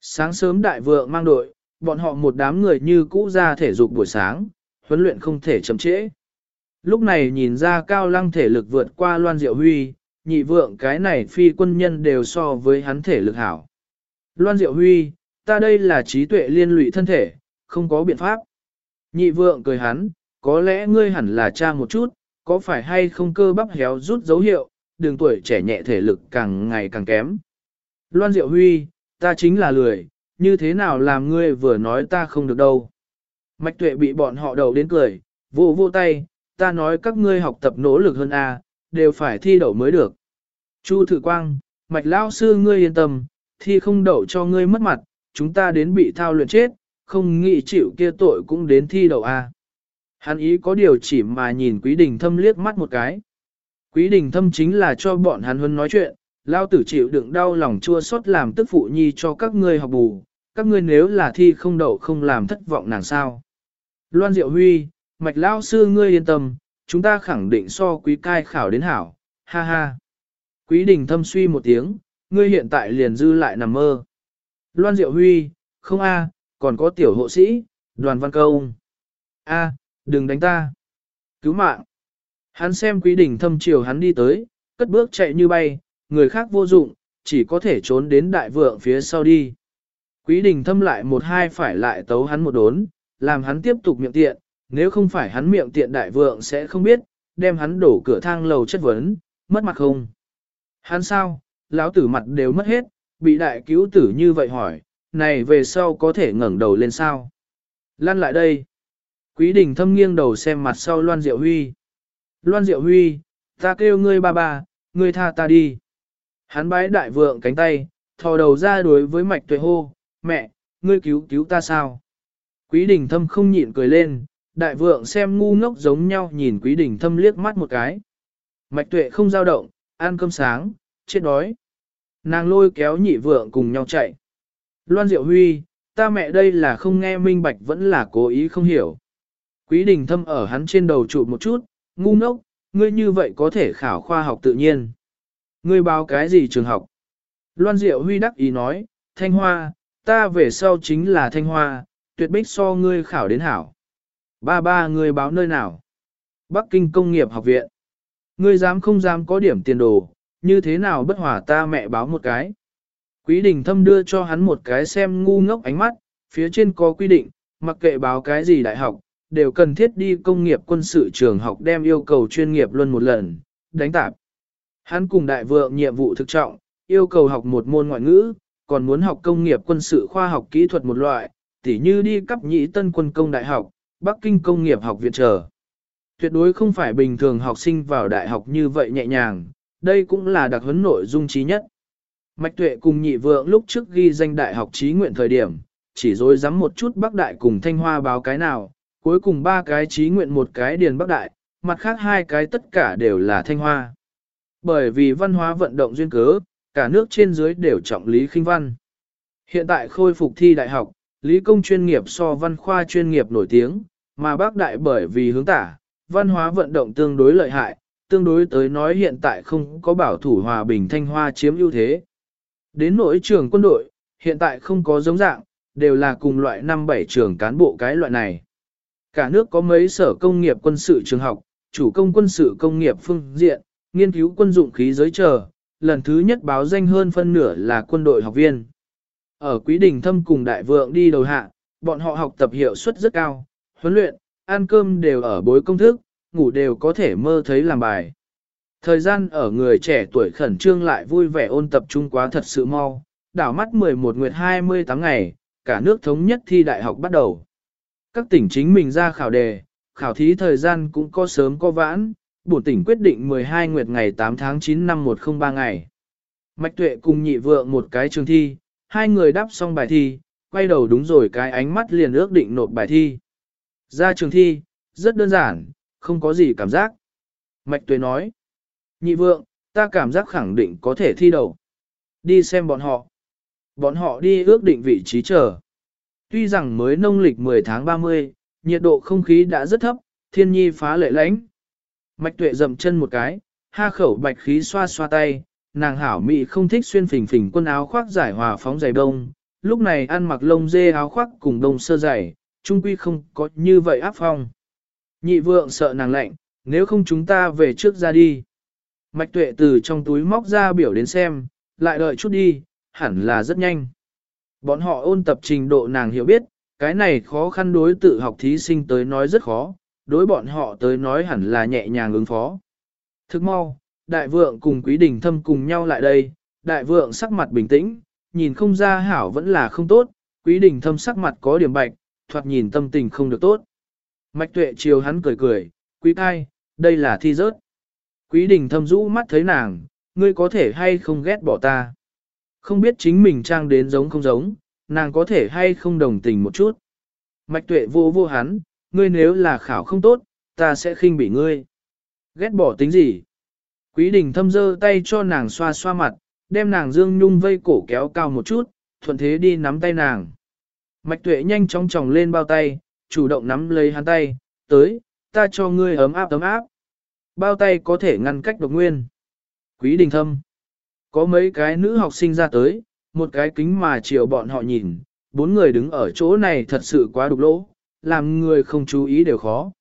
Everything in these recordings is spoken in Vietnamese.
Sáng sớm đại vượng mang đội, bọn họ một đám người như cũ ra thể dục buổi sáng, huấn luyện không thể chậm trễ. Lúc này nhìn ra cao lăng thể lực vượt qua Loan Diệu Huy, nhị vượng cái này phi quân nhân đều so với hắn thể lực hảo. Loan Diệu Huy, ta đây là trí tuệ liên lụy thân thể, không có biện pháp. Nhị vượng cười hắn, có lẽ ngươi hẳn là cha một chút, có phải hay không cơ bắp héo rút dấu hiệu, đường tuổi trẻ nhẹ thể lực càng ngày càng kém. Loan Diệu Huy, ta chính là lười, như thế nào làm ngươi vừa nói ta không được đâu. Mạch tuệ bị bọn họ đầu đến cười, vô vô tay, ta nói các ngươi học tập nỗ lực hơn a, đều phải thi đậu mới được. Chu Thử Quang, Mạch Lao Sư ngươi yên tâm, thi không đậu cho ngươi mất mặt, chúng ta đến bị thao luyện chết, không nghĩ chịu kia tội cũng đến thi đậu a. Hắn ý có điều chỉ mà nhìn Quý Đình Thâm liếc mắt một cái. Quý Đình Thâm chính là cho bọn hắn huân nói chuyện, lao tử chịu đựng đau lòng chua xót làm tức phụ nhi cho các ngươi học bù, các ngươi nếu là thi không đậu không làm thất vọng nàng sao. Loan Diệu Huy, mạch lao sư ngươi yên tâm, chúng ta khẳng định so quý cai khảo đến hảo, ha ha. Quý đình thâm suy một tiếng, ngươi hiện tại liền dư lại nằm mơ. Loan Diệu Huy, không a, còn có tiểu hộ sĩ, đoàn văn công. A, đừng đánh ta. Cứu mạng. Hắn xem quý đình thâm chiều hắn đi tới, cất bước chạy như bay, người khác vô dụng, chỉ có thể trốn đến đại vượng phía sau đi. Quý đình thâm lại một hai phải lại tấu hắn một đốn, làm hắn tiếp tục miệng tiện, nếu không phải hắn miệng tiện đại vượng sẽ không biết, đem hắn đổ cửa thang lầu chất vấn, mất mặt không. Hắn sao, lão tử mặt đều mất hết, bị đại cứu tử như vậy hỏi, này về sau có thể ngẩng đầu lên sao. Lăn lại đây. Quý đình thâm nghiêng đầu xem mặt sau Loan Diệu Huy. Loan Diệu Huy, ta kêu ngươi ba ba, ngươi tha ta đi. Hắn bái đại vượng cánh tay, thò đầu ra đối với mạch tuệ hô, mẹ, ngươi cứu cứu ta sao? Quý đình thâm không nhịn cười lên, đại vượng xem ngu ngốc giống nhau nhìn quý đình thâm liếc mắt một cái. Mạch tuệ không dao động, ăn cơm sáng, chết đói. Nàng lôi kéo nhị vượng cùng nhau chạy. Loan Diệu Huy, ta mẹ đây là không nghe minh bạch vẫn là cố ý không hiểu. Quý đình thâm ở hắn trên đầu trụ một chút, ngu ngốc, ngươi như vậy có thể khảo khoa học tự nhiên. Ngươi báo cái gì trường học? Loan Diệu Huy đắc ý nói, Thanh Hoa, ta về sau chính là Thanh Hoa, tuyệt bích so ngươi khảo đến hảo. Ba ba ngươi báo nơi nào? Bắc Kinh Công nghiệp học viện. Ngươi dám không dám có điểm tiền đồ, như thế nào bất hòa ta mẹ báo một cái. Quý đình thâm đưa cho hắn một cái xem ngu ngốc ánh mắt, phía trên có quy định, mặc kệ báo cái gì đại học, đều cần thiết đi công nghiệp quân sự trường học đem yêu cầu chuyên nghiệp luôn một lần, đánh tạp. Hắn cùng đại vượng nhiệm vụ thực trọng, yêu cầu học một môn ngoại ngữ, còn muốn học công nghiệp quân sự khoa học kỹ thuật một loại, tỉ như đi cấp nhị tân quân công đại học, Bắc Kinh công nghiệp học viện trở. Tuyệt đối không phải bình thường học sinh vào đại học như vậy nhẹ nhàng, đây cũng là đặc huấn nội dung trí nhất. Mạch tuệ cùng nhị vượng lúc trước ghi danh đại học trí nguyện thời điểm, chỉ dối dám một chút Bắc Đại cùng Thanh Hoa báo cái nào, cuối cùng ba cái trí nguyện một cái điền Bắc Đại, mặt khác hai cái tất cả đều là Thanh Hoa. Bởi vì văn hóa vận động duyên cớ, cả nước trên dưới đều trọng lý khinh văn. Hiện tại khôi phục thi đại học, lý công chuyên nghiệp so văn khoa chuyên nghiệp nổi tiếng, mà bác đại bởi vì hướng tả, văn hóa vận động tương đối lợi hại, tương đối tới nói hiện tại không có bảo thủ hòa bình thanh hoa chiếm ưu thế. Đến nỗi trường quân đội, hiện tại không có giống dạng, đều là cùng loại năm bảy trường cán bộ cái loại này. Cả nước có mấy sở công nghiệp quân sự trường học, chủ công quân sự công nghiệp phương diện, nghiên cứu quân dụng khí giới chờ, lần thứ nhất báo danh hơn phân nửa là quân đội học viên. Ở Quý Đình Thâm cùng đại vượng đi đầu hạ, bọn họ học tập hiệu suất rất cao, huấn luyện, ăn cơm đều ở bối công thức, ngủ đều có thể mơ thấy làm bài. Thời gian ở người trẻ tuổi khẩn trương lại vui vẻ ôn tập trung quá thật sự mau, đảo mắt 11 nguyệt 28 ngày, cả nước thống nhất thi đại học bắt đầu. Các tỉnh chính mình ra khảo đề, khảo thí thời gian cũng có sớm có vãn, bổn tỉnh quyết định 12 nguyệt ngày 8 tháng 9 năm 103 ngày. Mạch tuệ cùng nhị vượng một cái trường thi, hai người đáp xong bài thi, quay đầu đúng rồi cái ánh mắt liền ước định nộp bài thi. Ra trường thi, rất đơn giản, không có gì cảm giác. Mạch tuệ nói, nhị vượng, ta cảm giác khẳng định có thể thi đầu. Đi xem bọn họ. Bọn họ đi ước định vị trí chờ. Tuy rằng mới nông lịch 10 tháng 30, nhiệt độ không khí đã rất thấp, thiên nhi phá lệ lãnh. Mạch tuệ dậm chân một cái, ha khẩu bạch khí xoa xoa tay, nàng hảo mị không thích xuyên phình phình quân áo khoác giải hòa phóng giày đông, lúc này ăn mặc lông dê áo khoác cùng đông sơ giày, trung quy không có như vậy áp phong. Nhị vượng sợ nàng lạnh, nếu không chúng ta về trước ra đi. Mạch tuệ từ trong túi móc ra biểu đến xem, lại đợi chút đi, hẳn là rất nhanh. Bọn họ ôn tập trình độ nàng hiểu biết, cái này khó khăn đối tự học thí sinh tới nói rất khó, đối bọn họ tới nói hẳn là nhẹ nhàng ứng phó. Thức mau, đại vượng cùng quý đình thâm cùng nhau lại đây, đại vượng sắc mặt bình tĩnh, nhìn không ra hảo vẫn là không tốt, quý đình thâm sắc mặt có điểm bạch, thoạt nhìn tâm tình không được tốt. Mạch tuệ chiều hắn cười cười, quý thai, đây là thi rớt. Quý đình thâm rũ mắt thấy nàng, ngươi có thể hay không ghét bỏ ta. Không biết chính mình trang đến giống không giống, nàng có thể hay không đồng tình một chút. Mạch tuệ vô vô hắn, ngươi nếu là khảo không tốt, ta sẽ khinh bị ngươi. Ghét bỏ tính gì? Quý đình thâm dơ tay cho nàng xoa xoa mặt, đem nàng dương nhung vây cổ kéo cao một chút, thuận thế đi nắm tay nàng. Mạch tuệ nhanh chóng tròng lên bao tay, chủ động nắm lấy hắn tay, tới, ta cho ngươi ấm áp ấm áp. Bao tay có thể ngăn cách độc nguyên. Quý đình thâm. Có mấy cái nữ học sinh ra tới, một cái kính mà chiều bọn họ nhìn, bốn người đứng ở chỗ này thật sự quá đục lỗ, làm người không chú ý đều khó.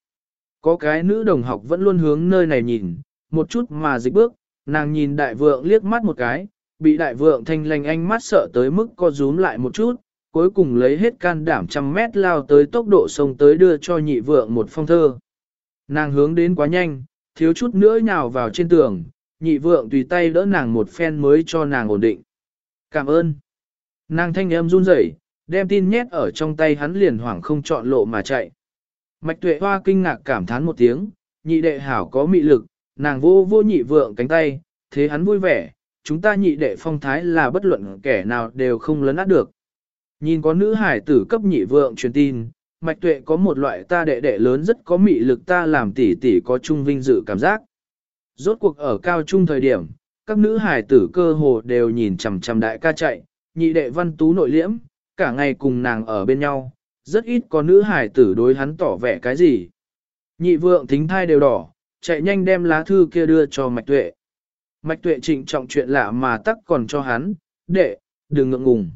Có cái nữ đồng học vẫn luôn hướng nơi này nhìn, một chút mà dịch bước, nàng nhìn đại vượng liếc mắt một cái, bị đại vượng thanh lành ánh mắt sợ tới mức co rúm lại một chút, cuối cùng lấy hết can đảm trăm mét lao tới tốc độ sông tới đưa cho nhị vượng một phong thơ. Nàng hướng đến quá nhanh, thiếu chút nữa nhào vào trên tường, nhị vượng tùy tay đỡ nàng một phen mới cho nàng ổn định. Cảm ơn. Nàng thanh em run rẩy, đem tin nhét ở trong tay hắn liền hoảng không chọn lộ mà chạy. Mạch tuệ hoa kinh ngạc cảm thán một tiếng, nhị đệ hảo có mị lực, nàng vô vô nhị vượng cánh tay, thế hắn vui vẻ, chúng ta nhị đệ phong thái là bất luận kẻ nào đều không lấn át được. Nhìn có nữ hải tử cấp nhị vượng truyền tin, mạch tuệ có một loại ta đệ đệ lớn rất có mị lực ta làm tỷ tỷ có chung vinh dự cảm giác. Rốt cuộc ở cao trung thời điểm, các nữ hải tử cơ hồ đều nhìn chằm chằm đại ca chạy, nhị đệ văn tú nội liễm, cả ngày cùng nàng ở bên nhau, rất ít có nữ hải tử đối hắn tỏ vẻ cái gì. Nhị vượng thính thai đều đỏ, chạy nhanh đem lá thư kia đưa cho mạch tuệ. Mạch tuệ trịnh trọng chuyện lạ mà tắc còn cho hắn, đệ, đừng ngượng ngùng.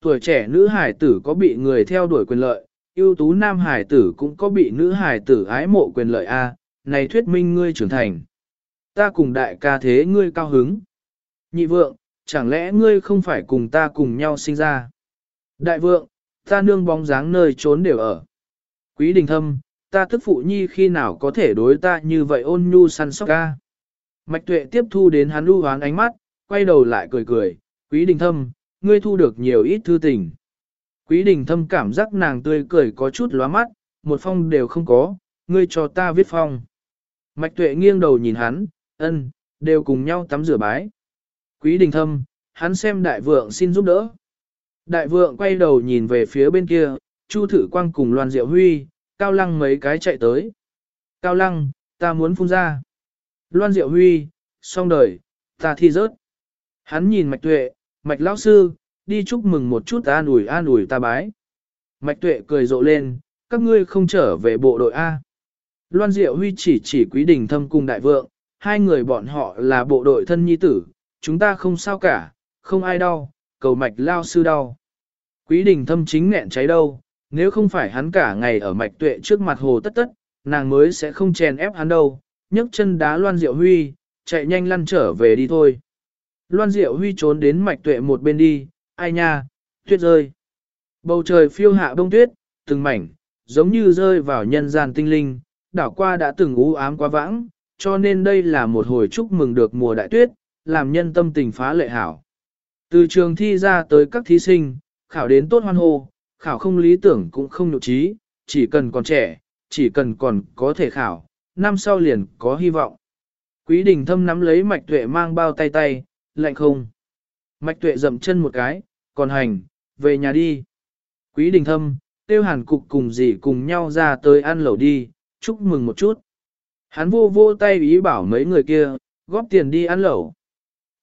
Tuổi trẻ nữ hải tử có bị người theo đuổi quyền lợi, ưu tú nam hải tử cũng có bị nữ hải tử ái mộ quyền lợi a. này thuyết minh ngươi trưởng thành. Ta cùng đại ca thế ngươi cao hứng. Nhị vượng, chẳng lẽ ngươi không phải cùng ta cùng nhau sinh ra? Đại vượng, ta nương bóng dáng nơi trốn đều ở. Quý đình thâm, ta tức phụ nhi khi nào có thể đối ta như vậy ôn nhu săn sóc ca. Mạch tuệ tiếp thu đến hắn lưu hoán ánh mắt, quay đầu lại cười cười, quý đình thâm, ngươi thu được nhiều ít thư tình. Quý đình thâm cảm giác nàng tươi cười có chút lóa mắt, một phong đều không có, ngươi cho ta viết phong. Mạch tuệ nghiêng đầu nhìn hắn, ân, đều cùng nhau tắm rửa bái. Quý đình thâm, hắn xem đại vượng xin giúp đỡ. Đại vượng quay đầu nhìn về phía bên kia, Chu Thử Quang cùng Loan Diệu Huy, Cao Lăng mấy cái chạy tới. Cao Lăng, ta muốn phun ra. Loan Diệu Huy, xong đời, ta thi rớt. Hắn nhìn Mạch Tuệ, Mạch Lão Sư, đi chúc mừng một chút an ủi an ủi ta bái. Mạch Tuệ cười rộ lên, các ngươi không trở về bộ đội A. Loan Diệu Huy chỉ chỉ quý đình thâm cùng đại vượng, hai người bọn họ là bộ đội thân nhi tử, chúng ta không sao cả, không ai đau, cầu mạch lao sư đau. Quý đình thâm chính nghẹn cháy đâu, nếu không phải hắn cả ngày ở mạch tuệ trước mặt hồ tất tất, nàng mới sẽ không chèn ép hắn đâu, nhấc chân đá Loan Diệu Huy, chạy nhanh lăn trở về đi thôi. Loan Diệu Huy trốn đến mạch tuệ một bên đi, ai nha, tuyết rơi. Bầu trời phiêu hạ bông tuyết, từng mảnh, giống như rơi vào nhân gian tinh linh, đảo qua đã từng u ám quá vãng, cho nên đây là một hồi chúc mừng được mùa đại tuyết, làm nhân tâm tình phá lệ hảo. Từ trường thi ra tới các thí sinh, khảo đến tốt hoan hô, khảo không lý tưởng cũng không nhục trí, chỉ cần còn trẻ, chỉ cần còn có thể khảo, năm sau liền có hy vọng. Quý đình thâm nắm lấy mạch tuệ mang bao tay tay, lạnh không. Mạch tuệ dậm chân một cái, còn hành, về nhà đi. Quý đình thâm, tiêu hàn cục cùng dì cùng nhau ra tới ăn lẩu đi, chúc mừng một chút. Hắn vô vô tay ý bảo mấy người kia, góp tiền đi ăn lẩu.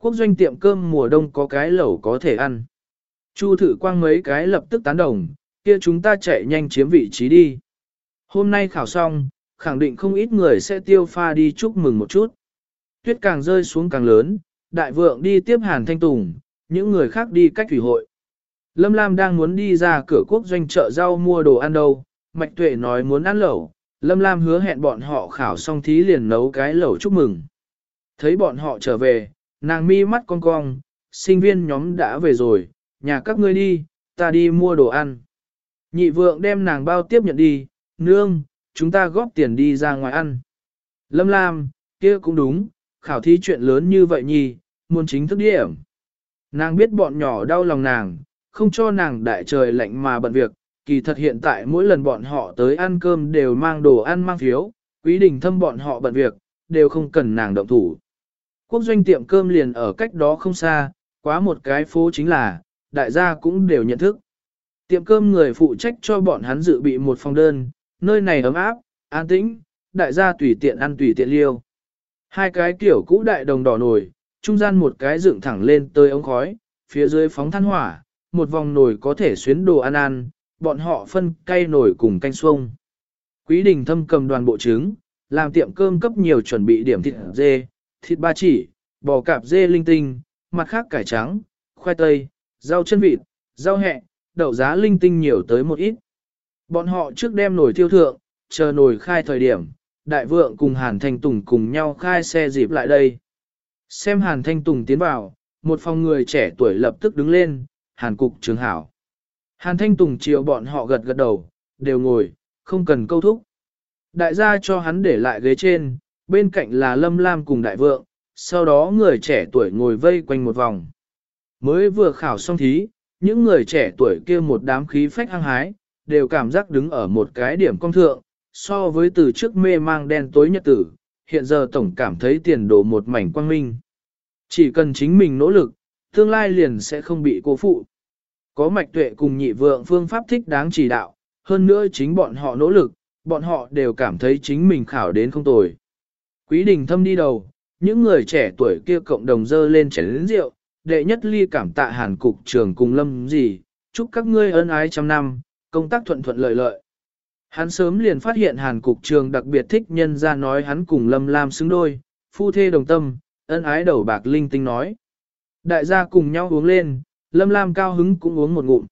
Quốc doanh tiệm cơm mùa đông có cái lẩu có thể ăn. Chu thử quang mấy cái lập tức tán đồng, kia chúng ta chạy nhanh chiếm vị trí đi. Hôm nay khảo xong, khẳng định không ít người sẽ tiêu pha đi chúc mừng một chút. Tuyết càng rơi xuống càng lớn, đại vượng đi tiếp Hàn Thanh Tùng, những người khác đi cách thủy hội. Lâm Lam đang muốn đi ra cửa quốc doanh chợ rau mua đồ ăn đâu, Mạch Tuệ nói muốn ăn lẩu, Lâm Lam hứa hẹn bọn họ khảo xong thí liền nấu cái lẩu chúc mừng. Thấy bọn họ trở về, nàng mi mắt cong cong, sinh viên nhóm đã về rồi, nhà các ngươi đi, ta đi mua đồ ăn. Nhị vượng đem nàng bao tiếp nhận đi, nương, chúng ta góp tiền đi ra ngoài ăn. Lâm Lam, kia cũng đúng, khảo thí chuyện lớn như vậy nhì, muốn chính thức điểm. Nàng biết bọn nhỏ đau lòng nàng, không cho nàng đại trời lạnh mà bận việc, kỳ thật hiện tại mỗi lần bọn họ tới ăn cơm đều mang đồ ăn mang phiếu, quý đình thâm bọn họ bận việc, đều không cần nàng động thủ. Quốc doanh tiệm cơm liền ở cách đó không xa, quá một cái phố chính là, đại gia cũng đều nhận thức. Tiệm cơm người phụ trách cho bọn hắn dự bị một phòng đơn, nơi này ấm áp, an tĩnh, đại gia tùy tiện ăn tùy tiện liêu. Hai cái kiểu cũ đại đồng đỏ nổi, trung gian một cái dựng thẳng lên tới ống khói, phía dưới phóng than hỏa, một vòng nồi có thể xuyến đồ ăn ăn, bọn họ phân cay nồi cùng canh xuông. Quý đình thâm cầm đoàn bộ trứng, làm tiệm cơm cấp nhiều chuẩn bị điểm thịt dê, thịt ba chỉ, bò cạp dê linh tinh, mặt khác cải trắng, khoai tây, rau chân vịt, rau hẹ, đậu giá linh tinh nhiều tới một ít. Bọn họ trước đem nồi thiêu thượng, chờ nồi khai thời điểm, đại vượng cùng Hàn Thanh Tùng cùng nhau khai xe dịp lại đây. Xem Hàn Thanh Tùng tiến vào, một phòng người trẻ tuổi lập tức đứng lên, Hàn Cục Trường Hảo. Hàn Thanh Tùng chiều bọn họ gật gật đầu, đều ngồi, không cần câu thúc. Đại gia cho hắn để lại ghế trên, bên cạnh là Lâm Lam cùng đại vượng, sau đó người trẻ tuổi ngồi vây quanh một vòng. Mới vừa khảo xong thí, những người trẻ tuổi kia một đám khí phách hăng hái, đều cảm giác đứng ở một cái điểm công thượng, so với từ trước mê mang đen tối nhất tử, hiện giờ tổng cảm thấy tiền đồ một mảnh quang minh. Chỉ cần chính mình nỗ lực, tương lai liền sẽ không bị cô phụ. Có mạch tuệ cùng nhị vượng phương pháp thích đáng chỉ đạo, hơn nữa chính bọn họ nỗ lực, bọn họ đều cảm thấy chính mình khảo đến không tồi. Quý đình thâm đi đầu, những người trẻ tuổi kia cộng đồng dơ lên chén lĩnh rượu, đệ nhất ly cảm tạ hàn cục trường cùng lâm gì, chúc các ngươi ân ái trăm năm, công tác thuận thuận lợi lợi. Hắn sớm liền phát hiện hàn cục trường đặc biệt thích nhân ra nói hắn cùng lâm lam xứng đôi, phu thê đồng tâm, ân ái đầu bạc linh tinh nói. Đại gia cùng nhau uống lên, lâm lam cao hứng cũng uống một ngụm.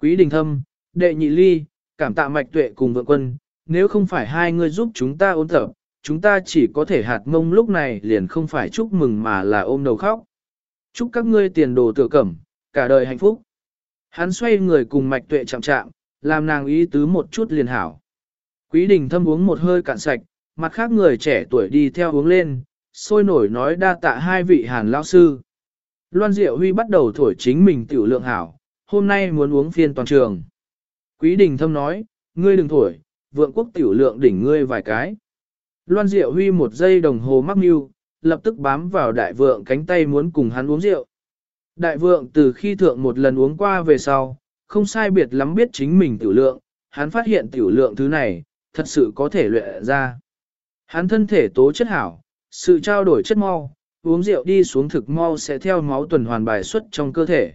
Quý đình thâm, đệ nhị ly, cảm tạ mạch tuệ cùng vượng quân, nếu không phải hai người giúp chúng ta ôn tập, chúng ta chỉ có thể hạt mông lúc này liền không phải chúc mừng mà là ôm đầu khóc. Chúc các ngươi tiền đồ tự cẩm, cả đời hạnh phúc. Hắn xoay người cùng mạch tuệ chạm chạm, làm nàng ý tứ một chút liền hảo. Quý đình thâm uống một hơi cạn sạch, mặt khác người trẻ tuổi đi theo uống lên, sôi nổi nói đa tạ hai vị hàn lao sư. Loan Diệu Huy bắt đầu thổi chính mình tiểu lượng hảo, hôm nay muốn uống phiên toàn trường. Quý đình thâm nói, ngươi đừng thổi, vượng quốc tiểu lượng đỉnh ngươi vài cái. Loan Diệu Huy một giây đồng hồ mắc mưu, lập tức bám vào đại vượng cánh tay muốn cùng hắn uống rượu. Đại vượng từ khi thượng một lần uống qua về sau, không sai biệt lắm biết chính mình tiểu lượng, hắn phát hiện tiểu lượng thứ này, thật sự có thể luyện ra. Hắn thân thể tố chất hảo, sự trao đổi chất mau, uống rượu đi xuống thực mau sẽ theo máu tuần hoàn bài xuất trong cơ thể.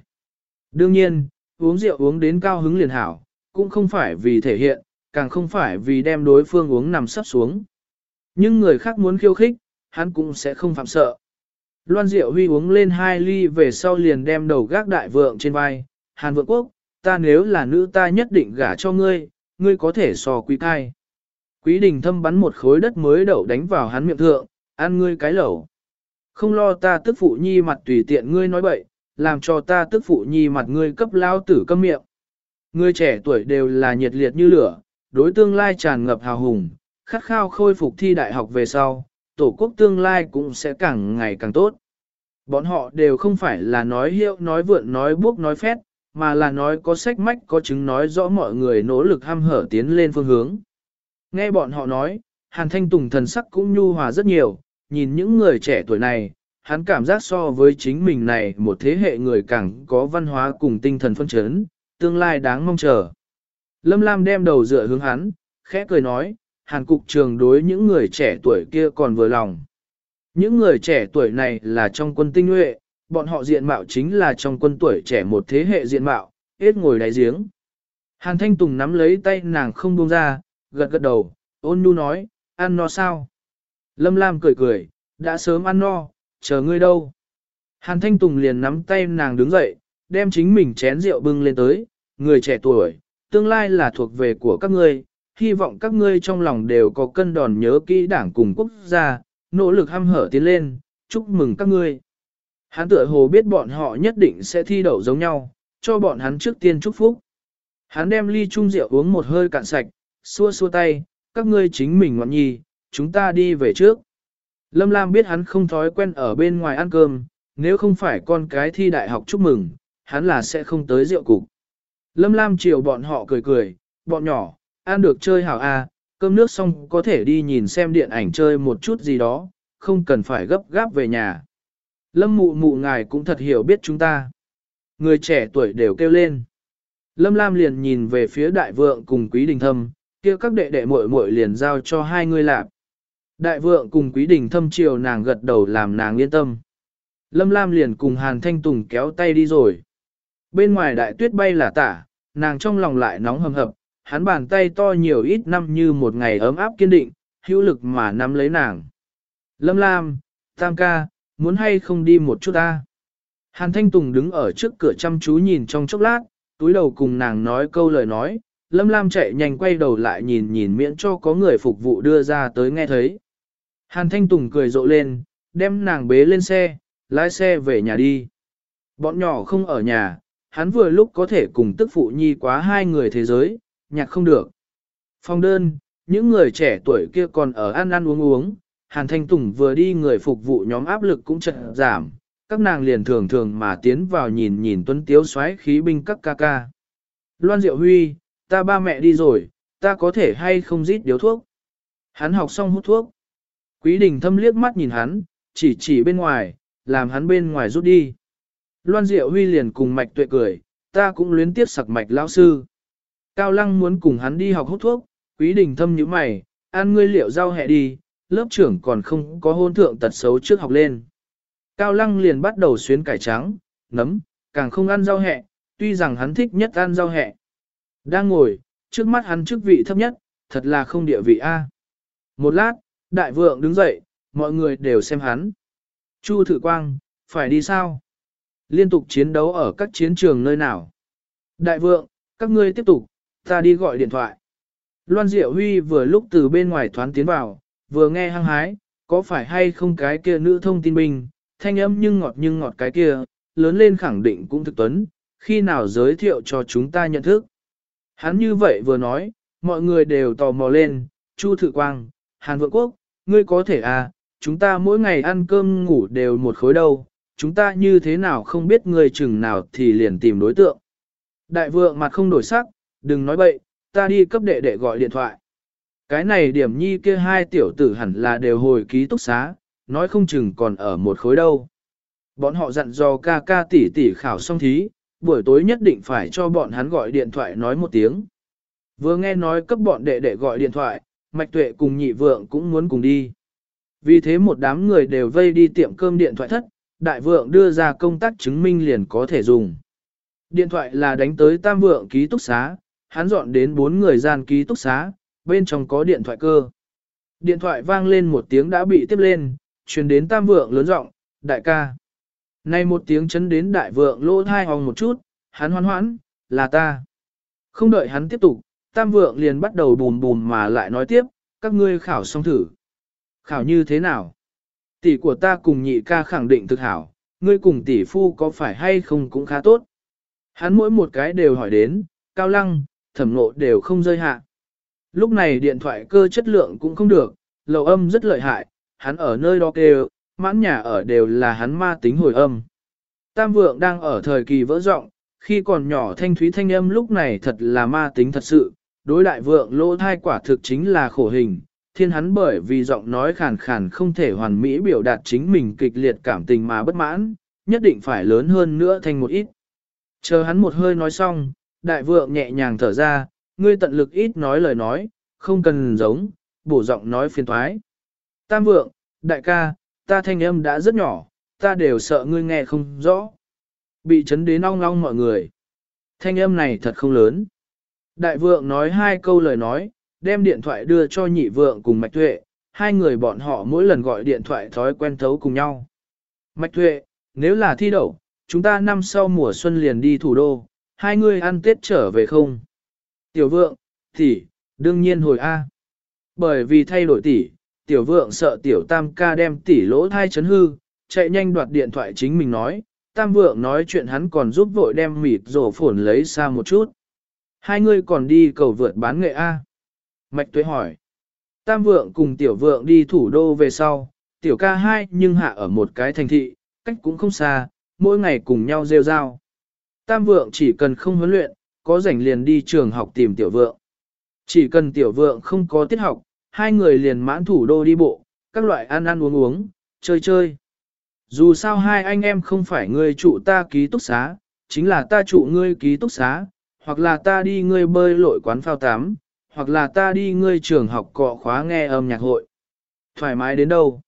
Đương nhiên, uống rượu uống đến cao hứng liền hảo, cũng không phải vì thể hiện, càng không phải vì đem đối phương uống nằm sắp xuống. Nhưng người khác muốn khiêu khích, hắn cũng sẽ không phạm sợ. Loan Diệu Huy uống lên hai ly về sau liền đem đầu gác đại vượng trên vai, Hàn Vượng Quốc, ta nếu là nữ ta nhất định gả cho ngươi, ngươi có thể so quý thai. Quý đình thâm bắn một khối đất mới đậu đánh vào hắn miệng thượng, ăn ngươi cái lẩu. Không lo ta tức phụ nhi mặt tùy tiện ngươi nói bậy, làm cho ta tức phụ nhi mặt ngươi cấp lao tử câm miệng. Ngươi trẻ tuổi đều là nhiệt liệt như lửa, đối tương lai tràn ngập hào hùng, khát khao khôi phục thi đại học về sau, tổ quốc tương lai cũng sẽ càng ngày càng tốt. Bọn họ đều không phải là nói hiệu, nói vượn, nói buốc, nói phét, mà là nói có sách mách có chứng nói rõ mọi người nỗ lực ham hở tiến lên phương hướng. Nghe bọn họ nói, Hàn Thanh Tùng thần sắc cũng nhu hòa rất nhiều, nhìn những người trẻ tuổi này, hắn cảm giác so với chính mình này một thế hệ người càng có văn hóa cùng tinh thần phân chấn, tương lai đáng mong chờ. Lâm Lam đem đầu dựa hướng hắn, khẽ cười nói, Hàn Cục Trường đối những người trẻ tuổi kia còn vừa lòng. Những người trẻ tuổi này là trong quân tinh nhuệ, bọn họ diện mạo chính là trong quân tuổi trẻ một thế hệ diện mạo, hết ngồi đáy giếng. Hàn Thanh Tùng nắm lấy tay nàng không buông ra, gật gật đầu, ôn nhu nói, ăn no sao? Lâm Lam cười cười, đã sớm ăn no, chờ ngươi đâu? Hàn Thanh Tùng liền nắm tay nàng đứng dậy, đem chính mình chén rượu bưng lên tới, người trẻ tuổi, tương lai là thuộc về của các ngươi, hy vọng các ngươi trong lòng đều có cân đòn nhớ kỹ đảng cùng quốc gia, nỗ lực hăm hở tiến lên, chúc mừng các ngươi. Hắn tựa hồ biết bọn họ nhất định sẽ thi đậu giống nhau, cho bọn hắn trước tiên chúc phúc. Hắn đem ly chung rượu uống một hơi cạn sạch, xua xua tay, các ngươi chính mình ngọn nhi, chúng ta đi về trước. Lâm Lam biết hắn không thói quen ở bên ngoài ăn cơm, nếu không phải con cái thi đại học chúc mừng, hắn là sẽ không tới rượu cục. Lâm Lam chiều bọn họ cười cười, bọn nhỏ, ăn được chơi hảo a, à, cơm nước xong có thể đi nhìn xem điện ảnh chơi một chút gì đó, không cần phải gấp gáp về nhà. Lâm mụ mụ ngài cũng thật hiểu biết chúng ta. Người trẻ tuổi đều kêu lên. Lâm Lam liền nhìn về phía đại vượng cùng quý đình thâm, kia các đệ đệ muội muội liền giao cho hai người làm. Đại vượng cùng quý đình thâm chiều nàng gật đầu làm nàng yên tâm. Lâm Lam liền cùng Hàn Thanh Tùng kéo tay đi rồi. Bên ngoài đại tuyết bay là tả, nàng trong lòng lại nóng hầm hập, hắn bàn tay to nhiều ít năm như một ngày ấm áp kiên định, hữu lực mà nắm lấy nàng. Lâm Lam, Tam ca, muốn hay không đi một chút ta? Hàn Thanh Tùng đứng ở trước cửa chăm chú nhìn trong chốc lát, túi đầu cùng nàng nói câu lời nói, Lâm Lam chạy nhanh quay đầu lại nhìn nhìn miễn cho có người phục vụ đưa ra tới nghe thấy. Hàn Thanh Tùng cười rộ lên, đem nàng bế lên xe, lái xe về nhà đi. Bọn nhỏ không ở nhà, hắn vừa lúc có thể cùng tức phụ nhi quá hai người thế giới, nhạc không được. Phong đơn, những người trẻ tuổi kia còn ở ăn ăn uống uống, Hàn Thanh Tùng vừa đi người phục vụ nhóm áp lực cũng chợt giảm, các nàng liền thường thường mà tiến vào nhìn nhìn tuấn tiếu xoáy khí binh các ca ca. Loan Diệu Huy, ta ba mẹ đi rồi, ta có thể hay không rít điếu thuốc. Hắn học xong hút thuốc. Quý đình thâm liếc mắt nhìn hắn, chỉ chỉ bên ngoài, làm hắn bên ngoài rút đi. Loan Diệu Huy liền cùng mạch tuệ cười, ta cũng luyến tiếp sặc mạch lão sư. Cao Lăng muốn cùng hắn đi học hút thuốc, quý đình thâm nhíu mày, ăn ngươi liệu rau hẹ đi, lớp trưởng còn không có hôn thượng tật xấu trước học lên. Cao Lăng liền bắt đầu xuyến cải trắng, nấm, càng không ăn rau hẹ, tuy rằng hắn thích nhất ăn rau hẹ. Đang ngồi, trước mắt hắn chức vị thấp nhất, thật là không địa vị A. Một lát, đại vượng đứng dậy, mọi người đều xem hắn. Chu Thử Quang, phải đi sao? Liên tục chiến đấu ở các chiến trường nơi nào? Đại vượng, các ngươi tiếp tục, ta đi gọi điện thoại. Loan Diệu Huy vừa lúc từ bên ngoài thoán tiến vào, vừa nghe hăng hái, có phải hay không cái kia nữ thông tin binh, thanh âm nhưng ngọt nhưng ngọt cái kia, lớn lên khẳng định cũng thực tuấn, khi nào giới thiệu cho chúng ta nhận thức. Hắn như vậy vừa nói, mọi người đều tò mò lên, Chu Thự Quang, Hàn Vượng Quốc, ngươi có thể à, chúng ta mỗi ngày ăn cơm ngủ đều một khối đâu, chúng ta như thế nào không biết người chừng nào thì liền tìm đối tượng. Đại vượng mặt không đổi sắc, đừng nói bậy, ta đi cấp đệ đệ gọi điện thoại. Cái này điểm nhi kia hai tiểu tử hẳn là đều hồi ký túc xá, nói không chừng còn ở một khối đâu. Bọn họ dặn dò ca ca tỷ tỷ khảo xong thí, buổi tối nhất định phải cho bọn hắn gọi điện thoại nói một tiếng. Vừa nghe nói cấp bọn đệ đệ gọi điện thoại, Mạch Tuệ cùng nhị vượng cũng muốn cùng đi. Vì thế một đám người đều vây đi tiệm cơm điện thoại thất, đại vượng đưa ra công tác chứng minh liền có thể dùng. Điện thoại là đánh tới tam vượng ký túc xá, hắn dọn đến bốn người gian ký túc xá, bên trong có điện thoại cơ. Điện thoại vang lên một tiếng đã bị tiếp lên, truyền đến tam vượng lớn giọng, đại ca. Nay một tiếng chấn đến đại vượng lỗ thai hòng một chút, hắn hoan hoãn, là ta. Không đợi hắn tiếp tục, tam vượng liền bắt đầu bùm bùm mà lại nói tiếp, các ngươi khảo xong thử. Khảo như thế nào? Tỷ của ta cùng nhị ca khẳng định thực hảo, ngươi cùng tỷ phu có phải hay không cũng khá tốt. Hắn mỗi một cái đều hỏi đến, cao lăng, thẩm nộ đều không rơi hạ. Lúc này điện thoại cơ chất lượng cũng không được, lầu âm rất lợi hại, hắn ở nơi đó kêu, mãn nhà ở đều là hắn ma tính hồi âm. Tam vượng đang ở thời kỳ vỡ rộng, khi còn nhỏ thanh thúy thanh âm lúc này thật là ma tính thật sự, đối đại vượng lỗ thai quả thực chính là khổ hình, thiên hắn bởi vì giọng nói khàn khàn không thể hoàn mỹ biểu đạt chính mình kịch liệt cảm tình mà bất mãn, nhất định phải lớn hơn nữa thành một ít. Chờ hắn một hơi nói xong, đại vượng nhẹ nhàng thở ra, ngươi tận lực ít nói lời nói, không cần giống, bổ giọng nói phiền thoái. Tam vượng, đại ca, ta thanh âm đã rất nhỏ, ta đều sợ ngươi nghe không rõ. Bị chấn đến ong ong mọi người. Thanh âm này thật không lớn. Đại vượng nói hai câu lời nói, đem điện thoại đưa cho nhị vượng cùng Mạch Tuệ, hai người bọn họ mỗi lần gọi điện thoại thói quen thấu cùng nhau. Mạch Tuệ, nếu là thi đậu, chúng ta năm sau mùa xuân liền đi thủ đô, hai người ăn Tết trở về không? Tiểu vượng, tỷ, đương nhiên hồi A. Bởi vì thay đổi tỷ, tiểu vượng sợ tiểu tam ca đem tỷ lỗ thai chấn hư, chạy nhanh đoạt điện thoại chính mình nói, tam vượng nói chuyện hắn còn giúp vội đem mịt rổ phổn lấy xa một chút. Hai người còn đi cầu vượt bán nghệ A. Mạch tuế hỏi. Tam vượng cùng tiểu vượng đi thủ đô về sau, tiểu ca hai nhưng hạ ở một cái thành thị, cách cũng không xa, mỗi ngày cùng nhau rêu rao. Tam vượng chỉ cần không huấn luyện, có rảnh liền đi trường học tìm tiểu vượng. Chỉ cần tiểu vượng không có tiết học, hai người liền mãn thủ đô đi bộ, các loại ăn ăn uống uống, chơi chơi. Dù sao hai anh em không phải ngươi trụ ta ký túc xá, chính là ta trụ ngươi ký túc xá, hoặc là ta đi ngươi bơi lội quán phao tám, hoặc là ta đi ngươi trường học cọ khóa nghe âm nhạc hội. Thoải mái đến đâu?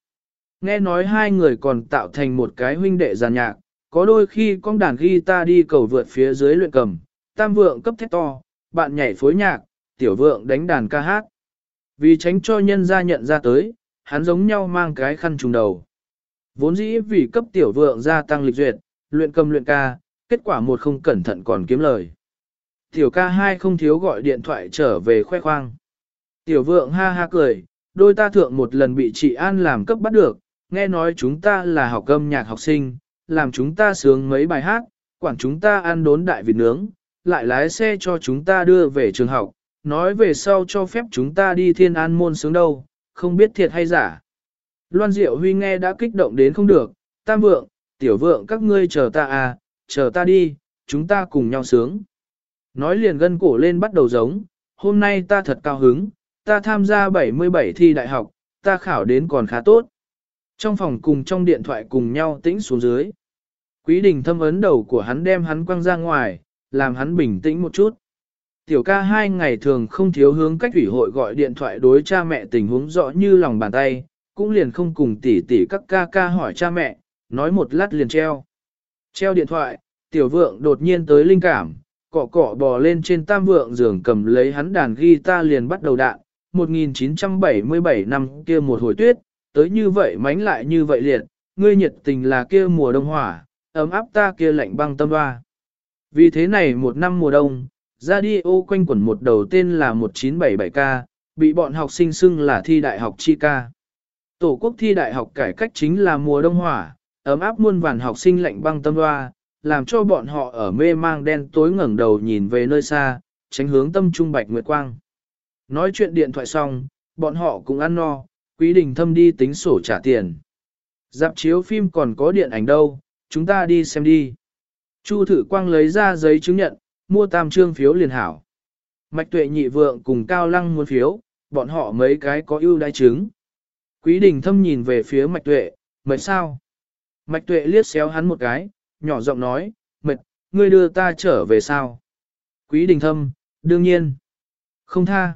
Nghe nói hai người còn tạo thành một cái huynh đệ giàn nhạc, có đôi khi con đàn ghi ta đi cầu vượt phía dưới luyện cầm, tam vượng cấp thét to, bạn nhảy phối nhạc, tiểu vượng đánh đàn ca hát. Vì tránh cho nhân gia nhận ra tới, hắn giống nhau mang cái khăn trùng đầu. Vốn dĩ vì cấp tiểu vượng gia tăng lịch duyệt, luyện cầm luyện ca, kết quả một không cẩn thận còn kiếm lời. Tiểu ca hai không thiếu gọi điện thoại trở về khoe khoang. Tiểu vượng ha ha cười, đôi ta thượng một lần bị chị An làm cấp bắt được, nghe nói chúng ta là học âm nhạc học sinh, làm chúng ta sướng mấy bài hát, quản chúng ta ăn đốn đại vịt nướng, lại lái xe cho chúng ta đưa về trường học, nói về sau cho phép chúng ta đi thiên an môn sướng đâu, không biết thiệt hay giả. Loan Diệu Huy nghe đã kích động đến không được, tam vượng, tiểu vượng các ngươi chờ ta à, chờ ta đi, chúng ta cùng nhau sướng. Nói liền gân cổ lên bắt đầu giống, hôm nay ta thật cao hứng, ta tham gia 77 thi đại học, ta khảo đến còn khá tốt. Trong phòng cùng trong điện thoại cùng nhau tĩnh xuống dưới. Quý đình thâm ấn đầu của hắn đem hắn quăng ra ngoài, làm hắn bình tĩnh một chút. Tiểu ca hai ngày thường không thiếu hướng cách ủy hội gọi điện thoại đối cha mẹ tình huống rõ như lòng bàn tay, cũng liền không cùng tỉ tỉ các ca ca hỏi cha mẹ, nói một lát liền treo. Treo điện thoại, tiểu vượng đột nhiên tới linh cảm, cọ cọ bò lên trên tam vượng giường cầm lấy hắn đàn guitar liền bắt đầu đạn. 1977 năm kia một hồi tuyết, tới như vậy mánh lại như vậy liệt, ngươi nhiệt tình là kia mùa đông hỏa, ấm áp ta kia lạnh băng tâm hoa. Vì thế này một năm mùa đông, radio quanh quẩn một đầu tên là 1977K, bị bọn học sinh xưng là thi đại học chi ca. Tổ quốc thi đại học cải cách chính là mùa đông hỏa, ấm áp muôn vàn học sinh lạnh băng tâm hoa, làm cho bọn họ ở mê mang đen tối ngẩng đầu nhìn về nơi xa, tránh hướng tâm trung bạch nguyệt quang. Nói chuyện điện thoại xong, bọn họ cũng ăn no, quý đình thâm đi tính sổ trả tiền. Dạp chiếu phim còn có điện ảnh đâu, chúng ta đi xem đi. Chu thử quang lấy ra giấy chứng nhận, mua tam trương phiếu liền hảo. Mạch tuệ nhị vượng cùng cao lăng muốn phiếu, bọn họ mấy cái có ưu đãi chứng. Quý đình thâm nhìn về phía mạch tuệ, mệt sao? Mạch tuệ liếc xéo hắn một cái, nhỏ giọng nói, mệt, ngươi đưa ta trở về sao? Quý đình thâm, đương nhiên. Không tha.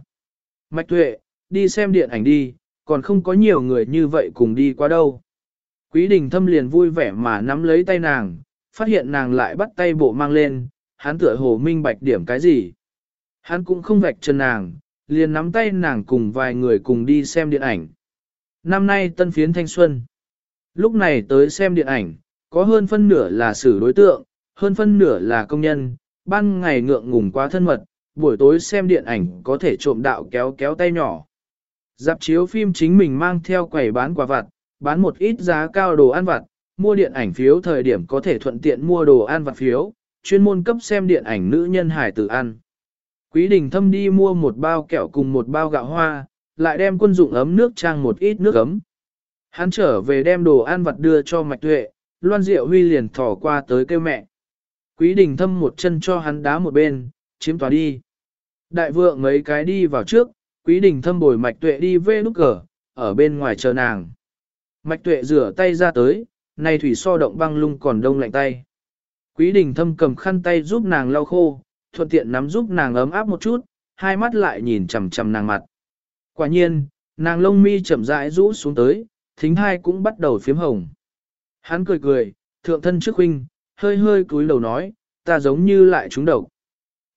Mạch tuệ, đi xem điện ảnh đi, còn không có nhiều người như vậy cùng đi qua đâu. Quý đình thâm liền vui vẻ mà nắm lấy tay nàng, phát hiện nàng lại bắt tay bộ mang lên, hắn tựa hồ minh bạch điểm cái gì. Hắn cũng không vạch chân nàng, liền nắm tay nàng cùng vài người cùng đi xem điện ảnh. Năm nay tân phiến thanh xuân. Lúc này tới xem điện ảnh, có hơn phân nửa là xử đối tượng, hơn phân nửa là công nhân, ban ngày ngượng ngùng quá thân mật, buổi tối xem điện ảnh có thể trộm đạo kéo kéo tay nhỏ. Dạp chiếu phim chính mình mang theo quầy bán quà vặt, bán một ít giá cao đồ ăn vặt, mua điện ảnh phiếu thời điểm có thể thuận tiện mua đồ ăn vặt phiếu, chuyên môn cấp xem điện ảnh nữ nhân hải tử ăn. Quý đình thâm đi mua một bao kẹo cùng một bao gạo hoa, lại đem quân dụng ấm nước trang một ít nước ấm. Hắn trở về đem đồ ăn vặt đưa cho mạch tuệ, loan diệu huy liền thỏ qua tới kêu mẹ. Quý đình thâm một chân cho hắn đá một bên, chiếm tòa đi. Đại vượng mấy cái đi vào trước, quý đình thâm bồi mạch tuệ đi về nút cờ, ở bên ngoài chờ nàng. Mạch tuệ rửa tay ra tới, này thủy so động băng lung còn đông lạnh tay. Quý đình thâm cầm khăn tay giúp nàng lau khô, thuận tiện nắm giúp nàng ấm áp một chút, hai mắt lại nhìn chằm chằm nàng mặt. Quả nhiên, nàng lông mi chậm rãi rũ xuống tới, thính hai cũng bắt đầu phiếm hồng. Hắn cười cười, thượng thân trước huynh, hơi hơi cúi đầu nói, ta giống như lại trúng độc.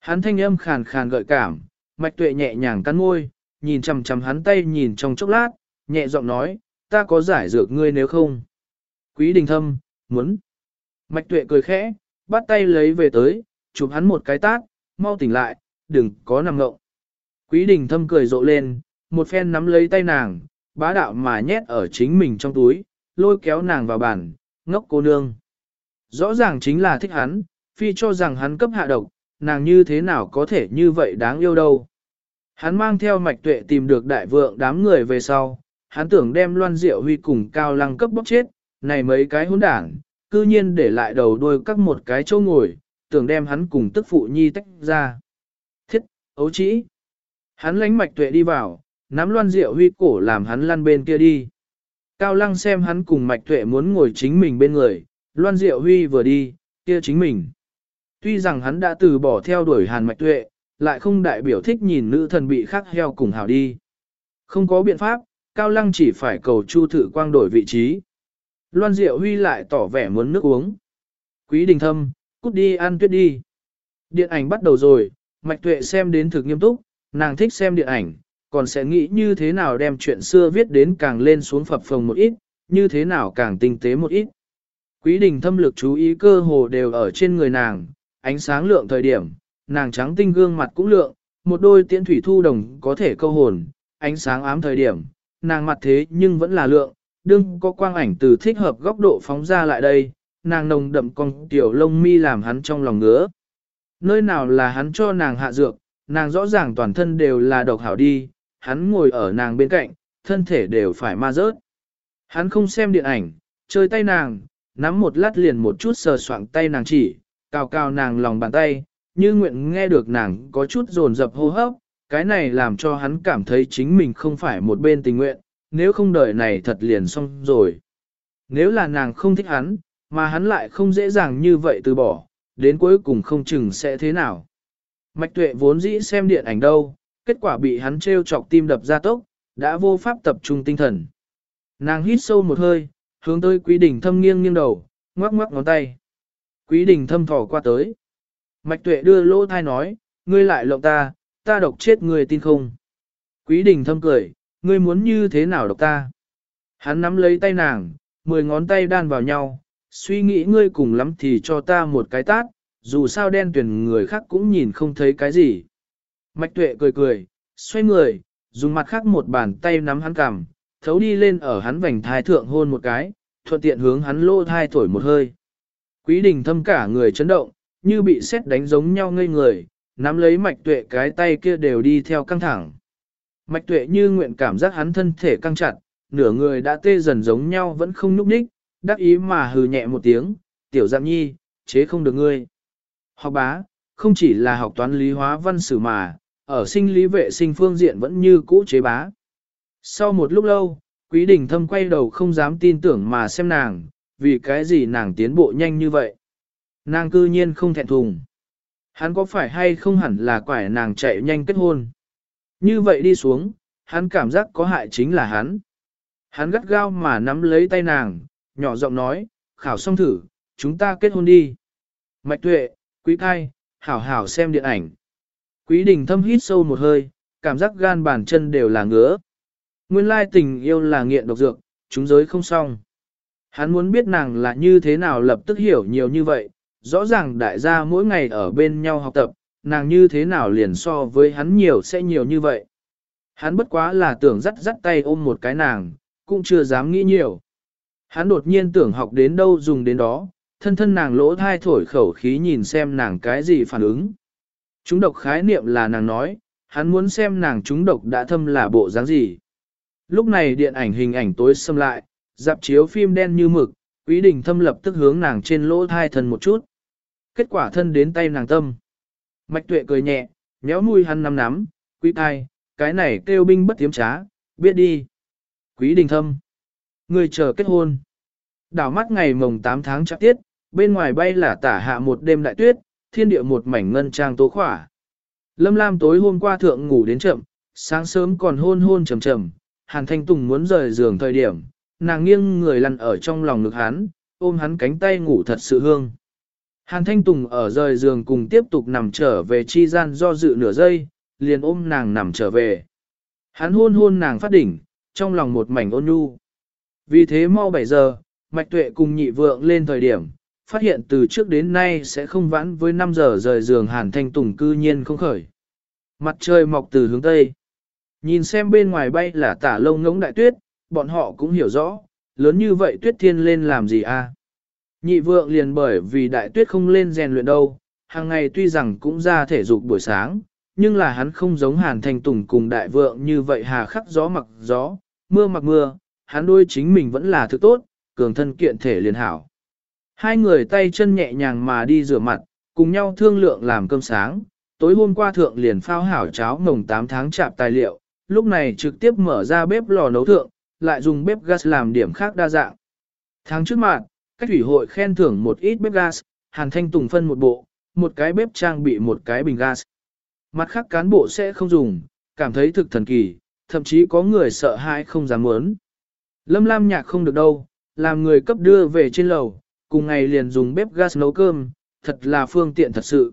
Hắn thanh âm khàn khàn gợi cảm, mạch tuệ nhẹ nhàng cắn môi, nhìn chằm chằm hắn tay nhìn trong chốc lát, nhẹ giọng nói, ta có giải dược ngươi nếu không. Quý đình thâm, muốn. Mạch tuệ cười khẽ, bắt tay lấy về tới, chụp hắn một cái tát, mau tỉnh lại, đừng có nằm ngộng. Quý đình thâm cười rộ lên, một phen nắm lấy tay nàng, bá đạo mà nhét ở chính mình trong túi, lôi kéo nàng vào bàn, ngốc cô nương. Rõ ràng chính là thích hắn, phi cho rằng hắn cấp hạ độc, nàng như thế nào có thể như vậy đáng yêu đâu. Hắn mang theo mạch tuệ tìm được đại vượng đám người về sau, hắn tưởng đem loan diệu huy cùng cao lăng cấp bóc chết, này mấy cái hỗn đảng, cư nhiên để lại đầu đuôi các một cái chỗ ngồi, tưởng đem hắn cùng tức phụ nhi tách ra. Thiết, ấu chỉ. Hắn lánh mạch tuệ đi vào, nắm loan diệu huy cổ làm hắn lăn bên kia đi. Cao lăng xem hắn cùng mạch tuệ muốn ngồi chính mình bên người, loan diệu huy vừa đi, kia chính mình. Tuy rằng hắn đã từ bỏ theo đuổi hàn mạch tuệ, lại không đại biểu thích nhìn nữ thần bị khắc heo cùng hào đi. Không có biện pháp, Cao Lăng chỉ phải cầu Chu Thử Quang đổi vị trí. Loan Diệu Huy lại tỏ vẻ muốn nước uống. Quý đình thâm, cút đi ăn tuyết đi. Điện ảnh bắt đầu rồi, Mạch Tuệ xem đến thực nghiêm túc, nàng thích xem điện ảnh, còn sẽ nghĩ như thế nào đem chuyện xưa viết đến càng lên xuống phập phồng một ít, như thế nào càng tinh tế một ít. Quý đình thâm lực chú ý cơ hồ đều ở trên người nàng, ánh sáng lượng thời điểm, nàng trắng tinh gương mặt cũng lượng, một đôi tiễn thủy thu đồng có thể câu hồn, ánh sáng ám thời điểm, nàng mặt thế nhưng vẫn là lượng, đương có quang ảnh từ thích hợp góc độ phóng ra lại đây, nàng nồng đậm con tiểu lông mi làm hắn trong lòng ngứa. Nơi nào là hắn cho nàng hạ dược, nàng rõ ràng toàn thân đều là độc hảo đi, hắn ngồi ở nàng bên cạnh, thân thể đều phải ma rớt. Hắn không xem điện ảnh, chơi tay nàng, nắm một lát liền một chút sờ soạng tay nàng chỉ, cao cao nàng lòng bàn tay, như nguyện nghe được nàng có chút dồn dập hô hấp, cái này làm cho hắn cảm thấy chính mình không phải một bên tình nguyện, nếu không đời này thật liền xong rồi. Nếu là nàng không thích hắn, mà hắn lại không dễ dàng như vậy từ bỏ, đến cuối cùng không chừng sẽ thế nào. Mạch tuệ vốn dĩ xem điện ảnh đâu, kết quả bị hắn trêu chọc tim đập ra tốc, đã vô pháp tập trung tinh thần. Nàng hít sâu một hơi, hướng tới quý đỉnh thâm nghiêng nghiêng đầu, ngoắc ngoắc ngón tay. Quý đỉnh thâm thỏ qua tới. Mạch tuệ đưa lỗ thai nói, ngươi lại lộng ta, ta độc chết ngươi tin không. Quý đình thâm cười, ngươi muốn như thế nào độc ta. Hắn nắm lấy tay nàng, mười ngón tay đan vào nhau, suy nghĩ ngươi cùng lắm thì cho ta một cái tát, dù sao đen tuyển người khác cũng nhìn không thấy cái gì. Mạch tuệ cười cười, xoay người, dùng mặt khác một bàn tay nắm hắn cằm, thấu đi lên ở hắn vành thai thượng hôn một cái, thuận tiện hướng hắn lô thai thổi một hơi. Quý đình thâm cả người chấn động, như bị xét đánh giống nhau ngây người, nắm lấy mạch tuệ cái tay kia đều đi theo căng thẳng. Mạch tuệ như nguyện cảm giác hắn thân thể căng chặt, nửa người đã tê dần giống nhau vẫn không núp đích, đắc ý mà hừ nhẹ một tiếng, tiểu dạng nhi, chế không được ngươi. Học bá, không chỉ là học toán lý hóa văn sử mà, ở sinh lý vệ sinh phương diện vẫn như cũ chế bá. Sau một lúc lâu, quý đình thâm quay đầu không dám tin tưởng mà xem nàng, vì cái gì nàng tiến bộ nhanh như vậy. Nàng cư nhiên không thẹn thùng. Hắn có phải hay không hẳn là quải nàng chạy nhanh kết hôn. Như vậy đi xuống, hắn cảm giác có hại chính là hắn. Hắn gắt gao mà nắm lấy tay nàng, nhỏ giọng nói, khảo xong thử, chúng ta kết hôn đi. Mạch tuệ, quý thai, hảo hảo xem điện ảnh. Quý đình thâm hít sâu một hơi, cảm giác gan bàn chân đều là ngứa. Nguyên lai tình yêu là nghiện độc dược, chúng giới không xong. Hắn muốn biết nàng là như thế nào lập tức hiểu nhiều như vậy, rõ ràng đại gia mỗi ngày ở bên nhau học tập, nàng như thế nào liền so với hắn nhiều sẽ nhiều như vậy. Hắn bất quá là tưởng dắt dắt tay ôm một cái nàng, cũng chưa dám nghĩ nhiều. Hắn đột nhiên tưởng học đến đâu dùng đến đó, thân thân nàng lỗ thai thổi khẩu khí nhìn xem nàng cái gì phản ứng. Chúng độc khái niệm là nàng nói, hắn muốn xem nàng chúng độc đã thâm là bộ dáng gì. Lúc này điện ảnh hình ảnh tối xâm lại, dạp chiếu phim đen như mực, Quý đình thâm lập tức hướng nàng trên lỗ thai thân một chút. Kết quả thân đến tay nàng tâm. Mạch tuệ cười nhẹ, nhéo nuôi hắn nắm nắm, quý thai, cái này kêu binh bất tiếm trá, biết đi. Quý đình thâm. Người chờ kết hôn. Đảo mắt ngày mồng 8 tháng chạp tiết, bên ngoài bay là tả hạ một đêm đại tuyết, thiên địa một mảnh ngân trang tố khỏa. Lâm Lam tối hôm qua thượng ngủ đến chậm, sáng sớm còn hôn hôn trầm trầm, Hàn Thanh Tùng muốn rời giường thời điểm, nàng nghiêng người lăn ở trong lòng ngực hắn, ôm hắn cánh tay ngủ thật sự hương. Hàn Thanh Tùng ở rời giường cùng tiếp tục nằm trở về chi gian do dự nửa giây, liền ôm nàng nằm trở về. Hắn hôn hôn nàng phát đỉnh, trong lòng một mảnh ôn nhu. Vì thế mau 7 giờ, Mạch Tuệ cùng nhị vượng lên thời điểm, phát hiện từ trước đến nay sẽ không vãn với 5 giờ rời giường Hàn Thanh Tùng cư nhiên không khởi. Mặt trời mọc từ hướng Tây. Nhìn xem bên ngoài bay là tả lông ngỗng đại tuyết, bọn họ cũng hiểu rõ, lớn như vậy tuyết thiên lên làm gì a? Nhị vượng liền bởi vì đại tuyết không lên rèn luyện đâu, hàng ngày tuy rằng cũng ra thể dục buổi sáng, nhưng là hắn không giống hàn thành tùng cùng đại vượng như vậy hà khắc gió mặc gió, mưa mặc mưa, hắn đôi chính mình vẫn là thứ tốt, cường thân kiện thể liền hảo. Hai người tay chân nhẹ nhàng mà đi rửa mặt, cùng nhau thương lượng làm cơm sáng, tối hôm qua thượng liền phao hảo cháo ngồng 8 tháng chạp tài liệu, lúc này trực tiếp mở ra bếp lò nấu thượng, lại dùng bếp gas làm điểm khác đa dạng. Tháng trước mạng, cách thủy hội khen thưởng một ít bếp gas, Hàn Thanh Tùng phân một bộ, một cái bếp trang bị một cái bình gas. Mặt khác cán bộ sẽ không dùng, cảm thấy thực thần kỳ, thậm chí có người sợ hãi không dám muốn. Lâm Lam nhạc không được đâu, làm người cấp đưa về trên lầu, cùng ngày liền dùng bếp gas nấu cơm, thật là phương tiện thật sự.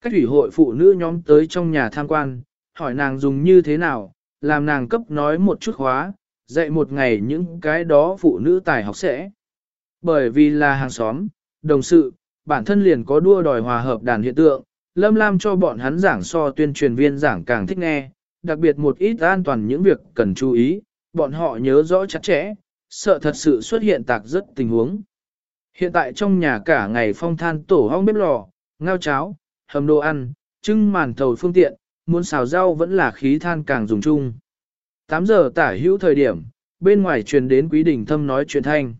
Cách thủy hội phụ nữ nhóm tới trong nhà tham quan, hỏi nàng dùng như thế nào, làm nàng cấp nói một chút khóa, dạy một ngày những cái đó phụ nữ tài học sẽ. Bởi vì là hàng xóm, đồng sự, bản thân liền có đua đòi hòa hợp đàn hiện tượng, Lâm Lam cho bọn hắn giảng so tuyên truyền viên giảng càng thích nghe, đặc biệt một ít an toàn những việc cần chú ý, bọn họ nhớ rõ chặt chẽ, sợ thật sự xuất hiện tạc rất tình huống. Hiện tại trong nhà cả ngày phong than tổ hong bếp lò, ngao cháo, hầm đồ ăn, trưng màn thầu phương tiện, muốn xào rau vẫn là khí than càng dùng chung. 8 giờ tả hữu thời điểm, bên ngoài truyền đến quý đình thâm nói chuyện thanh.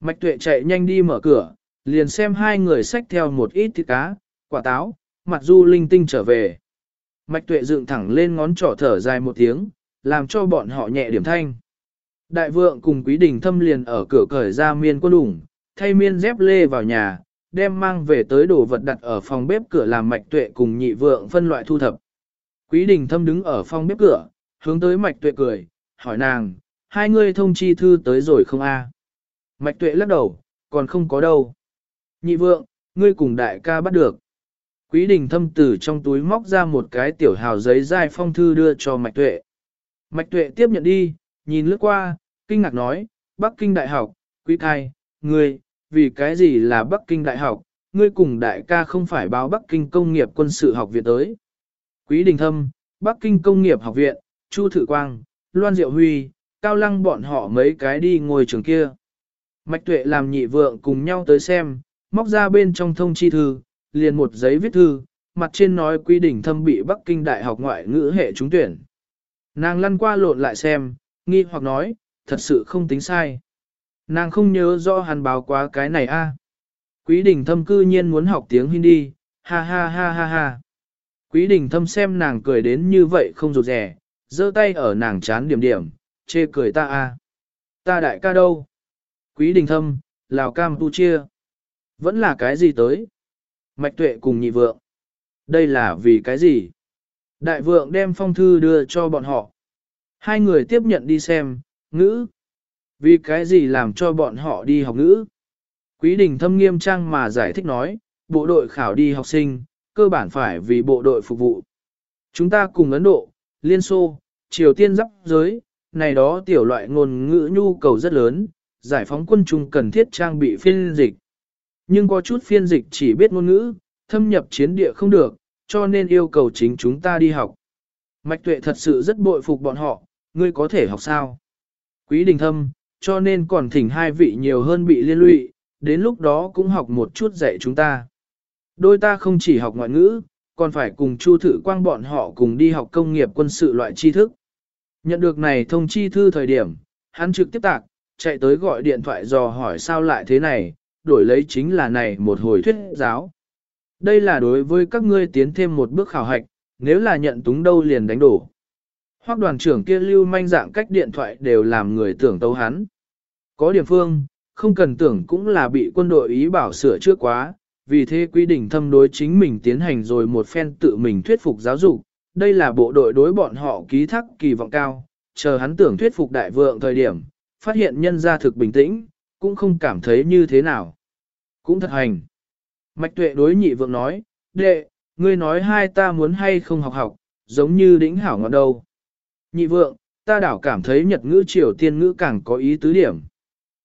Mạch tuệ chạy nhanh đi mở cửa, liền xem hai người xách theo một ít thịt cá, quả táo, mặt du linh tinh trở về. Mạch tuệ dựng thẳng lên ngón trỏ thở dài một tiếng, làm cho bọn họ nhẹ điểm thanh. Đại vượng cùng quý đình thâm liền ở cửa cởi ra miên quân ủng, thay miên dép lê vào nhà, đem mang về tới đồ vật đặt ở phòng bếp cửa làm mạch tuệ cùng nhị vượng phân loại thu thập. Quý đình thâm đứng ở phòng bếp cửa, hướng tới mạch tuệ cười, hỏi nàng, hai ngươi thông chi thư tới rồi không a? Mạch tuệ lắc đầu, còn không có đâu. Nhị vượng, ngươi cùng đại ca bắt được. Quý đình thâm tử trong túi móc ra một cái tiểu hào giấy dai phong thư đưa cho mạch tuệ. Mạch tuệ tiếp nhận đi, nhìn lướt qua, kinh ngạc nói, Bắc Kinh Đại học, quý thai, ngươi, vì cái gì là Bắc Kinh Đại học, ngươi cùng đại ca không phải báo Bắc Kinh Công nghiệp quân sự học viện tới. Quý đình thâm, Bắc Kinh Công nghiệp học viện, Chu Thử Quang, Loan Diệu Huy, Cao Lăng bọn họ mấy cái đi ngồi trường kia. Mạch Tuệ làm nhị vượng cùng nhau tới xem, móc ra bên trong thông chi thư, liền một giấy viết thư, mặt trên nói quy định thâm bị Bắc Kinh Đại học ngoại ngữ hệ trúng tuyển. Nàng lăn qua lộn lại xem, nghi hoặc nói, thật sự không tính sai. Nàng không nhớ rõ hàn báo quá cái này a. Quý đình thâm cư nhiên muốn học tiếng Hindi, ha ha ha ha ha. Quý đình thâm xem nàng cười đến như vậy không rụt rẻ, giơ tay ở nàng chán điểm điểm, chê cười ta a. Ta đại ca đâu? Quý đình thâm, Lào Campuchia. Vẫn là cái gì tới? Mạch tuệ cùng nhị vượng. Đây là vì cái gì? Đại vượng đem phong thư đưa cho bọn họ. Hai người tiếp nhận đi xem, ngữ. Vì cái gì làm cho bọn họ đi học ngữ? Quý đình thâm nghiêm trang mà giải thích nói, bộ đội khảo đi học sinh, cơ bản phải vì bộ đội phục vụ. Chúng ta cùng Ấn Độ, Liên Xô, Triều Tiên giáp giới, này đó tiểu loại ngôn ngữ nhu cầu rất lớn, giải phóng quân chung cần thiết trang bị phiên dịch. Nhưng có chút phiên dịch chỉ biết ngôn ngữ, thâm nhập chiến địa không được, cho nên yêu cầu chính chúng ta đi học. Mạch tuệ thật sự rất bội phục bọn họ, ngươi có thể học sao? Quý đình thâm, cho nên còn thỉnh hai vị nhiều hơn bị liên lụy, đến lúc đó cũng học một chút dạy chúng ta. Đôi ta không chỉ học ngoại ngữ, còn phải cùng Chu Thử Quang bọn họ cùng đi học công nghiệp quân sự loại tri thức. Nhận được này thông chi thư thời điểm, hắn trực tiếp tạc, chạy tới gọi điện thoại dò hỏi sao lại thế này, đổi lấy chính là này một hồi thuyết giáo. Đây là đối với các ngươi tiến thêm một bước khảo hạch, nếu là nhận túng đâu liền đánh đổ. hoặc đoàn trưởng kia lưu manh dạng cách điện thoại đều làm người tưởng tấu hắn. Có điểm phương, không cần tưởng cũng là bị quân đội ý bảo sửa trước quá, vì thế quy định thâm đối chính mình tiến hành rồi một phen tự mình thuyết phục giáo dục, đây là bộ đội đối bọn họ ký thác kỳ vọng cao, chờ hắn tưởng thuyết phục đại vượng thời điểm, phát hiện nhân gia thực bình tĩnh, cũng không cảm thấy như thế nào. Cũng thật hành. Mạch tuệ đối nhị vượng nói, đệ, ngươi nói hai ta muốn hay không học học, giống như đỉnh hảo ngọt đâu. Nhị vượng, ta đảo cảm thấy nhật ngữ triều tiên ngữ càng có ý tứ điểm.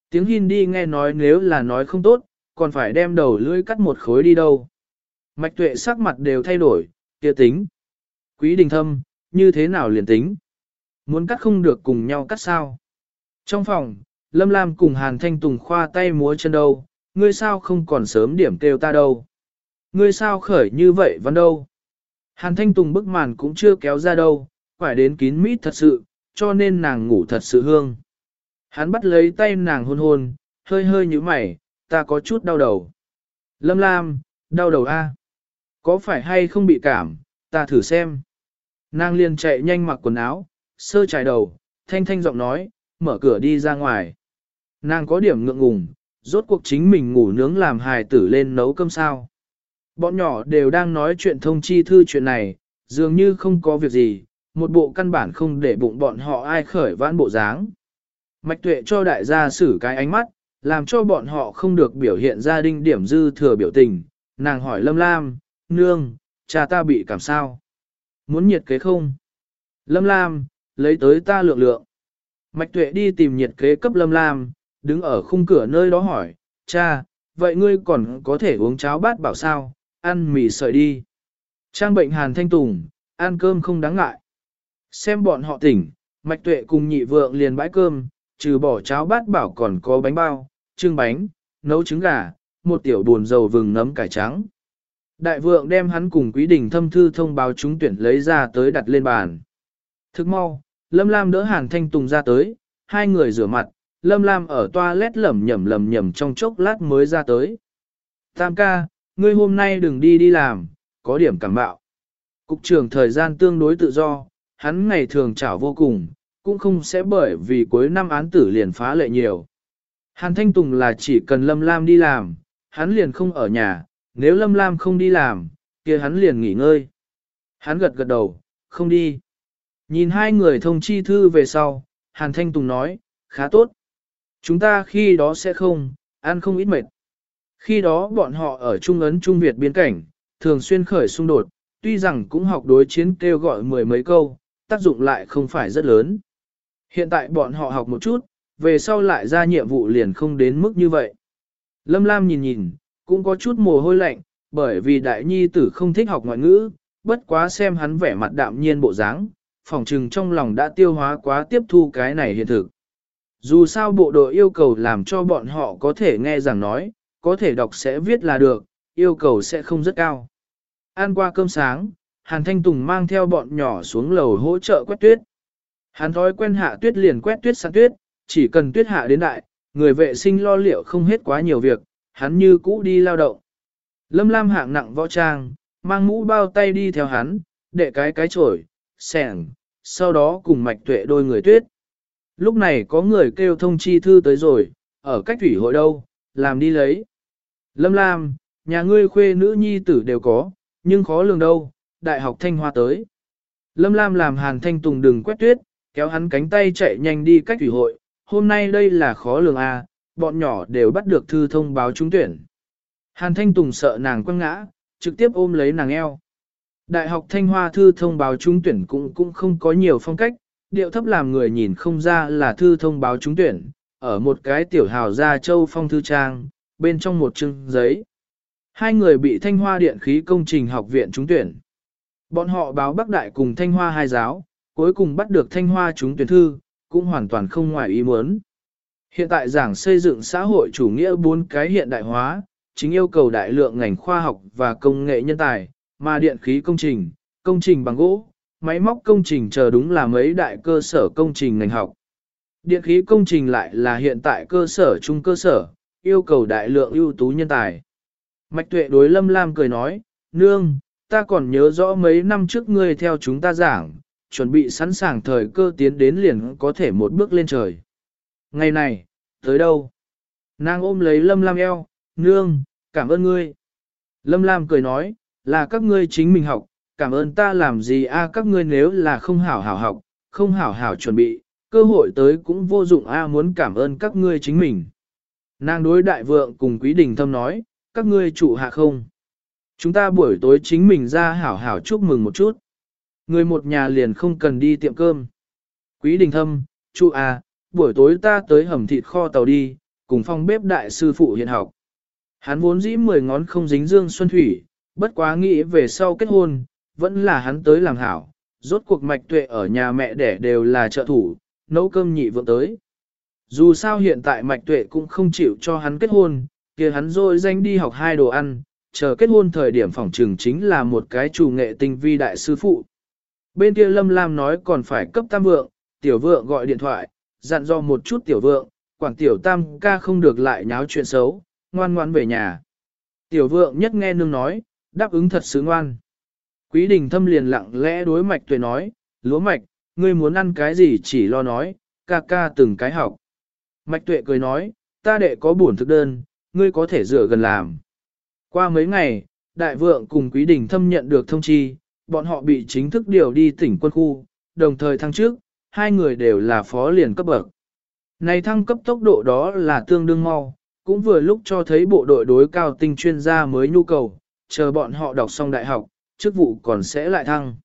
Tiếng Hindi nghe nói nếu là nói không tốt, còn phải đem đầu lưỡi cắt một khối đi đâu. Mạch tuệ sắc mặt đều thay đổi, kia tính. Quý đình thâm, như thế nào liền tính? Muốn cắt không được cùng nhau cắt sao? Trong phòng, Lâm Lam cùng Hàn Thanh Tùng khoa tay múa chân đâu, ngươi sao không còn sớm điểm kêu ta đâu? Ngươi sao khởi như vậy văn đâu? Hàn Thanh Tùng bức màn cũng chưa kéo ra đâu, phải đến kín mít thật sự, cho nên nàng ngủ thật sự hương. Hắn bắt lấy tay nàng hôn hôn, hơi hơi như mày, ta có chút đau đầu. Lâm Lam, đau đầu a? Có phải hay không bị cảm, ta thử xem. Nàng liền chạy nhanh mặc quần áo, sơ trải đầu, thanh thanh giọng nói, mở cửa đi ra ngoài. Nàng có điểm ngượng ngùng, rốt cuộc chính mình ngủ nướng làm hài tử lên nấu cơm sao. Bọn nhỏ đều đang nói chuyện thông chi thư chuyện này, dường như không có việc gì, một bộ căn bản không để bụng bọn họ ai khởi vãn bộ dáng. Mạch tuệ cho đại gia xử cái ánh mắt, làm cho bọn họ không được biểu hiện gia đình điểm dư thừa biểu tình. Nàng hỏi Lâm Lam, nương, cha ta bị cảm sao? Muốn nhiệt kế không? Lâm Lam, lấy tới ta lượng lượng. Mạch tuệ đi tìm nhiệt kế cấp Lâm Lam, đứng ở khung cửa nơi đó hỏi, cha, vậy ngươi còn có thể uống cháo bát bảo sao, ăn mì sợi đi. Trang bệnh hàn thanh tùng, ăn cơm không đáng ngại. Xem bọn họ tỉnh, mạch tuệ cùng nhị vượng liền bãi cơm, trừ bỏ cháo bát bảo còn có bánh bao, trưng bánh, nấu trứng gà, một tiểu buồn dầu vừng nấm cải trắng. Đại vượng đem hắn cùng quý đình thâm thư thông báo trúng tuyển lấy ra tới đặt lên bàn. Thức mau, Lâm Lam đỡ Hàn Thanh Tùng ra tới, hai người rửa mặt, Lâm Lam ở toilet lẩm nhẩm lẩm nhẩm trong chốc lát mới ra tới. Tam ca, ngươi hôm nay đừng đi đi làm, có điểm cảm bạo. Cục trưởng thời gian tương đối tự do, hắn ngày thường chảo vô cùng, cũng không sẽ bởi vì cuối năm án tử liền phá lệ nhiều. Hàn Thanh Tùng là chỉ cần Lâm Lam đi làm, hắn liền không ở nhà, nếu Lâm Lam không đi làm, kia hắn liền nghỉ ngơi. Hắn gật gật đầu, không đi. Nhìn hai người thông chi thư về sau, Hàn Thanh Tùng nói, khá tốt. Chúng ta khi đó sẽ không, ăn không ít mệt. Khi đó bọn họ ở Trung ấn Trung Việt biên cảnh, thường xuyên khởi xung đột, tuy rằng cũng học đối chiến kêu gọi mười mấy câu, tác dụng lại không phải rất lớn. Hiện tại bọn họ học một chút, về sau lại ra nhiệm vụ liền không đến mức như vậy. Lâm Lam nhìn nhìn, cũng có chút mồ hôi lạnh, bởi vì đại nhi tử không thích học ngoại ngữ, bất quá xem hắn vẻ mặt đạm nhiên bộ dáng, phỏng trừng trong lòng đã tiêu hóa quá tiếp thu cái này hiện thực. Dù sao bộ đội yêu cầu làm cho bọn họ có thể nghe rằng nói, có thể đọc sẽ viết là được, yêu cầu sẽ không rất cao. Ăn qua cơm sáng, Hàn Thanh Tùng mang theo bọn nhỏ xuống lầu hỗ trợ quét tuyết. Hắn thói quen hạ tuyết liền quét tuyết săn tuyết, chỉ cần tuyết hạ đến đại, người vệ sinh lo liệu không hết quá nhiều việc, hắn như cũ đi lao động. Lâm Lam hạng nặng võ trang, mang mũ bao tay đi theo hắn, để cái cái chổi, sẻng, sau đó cùng mạch tuệ đôi người tuyết. Lúc này có người kêu thông chi thư tới rồi, ở cách thủy hội đâu, làm đi lấy. Lâm Lam, nhà ngươi khuê nữ nhi tử đều có, nhưng khó lường đâu, đại học thanh hoa tới. Lâm Lam làm hàn thanh tùng đừng quét tuyết, kéo hắn cánh tay chạy nhanh đi cách thủy hội, hôm nay đây là khó lường a, bọn nhỏ đều bắt được thư thông báo trúng tuyển. Hàn thanh tùng sợ nàng quăng ngã, trực tiếp ôm lấy nàng eo. Đại học Thanh Hoa thư thông báo trúng tuyển cũng cũng không có nhiều phong cách, điệu thấp làm người nhìn không ra là thư thông báo trúng tuyển, ở một cái tiểu hào gia châu phong thư trang, bên trong một chương giấy. Hai người bị Thanh Hoa Điện khí công trình học viện trúng tuyển. Bọn họ báo Bắc Đại cùng Thanh Hoa hai giáo, cuối cùng bắt được Thanh Hoa trúng tuyển thư, cũng hoàn toàn không ngoài ý muốn. Hiện tại giảng xây dựng xã hội chủ nghĩa bốn cái hiện đại hóa, chính yêu cầu đại lượng ngành khoa học và công nghệ nhân tài, mà điện khí công trình, công trình bằng gỗ, máy móc công trình chờ đúng là mấy đại cơ sở công trình ngành học. Điện khí công trình lại là hiện tại cơ sở trung cơ sở, yêu cầu đại lượng ưu tú nhân tài. Mạch tuệ đối Lâm Lam cười nói, Nương, ta còn nhớ rõ mấy năm trước ngươi theo chúng ta giảng, chuẩn bị sẵn sàng thời cơ tiến đến liền có thể một bước lên trời. Ngày này, tới đâu? Nàng ôm lấy Lâm Lam eo, Nương, cảm ơn ngươi. Lâm Lam cười nói, là các ngươi chính mình học, cảm ơn ta làm gì a các ngươi nếu là không hảo hảo học, không hảo hảo chuẩn bị, cơ hội tới cũng vô dụng a muốn cảm ơn các ngươi chính mình. Nàng đối đại vượng cùng quý đình thâm nói, các ngươi trụ hạ không. Chúng ta buổi tối chính mình ra hảo hảo chúc mừng một chút. Người một nhà liền không cần đi tiệm cơm. Quý đình thâm, trụ à, buổi tối ta tới hầm thịt kho tàu đi, cùng phong bếp đại sư phụ hiện học. Hắn vốn dĩ mười ngón không dính dương xuân thủy, bất quá nghĩ về sau kết hôn, vẫn là hắn tới làm hảo, rốt cuộc mạch tuệ ở nhà mẹ đẻ đều là trợ thủ, nấu cơm nhị vượng tới. Dù sao hiện tại mạch tuệ cũng không chịu cho hắn kết hôn, kia hắn rồi danh đi học hai đồ ăn, chờ kết hôn thời điểm phòng trường chính là một cái chủ nghệ tinh vi đại sư phụ. Bên kia Lâm Lam nói còn phải cấp tam vượng, tiểu vượng gọi điện thoại, dặn do một chút tiểu vượng, quản tiểu tam ca không được lại nháo chuyện xấu, ngoan ngoan về nhà. Tiểu vượng nhất nghe nương nói, đáp ứng thật sứ ngoan. Quý đình thâm liền lặng lẽ đối mạch tuệ nói, lúa mạch, ngươi muốn ăn cái gì chỉ lo nói, ca ca từng cái học. Mạch tuệ cười nói, ta đệ có bổn thực đơn, ngươi có thể dựa gần làm. Qua mấy ngày, đại vượng cùng quý đình thâm nhận được thông chi, bọn họ bị chính thức điều đi tỉnh quân khu, đồng thời thăng trước, hai người đều là phó liền cấp bậc. Này thăng cấp tốc độ đó là tương đương mau, cũng vừa lúc cho thấy bộ đội đối cao tinh chuyên gia mới nhu cầu, chờ bọn họ đọc xong đại học, chức vụ còn sẽ lại thăng.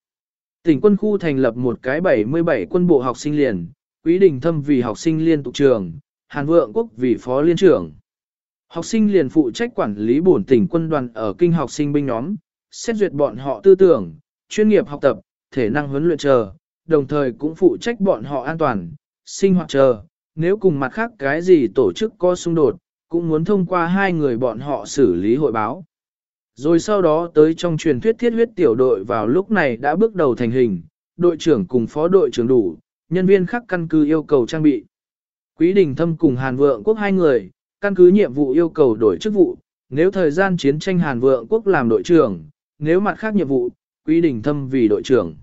Tỉnh quân khu thành lập một cái 77 quân bộ học sinh liền, Quý Đình Thâm vì học sinh liên tục trường, Hàn Vượng Quốc vì phó liên trưởng. Học sinh liền phụ trách quản lý bổn tỉnh quân đoàn ở kinh học sinh binh nhóm, xét duyệt bọn họ tư tưởng, chuyên nghiệp học tập, thể năng huấn luyện chờ, đồng thời cũng phụ trách bọn họ an toàn, sinh hoạt chờ. Nếu cùng mặt khác cái gì tổ chức có xung đột, cũng muốn thông qua hai người bọn họ xử lý hội báo. Rồi sau đó tới trong truyền thuyết thiết huyết tiểu đội vào lúc này đã bước đầu thành hình, đội trưởng cùng phó đội trưởng đủ, nhân viên khác căn cứ yêu cầu trang bị. Quý đình thâm cùng Hàn Vượng Quốc hai người, căn cứ nhiệm vụ yêu cầu đổi chức vụ, nếu thời gian chiến tranh Hàn Vượng Quốc làm đội trưởng, nếu mặt khác nhiệm vụ, Quý đình thâm vì đội trưởng.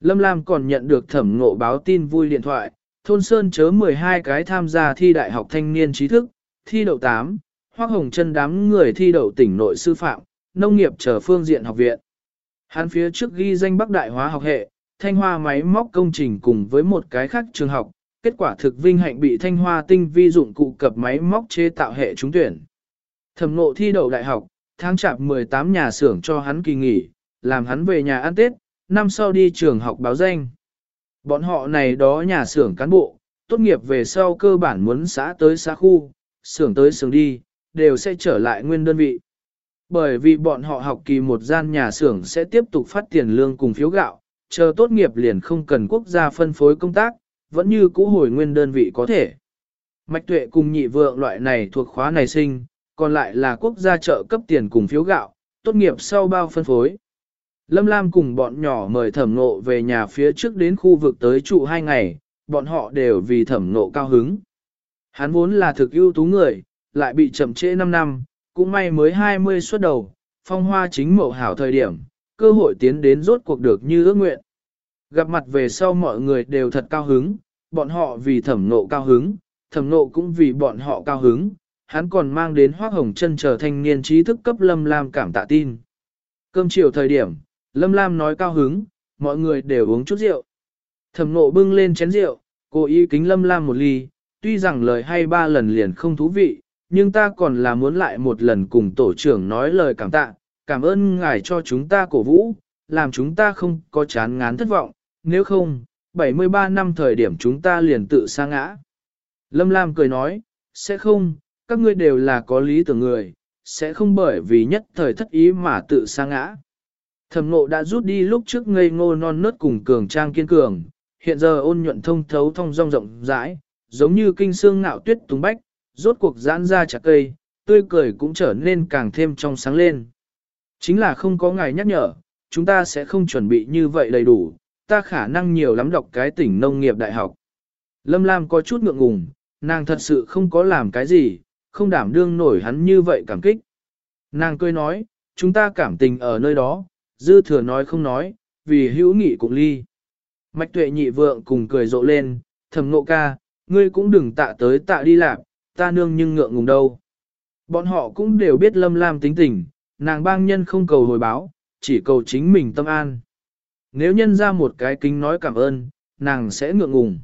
Lâm Lam còn nhận được thẩm ngộ báo tin vui điện thoại, thôn Sơn chớ 12 cái tham gia thi đại học thanh niên trí thức, thi đậu 8, Hoác Hồng chân đám người thi đậu tỉnh nội sư phạm, nông nghiệp chờ phương diện học viện. Hắn phía trước ghi danh Bắc Đại hóa học hệ, Thanh Hoa máy móc công trình cùng với một cái khác trường học, kết quả thực vinh hạnh bị Thanh Hoa tinh vi dụng cụ cập máy móc chế tạo hệ trúng tuyển. Thẩm ngộ thi đậu đại học, tháng chạp 18 nhà xưởng cho hắn kỳ nghỉ, làm hắn về nhà ăn Tết, năm sau đi trường học báo danh. Bọn họ này đó nhà xưởng cán bộ, tốt nghiệp về sau cơ bản muốn xã tới xã khu, xưởng tới xưởng đi, đều sẽ trở lại nguyên đơn vị. Bởi vì bọn họ học kỳ một gian nhà xưởng sẽ tiếp tục phát tiền lương cùng phiếu gạo, chờ tốt nghiệp liền không cần quốc gia phân phối công tác, vẫn như cũ hồi nguyên đơn vị có thể. Mạch tuệ cùng nhị vượng loại này thuộc khóa này sinh, còn lại là quốc gia trợ cấp tiền cùng phiếu gạo, tốt nghiệp sau bao phân phối. Lâm Lam cùng bọn nhỏ mời thẩm nộ về nhà phía trước đến khu vực tới trụ hai ngày, bọn họ đều vì thẩm nộ cao hứng. Hắn vốn là thực ưu tú người, lại bị chậm trễ 5 năm, cũng may mới 20 xuất đầu, phong hoa chính mậu hảo thời điểm, cơ hội tiến đến rốt cuộc được như ước nguyện. Gặp mặt về sau mọi người đều thật cao hứng, bọn họ vì thẩm nộ cao hứng, thẩm nộ cũng vì bọn họ cao hứng, hắn còn mang đến hoác hồng chân trở thanh niên trí thức cấp Lâm Lam cảm tạ tin. Cơm chiều thời điểm, Lâm Lam nói cao hứng, mọi người đều uống chút rượu. Thẩm nộ bưng lên chén rượu, cố ý kính Lâm Lam một ly, tuy rằng lời hay ba lần liền không thú vị, nhưng ta còn là muốn lại một lần cùng tổ trưởng nói lời cảm tạ, cảm ơn ngài cho chúng ta cổ vũ, làm chúng ta không có chán ngán thất vọng, nếu không, 73 năm thời điểm chúng ta liền tự sa ngã. Lâm Lam cười nói, sẽ không, các ngươi đều là có lý tưởng người, sẽ không bởi vì nhất thời thất ý mà tự sa ngã. Thẩm nộ đã rút đi lúc trước ngây ngô non nớt cùng cường trang kiên cường, hiện giờ ôn nhuận thông thấu thông rong rộng rãi, giống như kinh xương ngạo tuyết tung bách, rốt cuộc giãn ra chặt cây, tươi cười cũng trở nên càng thêm trong sáng lên. Chính là không có ngài nhắc nhở, chúng ta sẽ không chuẩn bị như vậy đầy đủ, ta khả năng nhiều lắm đọc cái tỉnh nông nghiệp đại học. Lâm Lam có chút ngượng ngùng, nàng thật sự không có làm cái gì, không đảm đương nổi hắn như vậy cảm kích. Nàng cười nói, chúng ta cảm tình ở nơi đó, dư thừa nói không nói, vì hữu nghị cũng ly. Mạch tuệ nhị vượng cùng cười rộ lên, thầm nộ ca, ngươi cũng đừng tạ tới tạ đi lạc, ta nương nhưng ngượng ngùng đâu. Bọn họ cũng đều biết Lâm Lam tính tình, nàng bang nhân không cầu hồi báo, chỉ cầu chính mình tâm an. Nếu nhân ra một cái kính nói cảm ơn, nàng sẽ ngượng ngùng.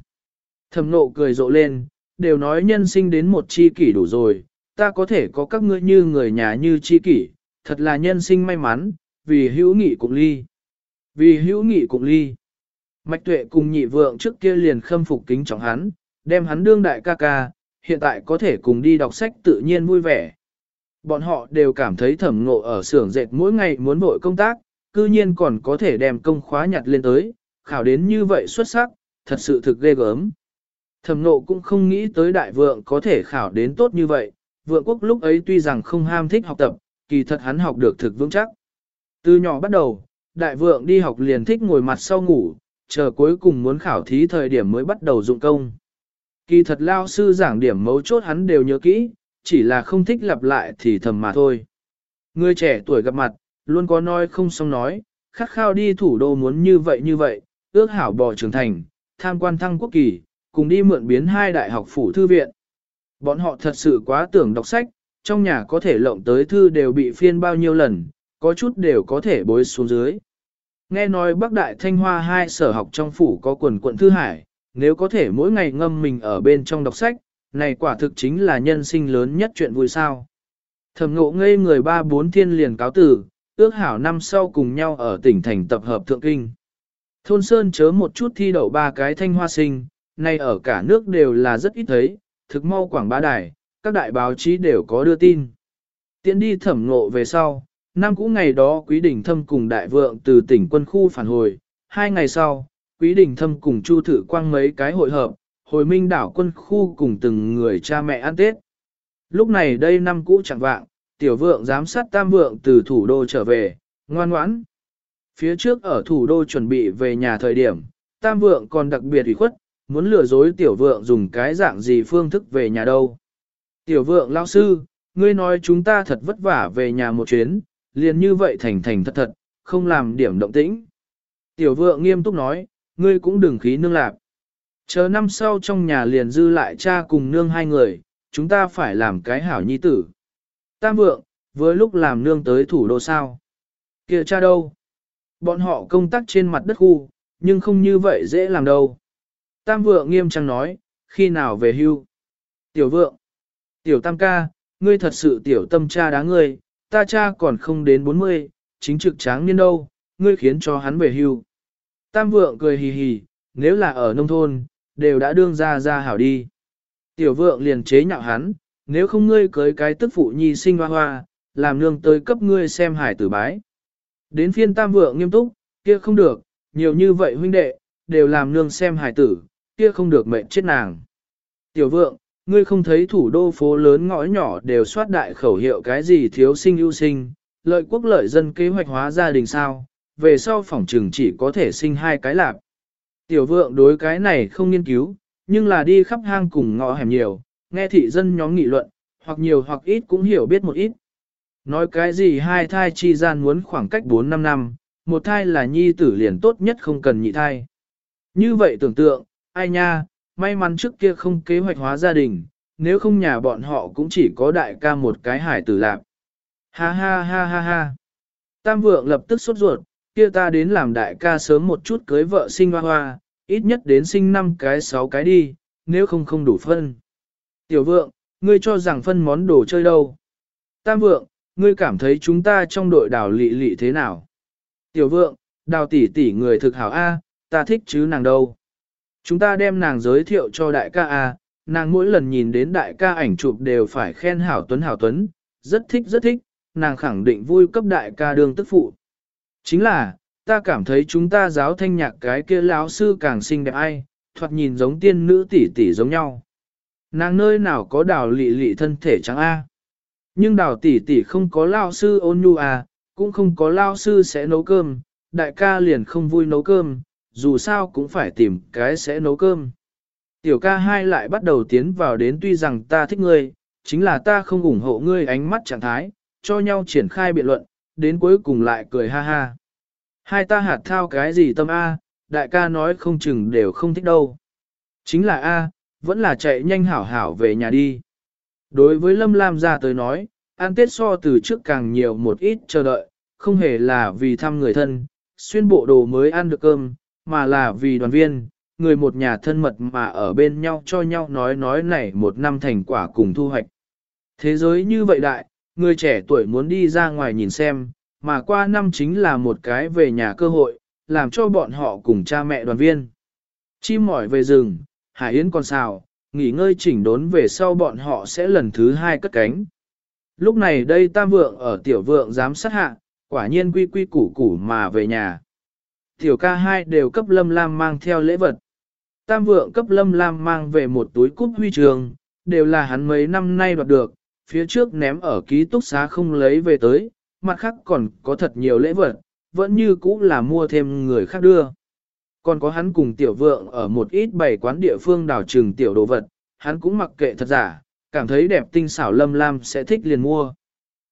Thầm nộ cười rộ lên, đều nói nhân sinh đến một chi kỷ đủ rồi, ta có thể có các ngươi như người nhà như chi kỷ, thật là nhân sinh may mắn, vì hữu nghị cùng ly. Vì hữu nghị cùng ly. Mạch tuệ cùng nhị vượng trước kia liền khâm phục kính trọng hắn, đem hắn đương đại ca ca, hiện tại có thể cùng đi đọc sách tự nhiên vui vẻ. Bọn họ đều cảm thấy thẩm ngộ ở xưởng dệt mỗi ngày muốn vội công tác, cư nhiên còn có thể đem công khóa nhặt lên tới, khảo đến như vậy xuất sắc, thật sự thực ghê gớm. Thẩm ngộ cũng không nghĩ tới đại vượng có thể khảo đến tốt như vậy, vượng quốc lúc ấy tuy rằng không ham thích học tập, kỳ thật hắn học được thực vững chắc. Từ nhỏ bắt đầu, đại vượng đi học liền thích ngồi mặt sau ngủ, chờ cuối cùng muốn khảo thí thời điểm mới bắt đầu dụng công. Kỳ thật lao sư giảng điểm mấu chốt hắn đều nhớ kỹ, chỉ là không thích lặp lại thì thầm mà thôi. Người trẻ tuổi gặp mặt, luôn có nói không xong nói, khát khao đi thủ đô muốn như vậy như vậy, ước hảo bò trưởng thành, tham quan thăng quốc kỳ, cùng đi mượn biến hai đại học phủ thư viện. Bọn họ thật sự quá tưởng đọc sách, trong nhà có thể lộng tới thư đều bị phiên bao nhiêu lần, có chút đều có thể bối xuống dưới. Nghe nói Bắc Đại Thanh Hoa hai sở học trong phủ có quần quận thư hải, nếu có thể mỗi ngày ngâm mình ở bên trong đọc sách, này quả thực chính là nhân sinh lớn nhất chuyện vui sao. Thẩm ngộ ngây người ba bốn thiên liền cáo tử, ước hảo năm sau cùng nhau ở tỉnh thành tập hợp thượng kinh. Thôn Sơn chớ một chút thi đậu ba cái thanh hoa sinh, nay ở cả nước đều là rất ít thấy, thực mau quảng bá đài, các đại báo chí đều có đưa tin. Tiến đi thẩm ngộ về sau, năm cũ ngày đó Quý Đình Thâm cùng đại vượng từ tỉnh quân khu phản hồi, hai ngày sau, Quý Đình Thâm cùng Chu Thử Quang mấy cái hội hợp, hồi minh đảo quân khu cùng từng người cha mẹ ăn Tết. Lúc này đây năm cũ chẳng vạng, tiểu vượng giám sát tam vượng từ thủ đô trở về, ngoan ngoãn. Phía trước ở thủ đô chuẩn bị về nhà thời điểm, tam vượng còn đặc biệt ủy khuất, muốn lừa dối tiểu vượng dùng cái dạng gì phương thức về nhà đâu. Tiểu vượng lao sư, ngươi nói chúng ta thật vất vả về nhà một chuyến, liền như vậy thành thành thật thật, không làm điểm động tĩnh. Tiểu vượng nghiêm túc nói, ngươi cũng đừng khí nương lạp. Chờ năm sau trong nhà liền dư lại cha cùng nương hai người, chúng ta phải làm cái hảo nhi tử. Tam vượng, với lúc làm nương tới thủ đô sao. kia cha đâu? Bọn họ công tác trên mặt đất khu, nhưng không như vậy dễ làm đâu. Tam vượng nghiêm trang nói, khi nào về hưu? Tiểu vượng, tiểu tam ca, ngươi thật sự tiểu tâm cha đá ngươi, ta cha còn không đến 40, chính trực tráng niên đâu, ngươi khiến cho hắn về hưu. Tam vượng cười hì hì, nếu là ở nông thôn, đều đã đương ra ra hảo đi. Tiểu vượng liền chế nhạo hắn, nếu không ngươi cưới cái tức phụ nhi sinh hoa hoa, làm nương tới cấp ngươi xem hải tử bái. Đến phiên tam vượng nghiêm túc, kia không được, nhiều như vậy huynh đệ, đều làm nương xem hải tử, kia không được mệnh chết nàng. Tiểu vượng, ngươi không thấy thủ đô phố lớn ngõ nhỏ đều soát đại khẩu hiệu cái gì thiếu sinh ưu sinh, lợi quốc lợi dân kế hoạch hóa gia đình sao, về sau phỏng trừng chỉ có thể sinh hai cái lạp Tiểu vượng đối cái này không nghiên cứu, nhưng là đi khắp hang cùng ngõ hẻm nhiều, nghe thị dân nhóm nghị luận, hoặc nhiều hoặc ít cũng hiểu biết một ít. Nói cái gì hai thai chi gian muốn khoảng cách 4-5 năm, một thai là nhi tử liền tốt nhất không cần nhị thai. Như vậy tưởng tượng, ai nha, may mắn trước kia không kế hoạch hóa gia đình, nếu không nhà bọn họ cũng chỉ có đại ca một cái hải tử lạc. Ha ha ha ha ha. Tam vượng lập tức sốt ruột, kia ta đến làm đại ca sớm một chút cưới vợ sinh hoa hoa, ít nhất đến sinh năm cái sáu cái đi, nếu không không đủ phân. Tiểu vượng, ngươi cho rằng phân món đồ chơi đâu. Tam vượng, ngươi cảm thấy chúng ta trong đội đào lị lị thế nào? Tiểu vượng, đào tỷ tỷ người thực hảo A, ta thích chứ nàng đâu. Chúng ta đem nàng giới thiệu cho đại ca A, nàng mỗi lần nhìn đến đại ca ảnh chụp đều phải khen hảo tuấn hảo tuấn, rất thích rất thích, nàng khẳng định vui cấp đại ca đương tức phụ. Chính là, ta cảm thấy chúng ta giáo thanh nhạc cái kia lão sư càng xinh đẹp ai, thoạt nhìn giống tiên nữ tỷ tỷ giống nhau. Nàng nơi nào có đào lị lị thân thể trắng A. Nhưng đào tỷ tỷ không có lao sư ôn nhu à, cũng không có lao sư sẽ nấu cơm, đại ca liền không vui nấu cơm, dù sao cũng phải tìm cái sẽ nấu cơm. Tiểu ca hai lại bắt đầu tiến vào đến tuy rằng ta thích ngươi, chính là ta không ủng hộ ngươi ánh mắt trạng thái, cho nhau triển khai biện luận, đến cuối cùng lại cười ha ha. Hai ta hạt thao cái gì tâm A, đại ca nói không chừng đều không thích đâu. Chính là A, vẫn là chạy nhanh hảo hảo về nhà đi. Đối với Lâm Lam ra tới nói, ăn Tết so từ trước càng nhiều một ít chờ đợi, không hề là vì thăm người thân, xuyên bộ đồ mới ăn được cơm, mà là vì đoàn viên, người một nhà thân mật mà ở bên nhau cho nhau nói nói này một năm thành quả cùng thu hoạch. Thế giới như vậy đại, người trẻ tuổi muốn đi ra ngoài nhìn xem, mà qua năm chính là một cái về nhà cơ hội, làm cho bọn họ cùng cha mẹ đoàn viên. Chim mỏi về rừng, Hải Yến còn xào, nghỉ ngơi chỉnh đốn về sau bọn họ sẽ lần thứ hai cất cánh. Lúc này đây tam vượng ở tiểu vượng giám sát hạ, quả nhiên quy quy củ củ mà về nhà. Tiểu ca hai đều cấp lâm lam mang theo lễ vật. Tam vượng cấp lâm lam mang về một túi cúp huy trường, đều là hắn mấy năm nay đoạt được, phía trước ném ở ký túc xá không lấy về tới, mặt khác còn có thật nhiều lễ vật, vẫn như cũ là mua thêm người khác đưa. Còn có hắn cùng tiểu vượng ở một ít bảy quán địa phương đào trừng tiểu đồ vật, hắn cũng mặc kệ thật giả, cảm thấy đẹp tinh xảo Lâm Lam sẽ thích liền mua.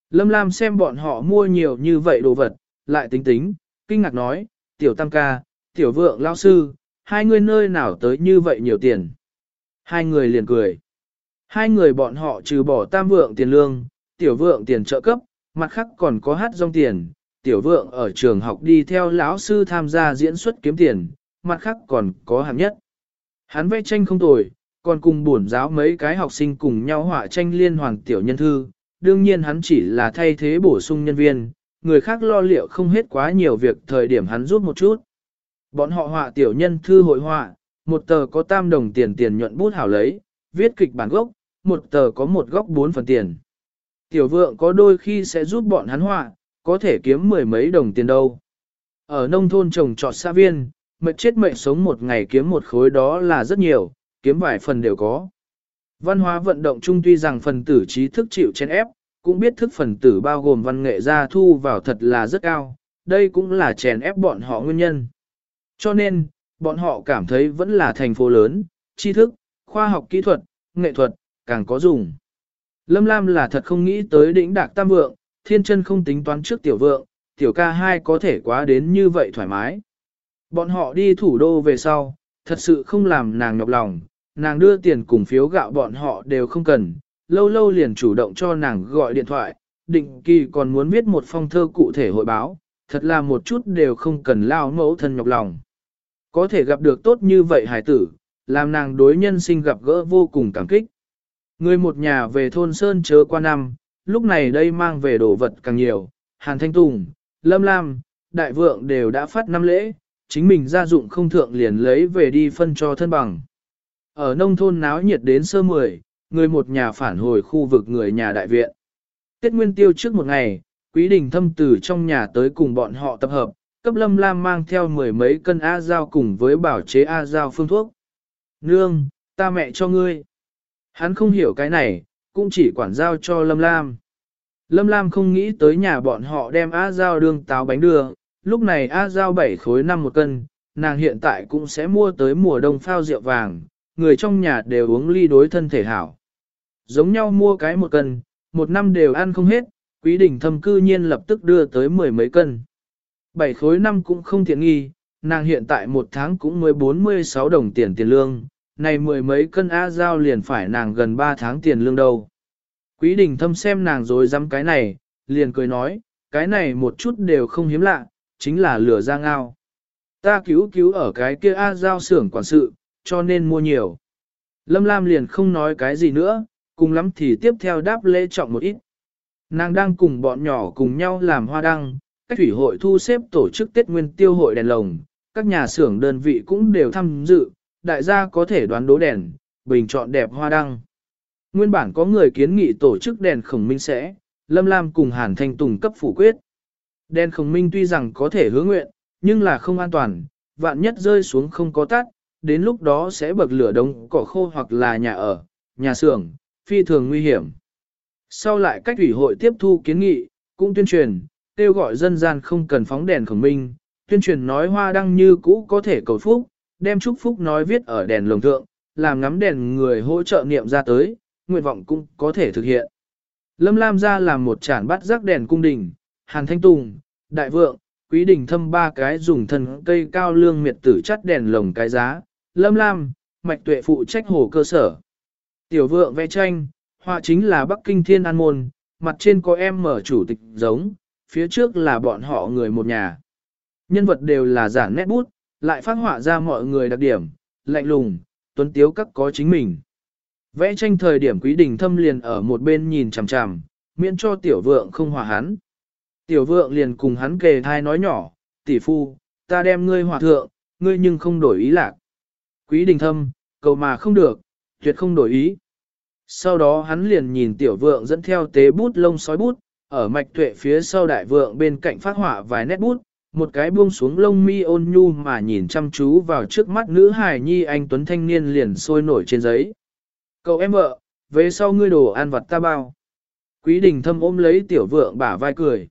Lâm Lam xem bọn họ mua nhiều như vậy đồ vật, lại tính tính, kinh ngạc nói, tiểu tam ca, tiểu vượng lao sư, hai người nơi nào tới như vậy nhiều tiền. Hai người liền cười. Hai người bọn họ trừ bỏ tam vượng tiền lương, tiểu vượng tiền trợ cấp, mặt khác còn có hát rong tiền, tiểu vượng ở trường học đi theo lão sư tham gia diễn xuất kiếm tiền, mặt khác còn có hạng nhất. Hắn vẽ tranh không tồi, còn cùng bổn giáo mấy cái học sinh cùng nhau họa tranh liên hoàn tiểu nhân thư, đương nhiên hắn chỉ là thay thế bổ sung nhân viên, người khác lo liệu không hết quá nhiều việc thời điểm hắn rút một chút. Bọn họ họa tiểu nhân thư hội họa, một tờ có tam đồng tiền tiền nhuận bút hảo lấy, viết kịch bản gốc, một tờ có một góc bốn phần tiền. Tiểu vượng có đôi khi sẽ giúp bọn hắn họa, có thể kiếm mười mấy đồng tiền đâu. Ở nông thôn trồng trọt xa viên, mệt chết mệt sống một ngày kiếm một khối đó là rất nhiều, kiếm vài phần đều có. Văn hóa vận động chung tuy rằng phần tử trí thức chịu chen ép, cũng biết thức phần tử bao gồm văn nghệ gia thu vào thật là rất cao, đây cũng là chèn ép bọn họ nguyên nhân. Cho nên, bọn họ cảm thấy vẫn là thành phố lớn, tri thức, khoa học kỹ thuật, nghệ thuật, càng có dùng. Lâm Lam là thật không nghĩ tới đỉnh đạc tam vượng, thiên chân không tính toán trước tiểu vượng, tiểu ca hai có thể quá đến như vậy thoải mái. Bọn họ đi thủ đô về sau, thật sự không làm nàng nhọc lòng, nàng đưa tiền cùng phiếu gạo bọn họ đều không cần, lâu lâu liền chủ động cho nàng gọi điện thoại, định kỳ còn muốn viết một phong thơ cụ thể hội báo, thật là một chút đều không cần lao mẫu thân nhọc lòng. Có thể gặp được tốt như vậy hải tử, làm nàng đối nhân sinh gặp gỡ vô cùng cảm kích. Người một nhà về thôn Sơn chớ qua năm, lúc này đây mang về đồ vật càng nhiều, Hàn Thanh Tùng, Lâm Lam, Đại Vượng đều đã phát năm lễ, chính mình gia dụng không thượng liền lấy về đi phân cho thân bằng. Ở nông thôn náo nhiệt đến sơ mười, người một nhà phản hồi khu vực người nhà đại viện. Tết Nguyên Tiêu trước một ngày, Quý Đình thâm từ trong nhà tới cùng bọn họ tập hợp, cấp Lâm Lam mang theo mười mấy cân A dao cùng với bảo chế A dao phương thuốc. Nương, ta mẹ cho ngươi. Hắn không hiểu cái này, cũng chỉ quản giao cho Lâm Lam. Lâm Lam không nghĩ tới nhà bọn họ đem A giao đương táo bánh đưa, lúc này A giao 7 khối 5 một cân, nàng hiện tại cũng sẽ mua tới mùa đông phao rượu vàng, người trong nhà đều uống ly đối thân thể hảo. Giống nhau mua cái một cân, một năm đều ăn không hết, quý đỉnh thâm cư nhiên lập tức đưa tới mười mấy cân. Bảy khối năm cũng không tiện nghi, nàng hiện tại một tháng cũng mới 46 đồng tiền tiền lương, này mười mấy cân A giao liền phải nàng gần 3 tháng tiền lương đâu. Quý đình thâm xem nàng rồi dám cái này, liền cười nói, cái này một chút đều không hiếm lạ, chính là lửa ra ngao. Ta cứu cứu ở cái kia A giao xưởng quản sự, cho nên mua nhiều. Lâm Lam liền không nói cái gì nữa, cùng lắm thì tiếp theo đáp lễ trọng một ít. Nàng đang cùng bọn nhỏ cùng nhau làm hoa đăng, cách thủy hội thu xếp tổ chức Tết Nguyên tiêu hội đèn lồng, các nhà xưởng đơn vị cũng đều tham dự, đại gia có thể đoán đố đèn, bình chọn đẹp hoa đăng. Nguyên bản có người kiến nghị tổ chức đèn khổng minh sẽ, Lâm Lam cùng Hàn Thanh Tùng cấp phủ quyết. Đèn khổng minh tuy rằng có thể hứa nguyện, nhưng là không an toàn, vạn nhất rơi xuống không có tắt, đến lúc đó sẽ bậc lửa đống cỏ khô hoặc là nhà ở, nhà xưởng, phi thường nguy hiểm. Sau lại cách ủy hội tiếp thu kiến nghị, cũng tuyên truyền, kêu gọi dân gian không cần phóng đèn khổng minh, tuyên truyền nói hoa đăng như cũ có thể cầu phúc, đem chúc phúc nói viết ở đèn lồng thượng, làm ngắm đèn người hỗ trợ niệm ra tới, nguyện vọng cũng có thể thực hiện. Lâm Lam ra làm một chản bắt rác đèn cung đình, Hàn Thanh Tùng, Đại Vượng, Quý Đình thâm ba cái dùng thân cây cao lương miệt tử chắt đèn lồng cái giá, Lâm Lam, Mạch Tuệ phụ trách hồ cơ sở. Tiểu vượng vẽ tranh, họa chính là Bắc Kinh Thiên An Môn, mặt trên có em mở chủ tịch giống, phía trước là bọn họ người một nhà. Nhân vật đều là giản nét bút, lại phát họa ra mọi người đặc điểm, lạnh lùng, tuấn tiếu các có chính mình. Vẽ tranh thời điểm quý đình thâm liền ở một bên nhìn chằm chằm, miễn cho tiểu vượng không hòa hắn. Tiểu vượng liền cùng hắn kề thai nói nhỏ, tỷ phu, ta đem ngươi hòa thượng, ngươi nhưng không đổi ý lạc. Quý đình thâm, cầu mà không được, tuyệt không đổi ý. Sau đó hắn liền nhìn tiểu vượng dẫn theo tế bút lông sói bút, ở mạch tuệ phía sau đại vượng bên cạnh phát họa vài nét bút, một cái buông xuống lông mi ôn nhu mà nhìn chăm chú vào trước mắt nữ hài nhi anh Tuấn Thanh Niên liền sôi nổi trên giấy. Cậu em vợ, về sau ngươi đồ ăn vặt ta bao. Quý đình thâm ôm lấy tiểu vượng bả vai cười.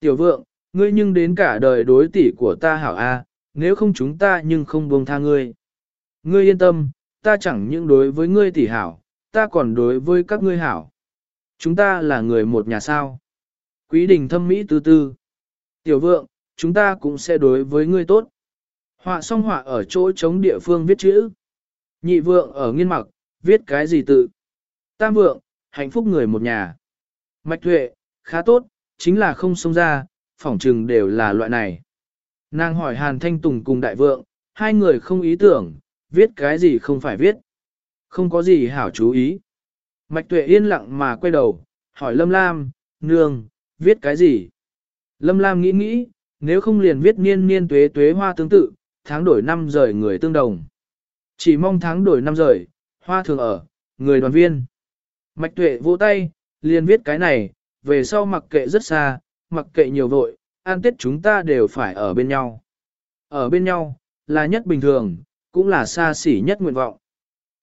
Tiểu vượng, ngươi nhưng đến cả đời đối tỷ của ta hảo a, nếu không chúng ta nhưng không buông tha ngươi. Ngươi yên tâm, ta chẳng những đối với ngươi tỷ hảo, ta còn đối với các ngươi hảo. Chúng ta là người một nhà sao. Quý đình thâm mỹ tư tư. Tiểu vượng, chúng ta cũng sẽ đối với ngươi tốt. Họa xong họa ở chỗ chống địa phương viết chữ. Nhị vượng ở nghiên mặc, viết cái gì tự. Tam vượng, hạnh phúc người một nhà. Mạch tuệ, khá tốt, chính là không xông ra, phỏng trừng đều là loại này. Nàng hỏi Hàn Thanh Tùng cùng đại vượng, hai người không ý tưởng, viết cái gì không phải viết. Không có gì hảo chú ý. Mạch tuệ yên lặng mà quay đầu, hỏi Lâm Lam, nương, viết cái gì? Lâm Lam nghĩ nghĩ, nếu không liền viết niên niên tuế tuế hoa tương tự, tháng đổi năm rời người tương đồng. Chỉ mong tháng đổi năm rời, hoa thường ở, người đoàn viên. Mạch tuệ vỗ tay, liền viết cái này, về sau mặc kệ rất xa, mặc kệ nhiều vội, an tết chúng ta đều phải ở bên nhau. Ở bên nhau, là nhất bình thường, cũng là xa xỉ nhất nguyện vọng.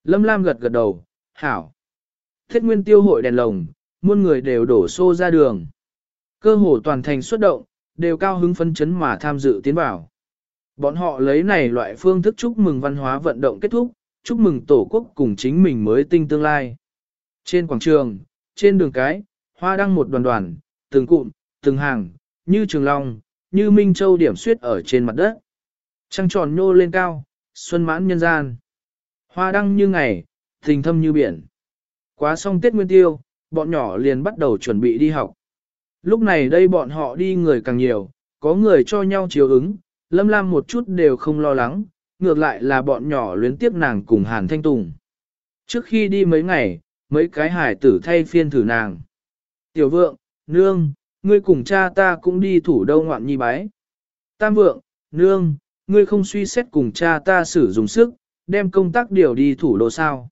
Lâm Lam gật gật đầu, hảo. Thiết nguyên tiêu hội đèn lồng, muôn người đều đổ xô ra đường. Cơ hồ toàn thành xuất động, đều cao hứng phấn chấn mà tham dự tiến vào. Bọn họ lấy này loại phương thức chúc mừng văn hóa vận động kết thúc, chúc mừng tổ quốc cùng chính mình mới tinh tương lai. Trên quảng trường, trên đường cái, hoa đăng một đoàn đoàn, từng cụm, từng hàng, như trường long, như minh châu điểm suyết ở trên mặt đất. Trăng tròn nhô lên cao, xuân mãn nhân gian. Hoa đăng như ngày, tình thâm như biển. Quá xong Tết Nguyên Tiêu, bọn nhỏ liền bắt đầu chuẩn bị đi học. Lúc này đây bọn họ đi người càng nhiều, có người cho nhau chiếu ứng, Lâm Lam một chút đều không lo lắng, ngược lại là bọn nhỏ luyến tiếp nàng cùng Hàn Thanh Tùng. Trước khi đi mấy ngày, mấy cái hải tử thay phiên thử nàng. Tiểu vượng, nương, ngươi cùng cha ta cũng đi thủ đô ngoạn nhi bái. Tam vượng, nương, ngươi không suy xét cùng cha ta sử dụng sức, đem công tác điều đi thủ đô sao.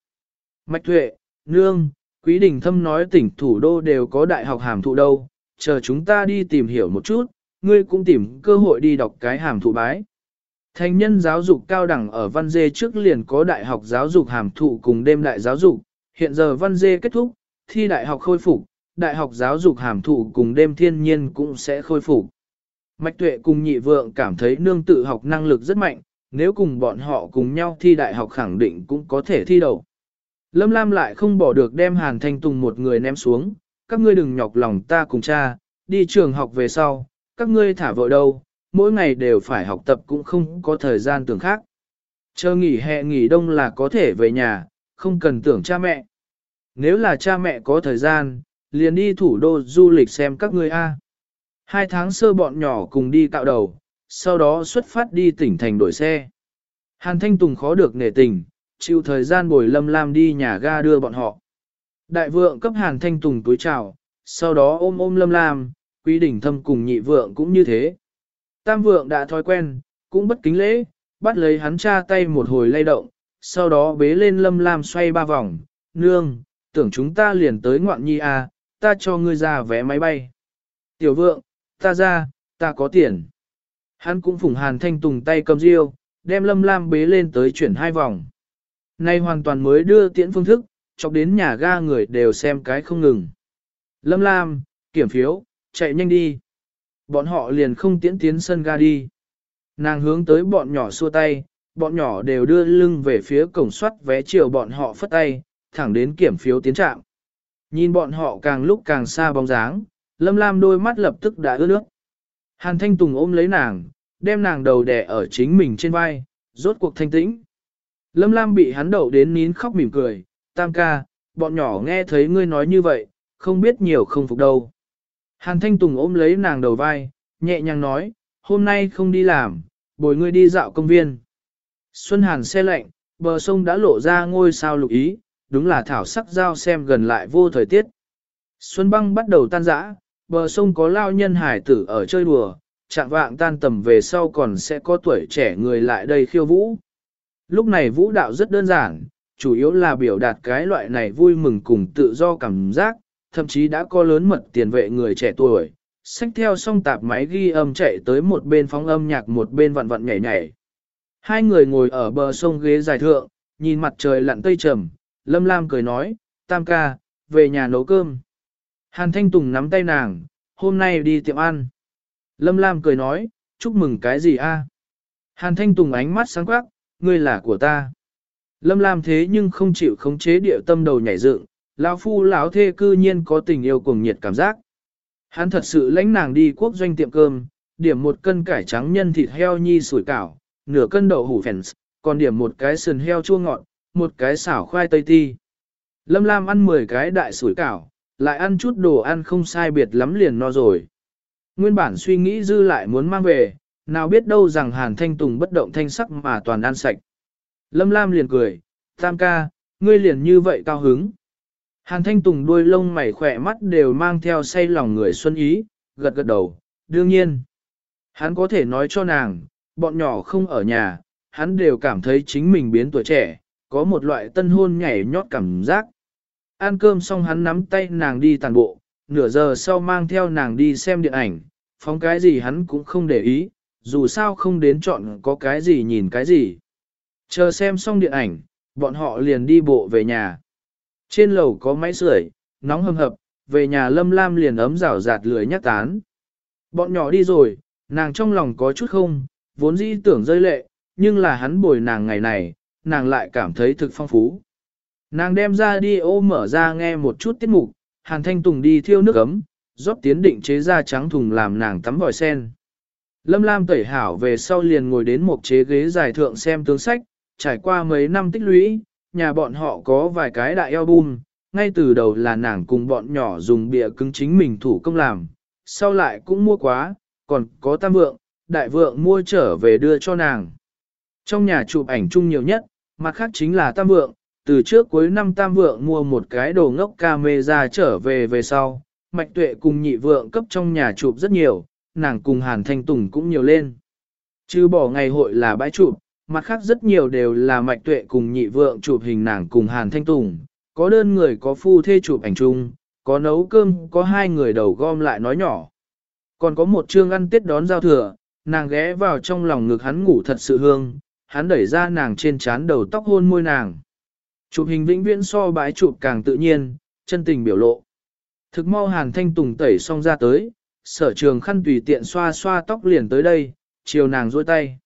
Mạch Thuệ, Nương, Quý Đình Thâm nói tỉnh thủ đô đều có đại học hàm thụ đâu, chờ chúng ta đi tìm hiểu một chút, ngươi cũng tìm cơ hội đi đọc cái hàm thụ bái. Thành nhân giáo dục cao đẳng ở Văn Dê trước liền có đại học giáo dục hàm thụ cùng đêm đại giáo dục, hiện giờ Văn Dê kết thúc, thi đại học khôi phục, đại học giáo dục hàm thụ cùng đêm thiên nhiên cũng sẽ khôi phục. Mạch Tuệ cùng nhị vượng cảm thấy nương tự học năng lực rất mạnh, nếu cùng bọn họ cùng nhau thi đại học khẳng định cũng có thể thi đầu. Lâm Lam lại không bỏ được đem Hàn Thanh Tùng một người ném xuống, các ngươi đừng nhọc lòng ta cùng cha, đi trường học về sau, các ngươi thả vội đâu, mỗi ngày đều phải học tập cũng không có thời gian tưởng khác. Chờ nghỉ hè nghỉ đông là có thể về nhà, không cần tưởng cha mẹ. Nếu là cha mẹ có thời gian, liền đi thủ đô du lịch xem các ngươi A. Hai tháng sơ bọn nhỏ cùng đi cạo đầu, sau đó xuất phát đi tỉnh thành đổi xe. Hàn Thanh Tùng khó được nể tình, chịu thời gian bồi Lâm Lam đi nhà ga đưa bọn họ. Đại vượng cấp Hàn Thanh Tùng túi chào, sau đó ôm ôm Lâm Lam, quý đỉnh thâm cùng nhị vượng cũng như thế. Tam vượng đã thói quen, cũng bất kính lễ, bắt lấy hắn cha tay một hồi lay động, sau đó bế lên Lâm Lam xoay ba vòng, nương, tưởng chúng ta liền tới ngoạn nhi à, ta cho ngươi ra vé máy bay. Tiểu vượng, ta ra, ta có tiền. Hắn cũng phủng hàn thanh tùng tay cầm riêu, đem lâm lam bế lên tới chuyển hai vòng. Nay hoàn toàn mới đưa tiễn phương thức, chọc đến nhà ga người đều xem cái không ngừng. Lâm lam, kiểm phiếu, chạy nhanh đi. Bọn họ liền không tiến tiến sân ga đi. Nàng hướng tới bọn nhỏ xua tay, bọn nhỏ đều đưa lưng về phía cổng soát vé chiều bọn họ phất tay, thẳng đến kiểm phiếu tiến trạng. Nhìn bọn họ càng lúc càng xa bóng dáng, Lâm Lam đôi mắt lập tức đã ướt nước. Hàn Thanh Tùng ôm lấy nàng, đem nàng đầu đè ở chính mình trên vai, rốt cuộc thanh tĩnh. Lâm Lam bị hắn đậu đến nín khóc mỉm cười, tam ca, bọn nhỏ nghe thấy ngươi nói như vậy, không biết nhiều không phục đâu. Hàn Thanh Tùng ôm lấy nàng đầu vai, nhẹ nhàng nói, hôm nay không đi làm, bồi ngươi đi dạo công viên. Xuân Hàn xe lạnh, bờ sông đã lộ ra ngôi sao lục ý, đúng là thảo sắc giao xem gần lại vô thời tiết. Xuân băng bắt đầu tan rã, bờ sông có lao nhân hải tử ở chơi đùa, chạm vạng tan tầm về sau còn sẽ có tuổi trẻ người lại đây khiêu vũ. Lúc này vũ đạo rất đơn giản, chủ yếu là biểu đạt cái loại này vui mừng cùng tự do cảm giác, thậm chí đã có lớn mật tiền vệ người trẻ tuổi, xách theo song tạp máy ghi âm chạy tới một bên phóng âm nhạc một bên vặn vặn nhảy nhảy. Hai người ngồi ở bờ sông ghế dài thượng, nhìn mặt trời lặn tây trầm, Lâm Lam cười nói, Tam ca, về nhà nấu cơm. Hàn Thanh Tùng nắm tay nàng, hôm nay đi tiệm ăn. Lâm Lam cười nói, chúc mừng cái gì a? Hàn Thanh Tùng ánh mắt sáng quắc, ngươi là của ta. Lâm Lam thế nhưng không chịu khống chế địa tâm đầu nhảy dựng, lão phu lão thê cư nhiên có tình yêu cuồng nhiệt cảm giác. Hắn thật sự lãnh nàng đi quốc doanh tiệm cơm, điểm một cân cải trắng nhân thịt heo nhi sủi cảo, nửa cân đậu hủ phèn, còn điểm một cái sườn heo chua ngọt, một cái xảo khoai tây ti. Lâm Lam ăn 10 cái đại sủi cảo, lại ăn chút đồ ăn không sai biệt lắm liền no rồi. Nguyên bản suy nghĩ dư lại muốn mang về, nào biết đâu rằng Hàn Thanh Tùng bất động thanh sắc mà toàn ăn sạch. Lâm Lam liền cười, tam ca, ngươi liền như vậy cao hứng. Hàn Thanh Tùng đuôi lông mày khỏe mắt đều mang theo say lòng người xuân ý, gật gật đầu, đương nhiên. Hắn có thể nói cho nàng, bọn nhỏ không ở nhà, hắn đều cảm thấy chính mình biến tuổi trẻ, có một loại tân hôn nhảy nhót cảm giác. Ăn cơm xong hắn nắm tay nàng đi tàn bộ, nửa giờ sau mang theo nàng đi xem điện ảnh, phóng cái gì hắn cũng không để ý, dù sao không đến chọn có cái gì nhìn cái gì. Chờ xem xong điện ảnh, bọn họ liền đi bộ về nhà. Trên lầu có máy sưởi, nóng hầm hập, về nhà lâm lam liền ấm rào rạt lưới nhắc tán. Bọn nhỏ đi rồi, nàng trong lòng có chút không, vốn dĩ tưởng rơi lệ, nhưng là hắn bồi nàng ngày này, nàng lại cảm thấy thực phong phú. Nàng đem ra đi ô mở ra nghe một chút tiết mục, Hàn Thanh Tùng đi thiêu nước ấm, rót tiến định chế ra trắng thùng làm nàng tắm vòi sen. Lâm Lam tẩy hảo về sau liền ngồi đến một chế ghế dài thượng xem tướng sách, trải qua mấy năm tích lũy, nhà bọn họ có vài cái đại album, ngay từ đầu là nàng cùng bọn nhỏ dùng bìa cứng chính mình thủ công làm, sau lại cũng mua quá, còn có tam vượng, đại vượng mua trở về đưa cho nàng. Trong nhà chụp ảnh chung nhiều nhất, mặt khác chính là tam vượng, từ trước cuối năm tam vượng mua một cái đồ ngốc camera trở về về sau, mạch tuệ cùng nhị vượng cấp trong nhà chụp rất nhiều, nàng cùng Hàn Thanh Tùng cũng nhiều lên. Chứ bỏ ngày hội là bãi chụp, mặt khác rất nhiều đều là mạch tuệ cùng nhị vượng chụp hình nàng cùng Hàn Thanh Tùng, có đơn người có phu thê chụp ảnh chung, có nấu cơm, có hai người đầu gom lại nói nhỏ. Còn có một chương ăn tết đón giao thừa, nàng ghé vào trong lòng ngực hắn ngủ thật sự hương, hắn đẩy ra nàng trên trán đầu tóc hôn môi nàng. Chụp hình vĩnh viễn so bái chụp càng tự nhiên, chân tình biểu lộ. Thực mau hàn thanh tùng tẩy xong ra tới, sở trường khăn tùy tiện xoa xoa tóc liền tới đây, chiều nàng dôi tay.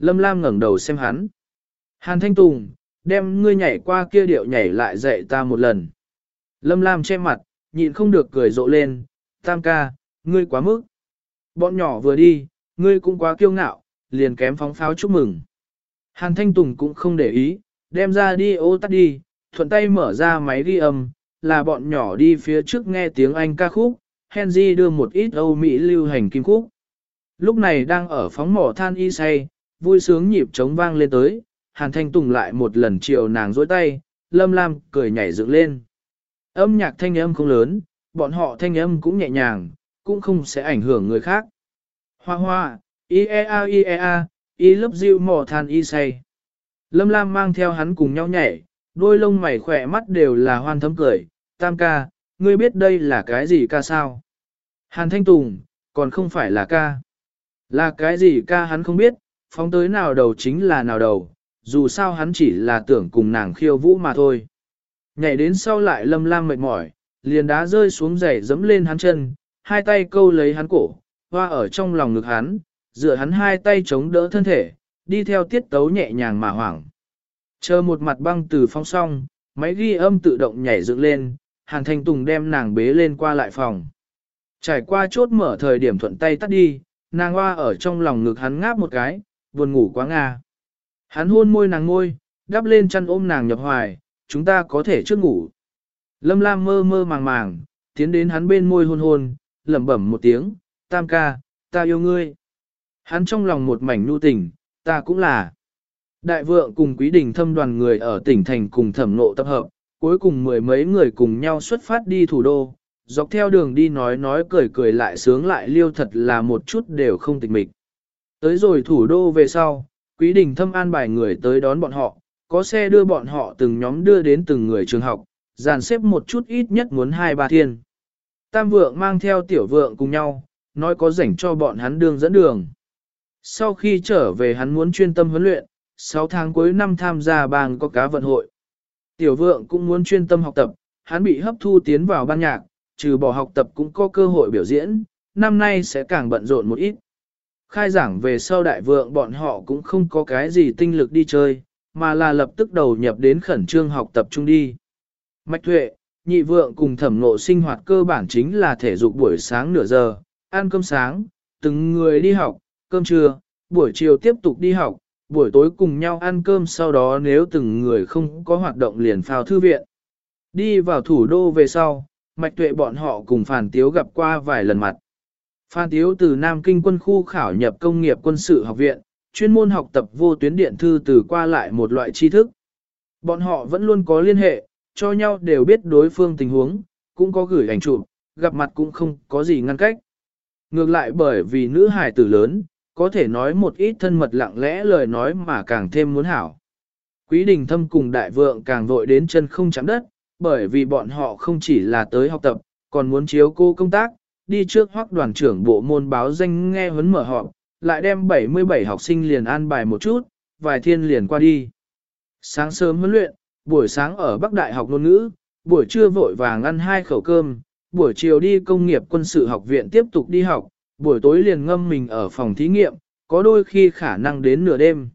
Lâm Lam ngẩng đầu xem hắn. Hàn thanh tùng, đem ngươi nhảy qua kia điệu nhảy lại dạy ta một lần. Lâm Lam che mặt, nhịn không được cười rộ lên, tam ca, ngươi quá mức. Bọn nhỏ vừa đi, ngươi cũng quá kiêu ngạo, liền kém phóng pháo chúc mừng. Hàn Thanh Tùng cũng không để ý, đem ra đi ô tắt đi, thuận tay mở ra máy ghi âm, là bọn nhỏ đi phía trước nghe tiếng Anh ca khúc, Henry đưa một ít Âu Mỹ lưu hành kim khúc. Lúc này đang ở phóng mỏ than y say, vui sướng nhịp trống vang lên tới, Hàn Thanh Tùng lại một lần chiều nàng dối tay, Lâm Lam cười nhảy dựng lên. Âm nhạc thanh âm không lớn, bọn họ thanh âm cũng nhẹ nhàng, cũng không sẽ ảnh hưởng người khác. Hoa hoa, I-E-A I-E-A, I love you mỏ than y say. Lâm Lam mang theo hắn cùng nhau nhảy, đôi lông mày khỏe mắt đều là hoan thấm cười, tam ca, ngươi biết đây là cái gì ca sao? Hàn Thanh Tùng, còn không phải là ca. Là cái gì ca hắn không biết, phóng tới nào đầu chính là nào đầu, dù sao hắn chỉ là tưởng cùng nàng khiêu vũ mà thôi. Nhảy đến sau lại lâm lam mệt mỏi, liền đá rơi xuống giày dẫm lên hắn chân, hai tay câu lấy hắn cổ, hoa ở trong lòng ngực hắn, dựa hắn hai tay chống đỡ thân thể, đi theo tiết tấu nhẹ nhàng mà hoảng. Chờ một mặt băng từ phong song, máy ghi âm tự động nhảy dựng lên, Hàn Thanh Tùng đem nàng bế lên qua lại phòng. Trải qua chốt mở thời điểm thuận tay tắt đi, nàng hoa ở trong lòng ngực hắn ngáp một cái, buồn ngủ quá nga. Hắn hôn môi nàng ngôi, đắp lên chăn ôm nàng nhập hoài, chúng ta có thể trước ngủ. Lâm Lam mơ mơ màng màng, tiến đến hắn bên môi hôn hôn, lẩm bẩm một tiếng, tam ca, ta yêu ngươi. Hắn trong lòng một mảnh nu tình, ta cũng là. Đại vượng cùng quý đình thâm đoàn người ở tỉnh thành cùng thẩm nộ tập hợp, cuối cùng mười mấy người cùng nhau xuất phát đi thủ đô, dọc theo đường đi nói nói cười cười lại sướng lại liêu thật là một chút đều không tịch mịch. Tới rồi thủ đô về sau, quý đình thâm an bài người tới đón bọn họ, có xe đưa bọn họ từng nhóm đưa đến từng người trường học, dàn xếp một chút ít nhất muốn hai ba thiên. Tam vượng mang theo tiểu vượng cùng nhau, nói có rảnh cho bọn hắn đường dẫn đường. Sau khi trở về hắn muốn chuyên tâm huấn luyện, 6 tháng cuối năm tham gia bang có cá vận hội. Tiểu vượng cũng muốn chuyên tâm học tập, hắn bị hấp thu tiến vào ban nhạc, trừ bỏ học tập cũng có cơ hội biểu diễn, năm nay sẽ càng bận rộn một ít. Khai giảng về sau đại vượng bọn họ cũng không có cái gì tinh lực đi chơi, mà là lập tức đầu nhập đến khẩn trương học tập trung đi. Mạch Thuệ, nhị vượng cùng thẩm ngộ sinh hoạt cơ bản chính là thể dục buổi sáng nửa giờ, ăn cơm sáng, từng người đi học, cơm trưa, buổi chiều tiếp tục đi học, buổi tối cùng nhau ăn cơm sau đó nếu từng người không có hoạt động liền phao thư viện. Đi vào thủ đô về sau, Mạch Tuệ bọn họ cùng phản Tiếu gặp qua vài lần mặt. Phan Tiếu từ Nam Kinh quân khu khảo nhập công nghiệp quân sự học viện, chuyên môn học tập vô tuyến điện thư từ qua lại một loại tri thức. Bọn họ vẫn luôn có liên hệ, cho nhau đều biết đối phương tình huống, cũng có gửi ảnh chụp, gặp mặt cũng không có gì ngăn cách. Ngược lại bởi vì nữ hài tử lớn, có thể nói một ít thân mật lặng lẽ lời nói mà càng thêm muốn hảo. Quý đình thâm cùng đại vượng càng vội đến chân không chạm đất, bởi vì bọn họ không chỉ là tới học tập, còn muốn chiếu cô công tác, đi trước hoắc đoàn trưởng bộ môn báo danh nghe huấn mở họp, lại đem 77 học sinh liền an bài một chút, vài thiên liền qua đi. Sáng sớm huấn luyện, buổi sáng ở Bắc Đại học ngôn ngữ, buổi trưa vội vàng ăn hai khẩu cơm, buổi chiều đi công nghiệp quân sự học viện tiếp tục đi học, buổi tối liền ngâm mình ở phòng thí nghiệm, có đôi khi khả năng đến nửa đêm.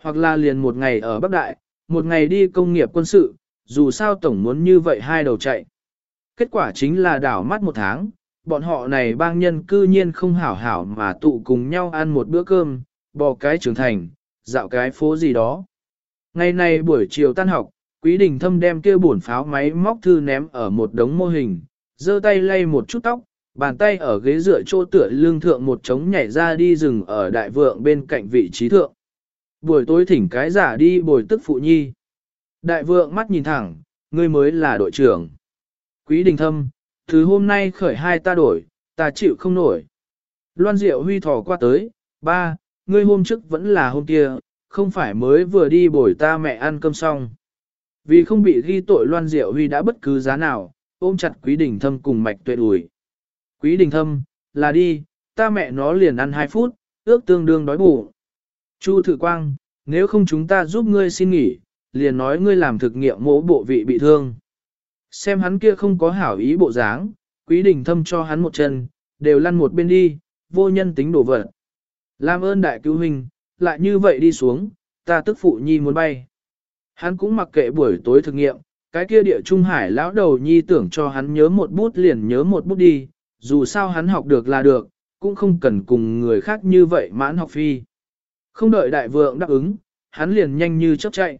Hoặc là liền một ngày ở Bắc Đại, một ngày đi công nghiệp quân sự, dù sao tổng muốn như vậy hai đầu chạy. Kết quả chính là đảo mắt một tháng, bọn họ này bang nhân cư nhiên không hảo hảo mà tụ cùng nhau ăn một bữa cơm, bò cái trưởng thành, dạo cái phố gì đó. Ngày này buổi chiều tan học, Quý Đình Thâm đem kia bổn pháo máy móc thư ném ở một đống mô hình, giơ tay lay một chút tóc, bàn tay ở ghế dựa chỗ tựa lương thượng một trống nhảy ra đi rừng ở đại vượng bên cạnh vị trí thượng. Buổi tối thỉnh cái giả đi bồi tức phụ nhi. Đại vượng mắt nhìn thẳng, ngươi mới là đội trưởng. Quý đình thâm, thứ hôm nay khởi hai ta đổi, ta chịu không nổi. Loan Diệu Huy thò qua tới, ba, ngươi hôm trước vẫn là hôm kia, không phải mới vừa đi bồi ta mẹ ăn cơm xong. Vì không bị ghi tội Loan Diệu Huy đã bất cứ giá nào, ôm chặt Quý Đình Thâm cùng mạch tuệ đùi. Quý Đình Thâm, là đi, ta mẹ nó liền ăn 2 phút, ước tương đương đói bụng. Chu Thử Quang, nếu không chúng ta giúp ngươi xin nghỉ, liền nói ngươi làm thực nghiệm mỗ bộ vị bị thương. Xem hắn kia không có hảo ý bộ dáng, Quý Đình Thâm cho hắn một chân, đều lăn một bên đi, vô nhân tính đổ vật. Làm ơn đại cứu huynh, lại như vậy đi xuống, ta tức phụ nhi muốn bay. Hắn cũng mặc kệ buổi tối thực nghiệm, cái kia địa trung hải lão đầu nhi tưởng cho hắn nhớ một bút liền nhớ một bút đi, dù sao hắn học được là được, cũng không cần cùng người khác như vậy mãn học phi. Không đợi đại vượng đáp ứng, hắn liền nhanh như chớp chạy.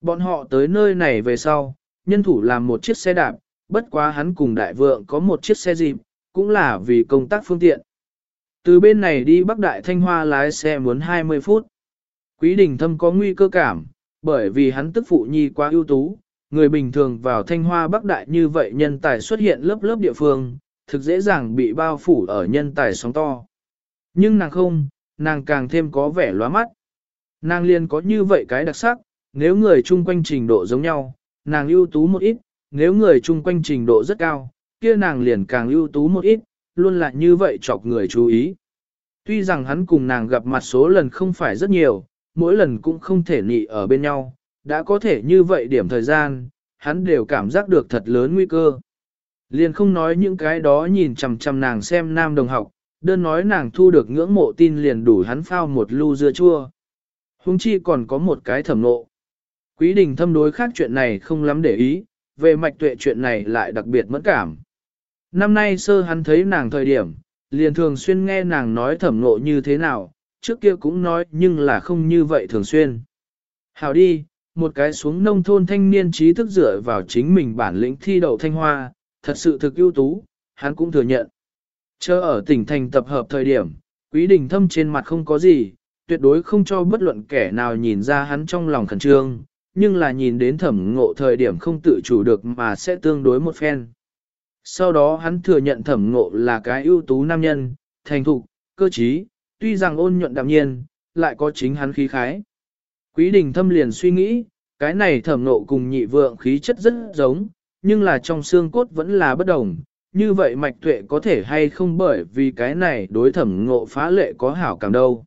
Bọn họ tới nơi này về sau, nhân thủ làm một chiếc xe đạp, bất quá hắn cùng đại vượng có một chiếc xe dịp, cũng là vì công tác phương tiện. Từ bên này đi Bắc Đại Thanh Hoa lái xe muốn 20 phút. Quý đình thâm có nguy cơ cảm, bởi vì hắn tức phụ nhi quá ưu tú, người bình thường vào Thanh Hoa Bắc Đại như vậy nhân tài xuất hiện lớp lớp địa phương, thực dễ dàng bị bao phủ ở nhân tài sóng to. Nhưng nàng không, nàng càng thêm có vẻ lóa mắt. Nàng liền có như vậy cái đặc sắc, nếu người chung quanh trình độ giống nhau, nàng ưu tú một ít, nếu người chung quanh trình độ rất cao, kia nàng liền càng ưu tú một ít, luôn là như vậy chọc người chú ý. Tuy rằng hắn cùng nàng gặp mặt số lần không phải rất nhiều, mỗi lần cũng không thể nị ở bên nhau, đã có thể như vậy điểm thời gian, hắn đều cảm giác được thật lớn nguy cơ. Liền không nói những cái đó nhìn chằm chằm nàng xem nam đồng học, đơn nói nàng thu được ngưỡng mộ tin liền đủ hắn phao một lu dưa chua. Hùng chi còn có một cái thẩm nộ. Quý đình thâm đối khác chuyện này không lắm để ý, về mạch tuệ chuyện này lại đặc biệt mẫn cảm. Năm nay sơ hắn thấy nàng thời điểm, liền thường xuyên nghe nàng nói thẩm nộ như thế nào, trước kia cũng nói nhưng là không như vậy thường xuyên. Hào đi, một cái xuống nông thôn thanh niên trí thức dựa vào chính mình bản lĩnh thi đậu thanh hoa, thật sự thực ưu tú, hắn cũng thừa nhận. Chờ ở tỉnh thành tập hợp thời điểm, quý đình thâm trên mặt không có gì, tuyệt đối không cho bất luận kẻ nào nhìn ra hắn trong lòng khẩn trương, nhưng là nhìn đến thẩm ngộ thời điểm không tự chủ được mà sẽ tương đối một phen. Sau đó hắn thừa nhận thẩm ngộ là cái ưu tú nam nhân, thành thục, cơ trí, tuy rằng ôn nhuận đạm nhiên, lại có chính hắn khí khái. Quý đình thâm liền suy nghĩ, cái này thẩm nộ cùng nhị vượng khí chất rất giống, nhưng là trong xương cốt vẫn là bất đồng. Như vậy mạch tuệ có thể hay không bởi vì cái này đối thẩm ngộ phá lệ có hảo cảm đâu.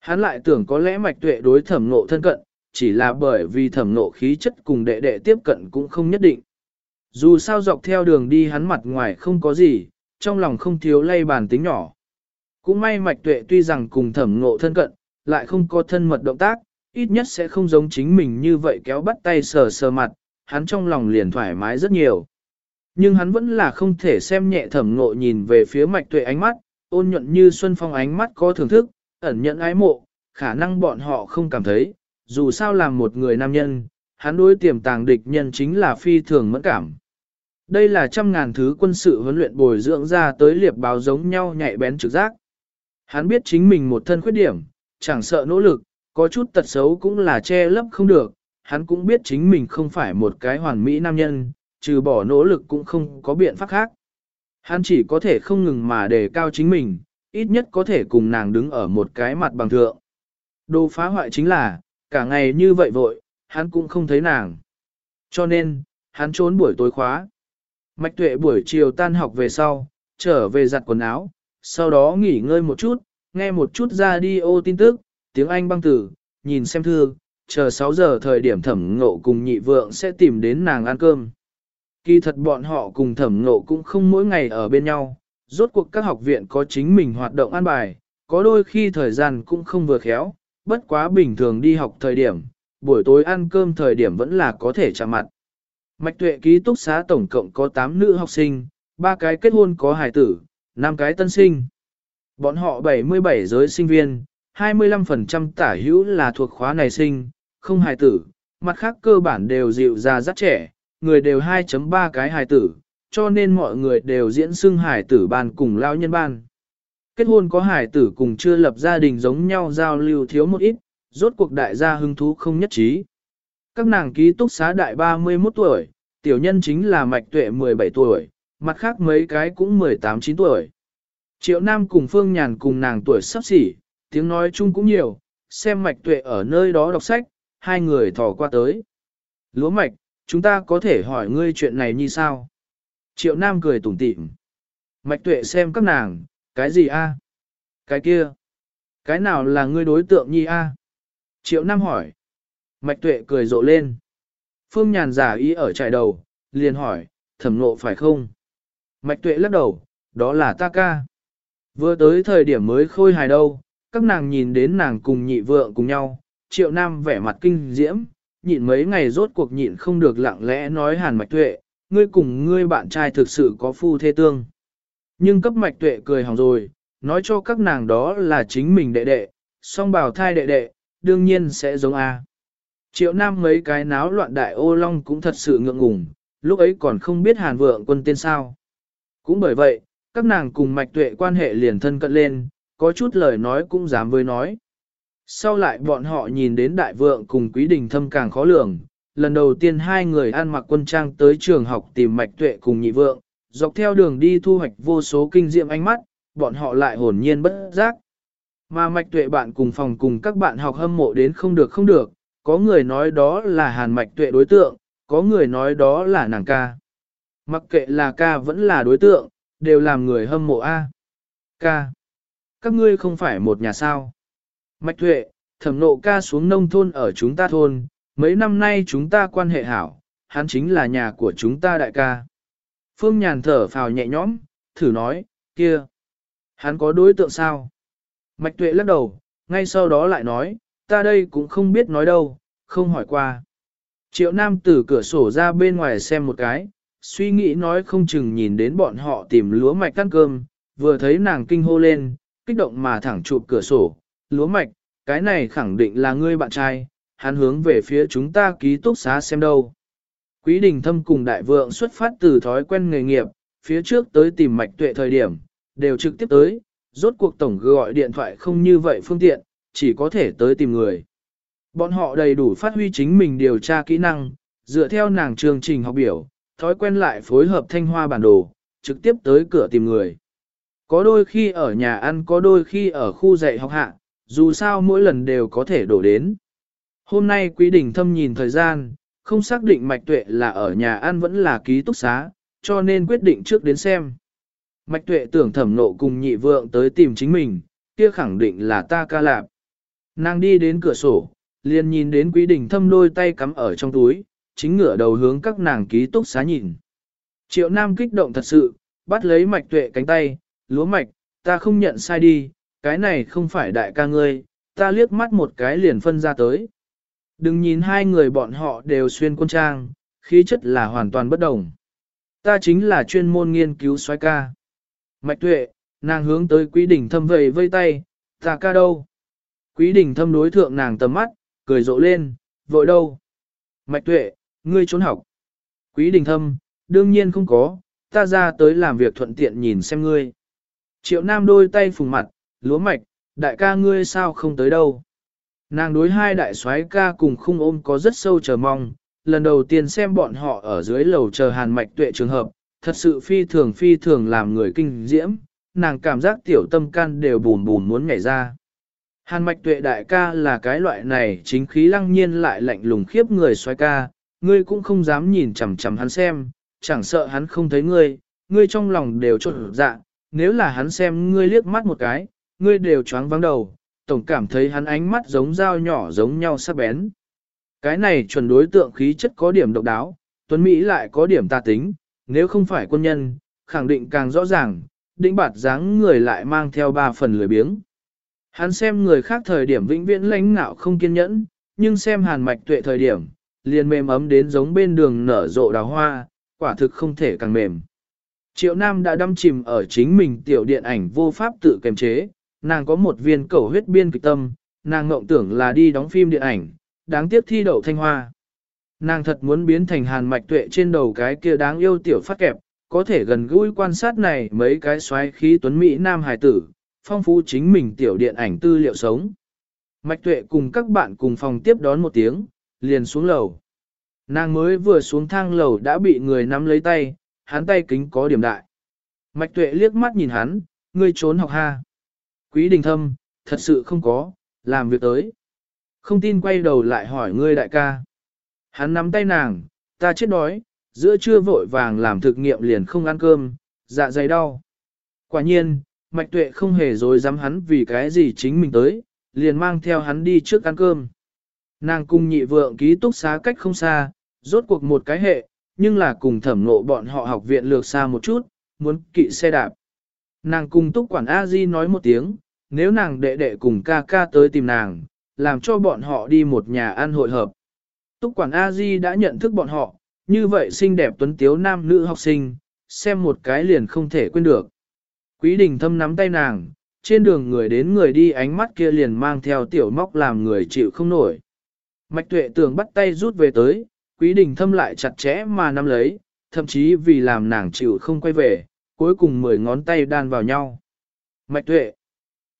Hắn lại tưởng có lẽ mạch tuệ đối thẩm ngộ thân cận, chỉ là bởi vì thẩm nộ khí chất cùng đệ đệ tiếp cận cũng không nhất định. Dù sao dọc theo đường đi hắn mặt ngoài không có gì, trong lòng không thiếu lay bàn tính nhỏ. Cũng may mạch tuệ tuy rằng cùng thẩm nộ thân cận, lại không có thân mật động tác, ít nhất sẽ không giống chính mình như vậy kéo bắt tay sờ sờ mặt, hắn trong lòng liền thoải mái rất nhiều. Nhưng hắn vẫn là không thể xem nhẹ thẩm ngộ nhìn về phía mạch tuệ ánh mắt, ôn nhuận như xuân phong ánh mắt có thưởng thức, ẩn nhận ái mộ, khả năng bọn họ không cảm thấy, dù sao làm một người nam nhân, hắn đối tiềm tàng địch nhân chính là phi thường mẫn cảm. Đây là trăm ngàn thứ quân sự huấn luyện bồi dưỡng ra tới liệp báo giống nhau nhạy bén trực giác. Hắn biết chính mình một thân khuyết điểm, chẳng sợ nỗ lực, có chút tật xấu cũng là che lấp không được, hắn cũng biết chính mình không phải một cái hoàn mỹ nam nhân, trừ bỏ nỗ lực cũng không có biện pháp khác. Hắn chỉ có thể không ngừng mà đề cao chính mình, ít nhất có thể cùng nàng đứng ở một cái mặt bằng thượng. Đồ phá hoại chính là, cả ngày như vậy vội, hắn cũng không thấy nàng. Cho nên, hắn trốn buổi tối khóa. Mạch tuệ buổi chiều tan học về sau, trở về giặt quần áo, sau đó nghỉ ngơi một chút, nghe một chút ra đi ô tin tức, tiếng Anh băng tử, nhìn xem thư, chờ 6 giờ thời điểm thẩm ngộ cùng nhị vượng sẽ tìm đến nàng ăn cơm. Kỳ thật bọn họ cùng thẩm ngộ cũng không mỗi ngày ở bên nhau, rốt cuộc các học viện có chính mình hoạt động an bài, có đôi khi thời gian cũng không vừa khéo, bất quá bình thường đi học thời điểm, buổi tối ăn cơm thời điểm vẫn là có thể chạm mặt. Mạch tuệ ký túc xá tổng cộng có 8 nữ học sinh, ba cái kết hôn có hài tử, 5 cái tân sinh. Bọn họ 77 giới sinh viên, 25% tả hữu là thuộc khóa này sinh, không hài tử, mặt khác cơ bản đều dịu ra rất trẻ, người đều 2.3 cái hài tử, cho nên mọi người đều diễn xưng hài tử ban cùng lao nhân ban. Kết hôn có hải tử cùng chưa lập gia đình giống nhau giao lưu thiếu một ít, rốt cuộc đại gia hứng thú không nhất trí. Các nàng ký túc xá đại 31 tuổi, tiểu nhân chính là mạch tuệ 17 tuổi, mặt khác mấy cái cũng 18-9 tuổi. Triệu Nam cùng Phương Nhàn cùng nàng tuổi sắp xỉ, tiếng nói chung cũng nhiều, xem mạch tuệ ở nơi đó đọc sách, hai người thò qua tới. Lúa mạch, chúng ta có thể hỏi ngươi chuyện này như sao? Triệu Nam cười tủm tỉm. Mạch tuệ xem các nàng, cái gì a? Cái kia. Cái nào là ngươi đối tượng nhi a? Triệu Nam hỏi. Mạch tuệ cười rộ lên. Phương nhàn giả ý ở trại đầu, liền hỏi, thẩm nộ phải không? Mạch tuệ lắc đầu, đó là ta ca. Vừa tới thời điểm mới khôi hài đâu, các nàng nhìn đến nàng cùng nhị vượng cùng nhau, triệu nam vẻ mặt kinh diễm, nhịn mấy ngày rốt cuộc nhịn không được lặng lẽ nói hàn mạch tuệ, ngươi cùng ngươi bạn trai thực sự có phu thê tương. Nhưng cấp mạch tuệ cười hỏng rồi, nói cho các nàng đó là chính mình đệ đệ, song bào thai đệ đệ, đương nhiên sẽ giống A. Triệu Nam mấy cái náo loạn đại ô long cũng thật sự ngượng ngùng, lúc ấy còn không biết hàn vượng quân tên sao. Cũng bởi vậy, các nàng cùng mạch tuệ quan hệ liền thân cận lên, có chút lời nói cũng dám với nói. Sau lại bọn họ nhìn đến đại vượng cùng quý đình thâm càng khó lường, lần đầu tiên hai người ăn mặc quân trang tới trường học tìm mạch tuệ cùng nhị vượng, dọc theo đường đi thu hoạch vô số kinh diệm ánh mắt, bọn họ lại hồn nhiên bất giác. Mà mạch tuệ bạn cùng phòng cùng các bạn học hâm mộ đến không được không được, có người nói đó là hàn mạch tuệ đối tượng, có người nói đó là nàng ca. Mặc kệ là ca vẫn là đối tượng, đều làm người hâm mộ A. Ca. Các ngươi không phải một nhà sao. Mạch tuệ, thẩm nộ ca xuống nông thôn ở chúng ta thôn, mấy năm nay chúng ta quan hệ hảo, hắn chính là nhà của chúng ta đại ca. Phương nhàn thở phào nhẹ nhõm, thử nói, kia. Hắn có đối tượng sao? Mạch tuệ lắc đầu, ngay sau đó lại nói, ta đây cũng không biết nói đâu, không hỏi qua. Triệu Nam từ cửa sổ ra bên ngoài xem một cái, suy nghĩ nói không chừng nhìn đến bọn họ tìm lúa mạch ăn cơm, vừa thấy nàng kinh hô lên, kích động mà thẳng chụp cửa sổ, lúa mạch, cái này khẳng định là ngươi bạn trai, hắn hướng về phía chúng ta ký túc xá xem đâu. Quý đình thâm cùng đại vượng xuất phát từ thói quen nghề nghiệp, phía trước tới tìm mạch tuệ thời điểm, đều trực tiếp tới, rốt cuộc tổng gọi điện thoại không như vậy phương tiện, chỉ có thể tới tìm người. Bọn họ đầy đủ phát huy chính mình điều tra kỹ năng, dựa theo nàng chương trình học biểu, thói quen lại phối hợp thanh hoa bản đồ, trực tiếp tới cửa tìm người. Có đôi khi ở nhà ăn có đôi khi ở khu dạy học hạ, dù sao mỗi lần đều có thể đổ đến. Hôm nay quý đình thâm nhìn thời gian, không xác định mạch tuệ là ở nhà ăn vẫn là ký túc xá, cho nên quyết định trước đến xem. Mạch tuệ tưởng thẩm nộ cùng nhị vượng tới tìm chính mình, kia khẳng định là ta ca lạp. Nàng đi đến cửa sổ, liền nhìn đến quý đình thâm đôi tay cắm ở trong túi, chính ngửa đầu hướng các nàng ký túc xá nhìn. Triệu Nam kích động thật sự, bắt lấy mạch tuệ cánh tay, lúa mạch, ta không nhận sai đi, cái này không phải đại ca ngươi, ta liếc mắt một cái liền phân ra tới. Đừng nhìn hai người bọn họ đều xuyên quân trang, khí chất là hoàn toàn bất đồng. Ta chính là chuyên môn nghiên cứu xoay ca. Mạch tuệ, nàng hướng tới quý đỉnh thâm vầy vây tay, ta ca đâu? Quý đỉnh thâm đối thượng nàng tầm mắt, cười rộ lên, vội đâu? Mạch tuệ, ngươi trốn học. Quý đỉnh thâm, đương nhiên không có, ta ra tới làm việc thuận tiện nhìn xem ngươi. Triệu Nam đôi tay phùng mặt, lúa mạch, đại ca ngươi sao không tới đâu. Nàng đối hai đại soái ca cùng khung ôm có rất sâu chờ mong, lần đầu tiên xem bọn họ ở dưới lầu chờ hàn mạch tuệ trường hợp, thật sự phi thường phi thường làm người kinh diễm, nàng cảm giác tiểu tâm can đều bùn bùn muốn nhảy ra. Hàn mạch tuệ đại ca là cái loại này chính khí lăng nhiên lại lạnh lùng khiếp người xoay ca, ngươi cũng không dám nhìn chằm chằm hắn xem, chẳng sợ hắn không thấy ngươi, ngươi trong lòng đều trộn dạ, nếu là hắn xem ngươi liếc mắt một cái, ngươi đều choáng vắng đầu, tổng cảm thấy hắn ánh mắt giống dao nhỏ giống nhau sắc bén. Cái này chuẩn đối tượng khí chất có điểm độc đáo, Tuấn Mỹ lại có điểm tà tính, nếu không phải quân nhân, khẳng định càng rõ ràng, đĩnh bạt dáng người lại mang theo ba phần lười biếng. Hắn xem người khác thời điểm vĩnh viễn lãnh ngạo không kiên nhẫn, nhưng xem hàn mạch tuệ thời điểm, liền mềm ấm đến giống bên đường nở rộ đào hoa, quả thực không thể càng mềm. Triệu Nam đã đâm chìm ở chính mình tiểu điện ảnh vô pháp tự kiềm chế, nàng có một viên cầu huyết biên kịch tâm, nàng ngộng tưởng là đi đóng phim điện ảnh, đáng tiếc thi đậu thanh hoa. Nàng thật muốn biến thành hàn mạch tuệ trên đầu cái kia đáng yêu tiểu phát kẹp, có thể gần gũi quan sát này mấy cái xoáy khí tuấn Mỹ nam Hải tử, phong phú chính mình tiểu điện ảnh tư liệu sống. Mạch tuệ cùng các bạn cùng phòng tiếp đón một tiếng, liền xuống lầu. Nàng mới vừa xuống thang lầu đã bị người nắm lấy tay, hắn tay kính có điểm đại. Mạch tuệ liếc mắt nhìn hắn, ngươi trốn học ha. Quý đình thâm, thật sự không có, làm việc tới. Không tin quay đầu lại hỏi ngươi đại ca. Hắn nắm tay nàng, ta chết đói, giữa trưa vội vàng làm thực nghiệm liền không ăn cơm, dạ dày đau. Quả nhiên, Mạch Tuệ không hề dối dám hắn vì cái gì chính mình tới, liền mang theo hắn đi trước ăn cơm. Nàng cùng nhị vượng ký túc xá cách không xa, rốt cuộc một cái hệ, nhưng là cùng thẩm nộ bọn họ học viện lược xa một chút, muốn kỵ xe đạp. Nàng cùng túc quản A-di nói một tiếng, nếu nàng đệ đệ cùng ca ca tới tìm nàng, làm cho bọn họ đi một nhà ăn hội hợp. Túc quản A-di đã nhận thức bọn họ, như vậy xinh đẹp tuấn tiếu nam nữ học sinh, xem một cái liền không thể quên được. Quý đình thâm nắm tay nàng, trên đường người đến người đi ánh mắt kia liền mang theo tiểu móc làm người chịu không nổi. Mạch tuệ tưởng bắt tay rút về tới, quý đình thâm lại chặt chẽ mà nắm lấy, thậm chí vì làm nàng chịu không quay về, cuối cùng mười ngón tay đan vào nhau. Mạch tuệ,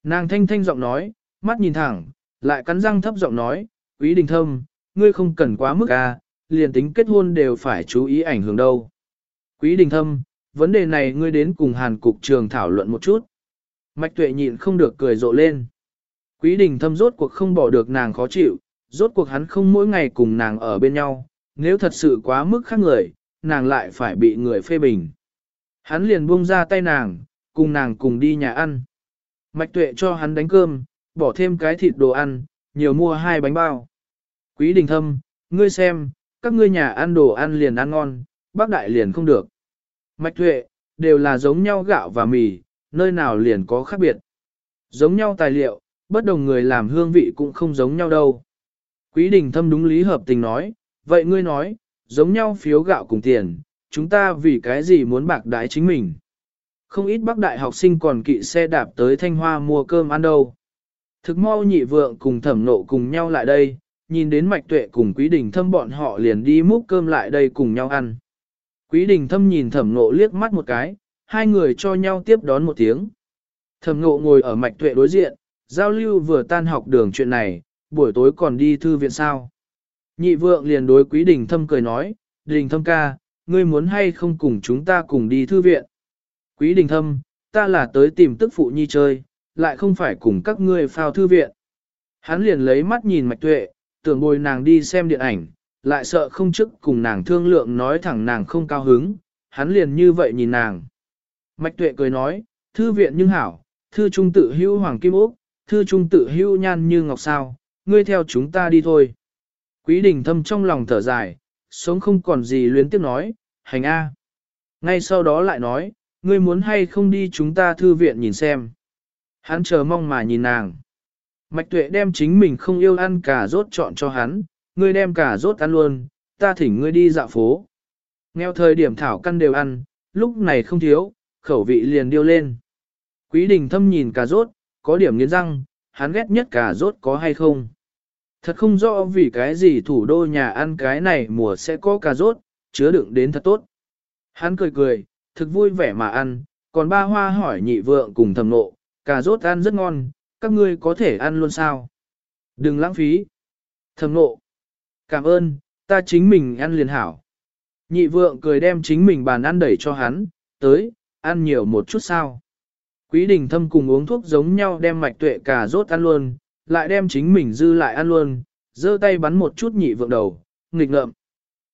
nàng thanh thanh giọng nói, mắt nhìn thẳng, lại cắn răng thấp giọng nói, quý đình thâm, ngươi không cần quá mức à, liền tính kết hôn đều phải chú ý ảnh hưởng đâu. Quý đình thâm, vấn đề này ngươi đến cùng hàn cục trường thảo luận một chút. Mạch tuệ nhịn không được cười rộ lên. Quý đình thâm rốt cuộc không bỏ được nàng khó chịu, rốt cuộc hắn không mỗi ngày cùng nàng ở bên nhau, nếu thật sự quá mức khác người, nàng lại phải bị người phê bình. Hắn liền buông ra tay nàng, cùng nàng cùng đi nhà ăn. Mạch tuệ cho hắn đánh cơm, bỏ thêm cái thịt đồ ăn, nhiều mua hai bánh bao. Quý đình thâm, ngươi xem, các ngươi nhà ăn đồ ăn liền ăn ngon, bác đại liền không được. Mạch tuệ, đều là giống nhau gạo và mì, nơi nào liền có khác biệt. Giống nhau tài liệu, bất đồng người làm hương vị cũng không giống nhau đâu. Quý đình thâm đúng lý hợp tình nói, vậy ngươi nói, giống nhau phiếu gạo cùng tiền, chúng ta vì cái gì muốn bạc đái chính mình. Không ít bác đại học sinh còn kỵ xe đạp tới Thanh Hoa mua cơm ăn đâu. Thực mau nhị vượng cùng thẩm nộ cùng nhau lại đây, nhìn đến mạch tuệ cùng quý đình thâm bọn họ liền đi múc cơm lại đây cùng nhau ăn. Quý đình thâm nhìn thẩm nộ liếc mắt một cái, hai người cho nhau tiếp đón một tiếng. Thẩm nộ ngồi ở mạch tuệ đối diện, giao lưu vừa tan học đường chuyện này, buổi tối còn đi thư viện sao. Nhị vượng liền đối quý đình thâm cười nói, đình thâm ca, ngươi muốn hay không cùng chúng ta cùng đi thư viện. Quý đình thâm, ta là tới tìm tức phụ nhi chơi, lại không phải cùng các ngươi phao thư viện. Hắn liền lấy mắt nhìn mạch tuệ, tưởng bồi nàng đi xem điện ảnh, lại sợ không chức cùng nàng thương lượng nói thẳng nàng không cao hứng, hắn liền như vậy nhìn nàng. Mạch tuệ cười nói, thư viện nhưng hảo, thư trung tự hưu hoàng kim ốc, thư trung tự hưu nhan như ngọc sao, ngươi theo chúng ta đi thôi. Quý đình thâm trong lòng thở dài, sống không còn gì luyến tiếp nói, hành A. Ngay sau đó lại nói, ngươi muốn hay không đi chúng ta thư viện nhìn xem. Hắn chờ mong mà nhìn nàng. Mạch tuệ đem chính mình không yêu ăn cả rốt chọn cho hắn, ngươi đem cả rốt ăn luôn, ta thỉnh ngươi đi dạo phố. Nghèo thời điểm thảo căn đều ăn, lúc này không thiếu, khẩu vị liền điêu lên. Quý đình thâm nhìn cà rốt, có điểm nghiến răng, hắn ghét nhất cà rốt có hay không. Thật không rõ vì cái gì thủ đô nhà ăn cái này mùa sẽ có cà rốt, chứa đựng đến thật tốt. Hắn cười cười, thực vui vẻ mà ăn, còn ba hoa hỏi nhị vượng cùng thầm nộ, cà rốt ăn rất ngon, các ngươi có thể ăn luôn sao? Đừng lãng phí. Thầm nộ. Cảm ơn, ta chính mình ăn liền hảo. Nhị vượng cười đem chính mình bàn ăn đẩy cho hắn, tới, ăn nhiều một chút sao. Quý đình thâm cùng uống thuốc giống nhau đem mạch tuệ cà rốt ăn luôn, lại đem chính mình dư lại ăn luôn, giơ tay bắn một chút nhị vượng đầu, nghịch ngợm.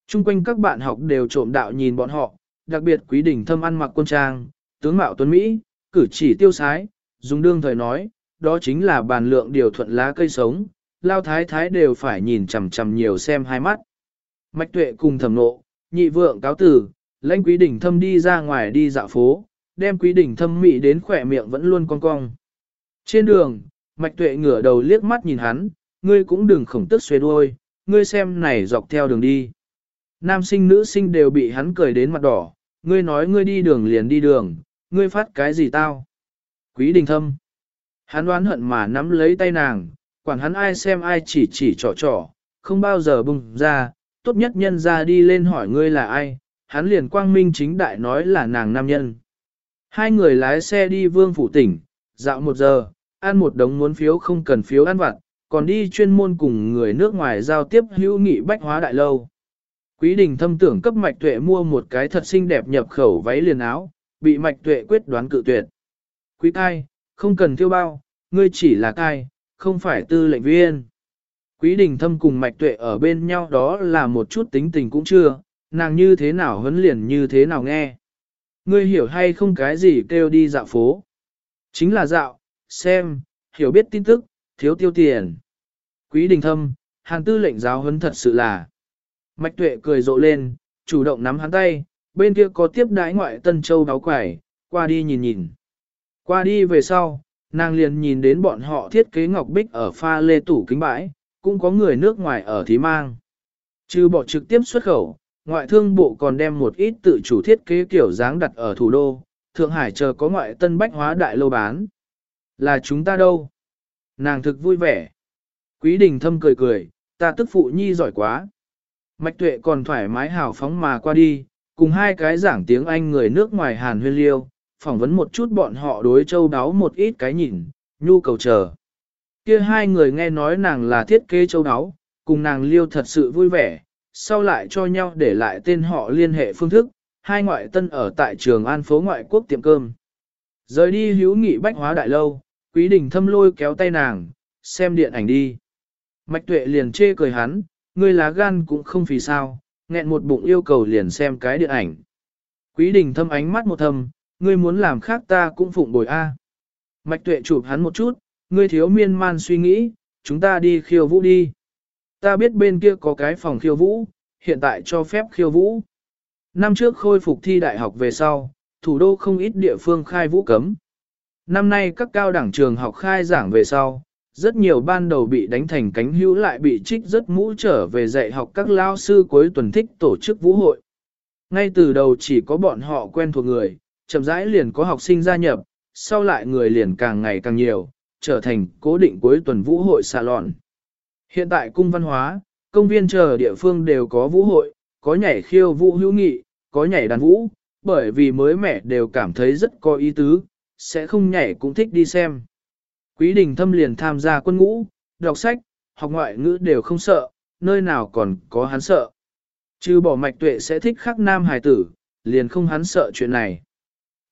Trung quanh các bạn học đều trộm đạo nhìn bọn họ, đặc biệt quý đình thâm ăn mặc quân trang, tướng mạo tuấn Mỹ, cử chỉ tiêu sái, dùng đương thời nói, đó chính là bàn lượng điều thuận lá cây sống, lao thái thái đều phải nhìn chằm chằm nhiều xem hai mắt. Mạch tuệ cùng thầm nộ, nhị vượng cáo tử, lãnh quý đỉnh thâm đi ra ngoài đi dạo phố, đem quý đỉnh thâm mị đến khỏe miệng vẫn luôn cong cong. Trên đường, mạch tuệ ngửa đầu liếc mắt nhìn hắn, ngươi cũng đừng khổng tức xuê đuôi, ngươi xem này dọc theo đường đi. Nam sinh nữ sinh đều bị hắn cười đến mặt đỏ, ngươi nói ngươi đi đường liền đi đường, ngươi phát cái gì tao? Quý đình thâm. Hắn đoán hận mà nắm lấy tay nàng, quản hắn ai xem ai chỉ chỉ trò trò, không bao giờ bùng ra, tốt nhất nhân ra đi lên hỏi ngươi là ai, hắn liền quang minh chính đại nói là nàng nam nhân. Hai người lái xe đi vương phủ tỉnh, dạo một giờ, ăn một đống muốn phiếu không cần phiếu ăn vặt, còn đi chuyên môn cùng người nước ngoài giao tiếp hữu nghị bách hóa đại lâu. Quý đình thâm tưởng cấp mạch tuệ mua một cái thật xinh đẹp nhập khẩu váy liền áo, bị mạch tuệ quyết đoán cự tuyệt. Quý thai, không cần thiêu bao, ngươi chỉ là thai, không phải tư lệnh viên. Quý đình thâm cùng mạch tuệ ở bên nhau đó là một chút tính tình cũng chưa, nàng như thế nào huấn liền như thế nào nghe. Ngươi hiểu hay không cái gì kêu đi dạo phố. Chính là dạo, xem, hiểu biết tin tức, thiếu tiêu tiền. Quý đình thâm, hàng tư lệnh giáo huấn thật sự là. Mạch tuệ cười rộ lên, chủ động nắm hắn tay, bên kia có tiếp đái ngoại tân châu đáo quải, qua đi nhìn nhìn. Qua đi về sau, nàng liền nhìn đến bọn họ thiết kế ngọc bích ở pha lê tủ kính bãi, cũng có người nước ngoài ở thí mang. Trừ bỏ trực tiếp xuất khẩu, ngoại thương bộ còn đem một ít tự chủ thiết kế kiểu dáng đặt ở thủ đô, Thượng Hải chờ có ngoại tân bách hóa đại lô bán. Là chúng ta đâu? Nàng thực vui vẻ. Quý đình thâm cười cười, ta tức phụ nhi giỏi quá. Mạch tuệ còn thoải mái hào phóng mà qua đi, cùng hai cái giảng tiếng Anh người nước ngoài Hàn huyên liêu, phỏng vấn một chút bọn họ đối châu đáo một ít cái nhìn, nhu cầu chờ. Kia hai người nghe nói nàng là thiết kế châu đáo, cùng nàng liêu thật sự vui vẻ, sau lại cho nhau để lại tên họ liên hệ phương thức, hai ngoại tân ở tại trường An phố ngoại quốc tiệm cơm. Rời đi hữu nghị bách hóa đại lâu, quý đình thâm lôi kéo tay nàng, xem điện ảnh đi. Mạch tuệ liền chê cười hắn, ngươi lá gan cũng không vì sao, nghẹn một bụng yêu cầu liền xem cái điện ảnh. Quý đình thâm ánh mắt một thầm, ngươi muốn làm khác ta cũng phụng bồi A. Mạch tuệ chụp hắn một chút, ngươi thiếu miên man suy nghĩ, chúng ta đi khiêu vũ đi. Ta biết bên kia có cái phòng khiêu vũ, hiện tại cho phép khiêu vũ. Năm trước khôi phục thi đại học về sau, thủ đô không ít địa phương khai vũ cấm. Năm nay các cao đẳng trường học khai giảng về sau, rất nhiều ban đầu bị đánh thành cánh hữu lại bị trích rất mũ trở về dạy học các lao sư cuối tuần thích tổ chức vũ hội. Ngay từ đầu chỉ có bọn họ quen thuộc người, chậm rãi liền có học sinh gia nhập, sau lại người liền càng ngày càng nhiều, trở thành cố định cuối tuần vũ hội salon. Hiện tại cung văn hóa, công viên chờ địa phương đều có vũ hội, có nhảy khiêu vũ hữu nghị, có nhảy đàn vũ, bởi vì mới mẻ đều cảm thấy rất có ý tứ, sẽ không nhảy cũng thích đi xem. Quý đình thâm liền tham gia quân ngũ, đọc sách, học ngoại ngữ đều không sợ, nơi nào còn có hắn sợ. Chứ bỏ mạch tuệ sẽ thích khắc nam hài tử, liền không hắn sợ chuyện này.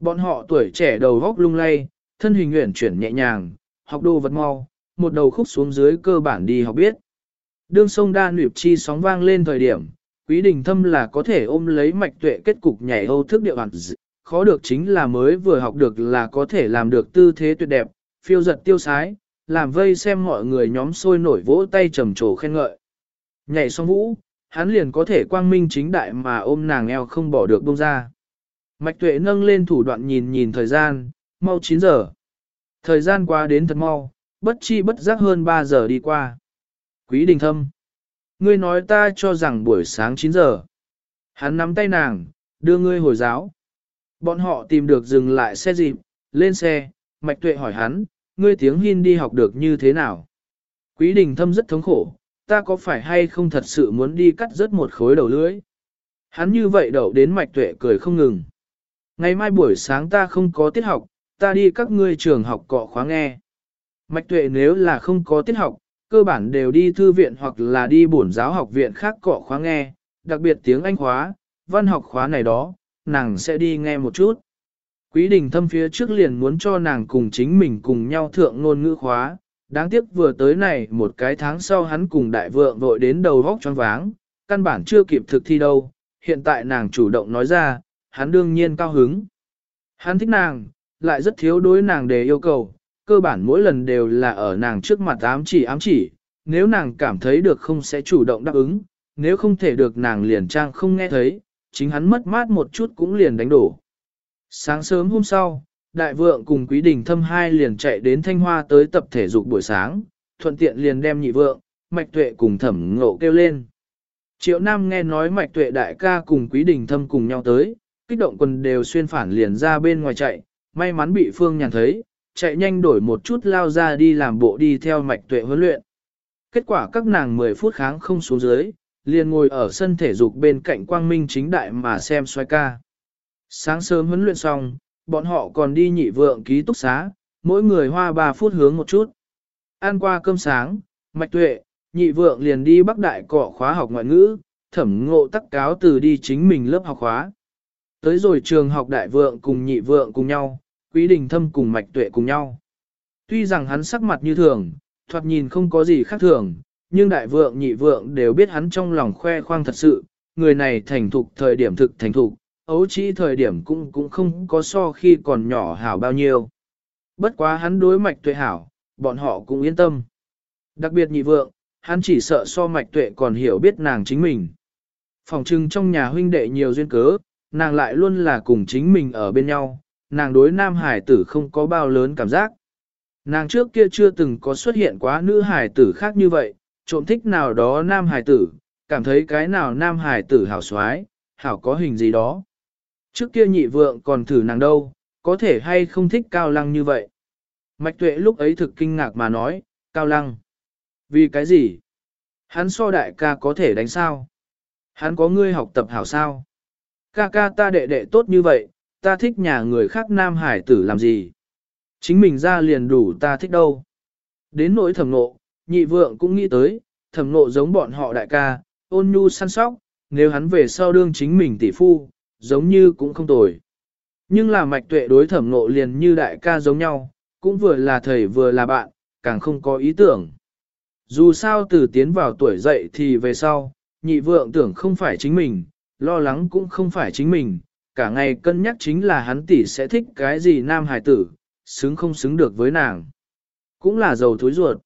Bọn họ tuổi trẻ đầu góc lung lay, thân hình nguyện chuyển nhẹ nhàng, học đồ vật mau, một đầu khúc xuống dưới cơ bản đi học biết. Đương sông đa nuyệp chi sóng vang lên thời điểm, quý đình thâm là có thể ôm lấy mạch tuệ kết cục nhảy âu thức điệu hoàn khó được chính là mới vừa học được là có thể làm được tư thế tuyệt đẹp, phiêu giật tiêu sái, làm vây xem mọi người nhóm sôi nổi vỗ tay trầm trồ khen ngợi. Nhảy xong vũ, hắn liền có thể quang minh chính đại mà ôm nàng eo không bỏ được bông ra. Mạch tuệ nâng lên thủ đoạn nhìn nhìn thời gian, mau 9 giờ. Thời gian qua đến thật mau, bất chi bất giác hơn 3 giờ đi qua. Quý đình thâm. Ngươi nói ta cho rằng buổi sáng 9 giờ. Hắn nắm tay nàng, đưa ngươi hồi giáo. Bọn họ tìm được dừng lại xe dịp, lên xe, Mạch Tuệ hỏi hắn, ngươi tiếng Hindi học được như thế nào? Quý đình thâm rất thống khổ, ta có phải hay không thật sự muốn đi cắt rớt một khối đầu lưỡi? Hắn như vậy đậu đến Mạch Tuệ cười không ngừng. Ngày mai buổi sáng ta không có tiết học, ta đi các ngươi trường học cọ khóa nghe. Mạch Tuệ nếu là không có tiết học, cơ bản đều đi thư viện hoặc là đi bổn giáo học viện khác cọ khóa nghe, đặc biệt tiếng Anh khóa, văn học khóa này đó, nàng sẽ đi nghe một chút. Quý đình thâm phía trước liền muốn cho nàng cùng chính mình cùng nhau thượng ngôn ngữ khóa, đáng tiếc vừa tới này một cái tháng sau hắn cùng đại vượng vội đến đầu vóc choáng váng, căn bản chưa kịp thực thi đâu, hiện tại nàng chủ động nói ra, hắn đương nhiên cao hứng. Hắn thích nàng, lại rất thiếu đối nàng để yêu cầu, cơ bản mỗi lần đều là ở nàng trước mặt ám chỉ ám chỉ, nếu nàng cảm thấy được không sẽ chủ động đáp ứng, nếu không thể được nàng liền trang không nghe thấy, chính hắn mất mát một chút cũng liền đánh đổ. Sáng sớm hôm sau, đại vượng cùng quý đình thâm hai liền chạy đến thanh hoa tới tập thể dục buổi sáng, thuận tiện liền đem nhị vượng, mạch tuệ cùng thẩm ngộ kêu lên. Triệu Nam nghe nói mạch tuệ đại ca cùng quý đình thâm cùng nhau tới, kích động quần đều xuyên phản liền ra bên ngoài chạy, may mắn bị Phương nhàn thấy, chạy nhanh đổi một chút lao ra đi làm bộ đi theo mạch tuệ huấn luyện. Kết quả các nàng 10 phút kháng không xuống dưới, liền ngồi ở sân thể dục bên cạnh quang minh chính đại mà xem xoay ca. Sáng sớm huấn luyện xong, bọn họ còn đi nhị vượng ký túc xá, mỗi người hoa 3 phút hướng một chút. Ăn qua cơm sáng, mạch tuệ, nhị vượng liền đi bắc đại cọ khóa học ngoại ngữ, thẩm ngộ tắc cáo từ đi chính mình lớp học khóa. Tới rồi trường học đại vượng cùng nhị vượng cùng nhau, quý đình thâm cùng mạch tuệ cùng nhau. Tuy rằng hắn sắc mặt như thường, thoạt nhìn không có gì khác thường, nhưng đại vượng nhị vượng đều biết hắn trong lòng khoe khoang thật sự, người này thành thục thời điểm thực thành thục, ấu trĩ thời điểm cũng cũng không có so khi còn nhỏ hảo bao nhiêu. Bất quá hắn đối mạch tuệ hảo, bọn họ cũng yên tâm. Đặc biệt nhị vượng, hắn chỉ sợ so mạch tuệ còn hiểu biết nàng chính mình. Phòng trưng trong nhà huynh đệ nhiều duyên cớ, nàng lại luôn là cùng chính mình ở bên nhau, nàng đối nam hải tử không có bao lớn cảm giác. Nàng trước kia chưa từng có xuất hiện quá nữ hải tử khác như vậy, trộm thích nào đó nam hải tử, cảm thấy cái nào nam hải tử hảo xoái, hảo có hình gì đó. Trước kia nhị vượng còn thử nàng đâu, có thể hay không thích cao lăng như vậy. Mạch tuệ lúc ấy thực kinh ngạc mà nói, cao lăng. Vì cái gì? Hắn so đại ca có thể đánh sao? Hắn có ngươi học tập hảo sao? Ca ca ta đệ đệ tốt như vậy, ta thích nhà người khác nam hải tử làm gì? Chính mình ra liền đủ ta thích đâu. Đến nỗi thẩm nộ, nhị vượng cũng nghĩ tới, thẩm nộ giống bọn họ đại ca, ôn nhu săn sóc, nếu hắn về sau đương chính mình tỷ phu, giống như cũng không tồi. Nhưng là mạch tuệ đối thẩm nộ liền như đại ca giống nhau, cũng vừa là thầy vừa là bạn, càng không có ý tưởng. Dù sao từ tiến vào tuổi dậy thì về sau, nhị vượng tưởng không phải chính mình, lo lắng cũng không phải chính mình, cả ngày cân nhắc chính là hắn tỷ sẽ thích cái gì nam hài tử, xứng không xứng được với nàng. Cũng là giàu thối ruột.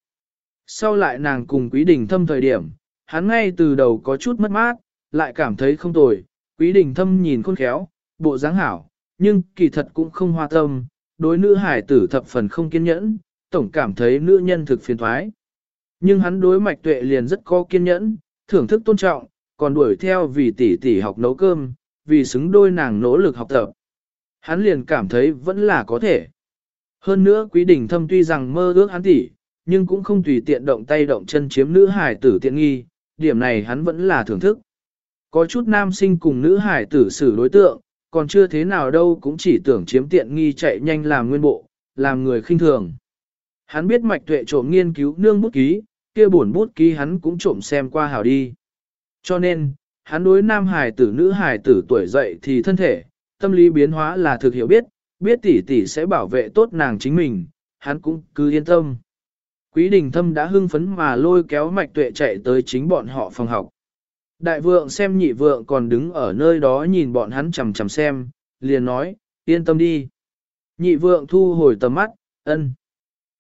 Sau lại nàng cùng Quý Đình Thâm thời điểm, hắn ngay từ đầu có chút mất mát, lại cảm thấy không tồi, Quý Đình Thâm nhìn khôn khéo, bộ dáng hảo, nhưng kỳ thật cũng không hoa tâm, đối nữ hải tử thập phần không kiên nhẫn, tổng cảm thấy nữ nhân thực phiền thoái. Nhưng hắn đối mạch tuệ liền rất có kiên nhẫn, thưởng thức tôn trọng, còn đuổi theo vì tỷ tỷ học nấu cơm, vì xứng đôi nàng nỗ lực học tập. Hắn liền cảm thấy vẫn là có thể. Hơn nữa quý đình thâm tuy rằng mơ ước hắn tỷ, nhưng cũng không tùy tiện động tay động chân chiếm nữ hải tử tiện nghi, điểm này hắn vẫn là thưởng thức. Có chút nam sinh cùng nữ hải tử xử đối tượng, còn chưa thế nào đâu cũng chỉ tưởng chiếm tiện nghi chạy nhanh làm nguyên bộ, làm người khinh thường. Hắn biết mạch tuệ trộm nghiên cứu nương bút ký, kia buồn bút ký hắn cũng trộm xem qua hảo đi. Cho nên, hắn đối nam hải tử nữ hải tử tuổi dậy thì thân thể, tâm lý biến hóa là thực hiểu biết, biết tỷ tỷ sẽ bảo vệ tốt nàng chính mình, hắn cũng cứ yên tâm. Quý đình thâm đã hưng phấn mà lôi kéo mạch tuệ chạy tới chính bọn họ phòng học. Đại vượng xem nhị vượng còn đứng ở nơi đó nhìn bọn hắn chầm chầm xem, liền nói, yên tâm đi. Nhị vượng thu hồi tầm mắt, ân.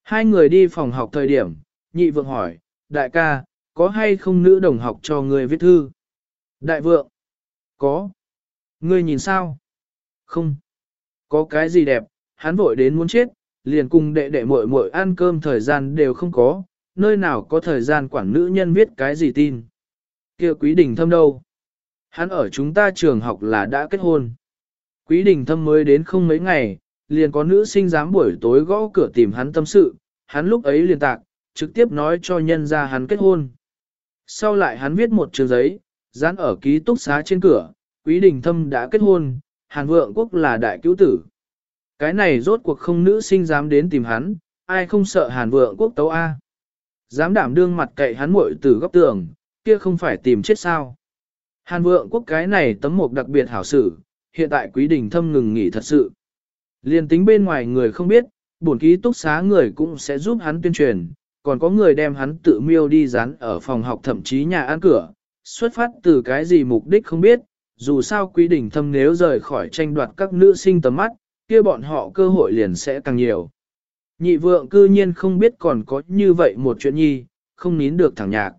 Hai người đi phòng học thời điểm, nhị vượng hỏi, đại ca, có hay không nữ đồng học cho người viết thư? Đại vượng, có. Ngươi nhìn sao? Không. Có cái gì đẹp, hắn vội đến muốn chết, liền cùng đệ đệ muội muội ăn cơm thời gian đều không có, nơi nào có thời gian quản nữ nhân viết cái gì tin kia quý đình thâm đâu? Hắn ở chúng ta trường học là đã kết hôn. Quý đình thâm mới đến không mấy ngày, liền có nữ sinh dám buổi tối gõ cửa tìm hắn tâm sự, hắn lúc ấy liền tạc, trực tiếp nói cho nhân ra hắn kết hôn. Sau lại hắn viết một trường giấy, dán ở ký túc xá trên cửa, quý đình thâm đã kết hôn, hàn vượng quốc là đại cứu tử. Cái này rốt cuộc không nữ sinh dám đến tìm hắn, ai không sợ hàn vượng quốc tấu A. Dám đảm đương mặt cậy hắn muội từ góc tường, kia không phải tìm chết sao. Hàn vượng quốc cái này tấm mục đặc biệt hảo sử, hiện tại quý đình thâm ngừng nghỉ thật sự. Liên tính bên ngoài người không biết, bổn ký túc xá người cũng sẽ giúp hắn tuyên truyền, còn có người đem hắn tự miêu đi dán ở phòng học thậm chí nhà ăn cửa, xuất phát từ cái gì mục đích không biết, dù sao quý đình thâm nếu rời khỏi tranh đoạt các nữ sinh tầm mắt, kia bọn họ cơ hội liền sẽ càng nhiều. Nhị vượng cư nhiên không biết còn có như vậy một chuyện nhi, không nín được thẳng nhạc.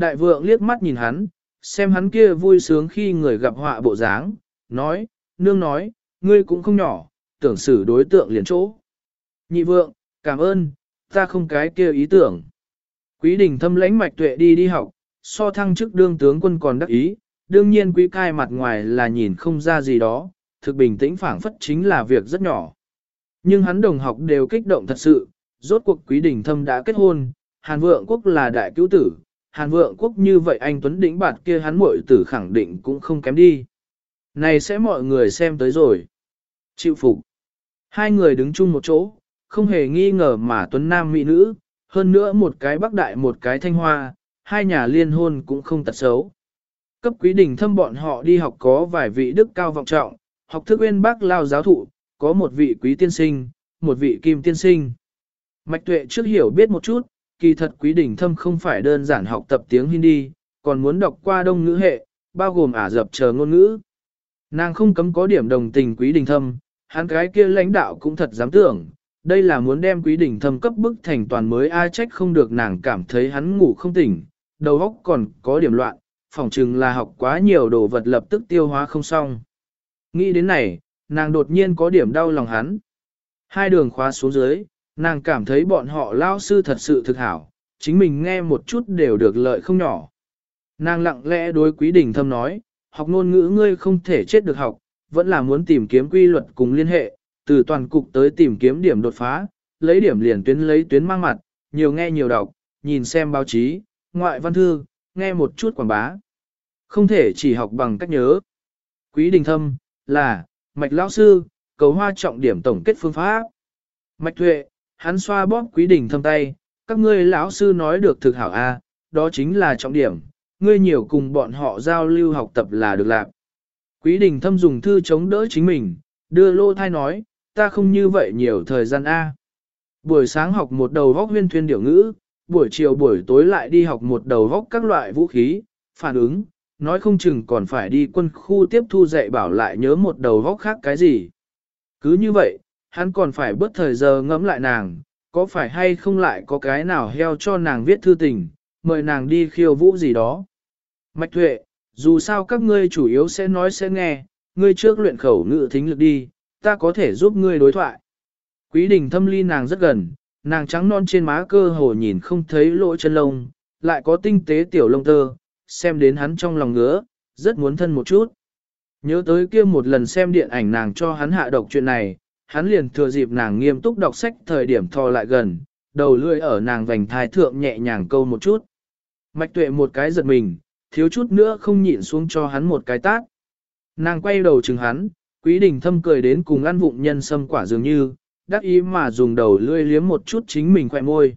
Đại vượng liếc mắt nhìn hắn, xem hắn kia vui sướng khi người gặp họa bộ dáng, nói, nương nói, ngươi cũng không nhỏ, tưởng xử đối tượng liền chỗ. Nhị vượng, cảm ơn, ta không cái kia ý tưởng. Quý đình thâm lãnh mạch tuệ đi đi học, so thăng chức đương tướng quân còn đắc ý, đương nhiên quý cai mặt ngoài là nhìn không ra gì đó, thực bình tĩnh phảng phất chính là việc rất nhỏ. Nhưng hắn đồng học đều kích động thật sự, rốt cuộc quý đình thâm đã kết hôn, Hàn Vượng Quốc là đại cứu tử, Hàn Vượng Quốc như vậy anh Tuấn Đỉnh bạt kia hắn muội tử khẳng định cũng không kém đi. Này sẽ mọi người xem tới rồi. Chịu phục. Hai người đứng chung một chỗ, không hề nghi ngờ mà Tuấn Nam Mỹ nữ, hơn nữa một cái Bắc Đại một cái Thanh Hoa, hai nhà liên hôn cũng không tật xấu. Cấp quý đình thâm bọn họ đi học có vài vị đức cao vọng trọng, học thức uyên bác lao giáo thụ, có một vị quý tiên sinh, một vị kim tiên sinh. Mạch tuệ trước hiểu biết một chút, kỳ thật quý Đình thâm không phải đơn giản học tập tiếng Hindi, còn muốn đọc qua đông ngữ hệ, bao gồm ả dập chờ ngôn ngữ. Nàng không cấm có điểm đồng tình quý Đình thâm, hắn cái kia lãnh đạo cũng thật dám tưởng, đây là muốn đem quý Đình thâm cấp bức thành toàn mới ai trách không được nàng cảm thấy hắn ngủ không tỉnh, đầu óc còn có điểm loạn, phỏng chừng là học quá nhiều đồ vật lập tức tiêu hóa không xong. Nghĩ đến này, nàng đột nhiên có điểm đau lòng hắn. Hai đường khóa xuống dưới, nàng cảm thấy bọn họ lao sư thật sự thực hảo, chính mình nghe một chút đều được lợi không nhỏ. Nàng lặng lẽ đối quý đình thâm nói, học ngôn ngữ ngươi không thể chết được học, vẫn là muốn tìm kiếm quy luật cùng liên hệ, từ toàn cục tới tìm kiếm điểm đột phá, lấy điểm liền tuyến lấy tuyến mang mặt, nhiều nghe nhiều đọc, nhìn xem báo chí, ngoại văn thư, nghe một chút quảng bá. Không thể chỉ học bằng cách nhớ. Quý đình thâm, là, mạch lão sư, cầu hoa trọng điểm tổng kết phương pháp. Mạch tuệ, hắn xoa bóp quý đình thâm tay, các ngươi lão sư nói được thực hảo a, đó chính là trọng điểm, ngươi nhiều cùng bọn họ giao lưu học tập là được lạc. Quý đình thâm dùng thư chống đỡ chính mình, đưa lô thai nói, ta không như vậy nhiều thời gian a. Buổi sáng học một đầu vóc huyên thuyên điệu ngữ, buổi chiều buổi tối lại đi học một đầu vóc các loại vũ khí, phản ứng, nói không chừng còn phải đi quân khu tiếp thu dạy bảo lại nhớ một đầu vóc khác cái gì. Cứ như vậy, hắn còn phải bớt thời giờ ngẫm lại nàng, có phải hay không lại có cái nào heo cho nàng viết thư tình, mời nàng đi khiêu vũ gì đó. Mạch Thuệ, dù sao các ngươi chủ yếu sẽ nói sẽ nghe, ngươi trước luyện khẩu ngữ thính lực đi, ta có thể giúp ngươi đối thoại. Quý đình thâm ly nàng rất gần, nàng trắng non trên má cơ hồ nhìn không thấy lỗ chân lông, lại có tinh tế tiểu lông tơ, xem đến hắn trong lòng ngứa, rất muốn thân một chút. Nhớ tới kia một lần xem điện ảnh nàng cho hắn hạ độc chuyện này, hắn liền thừa dịp nàng nghiêm túc đọc sách thời điểm thò lại gần, đầu lưỡi ở nàng vành thai thượng nhẹ nhàng câu một chút. Mạch tuệ một cái giật mình, thiếu chút nữa không nhịn xuống cho hắn một cái tát. Nàng quay đầu chừng hắn, quý đình thâm cười đến cùng ăn vụng nhân sâm quả dường như, đắc ý mà dùng đầu lưỡi liếm một chút chính mình khỏe môi.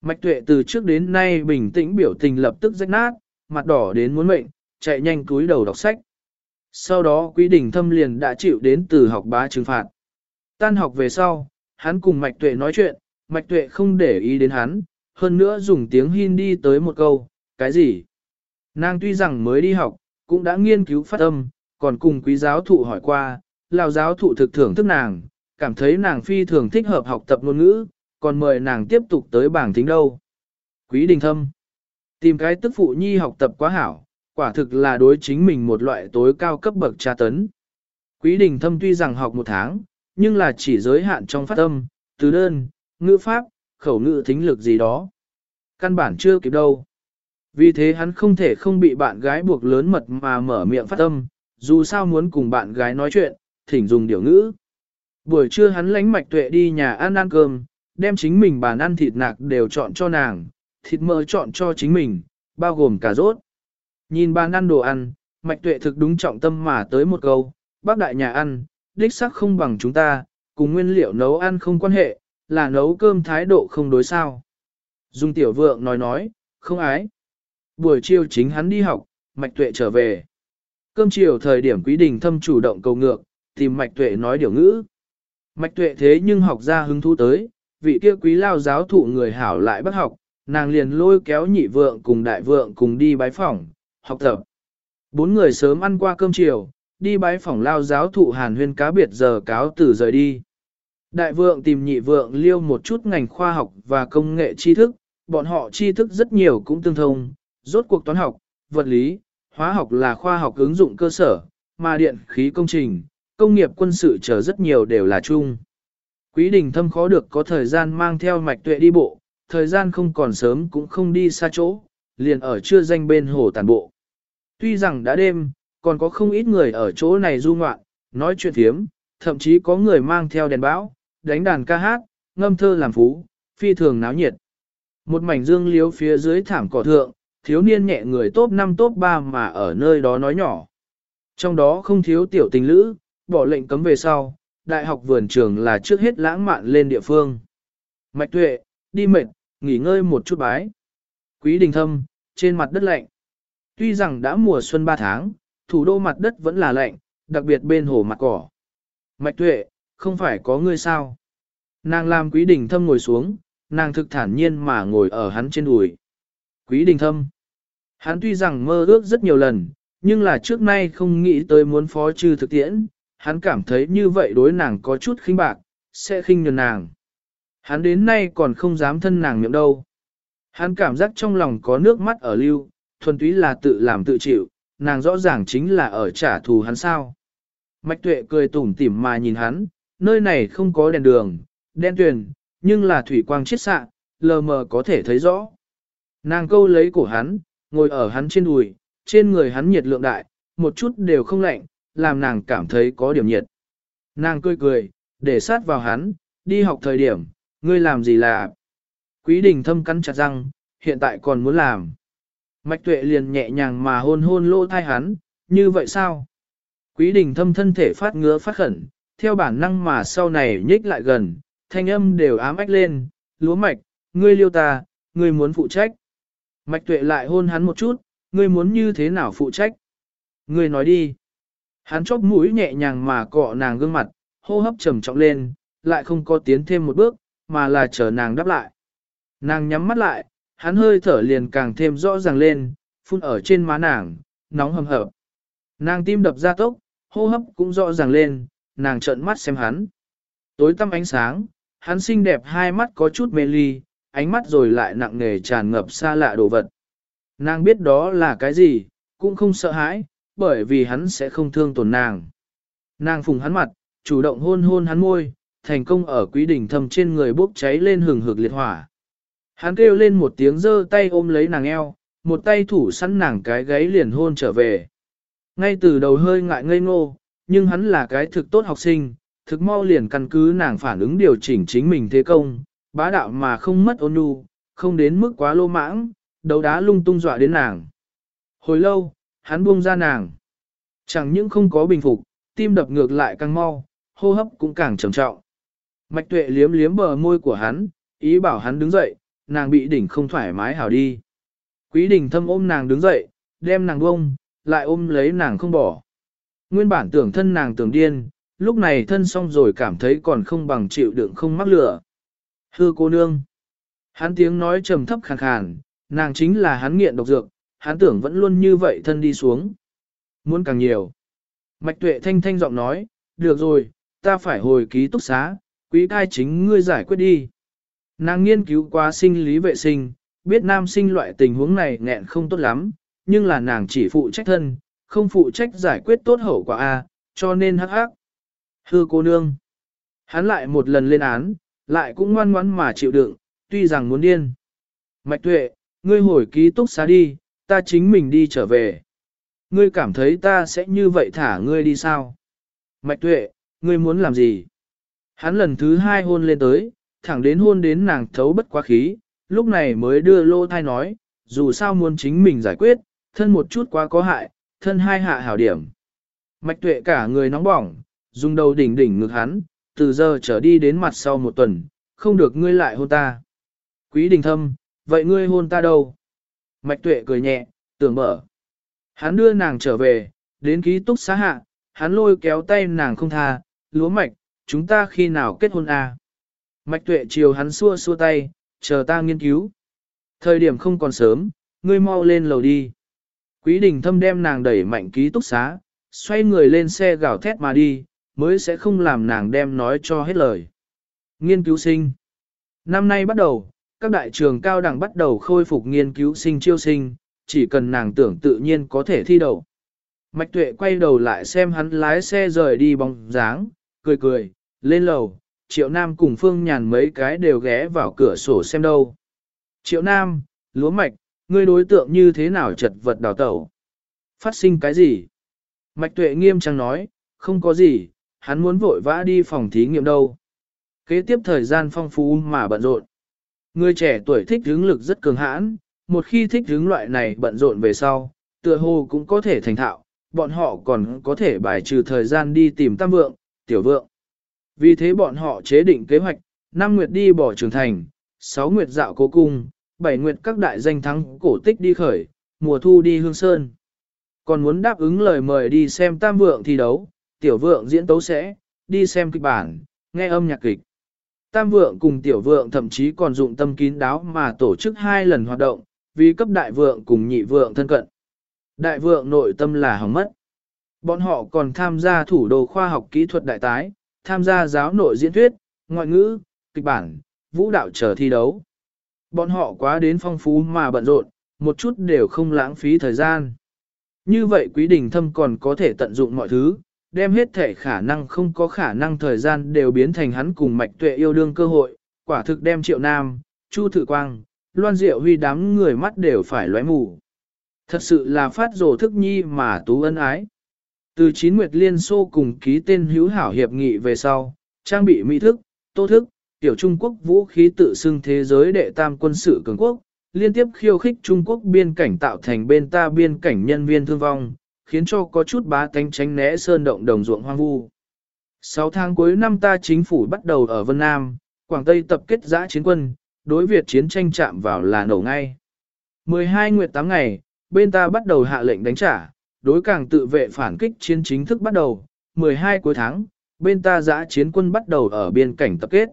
Mạch tuệ từ trước đến nay bình tĩnh biểu tình lập tức rách nát, mặt đỏ đến muốn mệnh, chạy nhanh cúi đầu đọc sách. Sau đó quý đình thâm liền đã chịu đến từ học bá trừng phạt. Tan học về sau, hắn cùng mạch tuệ nói chuyện, mạch tuệ không để ý đến hắn, hơn nữa dùng tiếng Hindi tới một câu, cái gì? Nàng tuy rằng mới đi học, cũng đã nghiên cứu phát âm, còn cùng quý giáo thụ hỏi qua, lão giáo thụ thực thưởng thức nàng, cảm thấy nàng phi thường thích hợp học tập ngôn ngữ, còn mời nàng tiếp tục tới bảng tính đâu. Quý đình thâm, tìm cái tức phụ nhi học tập quá hảo, quả thực là đối chính mình một loại tối cao cấp bậc tra tấn. Quý đình thâm tuy rằng học một tháng, nhưng là chỉ giới hạn trong phát âm, từ đơn, ngữ pháp, khẩu ngữ thính lực gì đó. Căn bản chưa kịp đâu. Vì thế hắn không thể không bị bạn gái buộc lớn mật mà mở miệng phát âm, dù sao muốn cùng bạn gái nói chuyện, thỉnh dùng điều ngữ. Buổi trưa hắn lánh mạch tuệ đi nhà ăn ăn cơm, đem chính mình bàn ăn thịt nạc đều chọn cho nàng, thịt mỡ chọn cho chính mình, bao gồm cả rốt. Nhìn bàn ăn đồ ăn, mạch tuệ thực đúng trọng tâm mà tới một câu, bác đại nhà ăn, đích sắc không bằng chúng ta, cùng nguyên liệu nấu ăn không quan hệ, là nấu cơm thái độ không đối sao. Dung tiểu vượng nói nói, không ái. Buổi chiều chính hắn đi học, mạch tuệ trở về. Cơm chiều thời điểm quý đình thâm chủ động cầu ngược, tìm mạch tuệ nói điều ngữ. Mạch tuệ thế nhưng học ra hứng thú tới, vị kia quý lao giáo thụ người hảo lại bắt học, nàng liền lôi kéo nhị vượng cùng đại vượng cùng đi bái phỏng, học tập. Bốn người sớm ăn qua cơm chiều, đi bái phỏng lao giáo thụ hàn huyên cá biệt giờ cáo từ rời đi. Đại vượng tìm nhị vượng liêu một chút ngành khoa học và công nghệ tri thức, bọn họ tri thức rất nhiều cũng tương thông, rốt cuộc toán học, vật lý, hóa học là khoa học ứng dụng cơ sở, mà điện khí công trình, công nghiệp quân sự chờ rất nhiều đều là chung. Quý đình thâm khó được có thời gian mang theo mạch tuệ đi bộ, thời gian không còn sớm cũng không đi xa chỗ, liền ở chưa danh bên hồ tàn bộ. Tuy rằng đã đêm, còn có không ít người ở chỗ này du ngoạn, nói chuyện thiếm, thậm chí có người mang theo đèn bão, đánh đàn ca hát, ngâm thơ làm phú, phi thường náo nhiệt. Một mảnh dương liếu phía dưới thảm cỏ thượng, thiếu niên nhẹ người top 5 top 3 mà ở nơi đó nói nhỏ. Trong đó không thiếu tiểu tình lữ, bỏ lệnh cấm về sau, đại học vườn trường là trước hết lãng mạn lên địa phương. Mạch tuệ, đi mệt, nghỉ ngơi một chút bái. Quý đình thâm, trên mặt đất lạnh. Tuy rằng đã mùa xuân 3 tháng, thủ đô mặt đất vẫn là lạnh, đặc biệt bên hồ mặt cỏ. Mạch tuệ, không phải có ngươi sao? Nàng làm quý đình thâm ngồi xuống, nàng thực thản nhiên mà ngồi ở hắn trên đùi. Quý đình thâm. Hắn tuy rằng mơ ước rất nhiều lần, nhưng là trước nay không nghĩ tới muốn phó trừ thực tiễn, hắn cảm thấy như vậy đối nàng có chút khinh bạc, sẽ khinh nhường nàng. Hắn đến nay còn không dám thân nàng miệng đâu. Hắn cảm giác trong lòng có nước mắt ở lưu, thuần túy là tự làm tự chịu, nàng rõ ràng chính là ở trả thù hắn sao. Mạch tuệ cười tủm tỉm mà nhìn hắn, nơi này không có đèn đường, đen tuyền, nhưng là thủy quang chiết xạ, lờ mờ có thể thấy rõ. Nàng câu lấy cổ hắn, ngồi ở hắn trên đùi, trên người hắn nhiệt lượng đại, một chút đều không lạnh, làm nàng cảm thấy có điểm nhiệt. Nàng cười cười, để sát vào hắn, đi học thời điểm, ngươi làm gì là? Quý đình thâm cắn chặt răng, hiện tại còn muốn làm. Mạch tuệ liền nhẹ nhàng mà hôn hôn lỗ thai hắn, như vậy sao? Quý đình thâm thân thể phát ngứa phát khẩn, theo bản năng mà sau này nhích lại gần, thanh âm đều ám ách lên, lúa mạch, ngươi liêu ta, ngươi muốn phụ trách. Mạch tuệ lại hôn hắn một chút, ngươi muốn như thế nào phụ trách? Ngươi nói đi. Hắn chóp mũi nhẹ nhàng mà cọ nàng gương mặt, hô hấp trầm trọng lên, lại không có tiến thêm một bước, mà là chờ nàng đáp lại. Nàng nhắm mắt lại, hắn hơi thở liền càng thêm rõ ràng lên, phun ở trên má nàng, nóng hầm hập. Nàng tim đập ra tốc, hô hấp cũng rõ ràng lên, nàng trợn mắt xem hắn. Tối tăm ánh sáng, hắn xinh đẹp hai mắt có chút mê ly, ánh mắt rồi lại nặng nề tràn ngập xa lạ đồ vật. Nàng biết đó là cái gì, cũng không sợ hãi, bởi vì hắn sẽ không thương tổn nàng. Nàng phùng hắn mặt, chủ động hôn hôn hắn môi, thành công ở quý đỉnh thầm trên người bốc cháy lên hừng hực liệt hỏa. Hắn kêu lên một tiếng giơ tay ôm lấy nàng eo, một tay thủ sẵn nàng cái gáy liền hôn trở về. Ngay từ đầu hơi ngại ngây ngô, nhưng hắn là cái thực tốt học sinh, thực mau liền căn cứ nàng phản ứng điều chỉnh chính mình thế công, bá đạo mà không mất ôn nhu, không đến mức quá lô mãng, đấu đá lung tung dọa đến nàng. Hồi lâu, hắn buông ra nàng. Chẳng những không có bình phục, tim đập ngược lại càng mau, hô hấp cũng càng trầm trọng. Mạch tuệ liếm liếm bờ môi của hắn, ý bảo hắn đứng dậy, nàng bị đỉnh không thoải mái hảo đi. Quý đình thâm ôm nàng đứng dậy, đem nàng bông, lại ôm lấy nàng không bỏ. Nguyên bản tưởng thân nàng tưởng điên, lúc này thân xong rồi cảm thấy còn không bằng chịu đựng không mắc lửa. Hư cô nương. Hắn tiếng nói trầm thấp khàn khàn, nàng chính là hắn nghiện độc dược, hắn tưởng vẫn luôn như vậy thân đi xuống. Muốn càng nhiều. Mạch tuệ thanh thanh giọng nói, được rồi, ta phải hồi ký túc xá, quý cai chính ngươi giải quyết đi. Nàng nghiên cứu qua sinh lý vệ sinh, biết nam sinh loại tình huống này nghẹn không tốt lắm, nhưng là nàng chỉ phụ trách thân, không phụ trách giải quyết tốt hậu quả A, cho nên hắc hắc. Hư cô nương. Hắn lại một lần lên án, lại cũng ngoan ngoãn mà chịu đựng, tuy rằng muốn điên. Mạch tuệ, ngươi hồi ký túc xá đi, ta chính mình đi trở về. Ngươi cảm thấy ta sẽ như vậy thả ngươi đi sao? Mạch tuệ, ngươi muốn làm gì? Hắn lần thứ hai hôn lên tới, thẳng đến hôn đến nàng thấu bất quá khí, lúc này mới đưa lô thai nói, dù sao muốn chính mình giải quyết, thân một chút quá có hại, thân hai hạ hảo điểm. Mạch tuệ cả người nóng bỏng, dùng đầu đỉnh đỉnh ngực hắn, từ giờ trở đi đến mặt sau một tuần, không được ngươi lại hôn ta. Quý đình thâm, vậy ngươi hôn ta đâu? Mạch tuệ cười nhẹ, tưởng mở. Hắn đưa nàng trở về, đến ký túc xá hạ, hắn lôi kéo tay nàng không tha, lúa mạch, chúng ta khi nào kết hôn à? Mạch tuệ chiều hắn xua xua tay, chờ ta nghiên cứu. Thời điểm không còn sớm, ngươi mau lên lầu đi. Quý đình thâm đem nàng đẩy mạnh ký túc xá, xoay người lên xe gào thét mà đi, mới sẽ không làm nàng đem nói cho hết lời. Nghiên cứu sinh Năm nay bắt đầu, các đại trường cao đẳng bắt đầu khôi phục nghiên cứu sinh chiêu sinh, chỉ cần nàng tưởng tự nhiên có thể thi đậu. Mạch tuệ quay đầu lại xem hắn lái xe rời đi bóng dáng, cười cười, lên lầu, triệu nam cùng phương nhàn mấy cái đều ghé vào cửa sổ xem đâu. Triệu nam, lúa mạch, ngươi đối tượng như thế nào chật vật đào tẩu? Phát sinh cái gì? Mạch tuệ nghiêm trang nói, không có gì, hắn muốn vội vã đi phòng thí nghiệm đâu. Kế tiếp thời gian phong phú mà bận rộn. Người trẻ tuổi thích hướng lực rất cường hãn, một khi thích hướng loại này bận rộn về sau, tựa hồ cũng có thể thành thạo, bọn họ còn có thể bài trừ thời gian đi tìm tam vượng, tiểu vượng. Vì thế bọn họ chế định kế hoạch, năm nguyệt đi bỏ trường thành, sáu nguyệt dạo cố cung, bảy nguyệt các đại danh thắng cổ tích đi khởi, mùa thu đi hương sơn. Còn muốn đáp ứng lời mời đi xem tam vượng thi đấu, tiểu vượng diễn tấu sẽ, đi xem kịch bản, nghe âm nhạc kịch. Tam vượng cùng tiểu vượng thậm chí còn dụng tâm kín đáo mà tổ chức hai lần hoạt động, vì cấp đại vượng cùng nhị vượng thân cận. Đại vượng nội tâm là hỏng mất. Bọn họ còn tham gia thủ đô khoa học kỹ thuật đại tái, tham gia giáo nội diễn thuyết, ngoại ngữ, kịch bản, vũ đạo chờ thi đấu. Bọn họ quá đến phong phú mà bận rộn, một chút đều không lãng phí thời gian. Như vậy quý đình thâm còn có thể tận dụng mọi thứ, đem hết thể khả năng không có khả năng thời gian đều biến thành hắn cùng mạch tuệ yêu đương cơ hội, quả thực đem triệu nam, chu thử quang, loan diệu huy đám người mắt đều phải lóe mù. Thật sự là phát rồ thức nhi mà tú ân ái. Từ chín nguyệt liên xô cùng ký tên hữu hảo hiệp nghị về sau, trang bị mỹ thức, tô thức, tiểu Trung Quốc vũ khí tự xưng thế giới đệ tam quân sự cường quốc, liên tiếp khiêu khích Trung Quốc biên cảnh tạo thành bên ta biên cảnh nhân viên thương vong, khiến cho có chút bá tánh tránh né sơn động đồng ruộng hoang vu. Sáu tháng cuối năm ta chính phủ bắt đầu ở Vân Nam, Quảng Tây tập kết giã chiến quân, đối Việt chiến tranh chạm vào là nổ ngay. 12 nguyệt 8 ngày, bên ta bắt đầu hạ lệnh đánh trả, đối càng tự vệ phản kích chiến chính thức bắt đầu, 12 cuối tháng, bên ta giã chiến quân bắt đầu ở biên cảnh tập kết.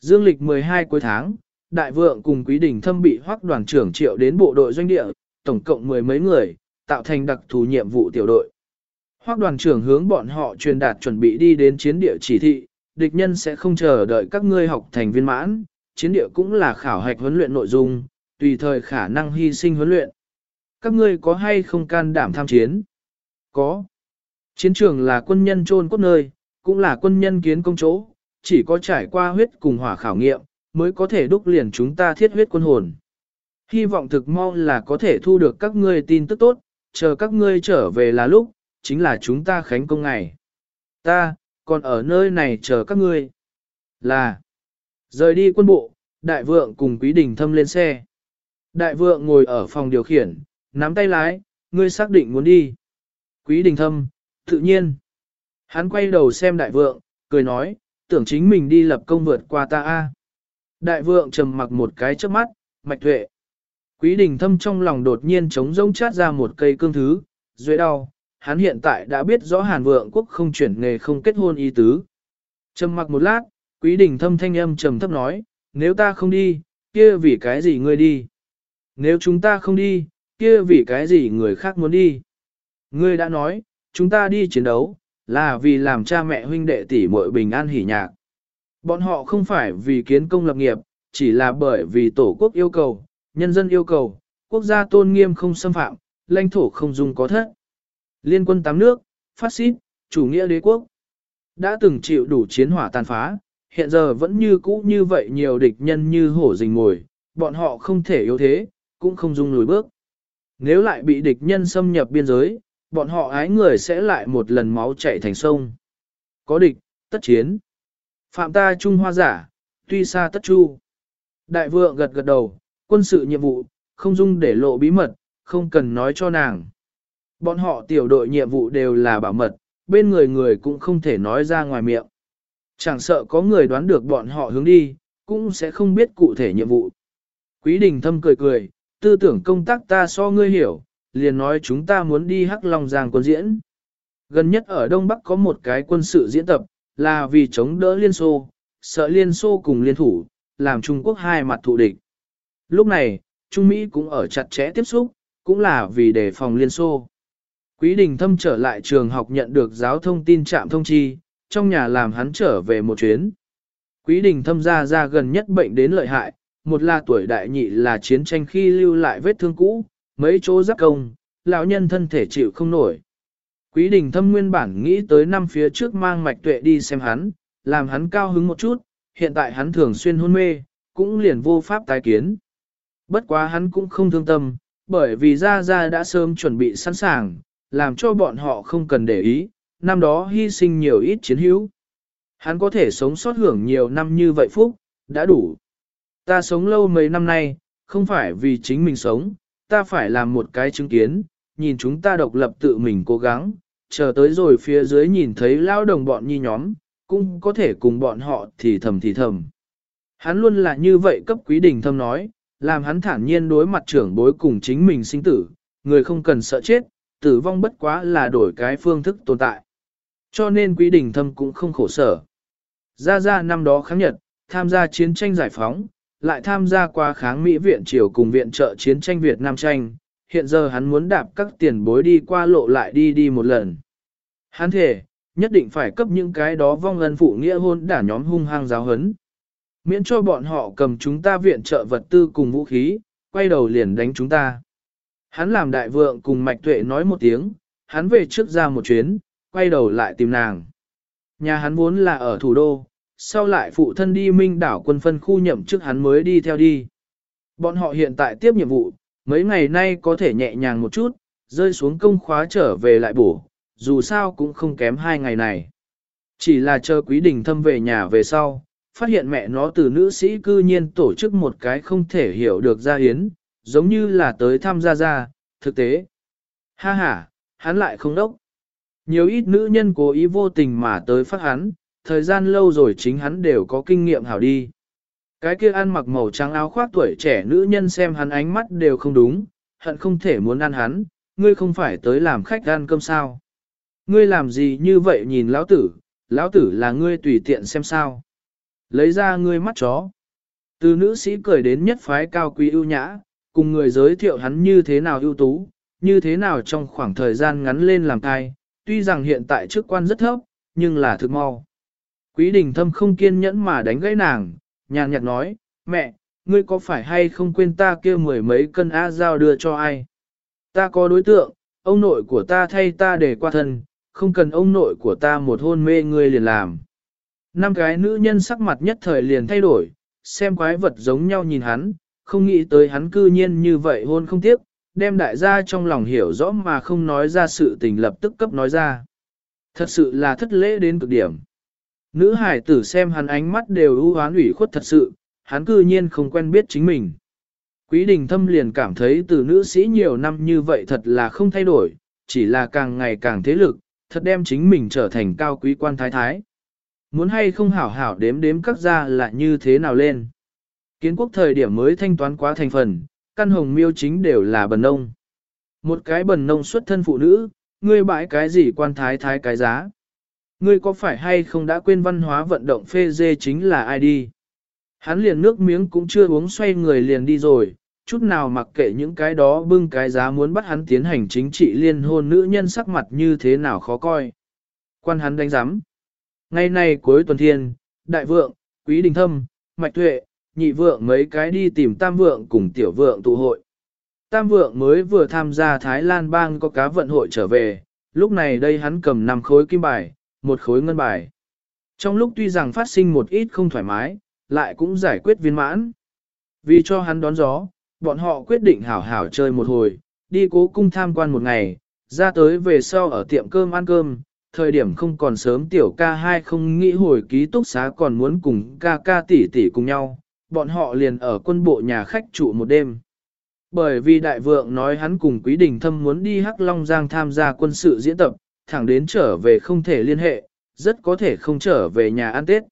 Dương lịch 12 cuối tháng, đại vượng cùng quý đình thâm bị hoác đoàn trưởng triệu đến bộ đội doanh địa, tổng cộng mười mấy người, tạo thành đặc thù nhiệm vụ tiểu đội. Hoác đoàn trưởng hướng bọn họ truyền đạt chuẩn bị đi đến chiến địa chỉ thị, địch nhân sẽ không chờ đợi các ngươi học thành viên mãn, chiến địa cũng là khảo hạch huấn luyện nội dung, tùy thời khả năng hy sinh huấn luyện. Các ngươi có hay không can đảm tham chiến? Có. Chiến trường là quân nhân trôn cốt nơi, cũng là quân nhân kiến công chỗ, chỉ có trải qua huyết cùng hỏa khảo nghiệm, mới có thể đúc liền chúng ta thiết huyết quân hồn. Hy vọng thực mau là có thể thu được các ngươi tin tức tốt, chờ các ngươi trở về là lúc, chính là chúng ta khánh công ngày. Ta, còn ở nơi này chờ các ngươi. Là, rời đi quân bộ, đại vượng cùng quý đình thâm lên xe. Đại vượng ngồi ở phòng điều khiển, nắm tay lái, ngươi xác định muốn đi. Quý đình thâm, tự nhiên. Hắn quay đầu xem đại vượng, cười nói, tưởng chính mình đi lập công vượt qua ta a. Đại vượng trầm mặc một cái trước mắt, mạch tuệ. Quý đình thâm trong lòng đột nhiên trống rỗng chát ra một cây cương thứ, dưới đau, hắn hiện tại đã biết rõ hàn vượng quốc không chuyển nghề không kết hôn y tứ. Trầm mặc một lát, quý đình thâm thanh âm trầm thấp nói, nếu ta không đi, kia vì cái gì ngươi đi? Nếu chúng ta không đi, kia vì cái gì người khác muốn đi? Ngươi đã nói, chúng ta đi chiến đấu, là vì làm cha mẹ huynh đệ tỷ muội bình an hỉ nhạc. Bọn họ không phải vì kiến công lập nghiệp, chỉ là bởi vì tổ quốc yêu cầu, nhân dân yêu cầu, quốc gia tôn nghiêm không xâm phạm, lãnh thổ không dung có thất. Liên quân tám nước, phát xít, chủ nghĩa đế quốc, đã từng chịu đủ chiến hỏa tàn phá, hiện giờ vẫn như cũ như vậy nhiều địch nhân như hổ rình mồi, bọn họ không thể yếu thế, cũng không dung lùi bước. Nếu lại bị địch nhân xâm nhập biên giới, bọn họ ái người sẽ lại một lần máu chảy thành sông. Có địch, tất chiến. Phạm ta Trung Hoa giả, tuy xa tất chu. Đại vượng gật gật đầu, quân sự nhiệm vụ, không dung để lộ bí mật, không cần nói cho nàng. Bọn họ tiểu đội nhiệm vụ đều là bảo mật, bên người người cũng không thể nói ra ngoài miệng. Chẳng sợ có người đoán được bọn họ hướng đi, cũng sẽ không biết cụ thể nhiệm vụ. Quý đình thâm cười cười, tư tưởng công tác ta so ngươi hiểu, liền nói chúng ta muốn đi Hắc Long Giang quân diễn. Gần nhất ở Đông Bắc có một cái quân sự diễn tập, là vì chống đỡ Liên Xô, sợ Liên Xô cùng liên thủ, làm Trung Quốc hai mặt thù địch. Lúc này, Trung Mỹ cũng ở chặt chẽ tiếp xúc, cũng là vì đề phòng Liên Xô. Quý đình thâm trở lại trường học nhận được giáo thông tin trạm thông chi, trong nhà làm hắn trở về một chuyến. Quý đình thâm ra ra gần nhất bệnh đến lợi hại, một là tuổi đại nhị là chiến tranh khi lưu lại vết thương cũ, mấy chỗ giáp công, lão nhân thân thể chịu không nổi. Quý đình thâm nguyên bản nghĩ tới năm phía trước mang mạch tuệ đi xem hắn, làm hắn cao hứng một chút, hiện tại hắn thường xuyên hôn mê, cũng liền vô pháp tái kiến. Bất quá hắn cũng không thương tâm, bởi vì Gia Gia đã sớm chuẩn bị sẵn sàng, làm cho bọn họ không cần để ý, năm đó hy sinh nhiều ít chiến hữu. Hắn có thể sống sót hưởng nhiều năm như vậy phúc, đã đủ. Ta sống lâu mấy năm nay, không phải vì chính mình sống, ta phải làm một cái chứng kiến, nhìn chúng ta độc lập tự mình cố gắng, chờ tới rồi phía dưới nhìn thấy lao đồng bọn nhi nhóm, cũng có thể cùng bọn họ thì thầm thì thầm. Hắn luôn là như vậy cấp quý đình thâm nói, làm hắn thản nhiên đối mặt trưởng bối cùng chính mình sinh tử, người không cần sợ chết, tử vong bất quá là đổi cái phương thức tồn tại. Cho nên quý đình thâm cũng không khổ sở. Ra ra năm đó kháng Nhật, tham gia chiến tranh giải phóng, lại tham gia qua kháng Mỹ viện triều cùng viện trợ chiến tranh Việt Nam tranh, hiện giờ hắn muốn đạp các tiền bối đi qua lộ lại đi đi một lần. Hắn thể, nhất định phải cấp những cái đó vong ân phụ nghĩa hôn đả nhóm hung hăng giáo hấn. Miễn cho bọn họ cầm chúng ta viện trợ vật tư cùng vũ khí, quay đầu liền đánh chúng ta. Hắn làm đại vượng cùng Mạch Tuệ nói một tiếng, hắn về trước ra một chuyến, quay đầu lại tìm nàng. Nhà hắn vốn là ở thủ đô, sau lại phụ thân đi minh đảo quân phân khu nhậm trước hắn mới đi theo đi. Bọn họ hiện tại tiếp nhiệm vụ, mấy ngày nay có thể nhẹ nhàng một chút, rơi xuống công khóa trở về lại bổ, dù sao cũng không kém hai ngày này. Chỉ là chờ quý đình thâm về nhà về sau, phát hiện mẹ nó từ nữ sĩ cư nhiên tổ chức một cái không thể hiểu được ra hiến, giống như là tới tham gia ra, thực tế. Ha ha, hắn lại không đốc. Nhiều ít nữ nhân cố ý vô tình mà tới phát hắn, thời gian lâu rồi chính hắn đều có kinh nghiệm hảo đi. Cái kia ăn mặc màu trắng áo khoác tuổi trẻ nữ nhân xem hắn ánh mắt đều không đúng, hận không thể muốn ăn hắn, ngươi không phải tới làm khách ăn cơm sao. Ngươi làm gì như vậy nhìn lão tử, lão tử là ngươi tùy tiện xem sao. Lấy ra ngươi mắt chó. Từ nữ sĩ cười đến nhất phái cao quý ưu nhã, cùng người giới thiệu hắn như thế nào ưu tú, như thế nào trong khoảng thời gian ngắn lên làm thai tuy rằng hiện tại chức quan rất thấp, nhưng là thực mau. Quý đình thâm không kiên nhẫn mà đánh gãy nàng, nhàn nhạt nói, mẹ, ngươi có phải hay không quên ta kia mười mấy cân A giao đưa cho ai? Ta có đối tượng, ông nội của ta thay ta để qua thân, không cần ông nội của ta một hôn mê ngươi liền làm. Năm cái nữ nhân sắc mặt nhất thời liền thay đổi, xem quái vật giống nhau nhìn hắn, không nghĩ tới hắn cư nhiên như vậy hôn không tiếc, đem đại gia trong lòng hiểu rõ mà không nói ra sự tình lập tức cấp nói ra. Thật sự là thất lễ đến cực điểm. Nữ hải tử xem hắn ánh mắt đều ưu hoán ủy khuất thật sự, hắn cư nhiên không quen biết chính mình. Quý đình thâm liền cảm thấy từ nữ sĩ nhiều năm như vậy thật là không thay đổi, chỉ là càng ngày càng thế lực, thật đem chính mình trở thành cao quý quan thái thái. Muốn hay không hảo hảo đếm đếm các gia là như thế nào lên. Kiến quốc thời điểm mới thanh toán quá thành phần, căn hồng miêu chính đều là bần nông. Một cái bần nông xuất thân phụ nữ, ngươi bãi cái gì quan thái thái cái giá. Ngươi có phải hay không đã quên văn hóa vận động phê dê chính là ai đi? Hắn liền nước miếng cũng chưa uống xoay người liền đi rồi, chút nào mặc kệ những cái đó bưng cái giá muốn bắt hắn tiến hành chính trị liên hôn nữ nhân sắc mặt như thế nào khó coi. Quan hắn đánh giám. Ngày nay cuối tuần thiên, đại vượng, quý đình thâm, mạch tuệ, nhị vượng mấy cái đi tìm tam vượng cùng tiểu vượng tụ hội. Tam vượng mới vừa tham gia Thái Lan bang có cá vận hội trở về, lúc này đây hắn cầm 5 khối kim bài, một khối ngân bài. Trong lúc tuy rằng phát sinh một ít không thoải mái, lại cũng giải quyết viên mãn. Vì cho hắn đón gió, bọn họ quyết định hảo hảo chơi một hồi, đi cố cung tham quan một ngày, ra tới về sau ở tiệm cơm ăn cơm, thời điểm không còn sớm tiểu ca hai không nghĩ hồi ký túc xá còn muốn cùng ca ca tỷ tỷ cùng nhau, bọn họ liền ở quân bộ nhà khách trụ một đêm. Bởi vì đại vượng nói hắn cùng Quý Đình Thâm muốn đi Hắc Long Giang tham gia quân sự diễn tập, thẳng đến trở về không thể liên hệ, rất có thể không trở về nhà ăn Tết.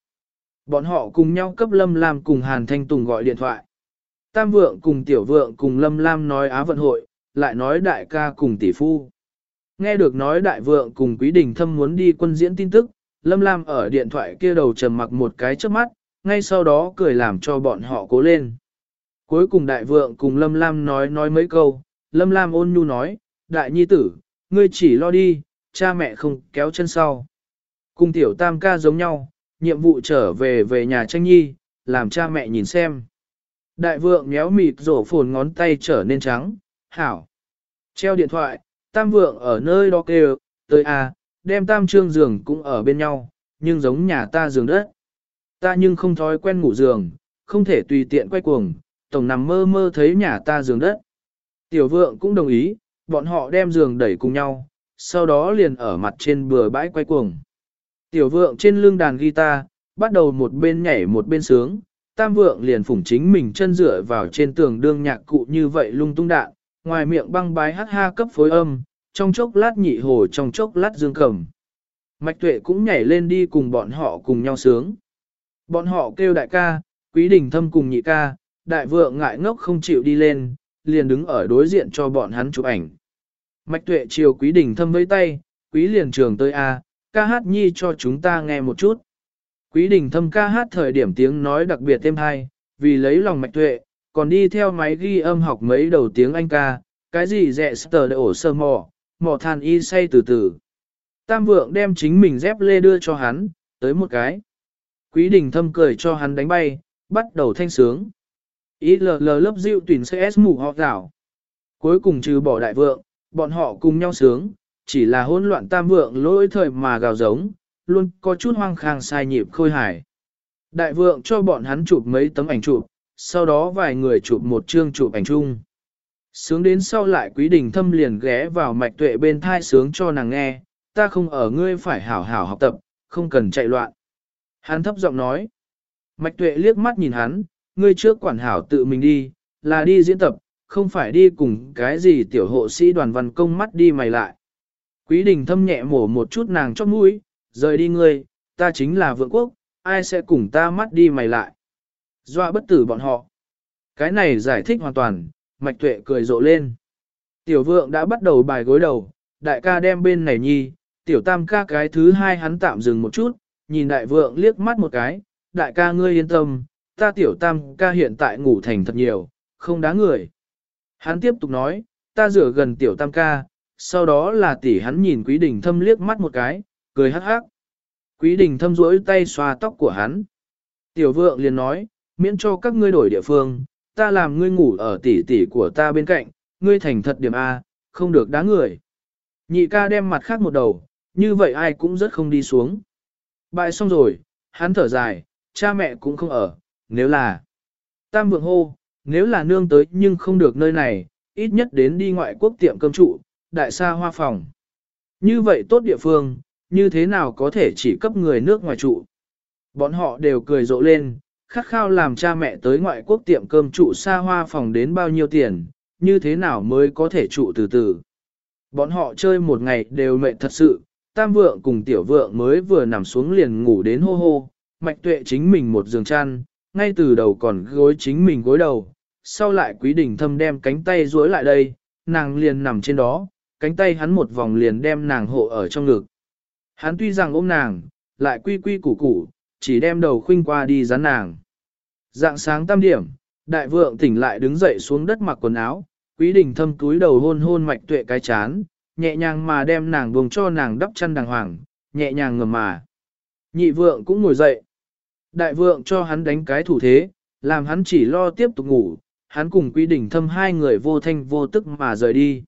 Bọn họ cùng nhau cấp Lâm Lam cùng Hàn Thanh Tùng gọi điện thoại. Tam vượng cùng tiểu vượng cùng Lâm Lam nói Á vận hội, lại nói đại ca cùng tỷ phu. Nghe được nói đại vượng cùng Quý Đình Thâm muốn đi quân diễn tin tức, Lâm Lam ở điện thoại kia đầu trầm mặc một cái trước mắt, ngay sau đó cười làm cho bọn họ cố lên. Cuối cùng đại vượng cùng Lâm Lam nói nói mấy câu, Lâm Lam ôn nhu nói, đại nhi tử, ngươi chỉ lo đi, cha mẹ không kéo chân sau. Cùng tiểu tam ca giống nhau, nhiệm vụ trở về về nhà tranh nhi, làm cha mẹ nhìn xem. Đại vượng méo mịt rổ phồn ngón tay trở nên trắng, hảo. Treo điện thoại, tam vượng ở nơi đó kêu, tới à, đem tam trương giường cũng ở bên nhau, nhưng giống nhà ta giường đất. Ta nhưng không thói quen ngủ giường, không thể tùy tiện quay cuồng, tổng nằm mơ mơ thấy nhà ta giường đất. Tiểu vượng cũng đồng ý, bọn họ đem giường đẩy cùng nhau, sau đó liền ở mặt trên bừa bãi quay cuồng. Tiểu vượng trên lưng đàn guitar, bắt đầu một bên nhảy một bên sướng, tam vượng liền phủng chính mình chân dựa vào trên tường đương nhạc cụ như vậy lung tung đạn, ngoài miệng băng bái hát ha cấp phối âm, trong chốc lát nhị hồ trong chốc lát dương cầm. Mạch tuệ cũng nhảy lên đi cùng bọn họ cùng nhau sướng. Bọn họ kêu đại ca, quý đình thâm cùng nhị ca, đại vượng ngại ngốc không chịu đi lên, liền đứng ở đối diện cho bọn hắn chụp ảnh. Mạch tuệ chiều quý đình thâm với tay, quý liền trường tới A, ca hát nhi cho chúng ta nghe một chút. Quý đình thâm ca hát thời điểm tiếng nói đặc biệt thêm hay, vì lấy lòng mạch tuệ, còn đi theo máy ghi âm học mấy đầu tiếng Anh ca, cái gì dẹ sờ để ổ sơ mò, mò than y say từ từ. Tam vượng đem chính mình dép lê đưa cho hắn, tới một cái. Quý đình thâm cười cho hắn đánh bay, bắt đầu thanh sướng. ILL lớp dịu tuyển CS mù họ rảo. Cuối cùng trừ bỏ đại vượng, bọn họ cùng nhau sướng, chỉ là hỗn loạn tam vượng lỗi thời mà gào giống, luôn có chút hoang khang sai nhịp khôi hài. Đại vượng cho bọn hắn chụp mấy tấm ảnh chụp, sau đó vài người chụp một chương chụp ảnh chung. Sướng đến sau lại quý đình thâm liền ghé vào mạch tuệ bên thai sướng cho nàng nghe, ta không ở ngươi phải hảo hảo học tập, không cần chạy loạn. Hắn thấp giọng nói. Mạch tuệ liếc mắt nhìn hắn, ngươi trước quản hảo tự mình đi, là đi diễn tập, không phải đi cùng cái gì tiểu hộ sĩ đoàn văn công mắt đi mày lại. Quý đình thâm nhẹ mổ một chút nàng chót mũi, rời đi ngươi, ta chính là vượng quốc, ai sẽ cùng ta mắt đi mày lại. Doa bất tử bọn họ. Cái này giải thích hoàn toàn, mạch tuệ cười rộ lên. Tiểu vượng đã bắt đầu bài gối đầu, đại ca đem bên này nhi, tiểu tam ca cái thứ hai hắn tạm dừng một chút, nhìn đại vượng liếc mắt một cái, đại ca ngươi yên tâm, ta tiểu tam ca hiện tại ngủ thành thật nhiều, không đá người. Hắn tiếp tục nói, ta rửa gần tiểu tam ca, sau đó là tỷ hắn nhìn quý đình thâm liếc mắt một cái, cười hắc hắc. Quý đình thâm rỗi tay xoa tóc của hắn. Tiểu vượng liền nói, miễn cho các ngươi đổi địa phương, ta làm ngươi ngủ ở tỷ tỷ của ta bên cạnh, ngươi thành thật điểm A, không được đá người. Nhị ca đem mặt khác một đầu, như vậy ai cũng rất không đi xuống. Bại xong rồi, hắn thở dài, cha mẹ cũng không ở, nếu là tam vượng hô, nếu là nương tới nhưng không được nơi này, ít nhất đến đi ngoại quốc tiệm cơm trụ, đại xa hoa phòng. Như vậy tốt địa phương, như thế nào có thể chỉ cấp người nước ngoài trụ. Bọn họ đều cười rộ lên, khát khao làm cha mẹ tới ngoại quốc tiệm cơm trụ xa hoa phòng đến bao nhiêu tiền, như thế nào mới có thể trụ từ từ. Bọn họ chơi một ngày đều mệt thật sự, tam vượng cùng tiểu vượng mới vừa nằm xuống liền ngủ đến hô hô, mạch tuệ chính mình một giường chăn, ngay từ đầu còn gối chính mình gối đầu, sau lại quý đình thâm đem cánh tay duỗi lại đây, nàng liền nằm trên đó, cánh tay hắn một vòng liền đem nàng hộ ở trong ngực. Hắn tuy rằng ôm nàng, lại quy quy củ củ, chỉ đem đầu khuynh qua đi dán nàng. Dạng sáng tam điểm, đại vượng tỉnh lại đứng dậy xuống đất mặc quần áo, quý đình thâm túi đầu hôn hôn mạch tuệ cái chán, nhẹ nhàng mà đem nàng buông cho nàng đắp chăn đàng hoàng, nhẹ nhàng ngầm mà. Nhị vượng cũng ngồi dậy. Đại vượng cho hắn đánh cái thủ thế, làm hắn chỉ lo tiếp tục ngủ, hắn cùng quý đỉnh thâm hai người vô thanh vô tức mà rời đi.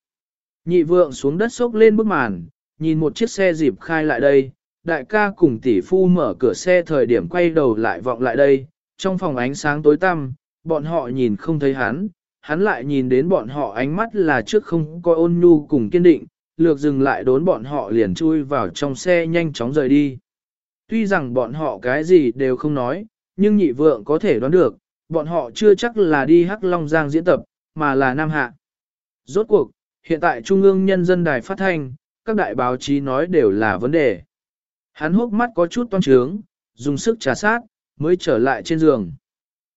Nhị vượng xuống đất sốc lên bức màn, nhìn một chiếc xe dịp khai lại đây, đại ca cùng tỷ phu mở cửa xe thời điểm quay đầu lại vọng lại đây, trong phòng ánh sáng tối tăm, bọn họ nhìn không thấy hắn, hắn lại nhìn đến bọn họ ánh mắt là trước không coi ôn nhu cùng kiên định, lược dừng lại đốn bọn họ liền chui vào trong xe nhanh chóng rời đi. Tuy rằng bọn họ cái gì đều không nói, nhưng nhị vượng có thể đoán được, bọn họ chưa chắc là đi Hắc Long Giang diễn tập, mà là Nam Hạ. Rốt cuộc, hiện tại Trung ương Nhân dân Đài phát thanh, các đại báo chí nói đều là vấn đề. Hắn hốc mắt có chút toan trướng, dùng sức trà sát, mới trở lại trên giường.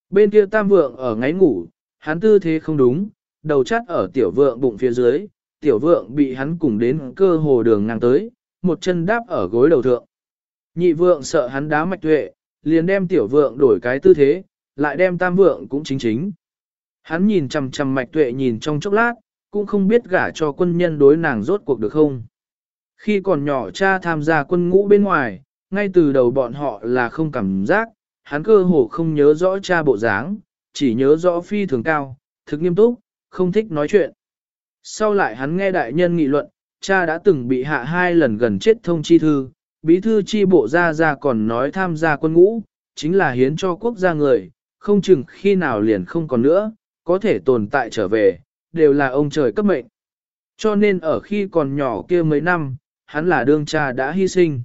Bên kia tam vượng ở ngáy ngủ, hắn tư thế không đúng, đầu chắt ở tiểu vượng bụng phía dưới, tiểu vượng bị hắn cùng đến cơ hồ đường ngang tới, một chân đáp ở gối đầu thượng. Nhị vượng sợ hắn đá mạch tuệ, liền đem tiểu vượng đổi cái tư thế, lại đem tam vượng cũng chính chính. Hắn nhìn chằm chằm mạch tuệ nhìn trong chốc lát, cũng không biết gả cho quân nhân đối nàng rốt cuộc được không. Khi còn nhỏ cha tham gia quân ngũ bên ngoài, ngay từ đầu bọn họ là không cảm giác, hắn cơ hồ không nhớ rõ cha bộ dáng, chỉ nhớ rõ phi thường cao, thực nghiêm túc, không thích nói chuyện. Sau lại hắn nghe đại nhân nghị luận, cha đã từng bị hạ hai lần gần chết thông chi thư, bí thư chi bộ ra ra còn nói tham gia quân ngũ, chính là hiến cho quốc gia người, không chừng khi nào liền không còn nữa, có thể tồn tại trở về, đều là ông trời cấp mệnh. Cho nên ở khi còn nhỏ kia mấy năm, hắn là đương cha đã hy sinh.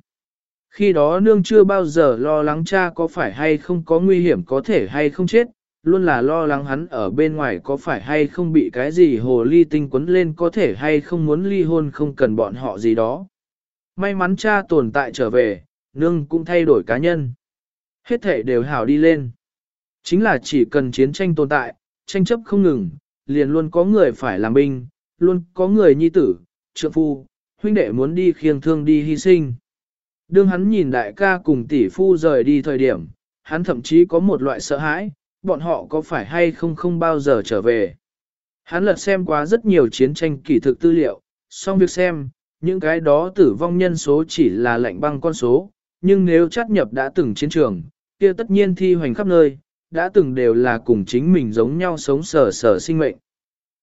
Khi đó nương chưa bao giờ lo lắng cha có phải hay không có nguy hiểm có thể hay không chết, luôn là lo lắng hắn ở bên ngoài có phải hay không bị cái gì hồ ly tinh quấn lên có thể hay không muốn ly hôn không cần bọn họ gì đó. May mắn cha tồn tại trở về, nương cũng thay đổi cá nhân. Hết thể đều hảo đi lên. Chính là chỉ cần chiến tranh tồn tại, tranh chấp không ngừng, liền luôn có người phải làm binh, luôn có người nhi tử, trượng phu, huynh đệ muốn đi khiêng thương đi hy sinh. Đương hắn nhìn đại ca cùng tỷ phu rời đi thời điểm, hắn thậm chí có một loại sợ hãi, bọn họ có phải hay không không bao giờ trở về. Hắn lật xem qua rất nhiều chiến tranh kỷ thực tư liệu, xong việc xem, những cái đó tử vong nhân số chỉ là lệnh băng con số, nhưng nếu chắt nhập đã từng chiến trường, kia tất nhiên thi hoành khắp nơi, đã từng đều là cùng chính mình giống nhau sống sở sở sinh mệnh.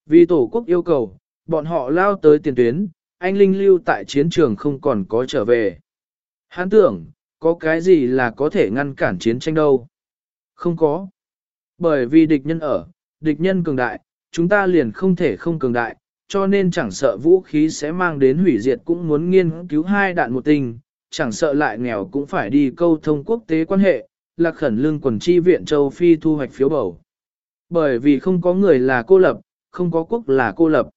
Vì tổ quốc yêu cầu, bọn họ lao tới tiền tuyến, anh Linh lưu tại chiến trường không còn có trở về. Hắn tưởng, có cái gì là có thể ngăn cản chiến tranh đâu? Không có. Bởi vì địch nhân ở, địch nhân cường đại, chúng ta liền không thể không cường đại, cho nên chẳng sợ vũ khí sẽ mang đến hủy diệt cũng muốn nghiên cứu hai đạn một tình, chẳng sợ lại nghèo cũng phải đi câu thông quốc tế quan hệ, lạc khẩn lương quần chi viện châu Phi thu hoạch phiếu bầu. Bởi vì không có người là cô lập, không có quốc là cô lập.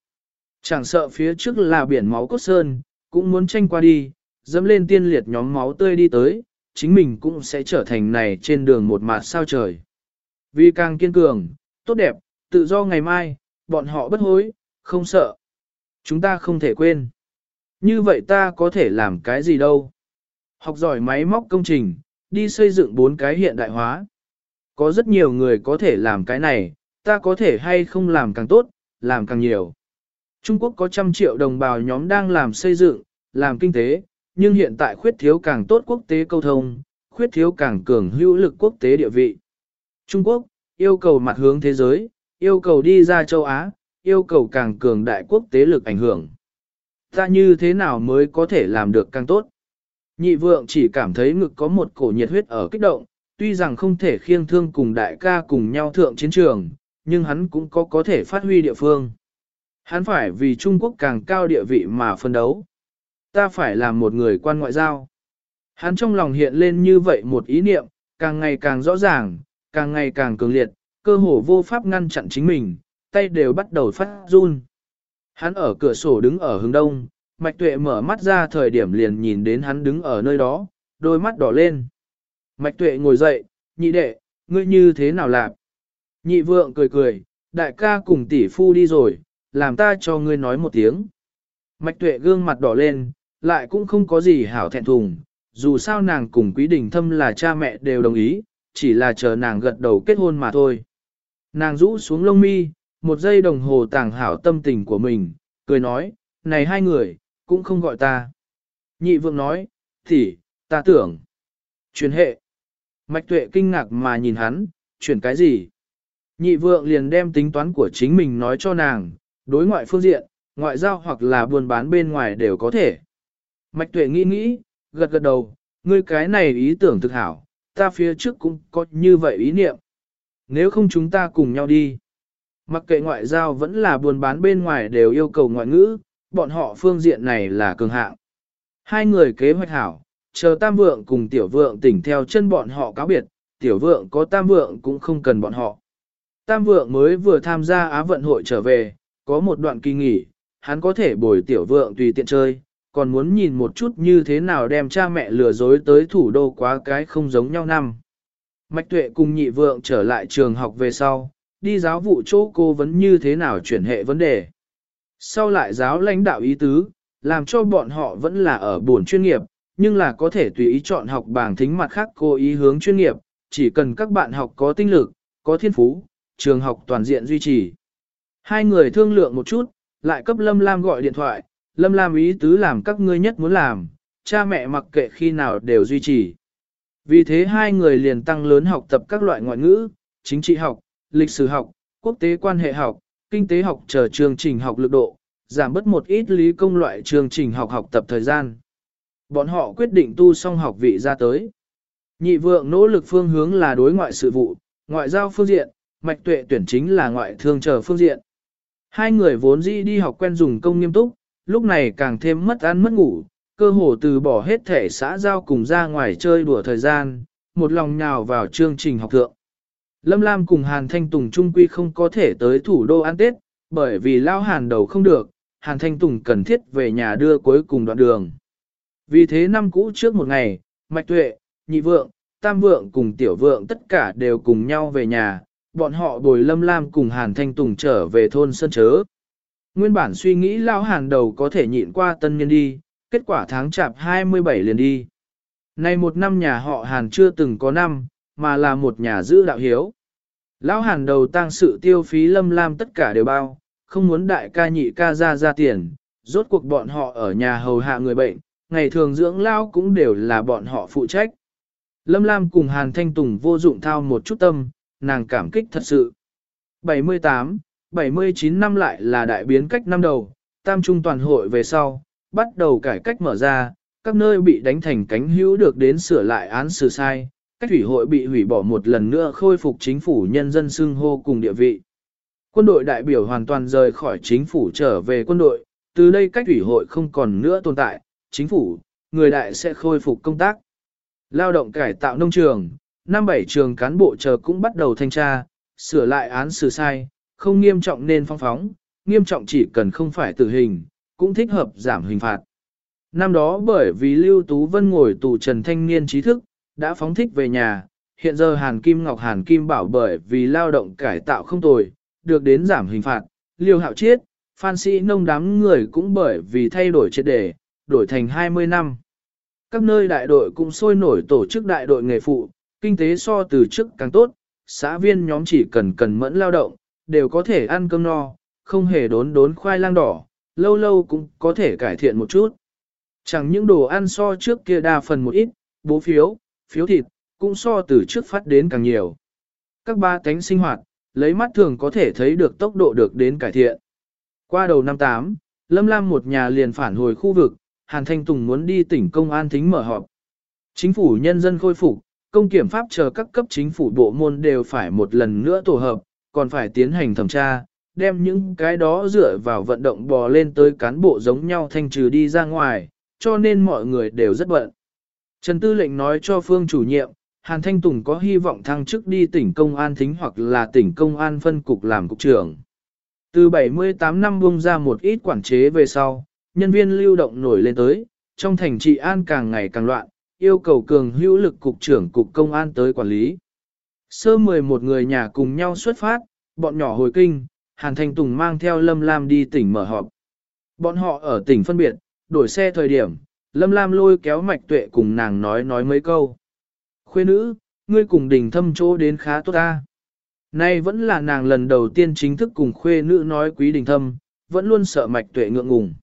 Chẳng sợ phía trước là biển máu cốt sơn, cũng muốn tranh qua đi, dẫm lên tiên liệt nhóm máu tươi đi tới, chính mình cũng sẽ trở thành này trên đường một mạt sao trời. Vì càng kiên cường, tốt đẹp, tự do ngày mai, bọn họ bất hối, không sợ. Chúng ta không thể quên. Như vậy ta có thể làm cái gì đâu? Học giỏi máy móc công trình, đi xây dựng bốn cái hiện đại hóa. Có rất nhiều người có thể làm cái này, ta có thể hay không làm càng tốt, làm càng nhiều. Trung Quốc có trăm triệu đồng bào nhóm đang làm xây dựng, làm kinh tế, nhưng hiện tại khuyết thiếu càng tốt quốc tế câu thông, khuyết thiếu càng cường hữu lực quốc tế địa vị. Trung Quốc, yêu cầu mặt hướng thế giới, yêu cầu đi ra châu Á, yêu cầu càng cường đại quốc tế lực ảnh hưởng. Ta như thế nào mới có thể làm được càng tốt? Nhị vượng chỉ cảm thấy ngực có một cổ nhiệt huyết ở kích động, tuy rằng không thể khiêng thương cùng đại ca cùng nhau thượng chiến trường, nhưng hắn cũng có có thể phát huy địa phương. Hắn phải vì Trung Quốc càng cao địa vị mà phân đấu. Ta phải làm một người quan ngoại giao. Hắn trong lòng hiện lên như vậy một ý niệm, càng ngày càng rõ ràng, càng ngày càng cường liệt, cơ hồ vô pháp ngăn chặn chính mình, tay đều bắt đầu phát run. Hắn ở cửa sổ đứng ở hướng đông, Mạch Tuệ mở mắt ra thời điểm liền nhìn đến hắn đứng ở nơi đó, đôi mắt đỏ lên. Mạch Tuệ ngồi dậy, nhị đệ, ngươi như thế nào làm? Nhị vượng cười cười, đại ca cùng tỷ phu đi rồi, làm ta cho ngươi nói một tiếng. Mạch Tuệ gương mặt đỏ lên, lại cũng không có gì hảo thẹn thùng, dù sao nàng cùng Quý Đình Thâm là cha mẹ đều đồng ý, chỉ là chờ nàng gật đầu kết hôn mà thôi. Nàng rũ xuống lông mi, một giây đồng hồ tàng hảo tâm tình của mình, cười nói, này hai người, cũng không gọi ta. Nhị vượng nói, thì, ta tưởng. Chuyển hệ. Mạch tuệ kinh ngạc mà nhìn hắn, chuyển cái gì? Nhị vượng liền đem tính toán của chính mình nói cho nàng, đối ngoại phương diện, ngoại giao hoặc là buôn bán bên ngoài đều có thể. Mạch tuệ nghĩ nghĩ, gật gật đầu, ngươi cái này ý tưởng thực hảo, ta phía trước cũng có như vậy ý niệm. Nếu không chúng ta cùng nhau đi. Mặc kệ ngoại giao vẫn là buôn bán bên ngoài đều yêu cầu ngoại ngữ, bọn họ phương diện này là cường hạng. Hai người kế hoạch hảo, chờ tam vượng cùng tiểu vượng tỉnh theo chân bọn họ cáo biệt, tiểu vượng có tam vượng cũng không cần bọn họ. Tam vượng mới vừa tham gia Á vận hội trở về, có một đoạn kỳ nghỉ, hắn có thể bồi tiểu vượng tùy tiện chơi, còn muốn nhìn một chút như thế nào đem cha mẹ lừa dối tới thủ đô quá cái không giống nhau năm. Mạch tuệ cùng nhị vượng trở lại trường học về sau, đi giáo vụ chỗ cô vẫn như thế nào chuyển hệ vấn đề. Sau lại giáo lãnh đạo ý tứ, làm cho bọn họ vẫn là ở buồn chuyên nghiệp, nhưng là có thể tùy ý chọn học bảng thính mặt khác cô ý hướng chuyên nghiệp, chỉ cần các bạn học có tinh lực, có thiên phú, trường học toàn diện duy trì. Hai người thương lượng một chút, lại cấp Lâm Lam gọi điện thoại, Lâm Lam ý tứ làm các ngươi nhất muốn làm, cha mẹ mặc kệ khi nào đều duy trì. Vì thế hai người liền tăng lớn học tập các loại ngoại ngữ, chính trị học, lịch sử học, quốc tế quan hệ học, kinh tế học chờ chương trình học lực độ, giảm bớt một ít lý công loại chương trình học học tập thời gian. Bọn họ quyết định tu xong học vị ra tới. Nhị vượng nỗ lực phương hướng là đối ngoại sự vụ, ngoại giao phương diện, mạch tuệ tuyển chính là ngoại thương chờ phương diện. Hai người vốn dĩ đi học quen dùng công nghiêm túc, lúc này càng thêm mất ăn mất ngủ, cơ hồ từ bỏ hết thể xã giao cùng ra ngoài chơi đùa thời gian, một lòng nhào vào chương trình học thượng. Lâm Lam cùng Hàn Thanh Tùng trung quy không có thể tới thủ đô ăn Tết, bởi vì lao hàn đầu không được, Hàn Thanh Tùng cần thiết về nhà đưa cuối cùng đoạn đường. Vì thế năm cũ trước một ngày, Mạch Tuệ, Nhị Vượng, Tam Vượng cùng Tiểu Vượng tất cả đều cùng nhau về nhà, bọn họ bồi Lâm Lam cùng Hàn Thanh Tùng trở về thôn Sơn Chớ. Nguyên bản suy nghĩ lao hàn đầu có thể nhịn qua tân nhân đi, kết quả tháng chạp 27 liền đi. Nay một năm nhà họ Hàn chưa từng có năm, mà là một nhà giữ đạo hiếu. Lão Hàn đầu tăng sự tiêu phí lâm lam tất cả đều bao, không muốn đại ca nhị ca ra ra tiền, rốt cuộc bọn họ ở nhà hầu hạ người bệnh, ngày thường dưỡng lao cũng đều là bọn họ phụ trách. Lâm Lam cùng Hàn Thanh Tùng vô dụng thao một chút tâm, nàng cảm kích thật sự. 78, 79 năm lại là đại biến cách năm đầu, tam trung toàn hội về sau, bắt đầu cải cách mở ra, các nơi bị đánh thành cánh hữu được đến sửa lại án xử sai, cách thủy hội bị hủy bỏ một lần nữa khôi phục chính phủ nhân dân xưng hô cùng địa vị. Quân đội đại biểu hoàn toàn rời khỏi chính phủ trở về quân đội, từ đây cách thủy hội không còn nữa tồn tại, chính phủ, người đại sẽ khôi phục công tác. Lao động cải tạo nông trường, năm bảy trường cán bộ chờ cũng bắt đầu thanh tra, sửa lại án xử sai, không nghiêm trọng nên phong phóng, nghiêm trọng chỉ cần không phải tử hình, cũng thích hợp giảm hình phạt. Năm đó bởi vì Lưu Tú Vân ngồi tù trần thanh niên trí thức, đã phóng thích về nhà, hiện giờ Hàn Kim Ngọc Hàn Kim bảo bởi vì lao động cải tạo không tồi, được đến giảm hình phạt, liêu hạo chiết, phan sĩ nông đám người cũng bởi vì thay đổi triệt đề, đổi thành 20 năm. Các nơi đại đội cũng sôi nổi tổ chức đại đội nghề phụ, kinh tế so từ trước càng tốt, xã viên nhóm chỉ cần cần mẫn lao động, đều có thể ăn cơm no, không hề đốn đốn khoai lang đỏ, lâu lâu cũng có thể cải thiện một chút. Chẳng những đồ ăn so trước kia đa phần một ít, bố phiếu, phiếu thịt, cũng so từ trước phát đến càng nhiều. Các ba tánh sinh hoạt, lấy mắt thường có thể thấy được tốc độ được đến cải thiện. Qua đầu năm 8, Lâm Lam một nhà liền phản hồi khu vực, Hàn Thanh Tùng muốn đi tỉnh công an thính mở họp. Chính phủ nhân dân khôi phục, công kiểm pháp chờ các cấp chính phủ bộ môn đều phải một lần nữa tổ hợp, còn phải tiến hành thẩm tra, đem những cái đó dựa vào vận động bò lên tới cán bộ giống nhau thanh trừ đi ra ngoài, cho nên mọi người đều rất bận. Trần Tư lệnh nói cho Phương chủ nhiệm, Hàn Thanh Tùng có hy vọng thăng chức đi tỉnh công an thính hoặc là tỉnh công an phân cục làm cục trưởng. Từ 78 năm buông ra một ít quản chế về sau, nhân viên lưu động nổi lên tới, trong thành trị an càng ngày càng loạn, yêu cầu cường hữu lực cục trưởng cục công an tới quản lý. Sơ 11 người nhà cùng nhau xuất phát, bọn nhỏ hồi kinh, Hàn Thanh Tùng mang theo Lâm Lam đi tỉnh mở họp. Bọn họ ở tỉnh phân biệt, đổi xe thời điểm, Lâm Lam lôi kéo mạch tuệ cùng nàng nói nói mấy câu. Khuê nữ, ngươi cùng đình thâm chỗ đến khá tốt ta. Nay vẫn là nàng lần đầu tiên chính thức cùng khuê nữ nói quý đình thâm, vẫn luôn sợ mạch tuệ ngượng ngùng.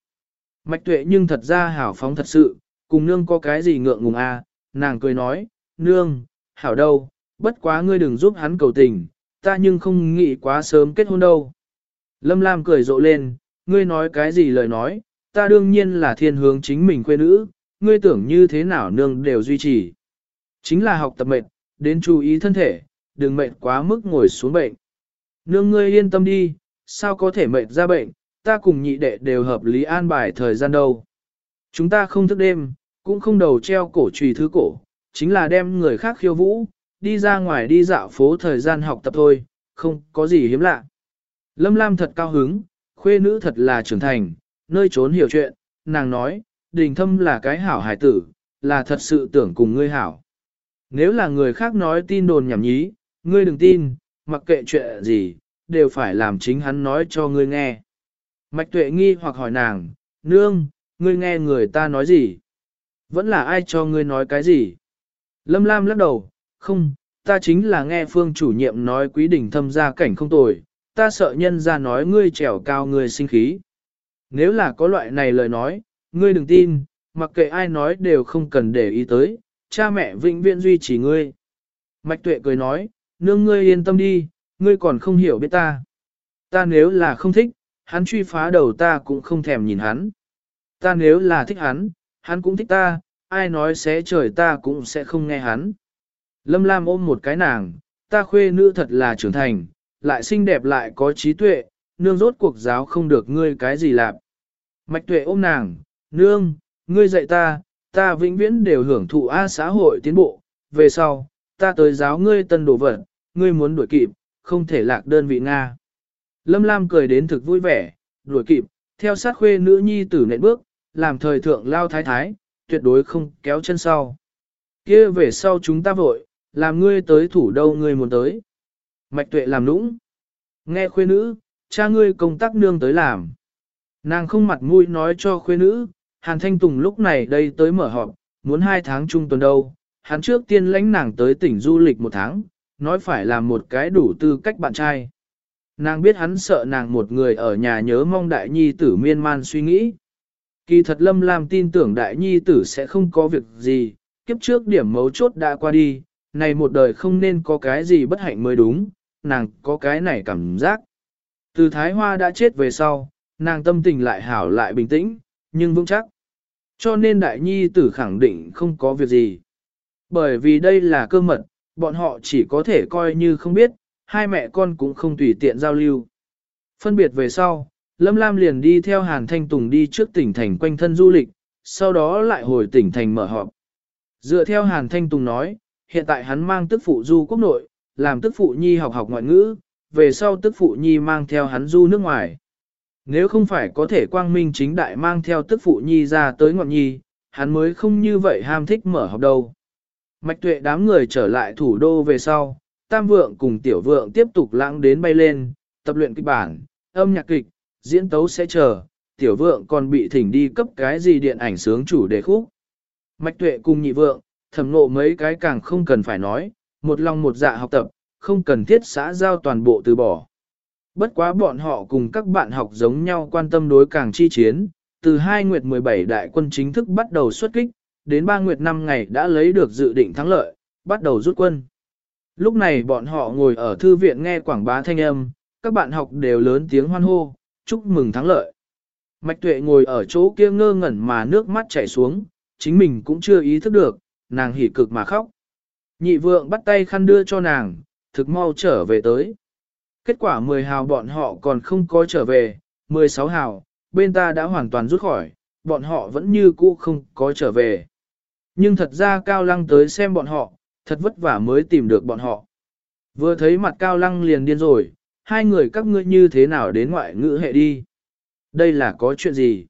Mạch tuệ nhưng thật ra hảo phóng thật sự, cùng nương có cái gì ngượng ngùng à, nàng cười nói, nương, hảo đâu, bất quá ngươi đừng giúp hắn cầu tình, ta nhưng không nghĩ quá sớm kết hôn đâu. Lâm Lam cười rộ lên, ngươi nói cái gì lời nói, ta đương nhiên là thiên hướng chính mình quê nữ, ngươi tưởng như thế nào nương đều duy trì. Chính là học tập mệt, đến chú ý thân thể, đừng mệt quá mức ngồi xuống bệnh. Nương ngươi yên tâm đi, sao có thể mệt ra bệnh, ta cùng nhị đệ đều hợp lý an bài thời gian đâu. Chúng ta không thức đêm, cũng không đầu treo cổ trùy thứ cổ, chính là đem người khác khiêu vũ, đi ra ngoài đi dạo phố thời gian học tập thôi, không có gì hiếm lạ. Lâm Lam thật cao hứng, khuê nữ thật là trưởng thành, nơi trốn hiểu chuyện, nàng nói, đình thâm là cái hảo hải tử, là thật sự tưởng cùng ngươi hảo. Nếu là người khác nói tin đồn nhảm nhí, ngươi đừng tin, mặc kệ chuyện gì, đều phải làm chính hắn nói cho ngươi nghe. Mạch tuệ nghi hoặc hỏi nàng, nương, ngươi nghe người ta nói gì? Vẫn là ai cho ngươi nói cái gì? Lâm Lam lắc đầu, không, ta chính là nghe phương chủ nhiệm nói quý đình thâm gia cảnh không tồi, ta sợ nhân ra nói ngươi trèo cao ngươi sinh khí. Nếu là có loại này lời nói, ngươi đừng tin, mặc kệ ai nói đều không cần để ý tới, cha mẹ vĩnh viễn duy trì ngươi. Mạch tuệ cười nói, nương ngươi yên tâm đi, ngươi còn không hiểu biết ta. Ta nếu là không thích, hắn truy phá đầu ta cũng không thèm nhìn hắn. Ta nếu là thích hắn, hắn cũng thích ta, ai nói sẽ trời ta cũng sẽ không nghe hắn. Lâm Lam ôm một cái nàng, ta khuê nữ thật là trưởng thành, lại xinh đẹp lại có trí tuệ, nương rốt cuộc giáo không được ngươi cái gì làm. Mạch tuệ ôm nàng, nương, ngươi dạy ta, ta vĩnh viễn đều hưởng thụ A xã hội tiến bộ, về sau, ta tới giáo ngươi tân đồ vật, ngươi muốn đuổi kịp, không thể lạc đơn vị Nga. Lâm Lam cười đến thực vui vẻ, đuổi kịp, theo sát khuê nữ nhi tử nện bước, làm thời thượng lao thái thái, tuyệt đối không kéo chân sau. kia về sau chúng ta vội, làm ngươi tới thủ đâu ngươi muốn tới. Mạch tuệ làm nũng. Nghe khuê nữ, cha ngươi công tác nương tới làm. Nàng không mặt mũi nói cho khuê nữ, Hàn Thanh Tùng lúc này đây tới mở họp, muốn hai tháng trung tuần đâu. Hắn trước tiên lãnh nàng tới tỉnh du lịch một tháng, nói phải làm một cái đủ tư cách bạn trai. Nàng biết hắn sợ nàng một người ở nhà nhớ mong đại nhi tử miên man suy nghĩ. Kỳ thật Lâm Lam tin tưởng đại nhi tử sẽ không có việc gì, kiếp trước điểm mấu chốt đã qua đi, này một đời không nên có cái gì bất hạnh mới đúng, nàng có cái này cảm giác. Từ Thái Hoa đã chết về sau, nàng tâm tình lại hảo lại bình tĩnh, nhưng vững chắc. Cho nên đại nhi tử khẳng định không có việc gì. Bởi vì đây là cơ mật, bọn họ chỉ có thể coi như không biết, hai mẹ con cũng không tùy tiện giao lưu. Phân biệt về sau, Lâm Lam liền đi theo Hàn Thanh Tùng đi trước tỉnh thành quanh thân du lịch, sau đó lại hồi tỉnh thành mở họp. Dựa theo Hàn Thanh Tùng nói, hiện tại hắn mang tức phụ du quốc nội, làm tức phụ nhi học học ngoại ngữ, về sau tức phụ nhi mang theo hắn du nước ngoài. Nếu không phải có thể quang minh chính đại mang theo tức phụ nhi ra tới ngọn nhi, hắn mới không như vậy ham thích mở học đâu. Mạch tuệ đám người trở lại thủ đô về sau, tam vượng cùng tiểu vượng tiếp tục lãng đến bay lên, tập luyện kịch bản, âm nhạc kịch, diễn tấu sẽ chờ, tiểu vượng còn bị thỉnh đi cấp cái gì điện ảnh sướng chủ đề khúc. Mạch tuệ cùng nhị vượng, thẩm nộ mấy cái càng không cần phải nói, một lòng một dạ học tập, không cần thiết xã giao toàn bộ từ bỏ. Bất quá bọn họ cùng các bạn học giống nhau quan tâm đối càng chi chiến, từ 2 nguyệt 17 đại quân chính thức bắt đầu xuất kích, đến 3 nguyệt 5 ngày đã lấy được dự định thắng lợi, bắt đầu rút quân. Lúc này bọn họ ngồi ở thư viện nghe quảng bá thanh âm, các bạn học đều lớn tiếng hoan hô, chúc mừng thắng lợi. Mạch tuệ ngồi ở chỗ kia ngơ ngẩn mà nước mắt chảy xuống, chính mình cũng chưa ý thức được, nàng hỉ cực mà khóc. Nhị vượng bắt tay khăn đưa cho nàng, thực mau trở về tới. Kết quả 10 hào bọn họ còn không có trở về, 16 hào, bên ta đã hoàn toàn rút khỏi, bọn họ vẫn như cũ không có trở về. Nhưng thật ra Cao Lăng tới xem bọn họ, thật vất vả mới tìm được bọn họ. Vừa thấy mặt Cao Lăng liền điên rồi, hai người các ngươi như thế nào đến ngoại ngữ hệ đi. Đây là có chuyện gì?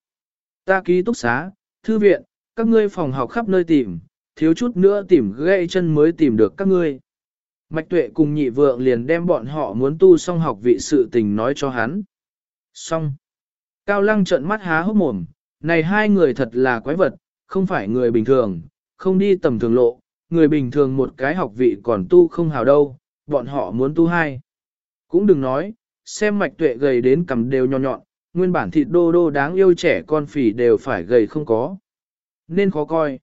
Ta ký túc xá, thư viện, các ngươi phòng học khắp nơi tìm, thiếu chút nữa tìm gãy chân mới tìm được các ngươi. Mạch tuệ cùng nhị vượng liền đem bọn họ muốn tu xong học vị sự tình nói cho hắn. Xong. Cao lăng trợn mắt há hốc mồm, này hai người thật là quái vật, không phải người bình thường, không đi tầm thường lộ, người bình thường một cái học vị còn tu không hào đâu, bọn họ muốn tu hai. Cũng đừng nói, xem mạch tuệ gầy đến cầm đều nhọn nhọn, nguyên bản thịt đô đô đáng yêu trẻ con phỉ đều phải gầy không có. Nên khó coi.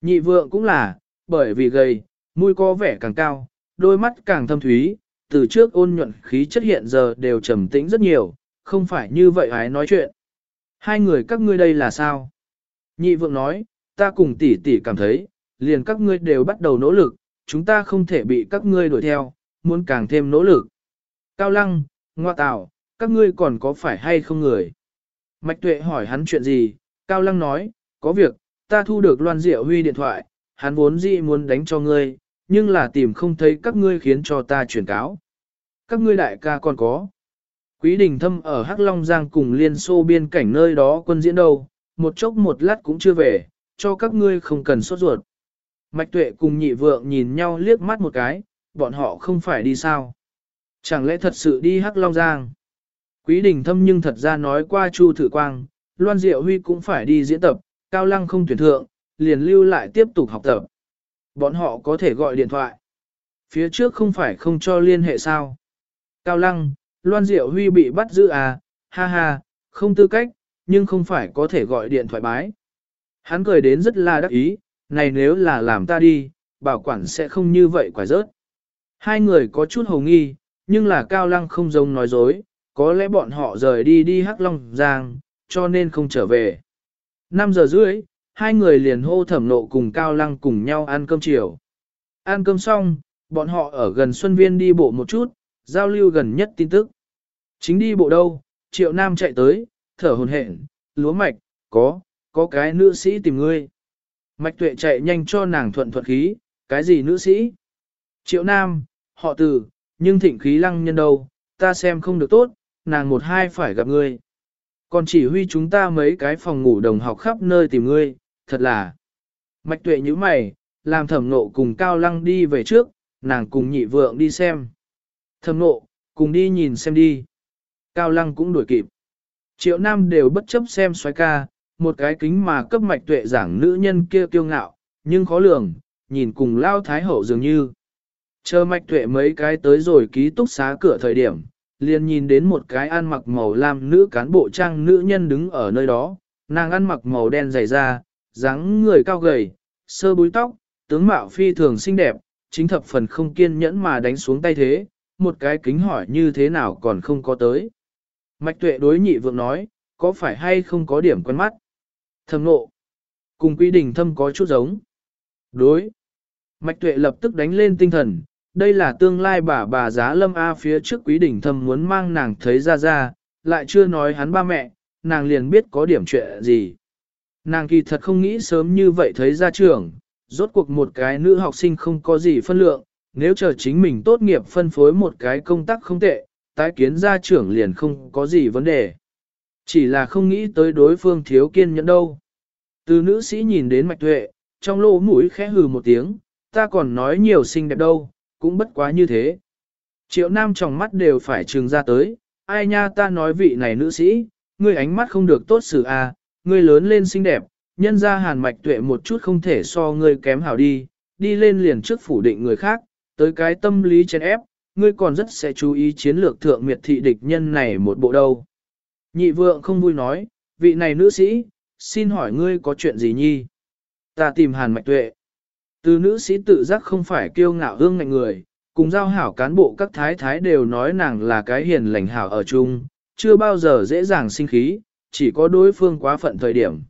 Nhị vượng cũng là, bởi vì gầy, mũi có vẻ càng cao, đôi mắt càng thâm thúy, từ trước ôn nhuận khí chất hiện giờ đều trầm tĩnh rất nhiều, không phải như vậy hái nói chuyện. Hai người các ngươi đây là sao? Nhị vượng nói, ta cùng tỷ tỷ cảm thấy, liền các ngươi đều bắt đầu nỗ lực, chúng ta không thể bị các ngươi đuổi theo, muốn càng thêm nỗ lực. Cao lăng, ngoa tạo, các ngươi còn có phải hay không người? Mạch tuệ hỏi hắn chuyện gì, Cao lăng nói, có việc, ta thu được loan diệu huy điện thoại, hắn vốn dĩ muốn đánh cho ngươi, nhưng là tìm không thấy các ngươi khiến cho ta truyền cáo. Các ngươi đại ca còn có. Quý đình thâm ở Hắc Long Giang cùng Liên Xô biên cảnh nơi đó quân diễn đâu, một chốc một lát cũng chưa về, cho các ngươi không cần sốt ruột. Mạch tuệ cùng nhị vượng nhìn nhau liếc mắt một cái, bọn họ không phải đi sao. Chẳng lẽ thật sự đi Hắc Long Giang? Quý đình thâm nhưng thật ra nói qua Chu Thử Quang, Loan Diệu Huy cũng phải đi diễn tập, Cao Lăng không tuyển thượng, liền lưu lại tiếp tục học tập. Bọn họ có thể gọi điện thoại. Phía trước không phải không cho liên hệ sao. Cao Lăng, Loan Diệu Huy bị bắt giữ à, ha ha, không tư cách, nhưng không phải có thể gọi điện thoại bái. Hắn cười đến rất là đắc ý, này nếu là làm ta đi, bảo quản sẽ không như vậy quả rớt. Hai người có chút hồ nghi, nhưng là Cao Lăng không giống nói dối, có lẽ bọn họ rời đi đi Hắc Long Giang, cho nên không trở về. 5 giờ rưỡi, hai người liền hô thẩm nộ cùng Cao Lăng cùng nhau ăn cơm chiều. Ăn cơm xong, bọn họ ở gần Xuân Viên đi bộ một chút, giao lưu gần nhất tin tức. Chính đi bộ đâu, Triệu Nam chạy tới, thở hồn hển, lúa mạch, có, có cái nữ sĩ tìm ngươi. Mạch tuệ chạy nhanh cho nàng thuận thuận khí, cái gì nữ sĩ? Triệu Nam, họ từ, nhưng thịnh khí lăng nhân đâu, ta xem không được tốt, nàng một hai phải gặp ngươi. Còn chỉ huy chúng ta mấy cái phòng ngủ đồng học khắp nơi tìm ngươi, thật là. Mạch tuệ như mày, làm thẩm nộ cùng cao lăng đi về trước, nàng cùng nhị vượng đi xem. Thẩm nộ, cùng đi nhìn xem đi. Cao lăng cũng đuổi kịp. Triệu nam đều bất chấp xem xoái ca, một cái kính mà cấp mạch tuệ giảng nữ nhân kia kiêu ngạo, nhưng khó lường, nhìn cùng lao thái hậu dường như. Chờ mạch tuệ mấy cái tới rồi ký túc xá cửa thời điểm, liền nhìn đến một cái ăn mặc màu lam nữ cán bộ trang nữ nhân đứng ở nơi đó, nàng ăn mặc màu đen dày da, dáng người cao gầy, sơ búi tóc, tướng mạo phi thường xinh đẹp, chính thập phần không kiên nhẫn mà đánh xuống tay thế, một cái kính hỏi như thế nào còn không có tới. Mạch tuệ đối nhị vượng nói, có phải hay không có điểm quen mắt? Thầm nộ. Cùng quy đình thâm có chút giống. Đối. Mạch tuệ lập tức đánh lên tinh thần, đây là tương lai bà bà giá lâm A phía trước quý đỉnh thâm muốn mang nàng thấy ra ra, lại chưa nói hắn ba mẹ, nàng liền biết có điểm chuyện gì. Nàng kỳ thật không nghĩ sớm như vậy thấy ra trường, rốt cuộc một cái nữ học sinh không có gì phân lượng, nếu chờ chính mình tốt nghiệp phân phối một cái công tác không tệ, tái kiến ra trưởng liền không có gì vấn đề. Chỉ là không nghĩ tới đối phương thiếu kiên nhẫn đâu. Từ nữ sĩ nhìn đến mạch tuệ, trong lỗ mũi khẽ hừ một tiếng, ta còn nói nhiều xinh đẹp đâu, cũng bất quá như thế. Triệu nam trong mắt đều phải trừng ra tới, ai nha ta nói vị này nữ sĩ, ngươi ánh mắt không được tốt xử à, ngươi lớn lên xinh đẹp, nhân ra hàn mạch tuệ một chút không thể so ngươi kém hảo đi, đi lên liền trước phủ định người khác, tới cái tâm lý chèn ép, ngươi còn rất sẽ chú ý chiến lược thượng miệt thị địch nhân này một bộ đâu. Nhị vượng không vui nói, vị này nữ sĩ, xin hỏi ngươi có chuyện gì nhi? Ta tìm hàn mạch tuệ. Từ nữ sĩ tự giác không phải kiêu ngạo hương ngạnh người, cùng giao hảo cán bộ các thái thái đều nói nàng là cái hiền lành hảo ở chung, chưa bao giờ dễ dàng sinh khí, chỉ có đối phương quá phận thời điểm.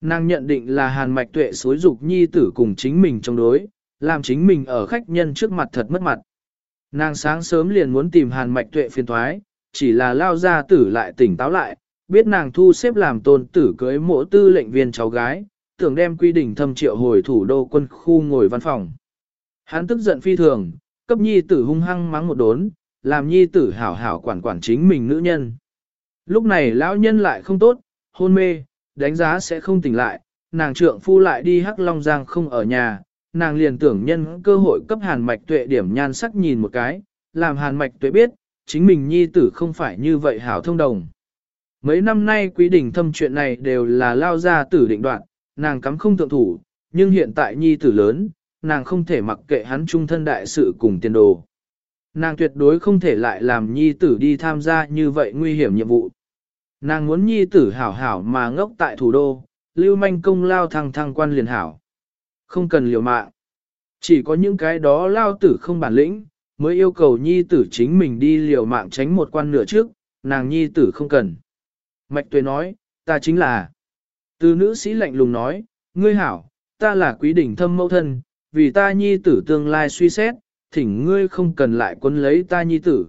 Nàng nhận định là hàn mạch tuệ xối dục nhi tử cùng chính mình chống đối, làm chính mình ở khách nhân trước mặt thật mất mặt. Nàng sáng sớm liền muốn tìm hàn mạch tuệ phiền thoái, chỉ là lao ra tử lại tỉnh táo lại, biết nàng thu xếp làm tôn tử cưới mộ tư lệnh viên cháu gái, tưởng đem quy định thâm triệu hồi thủ đô quân khu ngồi văn phòng. Hắn tức giận phi thường, cấp nhi tử hung hăng mắng một đốn, làm nhi tử hảo hảo quản quản chính mình nữ nhân. Lúc này lão nhân lại không tốt, hôn mê, đánh giá sẽ không tỉnh lại, nàng trượng phu lại đi hắc long giang không ở nhà, nàng liền tưởng nhân cơ hội cấp hàn mạch tuệ điểm nhan sắc nhìn một cái, làm hàn mạch tuệ biết, chính mình nhi tử không phải như vậy hảo thông đồng. Mấy năm nay quý đỉnh thâm chuyện này đều là lao ra tử định đoạn, nàng cắm không thượng thủ, nhưng hiện tại nhi tử lớn, nàng không thể mặc kệ hắn trung thân đại sự cùng tiền đồ. Nàng tuyệt đối không thể lại làm nhi tử đi tham gia như vậy nguy hiểm nhiệm vụ. Nàng muốn nhi tử hảo hảo mà ngốc tại thủ đô, lưu manh công lao thăng thăng quan liền hảo. Không cần liều mạng. Chỉ có những cái đó lao tử không bản lĩnh, mới yêu cầu nhi tử chính mình đi liều mạng tránh một quan nửa trước, nàng nhi tử không cần. Mạch tuệ nói, ta chính là. Từ nữ sĩ lạnh lùng nói, ngươi hảo, ta là quý đỉnh thâm mẫu thân, vì ta nhi tử tương lai suy xét, thỉnh ngươi không cần lại quân lấy ta nhi tử.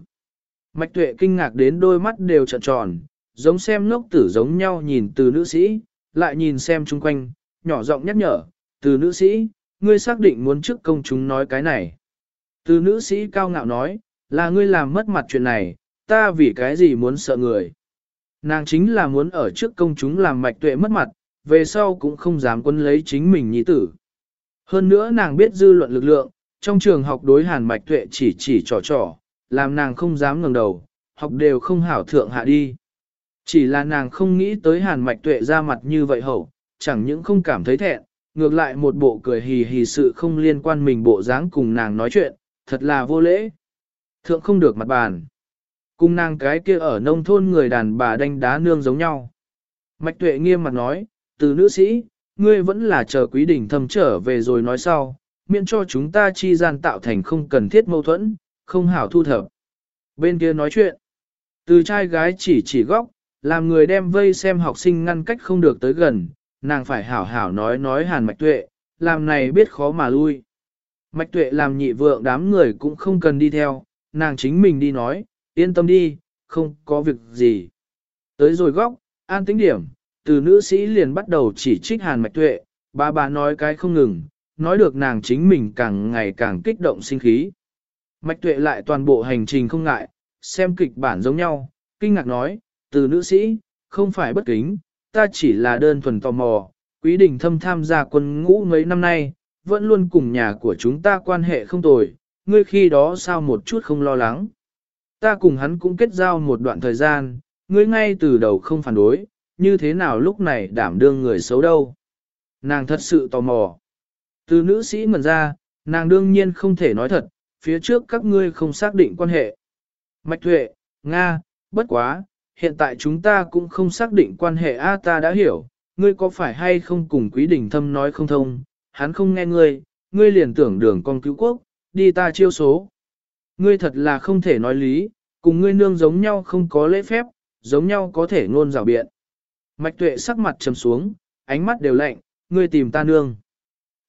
Mạch tuệ kinh ngạc đến đôi mắt đều trợn tròn, giống xem ngốc tử giống nhau nhìn từ nữ sĩ, lại nhìn xem chung quanh, nhỏ giọng nhắc nhở, từ nữ sĩ, ngươi xác định muốn trước công chúng nói cái này. Từ nữ sĩ cao ngạo nói, là ngươi làm mất mặt chuyện này, ta vì cái gì muốn sợ người. Nàng chính là muốn ở trước công chúng làm mạch tuệ mất mặt, về sau cũng không dám quân lấy chính mình nhi tử. Hơn nữa nàng biết dư luận lực lượng, trong trường học đối hàn mạch tuệ chỉ chỉ trò trò, làm nàng không dám ngẩng đầu, học đều không hảo thượng hạ đi. Chỉ là nàng không nghĩ tới hàn mạch tuệ ra mặt như vậy hậu, chẳng những không cảm thấy thẹn, ngược lại một bộ cười hì hì sự không liên quan mình bộ dáng cùng nàng nói chuyện, thật là vô lễ. Thượng không được mặt bàn. Cùng nàng cái kia ở nông thôn người đàn bà đánh đá nương giống nhau. Mạch tuệ nghiêm mặt nói, từ nữ sĩ, ngươi vẫn là chờ quý đỉnh thầm trở về rồi nói sau, miễn cho chúng ta chi gian tạo thành không cần thiết mâu thuẫn, không hảo thu thập. Bên kia nói chuyện, từ trai gái chỉ chỉ góc, làm người đem vây xem học sinh ngăn cách không được tới gần, nàng phải hảo hảo nói nói hàn mạch tuệ, làm này biết khó mà lui. Mạch tuệ làm nhị vượng đám người cũng không cần đi theo, nàng chính mình đi nói, yên tâm đi, không có việc gì. Tới rồi góc, an tính điểm, từ nữ sĩ liền bắt đầu chỉ trích hàn mạch tuệ, ba bà nói cái không ngừng, nói được nàng chính mình càng ngày càng kích động sinh khí. Mạch tuệ lại toàn bộ hành trình không ngại, xem kịch bản giống nhau, kinh ngạc nói, từ nữ sĩ, không phải bất kính, ta chỉ là đơn thuần tò mò, quý đình thâm tham gia quân ngũ mấy năm nay, vẫn luôn cùng nhà của chúng ta quan hệ không tồi, ngươi khi đó sao một chút không lo lắng. Ta cùng hắn cũng kết giao một đoạn thời gian, ngươi ngay từ đầu không phản đối, như thế nào lúc này đảm đương người xấu đâu. Nàng thật sự tò mò. Từ nữ sĩ ngần ra, nàng đương nhiên không thể nói thật, phía trước các ngươi không xác định quan hệ. Mạch Thuệ, Nga, bất quá, hiện tại chúng ta cũng không xác định quan hệ A ta đã hiểu, ngươi có phải hay không cùng quý đỉnh thâm nói không thông, hắn không nghe ngươi, ngươi liền tưởng đường con cứu quốc, đi ta chiêu số. Ngươi thật là không thể nói lý, cùng ngươi nương giống nhau không có lễ phép, giống nhau có thể ngôn rào biện. Mạch tuệ sắc mặt trầm xuống, ánh mắt đều lạnh, ngươi tìm ta nương.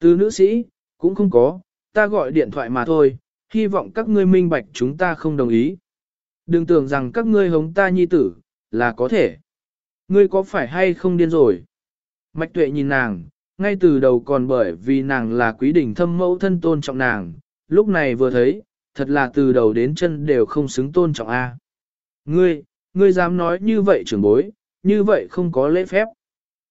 Từ nữ sĩ, cũng không có, ta gọi điện thoại mà thôi, hy vọng các ngươi minh bạch chúng ta không đồng ý. Đừng tưởng rằng các ngươi hống ta nhi tử, là có thể. Ngươi có phải hay không điên rồi? Mạch tuệ nhìn nàng, ngay từ đầu còn bởi vì nàng là quý đỉnh thâm mẫu thân tôn trọng nàng, lúc này vừa thấy, thật là từ đầu đến chân đều không xứng tôn trọng A. Ngươi, ngươi dám nói như vậy trưởng bối, như vậy không có lễ phép.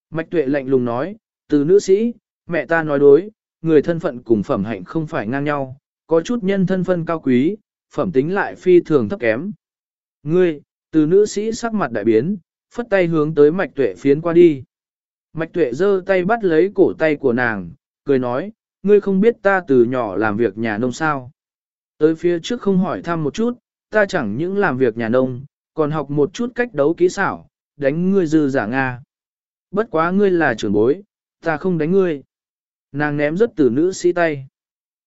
Mạch tuệ lạnh lùng nói, từ nữ sĩ, mẹ ta nói đối, người thân phận cùng phẩm hạnh không phải ngang nhau, có chút nhân thân phân cao quý, phẩm tính lại phi thường thấp kém. Ngươi, từ nữ sĩ sắc mặt đại biến, phất tay hướng tới mạch tuệ phiến qua đi. Mạch tuệ giơ tay bắt lấy cổ tay của nàng, cười nói, ngươi không biết ta từ nhỏ làm việc nhà nông sao. Tới phía trước không hỏi thăm một chút, ta chẳng những làm việc nhà nông, còn học một chút cách đấu kỹ xảo, đánh ngươi dư giả Nga. Bất quá ngươi là trưởng bối, ta không đánh ngươi. Nàng ném rất từ nữ sĩ tay.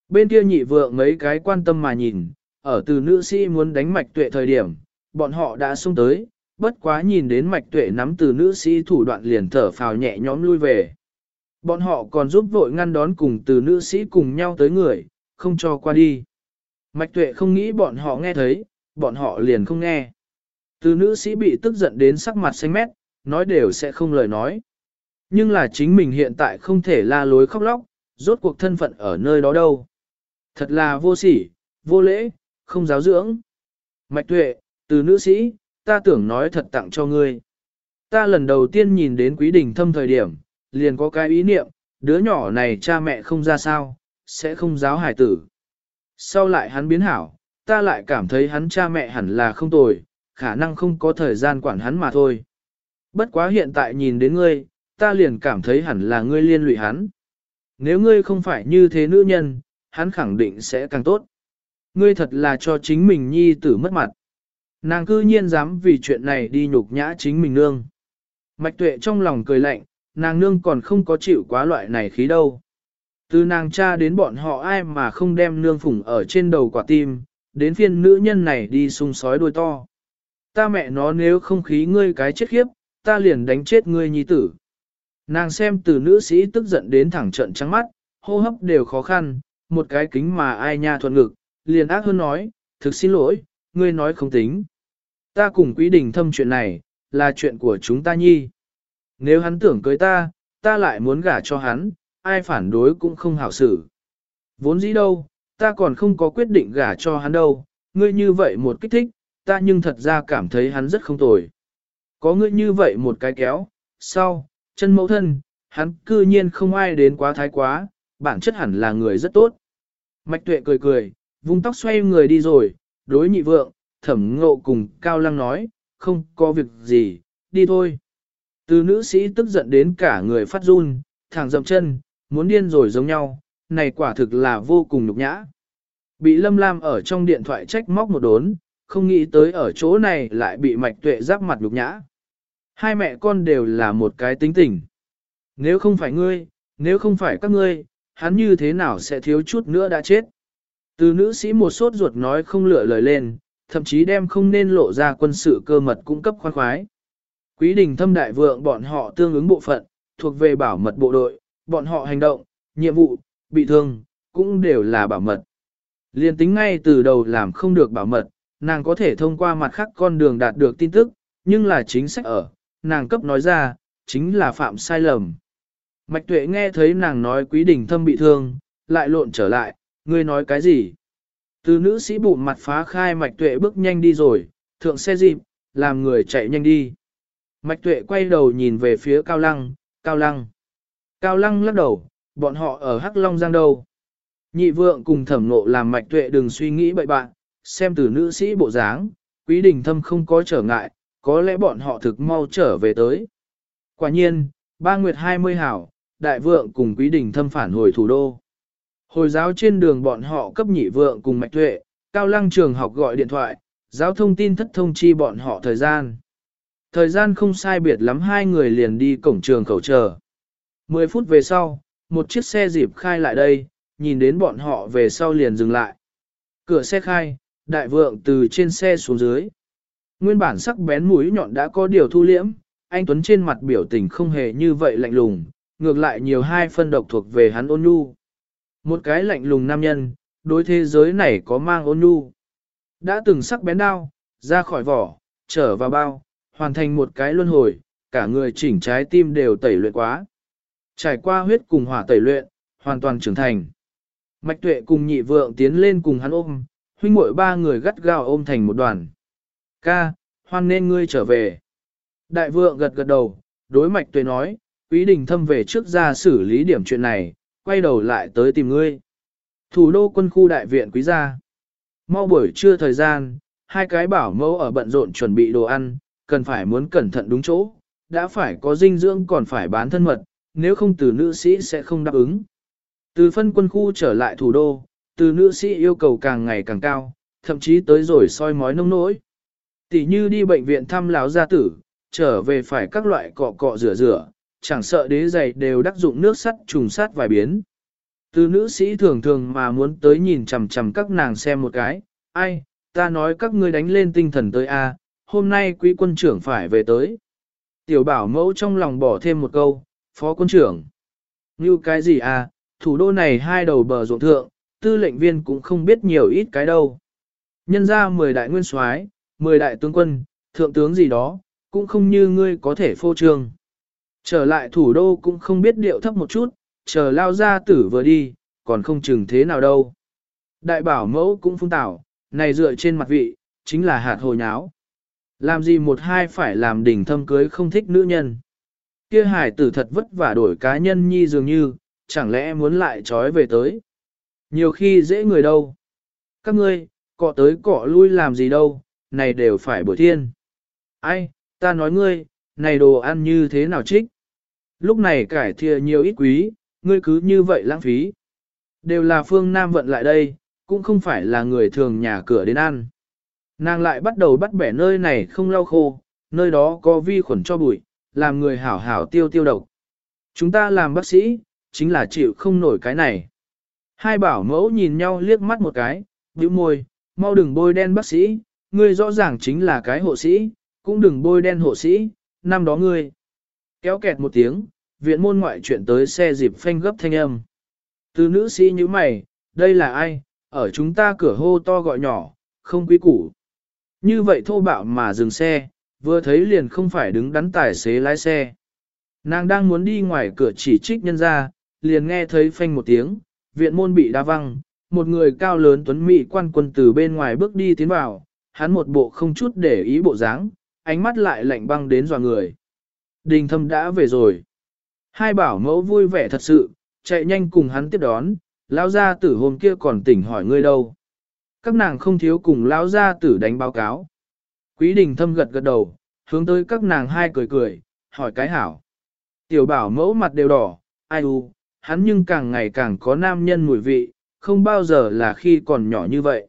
Bên kia nhị vượng mấy cái quan tâm mà nhìn, ở từ nữ sĩ muốn đánh mạch tuệ thời điểm, bọn họ đã xung tới, bất quá nhìn đến mạch tuệ nắm từ nữ sĩ thủ đoạn liền thở phào nhẹ nhõm lui về. Bọn họ còn giúp vội ngăn đón cùng từ nữ sĩ cùng nhau tới người, không cho qua đi. Mạch tuệ không nghĩ bọn họ nghe thấy, bọn họ liền không nghe. Từ nữ sĩ bị tức giận đến sắc mặt xanh mét, nói đều sẽ không lời nói. Nhưng là chính mình hiện tại không thể la lối khóc lóc, rốt cuộc thân phận ở nơi đó đâu. Thật là vô sỉ, vô lễ, không giáo dưỡng. Mạch tuệ, từ nữ sĩ, ta tưởng nói thật tặng cho ngươi. Ta lần đầu tiên nhìn đến quý đình thâm thời điểm, liền có cái ý niệm, đứa nhỏ này cha mẹ không ra sao, sẽ không giáo hải tử. Sau lại hắn biến hảo, ta lại cảm thấy hắn cha mẹ hẳn là không tồi, khả năng không có thời gian quản hắn mà thôi. Bất quá hiện tại nhìn đến ngươi, ta liền cảm thấy hẳn là ngươi liên lụy hắn. nếu ngươi không phải như thế nữ nhân, hắn khẳng định sẽ càng tốt. Ngươi thật là cho chính mình nhi tử mất mặt. Nàng cư nhiên dám vì chuyện này đi nhục nhã chính mình nương. Mạch tuệ trong lòng cười lạnh, nàng nương còn không có chịu quá loại này khí đâu. Từ nàng cha đến bọn họ ai mà không đem nương phủng ở trên đầu quả tim, đến phiên nữ nhân này đi sung sói đuôi to. Ta mẹ nó nếu không khí ngươi cái chết khiếp, ta liền đánh chết ngươi nhi tử. Nàng xem từ nữ sĩ tức giận đến thẳng trận trắng mắt, hô hấp đều khó khăn, một cái kính mà ai nha thuận ngực, liền ác hơn nói, thực xin lỗi, ngươi nói không tính. Ta cùng quý đình thâm chuyện này, là chuyện của chúng ta nhi. Nếu hắn tưởng cưới ta, ta lại muốn gả cho hắn, ai phản đối cũng không hảo xử. Vốn dĩ đâu, ta còn không có quyết định gả cho hắn đâu, ngươi như vậy một kích thích, ta nhưng thật ra cảm thấy hắn rất không tồi. Có ngươi như vậy một cái kéo, sau, chân mẫu thân, hắn cư nhiên không ai đến quá thái quá, bản chất hẳn là người rất tốt. Mạch tuệ cười cười, vung tóc xoay người đi rồi, đối nhị vượng, thẩm ngộ cùng Cao Lăng nói, không có việc gì, đi thôi. Từ nữ sĩ tức giận đến cả người phát run, thẳng dậm chân, muốn điên rồi giống nhau, này quả thực là vô cùng nhục nhã. Bị Lâm Lam ở trong điện thoại trách móc một đốn, không nghĩ tới ở chỗ này lại bị mạch tuệ giáp mặt nhục nhã. Hai mẹ con đều là một cái tính tình. Nếu không phải ngươi, nếu không phải các ngươi, hắn như thế nào sẽ thiếu chút nữa đã chết. Từ nữ sĩ một sốt ruột nói không lựa lời lên, thậm chí đem không nên lộ ra quân sự cơ mật cung cấp khoan khoái. Quý đình thâm đại vượng bọn họ tương ứng bộ phận, thuộc về bảo mật bộ đội, bọn họ hành động, nhiệm vụ, bị thương, cũng đều là bảo mật. Liên tính ngay từ đầu làm không được bảo mật, nàng có thể thông qua mặt khác con đường đạt được tin tức, nhưng là chính sách ở, nàng cấp nói ra, chính là phạm sai lầm. Mạch tuệ nghe thấy nàng nói quý đình thâm bị thương, lại lộn trở lại, ngươi nói cái gì? Từ nữ sĩ bụng mặt phá khai mạch tuệ bước nhanh đi rồi, thượng xe dịp, làm người chạy nhanh đi. Mạch tuệ quay đầu nhìn về phía cao lăng, cao lăng. Cao lăng lắc đầu, bọn họ ở Hắc Long Giang đâu. Nhị vượng cùng thẩm nộ làm mạch tuệ đừng suy nghĩ bậy bạn, xem từ nữ sĩ bộ dáng, quý đình thâm không có trở ngại, có lẽ bọn họ thực mau trở về tới. Quả nhiên, ba nguyệt hai mươi hảo, đại vượng cùng quý đình thâm phản hồi thủ đô. Hồi giáo trên đường bọn họ cấp nhị vượng cùng mạch tuệ, cao lăng trường học gọi điện thoại, giáo thông tin thất thông chi bọn họ thời gian. Thời gian không sai biệt lắm hai người liền đi cổng trường khẩu chờ. Mười phút về sau, một chiếc xe dịp khai lại đây, nhìn đến bọn họ về sau liền dừng lại. Cửa xe khai, đại vượng từ trên xe xuống dưới. Nguyên bản sắc bén mũi nhọn đã có điều thu liễm, anh Tuấn trên mặt biểu tình không hề như vậy lạnh lùng, ngược lại nhiều hai phân độc thuộc về hắn ôn nhu. Một cái lạnh lùng nam nhân, đối thế giới này có mang ôn nhu. Đã từng sắc bén đao, ra khỏi vỏ, trở vào bao, hoàn thành một cái luân hồi, cả người chỉnh trái tim đều tẩy luyện quá. Trải qua huyết cùng hỏa tẩy luyện, hoàn toàn trưởng thành. Mạch tuệ cùng nhị vượng tiến lên cùng hắn ôm, huynh muội ba người gắt gao ôm thành một đoàn. Ca, hoan nên ngươi trở về. Đại vượng gật gật đầu, đối mạch tuệ nói, quý đình thâm về trước ra xử lý điểm chuyện này, quay đầu lại tới tìm ngươi. Thủ đô quân khu đại viện quý gia. Mau buổi trưa thời gian, hai cái bảo mẫu ở bận rộn chuẩn bị đồ ăn, cần phải muốn cẩn thận đúng chỗ, đã phải có dinh dưỡng còn phải bán thân mật, nếu không từ nữ sĩ sẽ không đáp ứng. Từ phân quân khu trở lại thủ đô, từ nữ sĩ yêu cầu càng ngày càng cao, thậm chí tới rồi soi mói nông nỗi. Tỷ như đi bệnh viện thăm lão gia tử, trở về phải các loại cọ cọ rửa rửa, chẳng sợ đế giày đều đắc dụng nước sắt trùng sát vài biến. Từ nữ sĩ thường thường mà muốn tới nhìn chằm chằm các nàng xem một cái, ai, ta nói các ngươi đánh lên tinh thần tới a, hôm nay quý quân trưởng phải về tới. Tiểu bảo mẫu trong lòng bỏ thêm một câu, phó quân trưởng. Như cái gì à, thủ đô này hai đầu bờ ruộng thượng, tư lệnh viên cũng không biết nhiều ít cái đâu. Nhân ra 10 đại nguyên soái, 10 đại tướng quân, thượng tướng gì đó, cũng không như ngươi có thể phô trương. Trở lại thủ đô cũng không biết điệu thấp một chút, chờ lao ra tử vừa đi, còn không chừng thế nào đâu. Đại bảo mẫu cũng phung tảo, này dựa trên mặt vị, chính là hạt hồ nháo. Làm gì một hai phải làm đỉnh thâm cưới không thích nữ nhân. Kia hải tử thật vất vả đổi cá nhân nhi dường như, chẳng lẽ muốn lại trói về tới. Nhiều khi dễ người đâu. Các ngươi, cọ tới cọ lui làm gì đâu, này đều phải bồi thiên. Ai, ta nói ngươi, này đồ ăn như thế nào trích? Lúc này cải thìa nhiều ít quý, ngươi cứ như vậy lãng phí. Đều là phương Nam vận lại đây, cũng không phải là người thường nhà cửa đến ăn. Nàng lại bắt đầu bắt bẻ nơi này không lau khô, nơi đó có vi khuẩn cho bụi, làm người hảo hảo tiêu tiêu độc. Chúng ta làm bác sĩ, chính là chịu không nổi cái này. Hai bảo mẫu nhìn nhau liếc mắt một cái, bĩu môi, mau đừng bôi đen bác sĩ, ngươi rõ ràng chính là cái hộ sĩ, cũng đừng bôi đen hộ sĩ, năm đó ngươi. Kéo kẹt một tiếng, viện môn ngoại chuyện tới xe dịp phanh gấp thanh âm. Từ nữ sĩ như mày, đây là ai, ở chúng ta cửa hô to gọi nhỏ, không quý củ. Như vậy thô bạo mà dừng xe, vừa thấy liền không phải đứng đắn tài xế lái xe. Nàng đang muốn đi ngoài cửa chỉ trích nhân ra, liền nghe thấy phanh một tiếng, viện môn bị đa văng, một người cao lớn tuấn mỹ quan quân từ bên ngoài bước đi tiến vào, hắn một bộ không chút để ý bộ dáng, ánh mắt lại lạnh băng đến dò người. Đình thâm đã về rồi. Hai bảo mẫu vui vẻ thật sự, chạy nhanh cùng hắn tiếp đón, lão gia tử hôm kia còn tỉnh hỏi ngươi đâu. Các nàng không thiếu cùng lão gia tử đánh báo cáo. Quý đình thâm gật gật đầu, hướng tới các nàng hai cười cười, hỏi cái hảo. Tiểu bảo mẫu mặt đều đỏ, ai u, hắn nhưng càng ngày càng có nam nhân mùi vị, không bao giờ là khi còn nhỏ như vậy.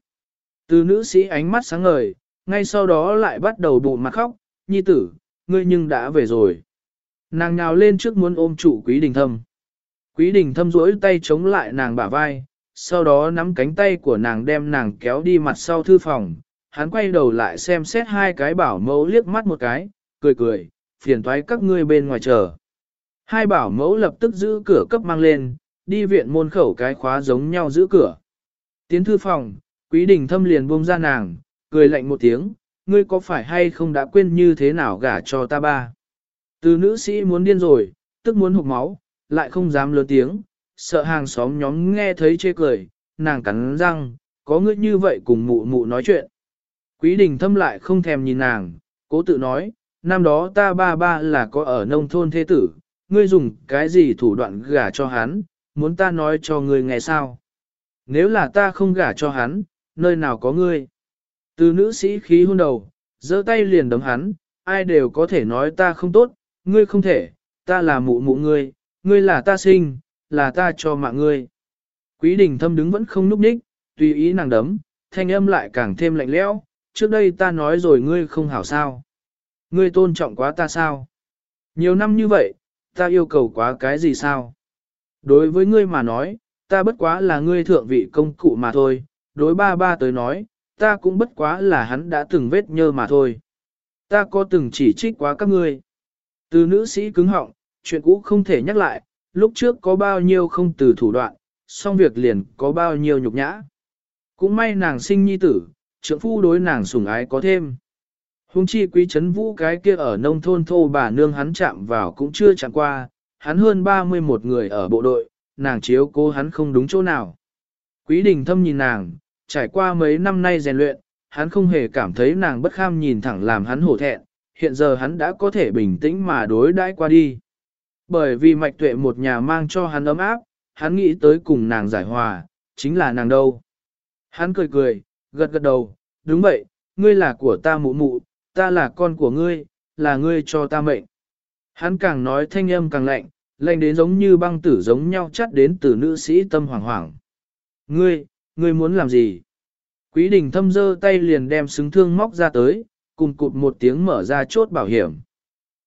Từ nữ sĩ ánh mắt sáng ngời, ngay sau đó lại bắt đầu bụng mặt khóc, nhi tử, ngươi nhưng đã về rồi. Nàng nhào lên trước muốn ôm trụ quý đình thâm. Quý đình thâm duỗi tay chống lại nàng bả vai, sau đó nắm cánh tay của nàng đem nàng kéo đi mặt sau thư phòng. Hắn quay đầu lại xem xét hai cái bảo mẫu liếc mắt một cái, cười cười, phiền thoái các ngươi bên ngoài chờ. Hai bảo mẫu lập tức giữ cửa cấp mang lên, đi viện môn khẩu cái khóa giống nhau giữ cửa. Tiến thư phòng, quý đình thâm liền buông ra nàng, cười lạnh một tiếng, ngươi có phải hay không đã quên như thế nào gả cho ta ba. Từ nữ sĩ muốn điên rồi, tức muốn hụt máu, lại không dám lớn tiếng, sợ hàng xóm nhóm nghe thấy chê cười, nàng cắn răng, có ngươi như vậy cùng mụ mụ nói chuyện. Quý đình thâm lại không thèm nhìn nàng, cố tự nói, năm đó ta ba ba là có ở nông thôn thế tử, ngươi dùng cái gì thủ đoạn gả cho hắn, muốn ta nói cho ngươi nghe sao? Nếu là ta không gả cho hắn, nơi nào có ngươi? Từ nữ sĩ khí hôn đầu, giơ tay liền đấm hắn, ai đều có thể nói ta không tốt, ngươi không thể, ta là mụ mụ ngươi, ngươi là ta sinh, là ta cho mạng ngươi. Quý đình thâm đứng vẫn không núp ních, tùy ý nàng đấm, thanh âm lại càng thêm lạnh lẽo. trước đây ta nói rồi ngươi không hảo sao. Ngươi tôn trọng quá ta sao? Nhiều năm như vậy, ta yêu cầu quá cái gì sao? Đối với ngươi mà nói, ta bất quá là ngươi thượng vị công cụ mà thôi, đối ba ba tới nói, ta cũng bất quá là hắn đã từng vết nhơ mà thôi. Ta có từng chỉ trích quá các ngươi. Từ nữ sĩ cứng họng, chuyện cũ không thể nhắc lại, lúc trước có bao nhiêu không từ thủ đoạn, xong việc liền có bao nhiêu nhục nhã. Cũng may nàng sinh nhi tử, trưởng phu đối nàng sủng ái có thêm. Hùng chi quý chấn vũ cái kia ở nông thôn thô bà nương hắn chạm vào cũng chưa chạm qua, hắn hơn 31 người ở bộ đội, nàng chiếu cố hắn không đúng chỗ nào. Quý đình thâm nhìn nàng, trải qua mấy năm nay rèn luyện, hắn không hề cảm thấy nàng bất kham nhìn thẳng làm hắn hổ thẹn, hiện giờ hắn đã có thể bình tĩnh mà đối đãi qua đi. Bởi vì mạch tuệ một nhà mang cho hắn ấm áp, hắn nghĩ tới cùng nàng giải hòa, chính là nàng đâu. Hắn cười cười, gật gật đầu, đúng vậy, ngươi là của ta mụ mụ, ta là con của ngươi, là ngươi cho ta mệnh. Hắn càng nói thanh âm càng lạnh, lạnh đến giống như băng tử giống nhau chắt đến từ nữ sĩ tâm hoảng hoảng. Ngươi, ngươi muốn làm gì? Quý đình thâm dơ tay liền đem xứng thương móc ra tới, cùng cụt một tiếng mở ra chốt bảo hiểm.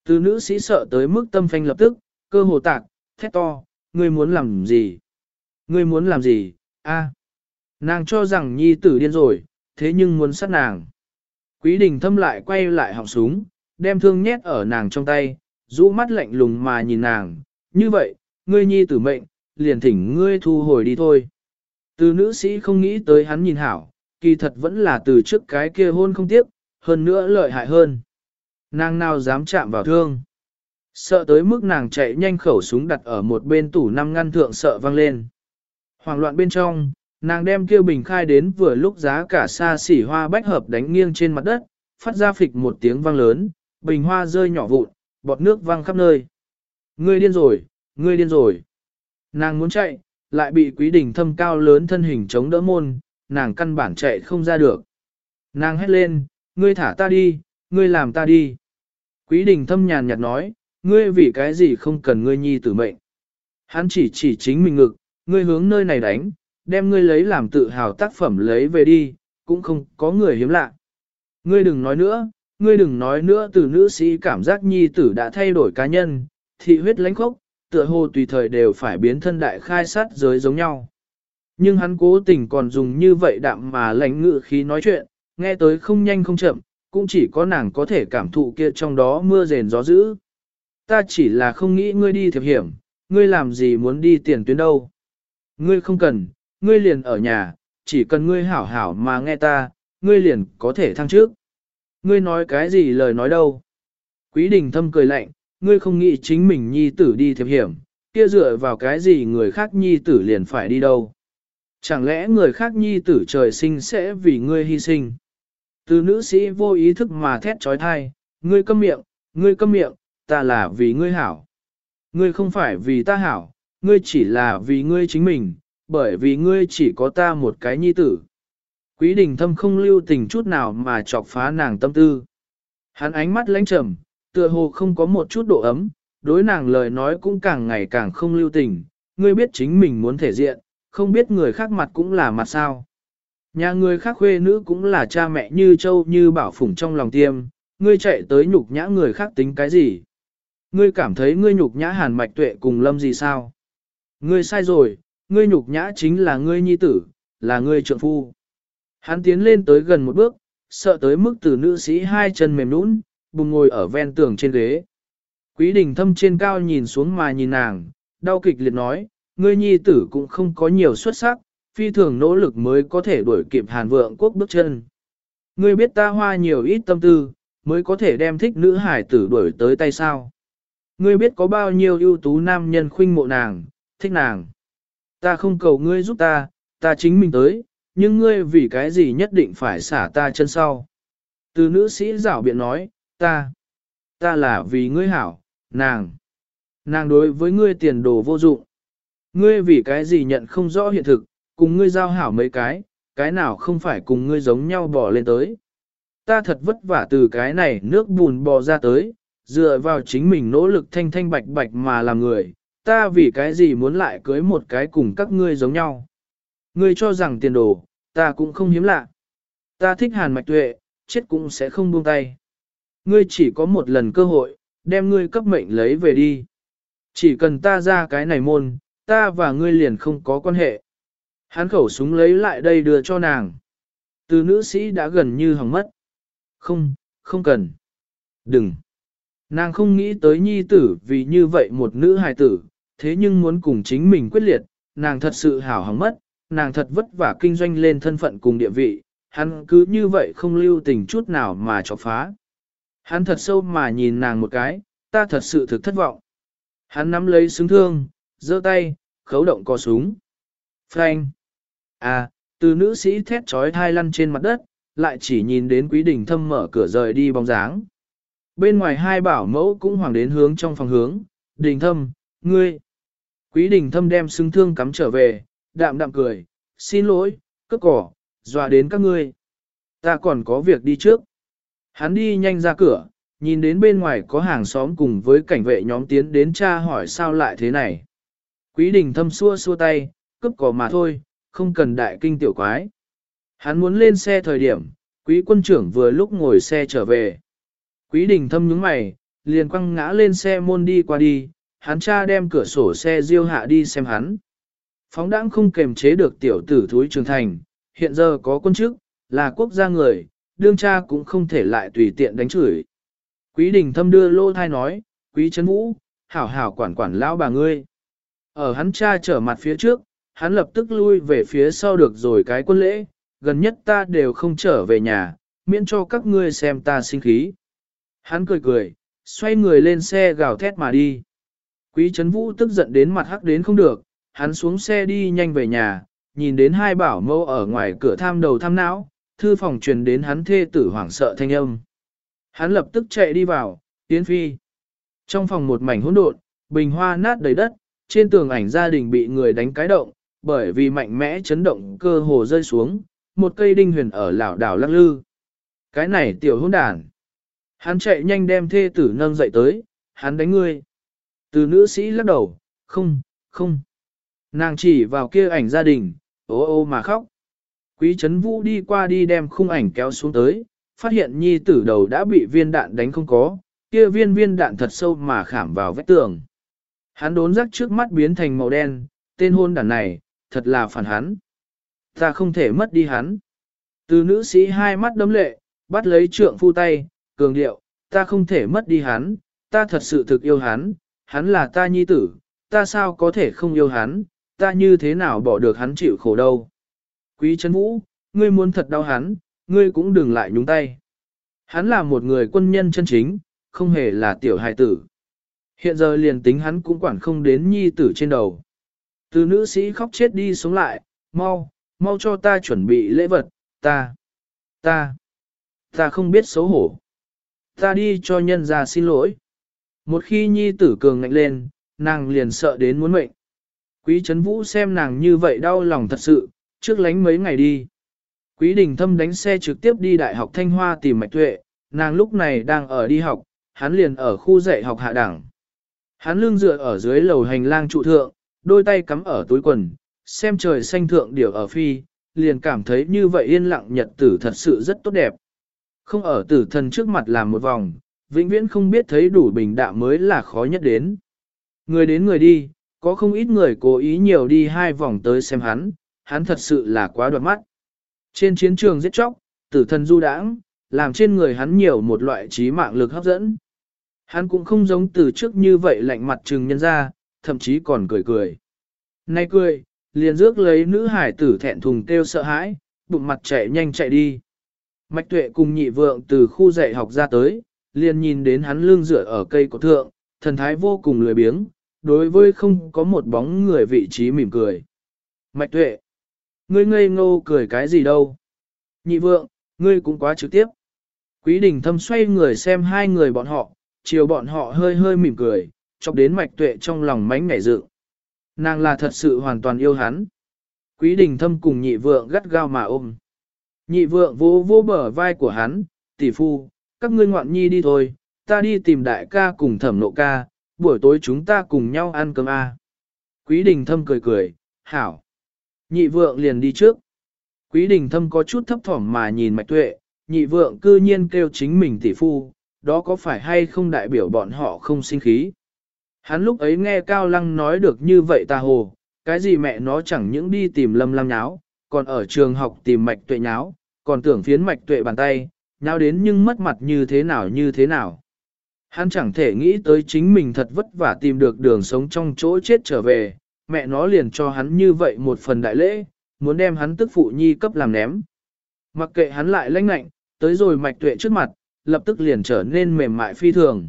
Từ nữ sĩ sợ tới mức tâm phanh lập tức, cơ hồ tạc, thét to, ngươi muốn làm gì? Ngươi muốn làm gì? A, nàng cho rằng nhi tử điên rồi, thế nhưng muốn sát nàng. Quý đình thâm lại quay lại họng súng, đem thương nhét ở nàng trong tay, rũ mắt lạnh lùng mà nhìn nàng, như vậy, ngươi nhi tử mệnh, liền thỉnh ngươi thu hồi đi thôi. Từ nữ sĩ không nghĩ tới hắn nhìn hảo, kỳ thật vẫn là từ trước cái kia hôn không tiếp, hơn nữa lợi hại hơn. Nàng nào dám chạm vào thương. Sợ tới mức nàng chạy nhanh khẩu súng đặt ở một bên tủ năm ngăn thượng sợ vang lên. Hoàng loạn bên trong, nàng đem kêu bình khai đến vừa lúc giá cả xa xỉ hoa bách hợp đánh nghiêng trên mặt đất, phát ra phịch một tiếng vang lớn, bình hoa rơi nhỏ vụn, bọt nước văng khắp nơi. Ngươi điên rồi, ngươi điên rồi. Nàng muốn chạy, lại bị quý Đình thâm cao lớn thân hình chống đỡ môn, nàng căn bản chạy không ra được. Nàng hét lên, ngươi thả ta đi, ngươi làm ta đi. Quý đình thâm nhàn nhạt nói, ngươi vì cái gì không cần ngươi nhi tử mệnh. Hắn chỉ chỉ chính mình ngực, ngươi hướng nơi này đánh, đem ngươi lấy làm tự hào tác phẩm lấy về đi, cũng không có người hiếm lạ. Ngươi đừng nói nữa, ngươi đừng nói nữa từ nữ sĩ cảm giác nhi tử đã thay đổi cá nhân, thị huyết lãnh khốc, tựa hồ tùy thời đều phải biến thân đại khai sát giới giống nhau. Nhưng hắn cố tình còn dùng như vậy đạm mà lãnh ngự khí nói chuyện, nghe tới không nhanh không chậm, cũng chỉ có nàng có thể cảm thụ kia trong đó mưa rền gió dữ. Ta chỉ là không nghĩ ngươi đi thiệp hiểm, ngươi làm gì muốn đi tiền tuyến đâu. Ngươi không cần, ngươi liền ở nhà, chỉ cần ngươi hảo hảo mà nghe ta, ngươi liền có thể thăng trước. Ngươi nói cái gì lời nói đâu. Quý đình thâm cười lạnh, ngươi không nghĩ chính mình nhi tử đi thiệp hiểm, kia dựa vào cái gì người khác nhi tử liền phải đi đâu. Chẳng lẽ người khác nhi tử trời sinh sẽ vì ngươi hy sinh? Từ nữ sĩ vô ý thức mà thét trói thai, ngươi câm miệng, ngươi câm miệng, ta là vì ngươi hảo. Ngươi không phải vì ta hảo, ngươi chỉ là vì ngươi chính mình, bởi vì ngươi chỉ có ta một cái nhi tử. Quý đình thâm không lưu tình chút nào mà chọc phá nàng tâm tư. Hắn ánh mắt lãnh trầm, tựa hồ không có một chút độ ấm, đối nàng lời nói cũng càng ngày càng không lưu tình, ngươi biết chính mình muốn thể diện, không biết người khác mặt cũng là mặt sao. Nhà người khác khuê nữ cũng là cha mẹ như châu như bảo phủng trong lòng tiêm, ngươi chạy tới nhục nhã người khác tính cái gì? Ngươi cảm thấy ngươi nhục nhã hàn mạch tuệ cùng lâm gì sao? Ngươi sai rồi, ngươi nhục nhã chính là ngươi nhi tử, là ngươi trượng phu. Hắn tiến lên tới gần một bước, sợ tới mức từ nữ sĩ hai chân mềm nũng, bùng ngồi ở ven tường trên ghế. Quý đình thâm trên cao nhìn xuống mà nhìn nàng, đau kịch liệt nói, ngươi nhi tử cũng không có nhiều xuất sắc, phi thường nỗ lực mới có thể đuổi kịp hàn vượng quốc bước chân. Ngươi biết ta hoa nhiều ít tâm tư, mới có thể đem thích nữ hải tử đuổi tới tay sao. Ngươi biết có bao nhiêu ưu tú nam nhân khuynh mộ nàng, thích nàng. Ta không cầu ngươi giúp ta, ta chính mình tới, nhưng ngươi vì cái gì nhất định phải xả ta chân sau. Từ nữ sĩ giảo biện nói, ta, ta là vì ngươi hảo, nàng, nàng đối với ngươi tiền đồ vô dụng. Ngươi vì cái gì nhận không rõ hiện thực, cùng ngươi giao hảo mấy cái, cái nào không phải cùng ngươi giống nhau bỏ lên tới. Ta thật vất vả từ cái này nước bùn bò ra tới, dựa vào chính mình nỗ lực thanh thanh bạch bạch mà làm người, ta vì cái gì muốn lại cưới một cái cùng các ngươi giống nhau. Ngươi cho rằng tiền đồ, ta cũng không hiếm lạ. Ta thích hàn mạch tuệ, chết cũng sẽ không buông tay. Ngươi chỉ có một lần cơ hội, đem ngươi cấp mệnh lấy về đi. Chỉ cần ta ra cái này môn, ta và ngươi liền không có quan hệ. Hắn khẩu súng lấy lại đây đưa cho nàng. Từ nữ sĩ đã gần như hỏng mất. Không, không cần. Đừng. Nàng không nghĩ tới nhi tử vì như vậy một nữ hài tử, thế nhưng muốn cùng chính mình quyết liệt, nàng thật sự hảo hỏng mất, nàng thật vất vả kinh doanh lên thân phận cùng địa vị, hắn cứ như vậy không lưu tình chút nào mà chọc phá. Hắn thật sâu mà nhìn nàng một cái, ta thật sự thực thất vọng. Hắn nắm lấy súng thương, giơ tay, khấu động co súng. Frank! À, từ nữ sĩ thét trói thai lăn trên mặt đất, lại chỉ nhìn đến quý đình thâm mở cửa rời đi bóng dáng. Bên ngoài hai bảo mẫu cũng hoàng đến hướng trong phòng hướng, đình thâm, ngươi. Quý đình thâm đem súng thương cắm trở về, đạm đạm cười, xin lỗi, cướp cỏ, dọa đến các ngươi. Ta còn có việc đi trước. Hắn đi nhanh ra cửa, nhìn đến bên ngoài có hàng xóm cùng với cảnh vệ nhóm tiến đến cha hỏi sao lại thế này. Quý đình thâm xua xua tay, cướp cỏ mà thôi, không cần đại kinh tiểu quái. Hắn muốn lên xe thời điểm, quý quân trưởng vừa lúc ngồi xe trở về. Quý đình thâm nhướng mày, liền quăng ngã lên xe môn đi qua đi, hắn cha đem cửa sổ xe diêu hạ đi xem hắn. Phóng đãng không kềm chế được tiểu tử thúi trưởng thành, hiện giờ có quân chức, là quốc gia người, đương cha cũng không thể lại tùy tiện đánh chửi. Quý đình thâm đưa lô thai nói, quý chấn vũ, hảo hảo quản quản lão bà ngươi. Ở hắn cha trở mặt phía trước, hắn lập tức lui về phía sau được rồi cái quân lễ, gần nhất ta đều không trở về nhà, miễn cho các ngươi xem ta sinh khí. Hắn cười cười, xoay người lên xe gào thét mà đi. Quý Trấn Vũ tức giận đến mặt hắc đến không được, hắn xuống xe đi nhanh về nhà, nhìn đến hai bảo mâu ở ngoài cửa tham đầu tham não, thư phòng truyền đến hắn thê tử hoảng sợ thanh âm. Hắn lập tức chạy đi vào, tiến phi. Trong phòng một mảnh hỗn độn, bình hoa nát đầy đất, trên tường ảnh gia đình bị người đánh cái động, bởi vì mạnh mẽ chấn động cơ hồ rơi xuống, một cây đinh huyền ở lảo đảo lắc lư. Cái này tiểu hỗn đàn. Hắn chạy nhanh đem thê tử nâng dậy tới, hắn đánh ngươi. Từ nữ sĩ lắc đầu, không, không. Nàng chỉ vào kia ảnh gia đình, ô ô mà khóc. Quý Trấn Vũ đi qua đi đem khung ảnh kéo xuống tới, phát hiện nhi tử đầu đã bị viên đạn đánh không có, kia viên viên đạn thật sâu mà khảm vào vách tường. Hắn đốn rắc trước mắt biến thành màu đen, tên hôn đàn này, thật là phản hắn. Ta không thể mất đi hắn. Từ nữ sĩ hai mắt đấm lệ, bắt lấy trượng phu tay, cường điệu, ta không thể mất đi hắn, ta thật sự thực yêu hắn, hắn là ta nhi tử, ta sao có thể không yêu hắn, ta như thế nào bỏ được hắn chịu khổ đâu. Quý Trấn Vũ, ngươi muốn thật đau hắn, ngươi cũng đừng lại nhúng tay. Hắn là một người quân nhân chân chính, không hề là tiểu hài tử. Hiện giờ liền tính hắn cũng quản không đến nhi tử trên đầu. Từ nữ sĩ khóc chết đi sống lại, mau, mau cho ta chuẩn bị lễ vật, ta, ta, ta không biết xấu hổ. Ta đi cho nhân ra xin lỗi. Một khi nhi tử cường ngạnh lên, nàng liền sợ đến muốn mệnh. Quý Trấn Vũ xem nàng như vậy đau lòng thật sự, trước lánh mấy ngày đi. Quý Đình Thâm đánh xe trực tiếp đi Đại học Thanh Hoa tìm Mạch Tuệ, nàng lúc này đang ở đi học, hắn liền ở khu dạy học hạ đẳng. Hắn lưng dựa ở dưới lầu hành lang trụ thượng, đôi tay cắm ở túi quần, xem trời xanh thượng điểu ở phi, liền cảm thấy như vậy yên lặng nhật tử thật sự rất tốt đẹp. Không ở tử thần trước mặt làm một vòng, vĩnh viễn không biết thấy đủ bình đạm mới là khó nhất đến. Người đến người đi, có không ít người cố ý nhiều đi hai vòng tới xem hắn, hắn thật sự là quá đoạt mắt. Trên chiến trường giết chóc, tử thần du đãng, làm trên người hắn nhiều một loại trí mạng lực hấp dẫn. Hắn cũng không giống từ trước như vậy lạnh mặt trừng nhân ra, thậm chí còn cười cười. Nay cười, liền rước lấy nữ hải tử thẹn thùng kêu sợ hãi, bụng mặt chạy nhanh chạy đi. Mạch tuệ cùng nhị vượng từ khu dạy học ra tới, liền nhìn đến hắn lưng dựa ở cây cổ thượng, thần thái vô cùng lười biếng, đối với không có một bóng người vị trí mỉm cười. Mạch tuệ, ngươi ngây ngô cười cái gì đâu? Nhị vượng, ngươi cũng quá trực tiếp. Quý đình thâm xoay người xem hai người bọn họ, chiều bọn họ hơi hơi mỉm cười, chọc đến mạch tuệ trong lòng mánh ngảy dự. Nàng là thật sự hoàn toàn yêu hắn. Quý đình thâm cùng nhị vượng gắt gao mà ôm. Nhị vượng vô vô bờ vai của hắn, tỷ phu, các ngươi ngoạn nhi đi thôi, ta đi tìm đại ca cùng thẩm nộ ca, buổi tối chúng ta cùng nhau ăn cơm a. Quý đình thâm cười cười, hảo. Nhị vượng liền đi trước. Quý đình thâm có chút thấp thỏm mà nhìn mạch tuệ, nhị vượng cư nhiên kêu chính mình tỷ phu, đó có phải hay không đại biểu bọn họ không sinh khí. Hắn lúc ấy nghe Cao Lăng nói được như vậy ta hồ, cái gì mẹ nó chẳng những đi tìm lâm lam nháo, còn ở trường học tìm mạch tuệ nháo, còn tưởng phiến mạch tuệ bàn tay, nháo đến nhưng mất mặt như thế nào như thế nào. Hắn chẳng thể nghĩ tới chính mình thật vất vả tìm được đường sống trong chỗ chết trở về, mẹ nó liền cho hắn như vậy một phần đại lễ, muốn đem hắn tức phụ nhi cấp làm ném. Mặc kệ hắn lại lãnh lạnh, tới rồi mạch tuệ trước mặt, lập tức liền trở nên mềm mại phi thường.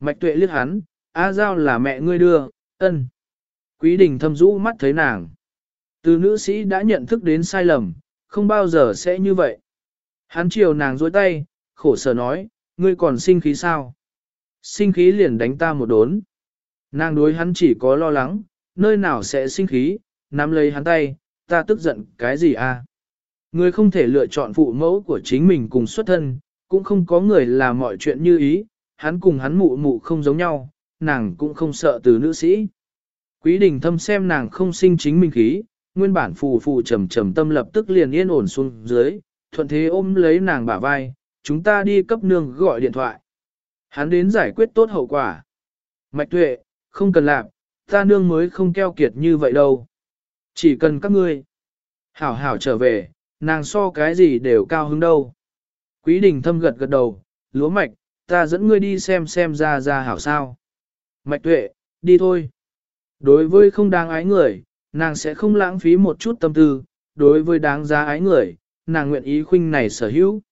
Mạch tuệ liếc hắn, A Giao là mẹ ngươi đưa, ân. Quý đình thâm rũ mắt thấy nàng. Từ nữ sĩ đã nhận thức đến sai lầm, không bao giờ sẽ như vậy. Hắn chiều nàng dối tay, khổ sở nói, ngươi còn sinh khí sao? Sinh khí liền đánh ta một đốn. Nàng đối hắn chỉ có lo lắng, nơi nào sẽ sinh khí, nắm lấy hắn tay, ta tức giận cái gì à? người không thể lựa chọn phụ mẫu của chính mình cùng xuất thân, cũng không có người làm mọi chuyện như ý, hắn cùng hắn mụ mụ không giống nhau, nàng cũng không sợ từ nữ sĩ. Quý đình thâm xem nàng không sinh chính mình khí, nguyên bản phù phù trầm trầm tâm lập tức liền yên ổn xuống dưới, thuận thế ôm lấy nàng bả vai, chúng ta đi cấp nương gọi điện thoại. Hắn đến giải quyết tốt hậu quả. Mạch tuệ, không cần làm, ta nương mới không keo kiệt như vậy đâu. Chỉ cần các ngươi. Hảo hảo trở về, nàng so cái gì đều cao hứng đâu. Quý đình thâm gật gật đầu, lúa mạch, ta dẫn ngươi đi xem xem ra ra hảo sao. Mạch tuệ, đi thôi. Đối với không đáng ái người, nàng sẽ không lãng phí một chút tâm tư, đối với đáng giá ái người, nàng nguyện ý khuynh này sở hữu.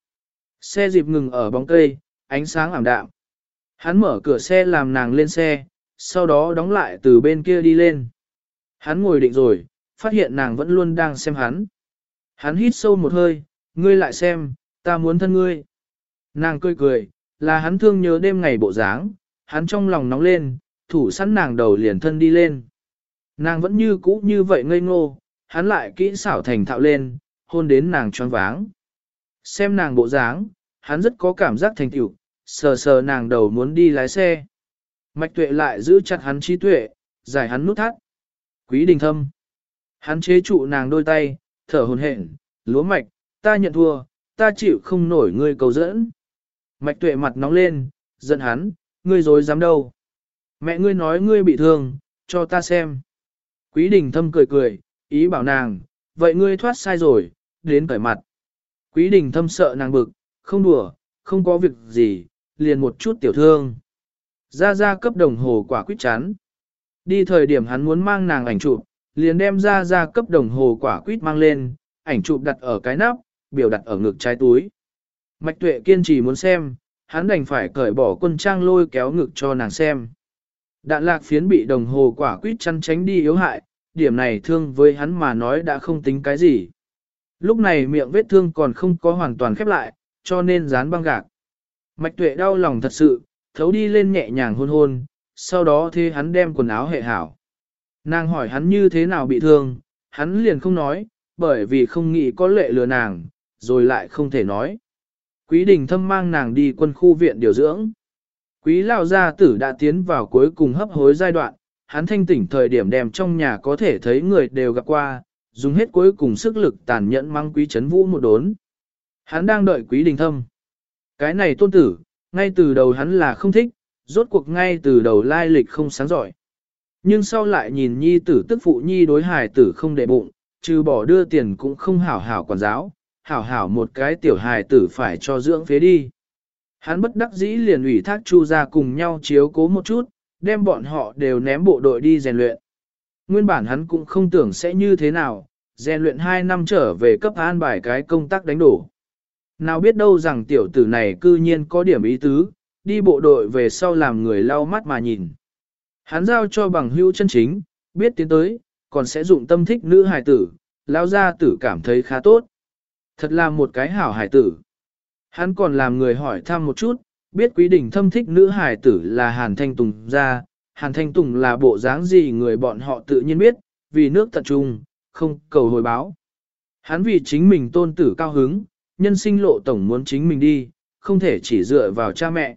Xe dịp ngừng ở bóng cây, ánh sáng ảm đạm. Hắn mở cửa xe làm nàng lên xe, sau đó đóng lại từ bên kia đi lên. Hắn ngồi định rồi, phát hiện nàng vẫn luôn đang xem hắn. Hắn hít sâu một hơi, ngươi lại xem, ta muốn thân ngươi. Nàng cười cười, là hắn thương nhớ đêm ngày bộ dáng, hắn trong lòng nóng lên, thủ sẵn nàng đầu liền thân đi lên. Nàng vẫn như cũ như vậy ngây ngô, hắn lại kỹ xảo thành thạo lên, hôn đến nàng choáng váng. Xem nàng bộ dáng, hắn rất có cảm giác thành tựu, sờ sờ nàng đầu muốn đi lái xe. Mạch tuệ lại giữ chặt hắn trí tuệ, giải hắn nút thắt. Quý đình thâm. Hắn chế trụ nàng đôi tay, thở hồn hển, lúa mạch, ta nhận thua, ta chịu không nổi ngươi cầu dẫn. Mạch tuệ mặt nóng lên, giận hắn, ngươi dối dám đâu. Mẹ ngươi nói ngươi bị thương, cho ta xem. Quý đình thâm cười cười, ý bảo nàng, vậy ngươi thoát sai rồi, đến cởi mặt. Quý đình thâm sợ nàng bực, không đùa, không có việc gì, liền một chút tiểu thương. Ra ra cấp đồng hồ quả quyết chán. Đi thời điểm hắn muốn mang nàng ảnh chụp, liền đem ra ra cấp đồng hồ quả quýt mang lên, ảnh chụp đặt ở cái nắp, biểu đặt ở ngực trái túi. Mạch tuệ kiên trì muốn xem, hắn đành phải cởi bỏ quân trang lôi kéo ngực cho nàng xem. Đạn lạc phiến bị đồng hồ quả quýt chăn tránh đi yếu hại, điểm này thương với hắn mà nói đã không tính cái gì. Lúc này miệng vết thương còn không có hoàn toàn khép lại, cho nên dán băng gạc. Mạch tuệ đau lòng thật sự, thấu đi lên nhẹ nhàng hôn hôn, sau đó thế hắn đem quần áo hệ hảo. Nàng hỏi hắn như thế nào bị thương, hắn liền không nói, bởi vì không nghĩ có lệ lừa nàng, rồi lại không thể nói. Quý đình thâm mang nàng đi quân khu viện điều dưỡng. Quý lao gia tử đã tiến vào cuối cùng hấp hối giai đoạn, hắn thanh tỉnh thời điểm đem trong nhà có thể thấy người đều gặp qua, dùng hết cuối cùng sức lực tàn nhẫn mang quý chấn vũ một đốn. Hắn đang đợi quý đình thâm. Cái này tôn tử, ngay từ đầu hắn là không thích, rốt cuộc ngay từ đầu lai lịch không sáng giỏi. Nhưng sau lại nhìn nhi tử tức phụ nhi đối hài tử không để bụng, trừ bỏ đưa tiền cũng không hảo hảo quản giáo, hảo hảo một cái tiểu hài tử phải cho dưỡng phế đi. Hắn bất đắc dĩ liền ủy thác chu ra cùng nhau chiếu cố một chút, đem bọn họ đều ném bộ đội đi rèn luyện. Nguyên bản hắn cũng không tưởng sẽ như thế nào, rèn luyện 2 năm trở về cấp an bài cái công tác đánh đổ. Nào biết đâu rằng tiểu tử này cư nhiên có điểm ý tứ, đi bộ đội về sau làm người lau mắt mà nhìn. Hắn giao cho bằng hữu chân chính, biết tiến tới, còn sẽ dụng tâm thích nữ hài tử, lao gia tử cảm thấy khá tốt. Thật là một cái hảo hài tử. Hắn còn làm người hỏi thăm một chút, biết quý đình thâm thích nữ hài tử là Hàn Thanh Tùng ra, Hàn Thanh Tùng là bộ dáng gì người bọn họ tự nhiên biết, vì nước tận trung, không cầu hồi báo. Hắn vì chính mình tôn tử cao hứng, nhân sinh lộ tổng muốn chính mình đi, không thể chỉ dựa vào cha mẹ.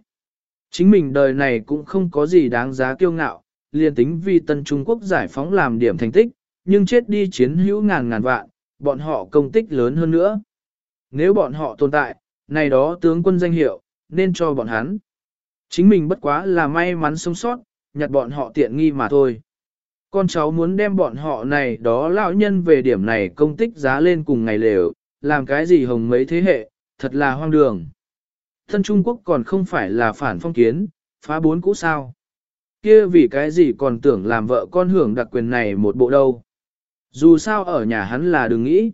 Chính mình đời này cũng không có gì đáng giá kiêu ngạo, liền tính vì Tân Trung Quốc giải phóng làm điểm thành tích, nhưng chết đi chiến hữu ngàn ngàn vạn, bọn họ công tích lớn hơn nữa. Nếu bọn họ tồn tại, này đó tướng quân danh hiệu, nên cho bọn hắn. Chính mình bất quá là may mắn sống sót, nhặt bọn họ tiện nghi mà thôi. Con cháu muốn đem bọn họ này đó lão nhân về điểm này công tích giá lên cùng ngày lều, làm cái gì hồng mấy thế hệ, thật là hoang đường. Thân Trung Quốc còn không phải là phản phong kiến, phá bốn cũ sao. Kia vì cái gì còn tưởng làm vợ con hưởng đặc quyền này một bộ đâu. Dù sao ở nhà hắn là đừng nghĩ.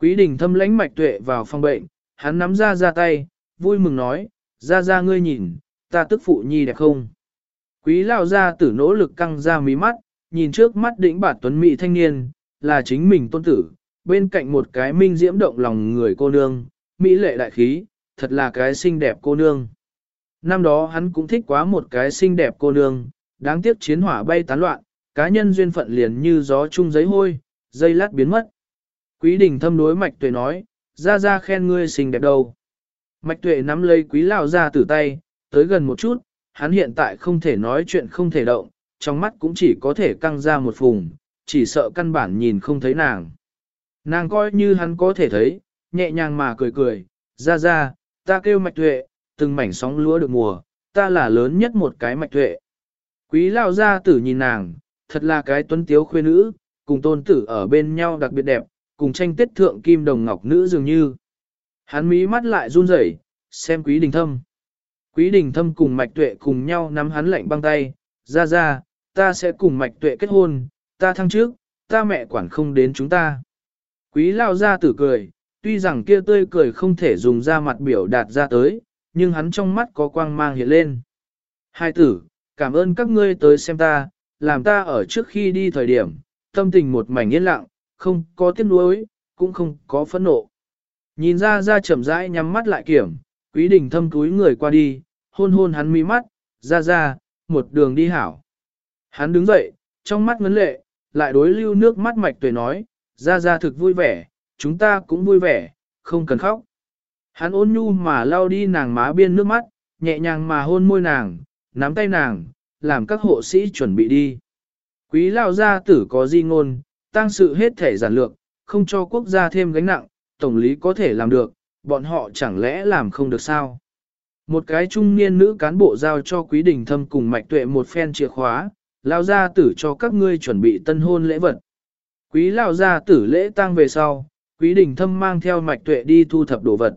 Quý đình thâm lãnh mạch tuệ vào phòng bệnh, hắn nắm ra ra tay, vui mừng nói, ra ra ngươi nhìn, ta tức phụ nhi đẹp không. Quý lao ra tử nỗ lực căng ra mí mắt, nhìn trước mắt đỉnh bản tuấn mỹ thanh niên, là chính mình tôn tử, bên cạnh một cái minh diễm động lòng người cô nương, mỹ lệ đại khí, thật là cái xinh đẹp cô nương. Năm đó hắn cũng thích quá một cái xinh đẹp cô nương, đáng tiếc chiến hỏa bay tán loạn, cá nhân duyên phận liền như gió chung giấy hôi, dây lát biến mất. Quý đình thâm đối mạch tuệ nói, ra ra khen ngươi xinh đẹp đâu. Mạch tuệ nắm lấy quý lao ra từ tay, tới gần một chút, hắn hiện tại không thể nói chuyện không thể động, trong mắt cũng chỉ có thể căng ra một vùng, chỉ sợ căn bản nhìn không thấy nàng. Nàng coi như hắn có thể thấy, nhẹ nhàng mà cười cười, ra ra, ta kêu mạch tuệ, từng mảnh sóng lúa được mùa, ta là lớn nhất một cái mạch tuệ. Quý lao gia tử nhìn nàng, thật là cái tuấn tiếu khuê nữ, cùng tôn tử ở bên nhau đặc biệt đẹp, cùng tranh tiết thượng kim đồng ngọc nữ dường như. Hắn mí mắt lại run rẩy, xem quý đình thâm. Quý đình thâm cùng mạch tuệ cùng nhau nắm hắn lạnh băng tay, ra ra, ta sẽ cùng mạch tuệ kết hôn, ta thăng trước, ta mẹ quản không đến chúng ta. Quý lao Ra tử cười, tuy rằng kia tươi cười không thể dùng ra mặt biểu đạt ra tới, nhưng hắn trong mắt có quang mang hiện lên. Hai tử, cảm ơn các ngươi tới xem ta, làm ta ở trước khi đi thời điểm, tâm tình một mảnh yên lặng, không có tiếc nuối, cũng không có phẫn nộ. Nhìn ra ra chậm rãi nhắm mắt lại kiểm, quý đình thâm túi người qua đi, hôn hôn hắn mi mắt, ra ra, một đường đi hảo. Hắn đứng dậy, trong mắt ngấn lệ, lại đối lưu nước mắt mạch tuệ nói, Gia gia thực vui vẻ, chúng ta cũng vui vẻ, không cần khóc. Hắn ôn nhu mà lau đi nàng má biên nước mắt, nhẹ nhàng mà hôn môi nàng, nắm tay nàng, làm các hộ sĩ chuẩn bị đi. Quý lao gia tử có di ngôn, tăng sự hết thể giản lược, không cho quốc gia thêm gánh nặng, tổng lý có thể làm được, bọn họ chẳng lẽ làm không được sao? Một cái trung niên nữ cán bộ giao cho quý đình thâm cùng mạch tuệ một phen chìa khóa, lao gia tử cho các ngươi chuẩn bị tân hôn lễ vật. Quý lao gia tử lễ tang về sau, quý đình thâm mang theo mạch tuệ đi thu thập đồ vật.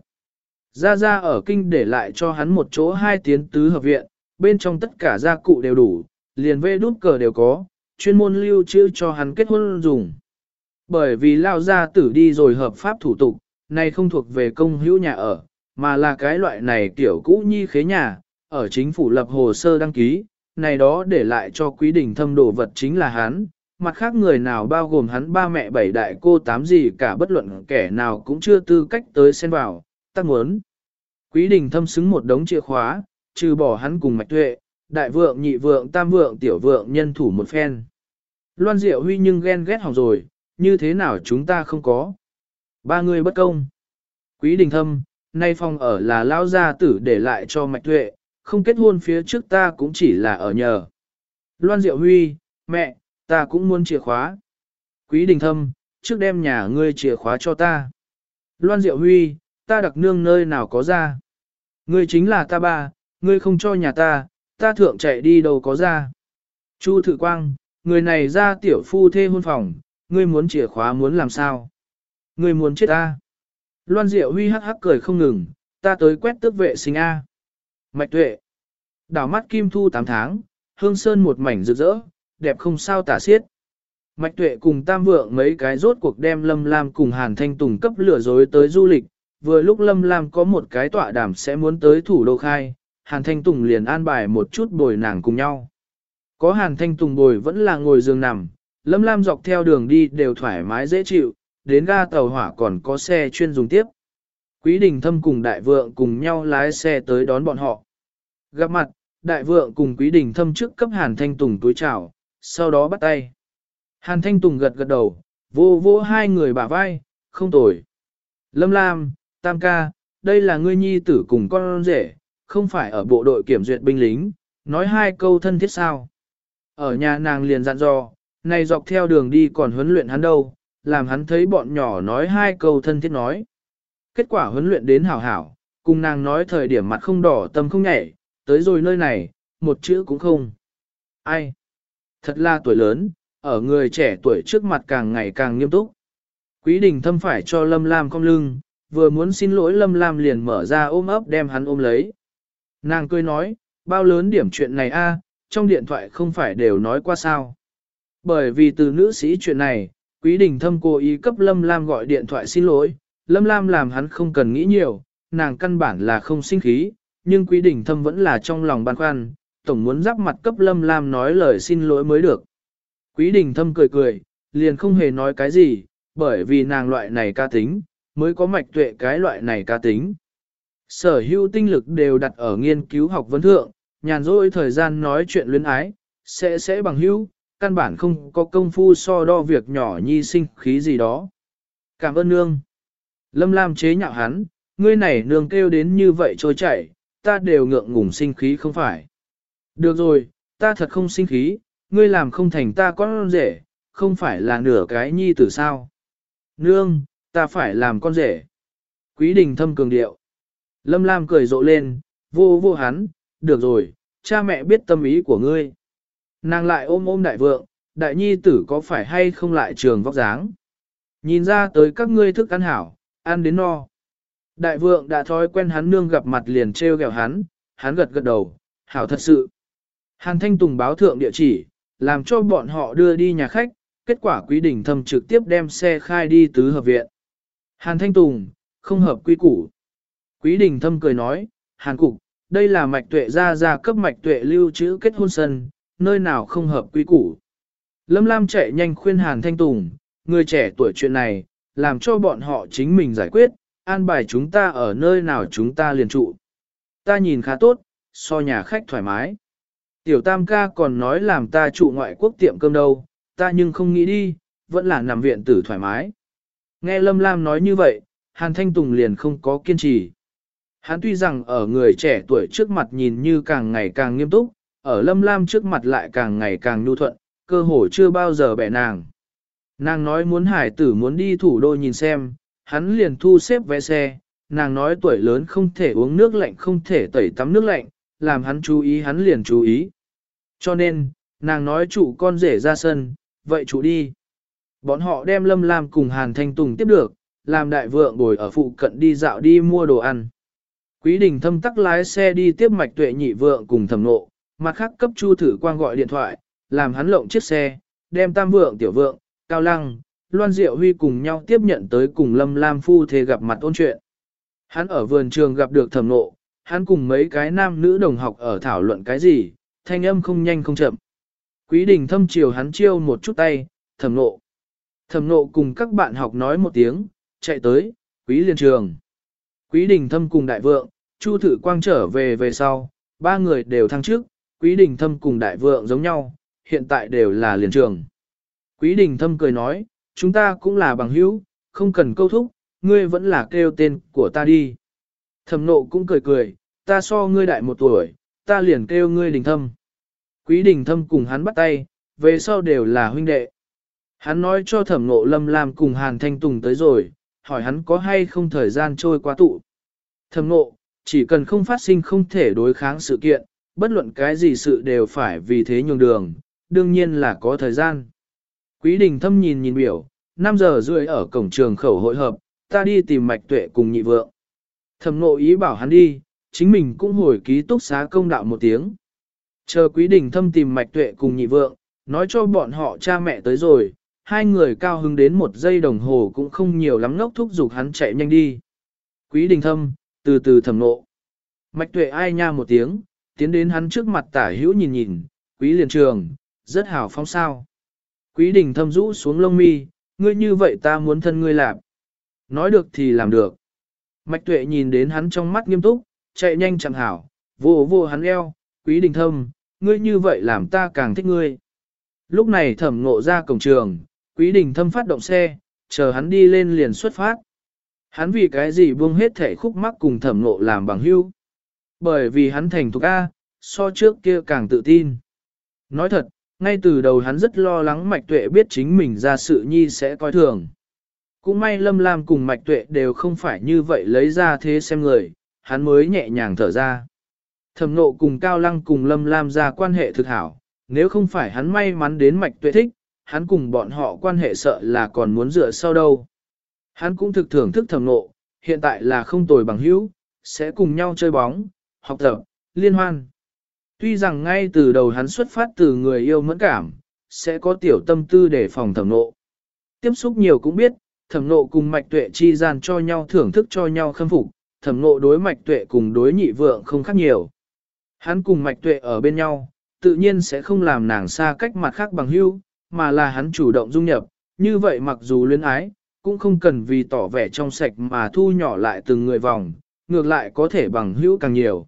Gia Gia ở kinh để lại cho hắn một chỗ hai tiến tứ hợp viện, bên trong tất cả gia cụ đều đủ, liền vê đút cờ đều có, chuyên môn lưu trữ cho hắn kết hôn dùng. Bởi vì lao gia tử đi rồi hợp pháp thủ tục, này không thuộc về công hữu nhà ở, mà là cái loại này tiểu cũ nhi khế nhà, ở chính phủ lập hồ sơ đăng ký, này đó để lại cho quý đình thâm đồ vật chính là hắn, mặt khác người nào bao gồm hắn ba mẹ bảy đại cô tám gì cả bất luận kẻ nào cũng chưa tư cách tới xen vào, tác muốn. Quý đình thâm xứng một đống chìa khóa, trừ bỏ hắn cùng mạch tuệ, đại vượng nhị vượng tam vượng tiểu vượng nhân thủ một phen. Loan Diệu Huy nhưng ghen ghét hỏng rồi, như thế nào chúng ta không có. Ba người bất công. Quý đình thâm, nay phòng ở là lao gia tử để lại cho mạch tuệ, không kết hôn phía trước ta cũng chỉ là ở nhờ. Loan Diệu Huy, mẹ, ta cũng muốn chìa khóa. Quý đình thâm, trước đem nhà ngươi chìa khóa cho ta. Loan Diệu Huy, ta đặc nương nơi nào có ra. Ngươi chính là ta ba, ngươi không cho nhà ta, ta thượng chạy đi đâu có ra. Chu Thự Quang, người này ra tiểu phu thê hôn phòng, ngươi muốn chìa khóa muốn làm sao? Ngươi muốn chết ta. Loan Diệu Huy hắc hắc cười không ngừng, ta tới quét tước vệ sinh A. Mạch tuệ. Đảo mắt kim thu 8 tháng, hương sơn một mảnh rực rỡ, đẹp không sao tả xiết. Mạch tuệ cùng tam vượng mấy cái rốt cuộc đem Lâm Lam cùng Hàn Thanh Tùng cấp lửa dối tới du lịch, vừa lúc Lâm Lam có một cái tọa đàm sẽ muốn tới thủ đô khai, Hàn Thanh Tùng liền an bài một chút bồi nàng cùng nhau. Có Hàn Thanh Tùng bồi vẫn là ngồi giường nằm, Lâm Lam dọc theo đường đi đều thoải mái dễ chịu, đến ga tàu hỏa còn có xe chuyên dùng tiếp. Quý đình thâm cùng đại vượng cùng nhau lái xe tới đón bọn họ. Gặp mặt, đại vượng cùng quý đình thâm trước cấp Hàn Thanh Tùng túi chào, sau đó bắt tay. Hàn Thanh Tùng gật gật đầu, vô vô hai người bả vai, không tồi. Lâm Lam, Tam ca, đây là ngươi nhi tử cùng con rể, không phải ở bộ đội kiểm duyệt binh lính, nói hai câu thân thiết sao. Ở nhà nàng liền dặn dò, này dọc theo đường đi còn huấn luyện hắn đâu, làm hắn thấy bọn nhỏ nói hai câu thân thiết nói. Kết quả huấn luyện đến hảo hảo, cùng nàng nói thời điểm mặt không đỏ tâm không nhảy, tới rồi nơi này, một chữ cũng không. Ai? Thật là tuổi lớn, ở người trẻ tuổi trước mặt càng ngày càng nghiêm túc. Quý đình thâm phải cho Lâm Lam cong lưng, vừa muốn xin lỗi Lâm Lam liền mở ra ôm ấp đem hắn ôm lấy. Nàng cười nói, bao lớn điểm chuyện này a, à, trong điện thoại không phải đều nói qua sao. Bởi vì từ nữ sĩ chuyện này, Quý Đình Thâm cố ý cấp Lâm Lam gọi điện thoại xin lỗi, Lâm Lam làm hắn không cần nghĩ nhiều, nàng căn bản là không sinh khí, nhưng Quý Đình Thâm vẫn là trong lòng băn khoăn, tổng muốn giáp mặt cấp Lâm Lam nói lời xin lỗi mới được. Quý Đình Thâm cười cười, liền không hề nói cái gì, bởi vì nàng loại này ca tính, mới có mạch tuệ cái loại này ca tính. Sở hữu tinh lực đều đặt ở nghiên cứu học vấn thượng, nhàn rỗi thời gian nói chuyện luyến ái, sẽ sẽ bằng hữu, căn bản không có công phu so đo việc nhỏ nhi sinh khí gì đó. Cảm ơn nương. Lâm Lam chế nhạo hắn, ngươi này nương kêu đến như vậy trôi chảy, ta đều ngượng ngùng sinh khí không phải. Được rồi, ta thật không sinh khí, ngươi làm không thành ta con rể, không phải là nửa cái nhi tử sao. Nương, ta phải làm con rể. Quý đình thâm cường điệu. Lâm Lam cười rộ lên, vô vô hắn, được rồi, cha mẹ biết tâm ý của ngươi. Nàng lại ôm ôm đại vượng, đại nhi tử có phải hay không lại trường vóc dáng. Nhìn ra tới các ngươi thức ăn hảo, ăn đến no. Đại vượng đã thói quen hắn nương gặp mặt liền treo gẹo hắn, hắn gật gật đầu, hảo thật sự. Hàn Thanh Tùng báo thượng địa chỉ, làm cho bọn họ đưa đi nhà khách, kết quả quý đình thâm trực tiếp đem xe khai đi tứ hợp viện. Hàn Thanh Tùng, không hợp quy củ. Quý đình thâm cười nói, Hàn Cục, đây là mạch tuệ ra ra cấp mạch tuệ lưu trữ kết hôn sân, nơi nào không hợp quy củ. Lâm Lam chạy nhanh khuyên Hàn Thanh Tùng, người trẻ tuổi chuyện này, làm cho bọn họ chính mình giải quyết, an bài chúng ta ở nơi nào chúng ta liền trụ. Ta nhìn khá tốt, so nhà khách thoải mái. Tiểu Tam ca còn nói làm ta trụ ngoại quốc tiệm cơm đâu, ta nhưng không nghĩ đi, vẫn là nằm viện tử thoải mái. Nghe Lâm Lam nói như vậy, Hàn Thanh Tùng liền không có kiên trì. Hắn tuy rằng ở người trẻ tuổi trước mặt nhìn như càng ngày càng nghiêm túc, ở Lâm Lam trước mặt lại càng ngày càng nhu thuận, cơ hồ chưa bao giờ bẻ nàng. Nàng nói muốn hải tử muốn đi thủ đô nhìn xem, hắn liền thu xếp vé xe, nàng nói tuổi lớn không thể uống nước lạnh không thể tẩy tắm nước lạnh, làm hắn chú ý hắn liền chú ý. Cho nên, nàng nói chủ con rể ra sân, vậy chủ đi. Bọn họ đem Lâm Lam cùng Hàn Thanh Tùng tiếp được, làm đại vượng ngồi ở phụ cận đi dạo đi mua đồ ăn. Quý đình thâm tắc lái xe đi tiếp mạch tuệ nhị vượng cùng thẩm nộ, mặt khác cấp chu thử quang gọi điện thoại, làm hắn lộng chiếc xe, đem tam vượng tiểu vượng, cao lăng, loan diệu huy cùng nhau tiếp nhận tới cùng lâm lam phu thề gặp mặt ôn chuyện. Hắn ở vườn trường gặp được thẩm nộ, hắn cùng mấy cái nam nữ đồng học ở thảo luận cái gì, thanh âm không nhanh không chậm. Quý đình thâm chiều hắn chiêu một chút tay, thẩm nộ. Thẩm nộ cùng các bạn học nói một tiếng, chạy tới, quý liên trường. Quý đình thâm cùng đại vượng, chu thử quang trở về về sau, ba người đều thăng trước, quý đình thâm cùng đại vượng giống nhau, hiện tại đều là liền trường. Quý đình thâm cười nói, chúng ta cũng là bằng hữu, không cần câu thúc, ngươi vẫn là kêu tên của ta đi. Thẩm nộ cũng cười cười, ta so ngươi đại một tuổi, ta liền kêu ngươi đình thâm. Quý đình thâm cùng hắn bắt tay, về sau đều là huynh đệ. Hắn nói cho thẩm nộ lâm làm cùng Hàn Thanh Tùng tới rồi, hỏi hắn có hay không thời gian trôi qua tụ. Thẩm nộ, chỉ cần không phát sinh không thể đối kháng sự kiện, bất luận cái gì sự đều phải vì thế nhường đường, đương nhiên là có thời gian. Quý đình thâm nhìn nhìn biểu, 5 giờ rưỡi ở cổng trường khẩu hội hợp, ta đi tìm mạch tuệ cùng nhị vượng. Thẩm nộ ý bảo hắn đi, chính mình cũng hồi ký túc xá công đạo một tiếng. Chờ quý đình thâm tìm mạch tuệ cùng nhị vượng, nói cho bọn họ cha mẹ tới rồi, hai người cao hứng đến một giây đồng hồ cũng không nhiều lắm ngốc thúc giục hắn chạy nhanh đi. Quý đình thâm, từ từ thẩm nộ. Mạch tuệ ai nha một tiếng, tiến đến hắn trước mặt tả hữu nhìn nhìn, quý liền trường, rất hào phong sao. Quý đình thâm rũ xuống lông mi, ngươi như vậy ta muốn thân ngươi làm. Nói được thì làm được. Mạch tuệ nhìn đến hắn trong mắt nghiêm túc, chạy nhanh chẳng hảo, vô vô hắn eo, quý đình thâm, ngươi như vậy làm ta càng thích ngươi. Lúc này thẩm ngộ ra cổng trường, quý đình thâm phát động xe, chờ hắn đi lên liền xuất phát. Hắn vì cái gì buông hết thể khúc mắc cùng thẩm ngộ làm bằng hưu. Bởi vì hắn thành thục A, so trước kia càng tự tin. Nói thật, ngay từ đầu hắn rất lo lắng mạch tuệ biết chính mình ra sự nhi sẽ coi thường. Cũng may Lâm Lam cùng mạch tuệ đều không phải như vậy lấy ra thế xem người, hắn mới nhẹ nhàng thở ra. Thẩm nộ cùng Cao Lăng cùng Lâm Lam ra quan hệ thực hảo, nếu không phải hắn may mắn đến mạch tuệ thích, hắn cùng bọn họ quan hệ sợ là còn muốn dựa sau đâu. Hắn cũng thực thưởng thức thẩm nộ, hiện tại là không tồi bằng hữu, sẽ cùng nhau chơi bóng, học tập, liên hoan. Tuy rằng ngay từ đầu hắn xuất phát từ người yêu mẫn cảm, sẽ có tiểu tâm tư để phòng thẩm nộ. Tiếp xúc nhiều cũng biết, thẩm nộ cùng mạch tuệ chi gian cho nhau thưởng thức cho nhau khâm phục, thẩm nộ đối mạch tuệ cùng đối nhị vượng không khác nhiều. Hắn cùng mạch tuệ ở bên nhau, tự nhiên sẽ không làm nàng xa cách mặt khác bằng hữu, mà là hắn chủ động dung nhập, như vậy mặc dù luyến ái, cũng không cần vì tỏ vẻ trong sạch mà thu nhỏ lại từng người vòng, ngược lại có thể bằng hữu càng nhiều.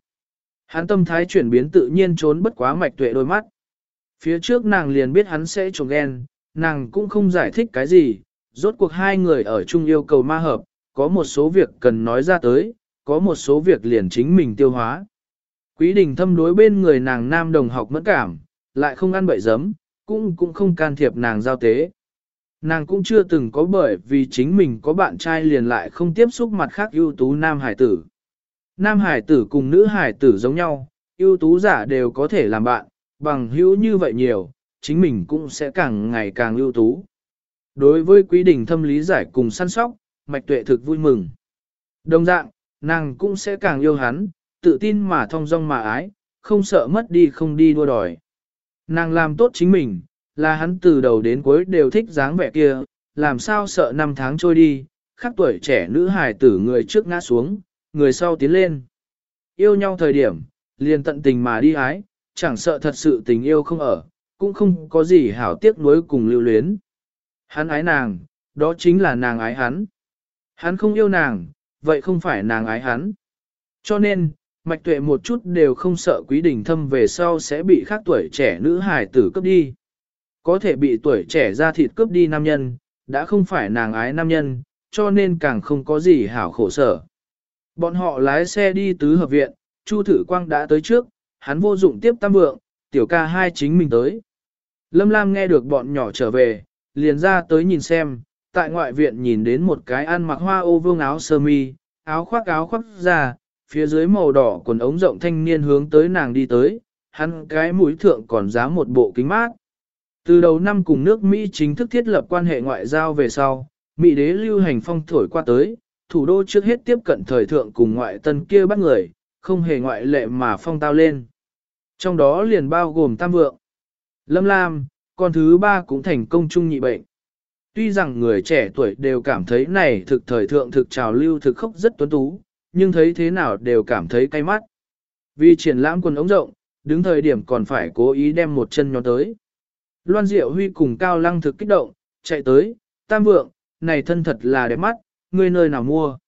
Hắn tâm thái chuyển biến tự nhiên trốn bất quá mạch tuệ đôi mắt. Phía trước nàng liền biết hắn sẽ trộm ghen, nàng cũng không giải thích cái gì, rốt cuộc hai người ở chung yêu cầu ma hợp, có một số việc cần nói ra tới, có một số việc liền chính mình tiêu hóa. Quý đình thâm đối bên người nàng nam đồng học mẫn cảm, lại không ăn bậy giấm, cũng cũng không can thiệp nàng giao tế. Nàng cũng chưa từng có bởi vì chính mình có bạn trai liền lại không tiếp xúc mặt khác ưu tú nam hải tử. Nam hải tử cùng nữ hải tử giống nhau, ưu tú giả đều có thể làm bạn, bằng hữu như vậy nhiều, chính mình cũng sẽ càng ngày càng ưu tú. Đối với quý đình thâm lý giải cùng săn sóc, mạch tuệ thực vui mừng. Đồng dạng, nàng cũng sẽ càng yêu hắn, tự tin mà thong dong mà ái, không sợ mất đi không đi đua đòi. Nàng làm tốt chính mình, là hắn từ đầu đến cuối đều thích dáng vẻ kia, làm sao sợ năm tháng trôi đi, khắc tuổi trẻ nữ hài tử người trước ngã xuống, người sau tiến lên. Yêu nhau thời điểm, liền tận tình mà đi ái, chẳng sợ thật sự tình yêu không ở, cũng không có gì hảo tiếc nuối cùng lưu luyến. Hắn ái nàng, đó chính là nàng ái hắn. Hắn không yêu nàng, vậy không phải nàng ái hắn. Cho nên, mạch tuệ một chút đều không sợ quý đình thâm về sau sẽ bị khác tuổi trẻ nữ hài tử cướp đi. Có thể bị tuổi trẻ ra thịt cướp đi nam nhân, đã không phải nàng ái nam nhân, cho nên càng không có gì hảo khổ sở. Bọn họ lái xe đi tứ hợp viện, Chu Thử Quang đã tới trước, hắn vô dụng tiếp tam vượng, tiểu ca hai chính mình tới. Lâm Lam nghe được bọn nhỏ trở về, liền ra tới nhìn xem, tại ngoại viện nhìn đến một cái ăn mặc hoa ô vương áo sơ mi, áo khoác áo khoác ra, phía dưới màu đỏ quần ống rộng thanh niên hướng tới nàng đi tới, hắn cái mũi thượng còn dám một bộ kính mát. Từ đầu năm cùng nước Mỹ chính thức thiết lập quan hệ ngoại giao về sau, Mỹ đế lưu hành phong thổi qua tới, thủ đô trước hết tiếp cận thời thượng cùng ngoại tân kia bắt người, không hề ngoại lệ mà phong tao lên. Trong đó liền bao gồm tam vượng. Lâm Lam, con thứ ba cũng thành công chung nhị bệnh. Tuy rằng người trẻ tuổi đều cảm thấy này thực thời thượng thực trào lưu thực khốc rất tuấn tú, nhưng thấy thế nào đều cảm thấy cay mắt. Vì triển lãm quần ống rộng, đứng thời điểm còn phải cố ý đem một chân nhó tới. Loan Diệu Huy cùng Cao Lăng thực kích động, chạy tới, tam vượng, này thân thật là đẹp mắt, ngươi nơi nào mua.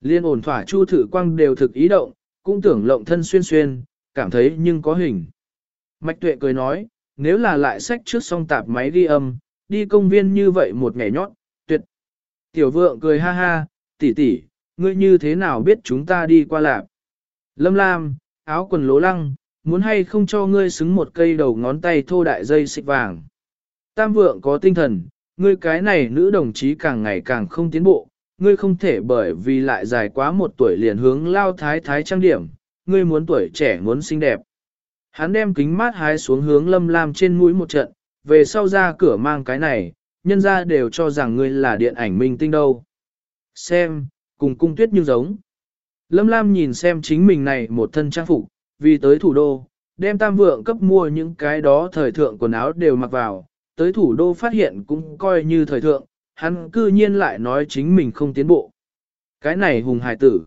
Liên ổn thỏa chu thử quang đều thực ý động, cũng tưởng lộng thân xuyên xuyên, cảm thấy nhưng có hình. Mạch tuệ cười nói, nếu là lại sách trước song tạp máy ghi âm, đi công viên như vậy một ngày nhót, tuyệt. Tiểu vượng cười ha ha, tỷ tỷ, ngươi như thế nào biết chúng ta đi qua lạp. Lâm Lam, áo quần lố lăng, muốn hay không cho ngươi xứng một cây đầu ngón tay thô đại dây xích vàng. Tam vượng có tinh thần, ngươi cái này nữ đồng chí càng ngày càng không tiến bộ, ngươi không thể bởi vì lại dài quá một tuổi liền hướng lao thái thái trang điểm, ngươi muốn tuổi trẻ muốn xinh đẹp. Hắn đem kính mát hái xuống hướng lâm lam trên mũi một trận, về sau ra cửa mang cái này, nhân ra đều cho rằng ngươi là điện ảnh minh tinh đâu. Xem, cùng cung tuyết như giống. Lâm Lam nhìn xem chính mình này một thân trang phục, vì tới thủ đô, đem tam vượng cấp mua những cái đó thời thượng quần áo đều mặc vào, tới thủ đô phát hiện cũng coi như thời thượng, hắn cư nhiên lại nói chính mình không tiến bộ. Cái này hùng hải tử.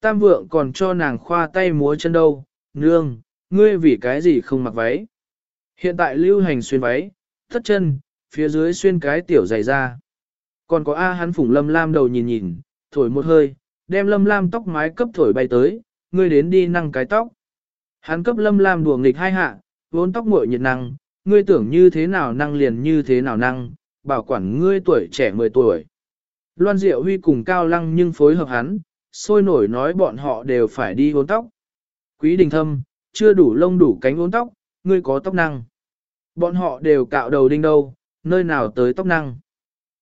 Tam vượng còn cho nàng khoa tay múa chân đâu, nương, ngươi vì cái gì không mặc váy. Hiện tại lưu hành xuyên váy, thất chân, phía dưới xuyên cái tiểu dày ra. Còn có A hắn phủng lâm lam đầu nhìn nhìn, thổi một hơi, đem lâm lam tóc mái cấp thổi bay tới, ngươi đến đi năng cái tóc. Hắn cấp lâm lam đùa nghịch hai hạ, vốn tóc muội nhiệt năng, ngươi tưởng như thế nào năng liền như thế nào năng, bảo quản ngươi tuổi trẻ 10 tuổi. Loan Diệu Huy cùng Cao Lăng nhưng phối hợp hắn, sôi nổi nói bọn họ đều phải đi vốn tóc. Quý đình thâm, chưa đủ lông đủ cánh vốn tóc, ngươi có tóc năng. Bọn họ đều cạo đầu đinh đâu, nơi nào tới tóc năng.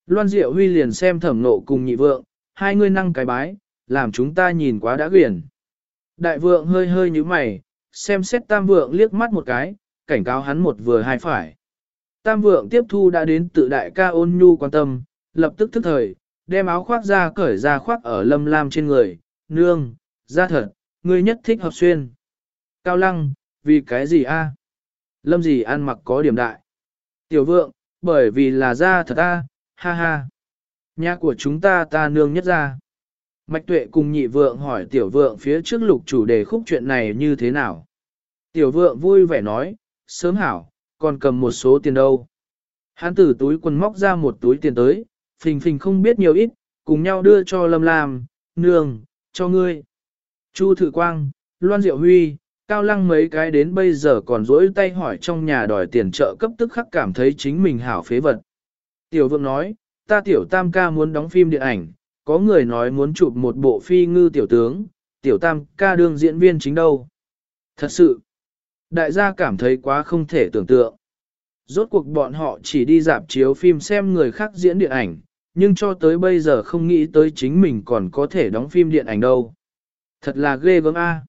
Loan Diệu Huy liền xem thẩm nộ cùng nhị vượng, hai ngươi năng cái bái, làm chúng ta nhìn quá đã quyển. Đại vượng hơi hơi như mày, xem xét tam vượng liếc mắt một cái, cảnh cáo hắn một vừa hai phải. Tam vượng tiếp thu đã đến tự đại ca ôn nhu quan tâm, lập tức thức thời, đem áo khoác ra cởi ra khoác ở lâm lam trên người, nương, ra thật, ngươi nhất thích hợp xuyên. Cao lăng, vì cái gì a? Lâm gì ăn mặc có điểm đại. Tiểu vượng, bởi vì là ra thật ta ha ha. Nhà của chúng ta ta nương nhất ra. Mạch tuệ cùng nhị vượng hỏi tiểu vượng phía trước lục chủ đề khúc chuyện này như thế nào. Tiểu vượng vui vẻ nói, sớm hảo, còn cầm một số tiền đâu. Hắn từ túi quần móc ra một túi tiền tới, phình phình không biết nhiều ít, cùng nhau đưa cho Lâm Lam, nương, cho ngươi. Chu thử Quang, Loan Diệu Huy, Cao Lăng mấy cái đến bây giờ còn rỗi tay hỏi trong nhà đòi tiền trợ cấp tức khắc cảm thấy chính mình hảo phế vật. Tiểu Vượng nói, ta tiểu tam ca muốn đóng phim điện ảnh, có người nói muốn chụp một bộ phi ngư tiểu tướng, tiểu tam ca đương diễn viên chính đâu. Thật sự, đại gia cảm thấy quá không thể tưởng tượng. Rốt cuộc bọn họ chỉ đi dạp chiếu phim xem người khác diễn điện ảnh, nhưng cho tới bây giờ không nghĩ tới chính mình còn có thể đóng phim điện ảnh đâu. Thật là ghê gớm a.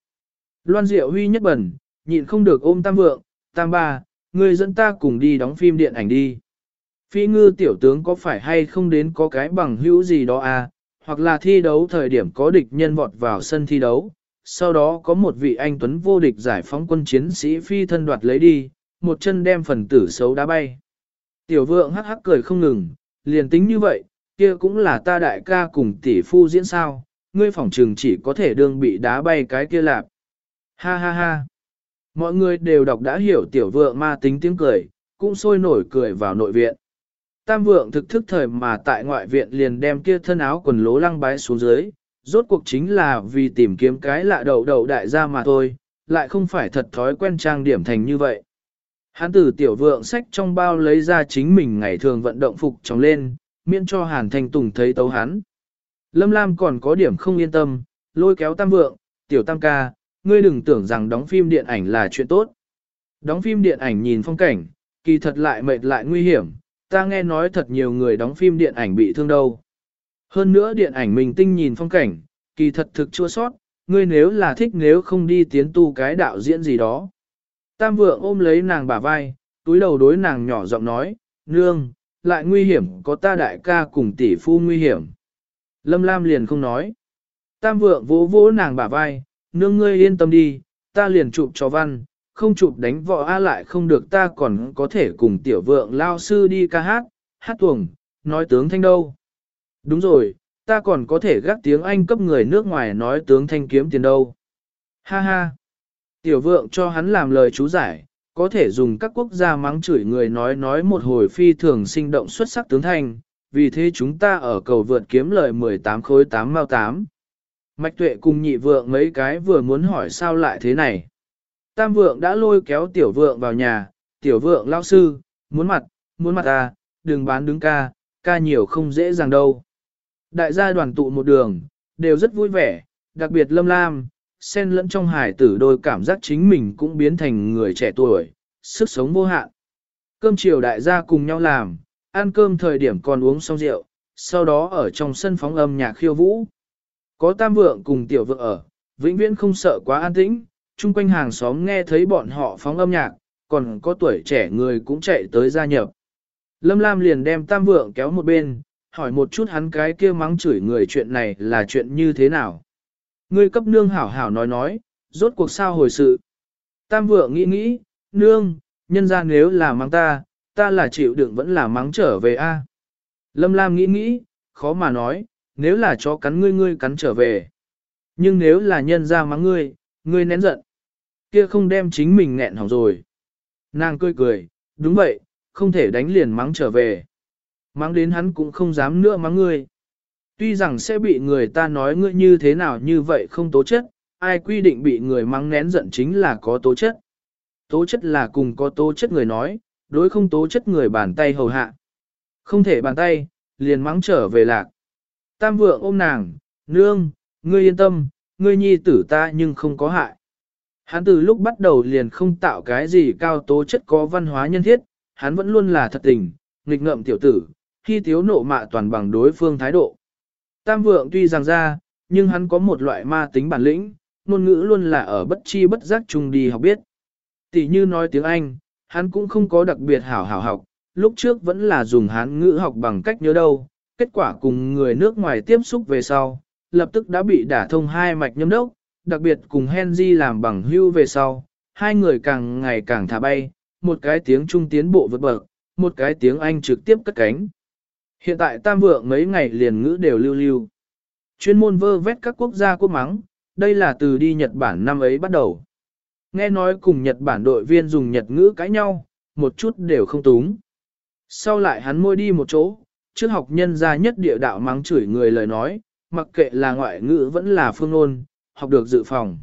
Loan Diệu Huy nhất bẩn, nhịn không được ôm tam vượng, tam ba, người dẫn ta cùng đi đóng phim điện ảnh đi. Phi ngư tiểu tướng có phải hay không đến có cái bằng hữu gì đó à, hoặc là thi đấu thời điểm có địch nhân vọt vào sân thi đấu, sau đó có một vị anh tuấn vô địch giải phóng quân chiến sĩ phi thân đoạt lấy đi, một chân đem phần tử xấu đá bay. Tiểu vượng hắc hắc cười không ngừng, liền tính như vậy, kia cũng là ta đại ca cùng tỷ phu diễn sao, ngươi phỏng trường chỉ có thể đương bị đá bay cái kia lạp. Ha ha ha. Mọi người đều đọc đã hiểu tiểu vượng ma tính tiếng cười, cũng sôi nổi cười vào nội viện. Tam vượng thực thức thời mà tại ngoại viện liền đem kia thân áo quần lố lăng bái xuống dưới, rốt cuộc chính là vì tìm kiếm cái lạ đầu đầu đại gia mà thôi, lại không phải thật thói quen trang điểm thành như vậy. Hắn từ tiểu vượng sách trong bao lấy ra chính mình ngày thường vận động phục trống lên, miễn cho Hàn Thanh Tùng thấy tấu hắn. Lâm Lam còn có điểm không yên tâm, lôi kéo tam vượng, tiểu tam ca, ngươi đừng tưởng rằng đóng phim điện ảnh là chuyện tốt. Đóng phim điện ảnh nhìn phong cảnh, kỳ thật lại mệt lại nguy hiểm, ta nghe nói thật nhiều người đóng phim điện ảnh bị thương đâu. Hơn nữa điện ảnh mình tinh nhìn phong cảnh, kỳ thật thực chua sót, ngươi nếu là thích nếu không đi tiến tu cái đạo diễn gì đó. Tam vượng ôm lấy nàng bả vai, túi đầu đối nàng nhỏ giọng nói, nương, lại nguy hiểm có ta đại ca cùng tỷ phu nguy hiểm. Lâm Lam liền không nói. Tam vượng vỗ vỗ nàng bả vai, nương ngươi yên tâm đi, ta liền chụp cho văn, không chụp đánh võ A lại không được ta còn có thể cùng tiểu vượng lao sư đi ca hát, hát tuồng, nói tướng thanh đâu. Đúng rồi, ta còn có thể gác tiếng Anh cấp người nước ngoài nói tướng thanh kiếm tiền đâu. Ha ha. Tiểu vượng cho hắn làm lời chú giải, có thể dùng các quốc gia mắng chửi người nói nói một hồi phi thường sinh động xuất sắc tướng thanh, vì thế chúng ta ở cầu vượt kiếm lời 18 khối 8 mao 8. Mạch tuệ cùng nhị vượng mấy cái vừa muốn hỏi sao lại thế này. Tam vượng đã lôi kéo tiểu vượng vào nhà, tiểu vượng lao sư, muốn mặt, muốn mặt ta, đừng bán đứng ca, ca nhiều không dễ dàng đâu. Đại gia đoàn tụ một đường, đều rất vui vẻ, đặc biệt lâm lam, xen lẫn trong hải tử đôi cảm giác chính mình cũng biến thành người trẻ tuổi, sức sống vô hạn. Cơm chiều đại gia cùng nhau làm, ăn cơm thời điểm còn uống xong rượu, sau đó ở trong sân phóng âm nhạc khiêu vũ. Có tam vượng cùng tiểu vượng ở, vĩnh viễn không sợ quá an tĩnh, chung quanh hàng xóm nghe thấy bọn họ phóng âm nhạc, còn có tuổi trẻ người cũng chạy tới gia nhập. Lâm Lam liền đem tam vượng kéo một bên, hỏi một chút hắn cái kia mắng chửi người chuyện này là chuyện như thế nào. Ngươi cấp nương hảo hảo nói nói, rốt cuộc sao hồi sự. Tam vượng nghĩ nghĩ, nương, nhân ra nếu là mắng ta, ta là chịu đựng vẫn là mắng trở về a. Lâm Lam nghĩ nghĩ, khó mà nói, nếu là chó cắn ngươi ngươi cắn trở về. Nhưng nếu là nhân ra mắng ngươi, ngươi nén giận. Kia không đem chính mình nghẹn hỏng rồi. Nàng cười cười, đúng vậy, không thể đánh liền mắng trở về. Mắng đến hắn cũng không dám nữa mắng ngươi. Tuy rằng sẽ bị người ta nói ngươi như thế nào như vậy không tố chất, ai quy định bị người mắng nén giận chính là có tố chất. Tố chất là cùng có tố chất người nói, đối không tố chất người bàn tay hầu hạ. Không thể bàn tay, liền mắng trở về lạc. Tam vượng ôm nàng, nương, ngươi yên tâm, ngươi nhi tử ta nhưng không có hại. Hắn từ lúc bắt đầu liền không tạo cái gì cao tố chất có văn hóa nhân thiết, hắn vẫn luôn là thật tình, nghịch ngợm tiểu tử, khi thiếu nộ mạ toàn bằng đối phương thái độ. Tam vượng tuy rằng ra, nhưng hắn có một loại ma tính bản lĩnh, ngôn ngữ luôn là ở bất chi bất giác chung đi học biết. Tỷ như nói tiếng Anh, hắn cũng không có đặc biệt hảo hảo học, lúc trước vẫn là dùng hán ngữ học bằng cách nhớ đâu, kết quả cùng người nước ngoài tiếp xúc về sau, lập tức đã bị đả thông hai mạch nhâm đốc, đặc biệt cùng Henry làm bằng hưu về sau, hai người càng ngày càng thả bay, một cái tiếng Trung tiến bộ vượt bậc, một cái tiếng Anh trực tiếp cất cánh. Hiện tại tam vượng mấy ngày liền ngữ đều lưu lưu. Chuyên môn vơ vét các quốc gia quốc mắng, đây là từ đi Nhật Bản năm ấy bắt đầu. Nghe nói cùng Nhật Bản đội viên dùng Nhật ngữ cãi nhau, một chút đều không túng. Sau lại hắn môi đi một chỗ, trước học nhân ra nhất địa đạo mắng chửi người lời nói, mặc kệ là ngoại ngữ vẫn là phương ngôn, học được dự phòng.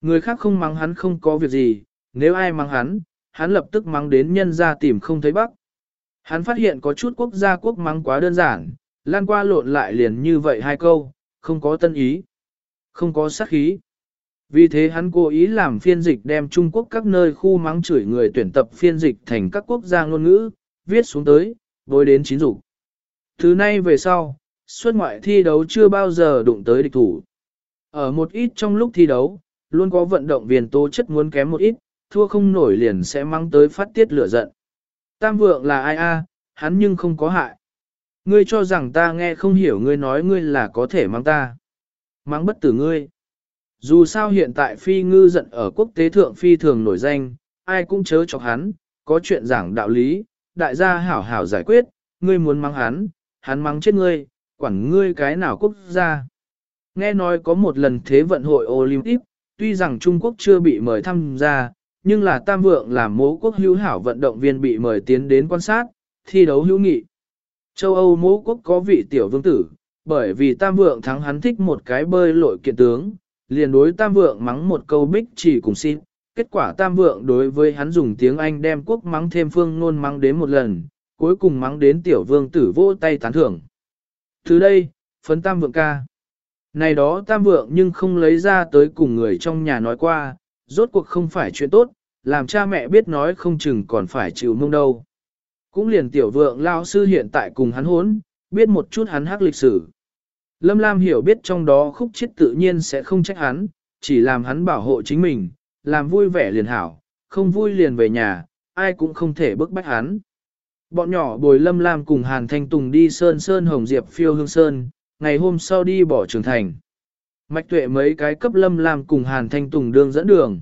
Người khác không mắng hắn không có việc gì, nếu ai mắng hắn, hắn lập tức mắng đến nhân ra tìm không thấy bắc. Hắn phát hiện có chút quốc gia quốc mắng quá đơn giản, lan qua lộn lại liền như vậy hai câu, không có tân ý, không có sát khí. Vì thế hắn cố ý làm phiên dịch đem Trung Quốc các nơi khu mắng chửi người tuyển tập phiên dịch thành các quốc gia ngôn ngữ, viết xuống tới, đối đến chín dục. Thứ nay về sau, xuất ngoại thi đấu chưa bao giờ đụng tới địch thủ. Ở một ít trong lúc thi đấu, luôn có vận động viên tố chất muốn kém một ít, thua không nổi liền sẽ mang tới phát tiết lửa giận. Tam vượng là ai a? hắn nhưng không có hại. Ngươi cho rằng ta nghe không hiểu ngươi nói ngươi là có thể mang ta. Mang bất tử ngươi. Dù sao hiện tại phi ngư giận ở quốc tế thượng phi thường nổi danh, ai cũng chớ chọc hắn, có chuyện giảng đạo lý, đại gia hảo hảo giải quyết, ngươi muốn mang hắn, hắn mắng chết ngươi, quản ngươi cái nào quốc gia. Nghe nói có một lần thế vận hội Olympic, tuy rằng Trung Quốc chưa bị mời tham gia, nhưng là Tam Vượng làm mố quốc hữu hảo vận động viên bị mời tiến đến quan sát, thi đấu hữu nghị. Châu Âu mố quốc có vị tiểu vương tử, bởi vì Tam Vượng thắng hắn thích một cái bơi lội kiện tướng, liền đối Tam Vượng mắng một câu bích chỉ cùng xin. Kết quả Tam Vượng đối với hắn dùng tiếng Anh đem quốc mắng thêm phương ngôn mắng đến một lần, cuối cùng mắng đến tiểu vương tử vô tay tán thưởng. Từ đây, phấn Tam Vượng ca. Này đó Tam Vượng nhưng không lấy ra tới cùng người trong nhà nói qua, rốt cuộc không phải chuyện tốt, làm cha mẹ biết nói không chừng còn phải chịu mông đâu. Cũng liền tiểu vượng lao sư hiện tại cùng hắn hốn, biết một chút hắn hắc lịch sử. Lâm Lam hiểu biết trong đó khúc chết tự nhiên sẽ không trách hắn, chỉ làm hắn bảo hộ chính mình, làm vui vẻ liền hảo, không vui liền về nhà, ai cũng không thể bức bách hắn. Bọn nhỏ bồi Lâm Lam cùng Hàn Thanh Tùng đi Sơn Sơn Hồng Diệp phiêu hương Sơn, ngày hôm sau đi bỏ trường thành. Mạch tuệ mấy cái cấp Lâm Lam cùng Hàn Thanh Tùng đương dẫn đường.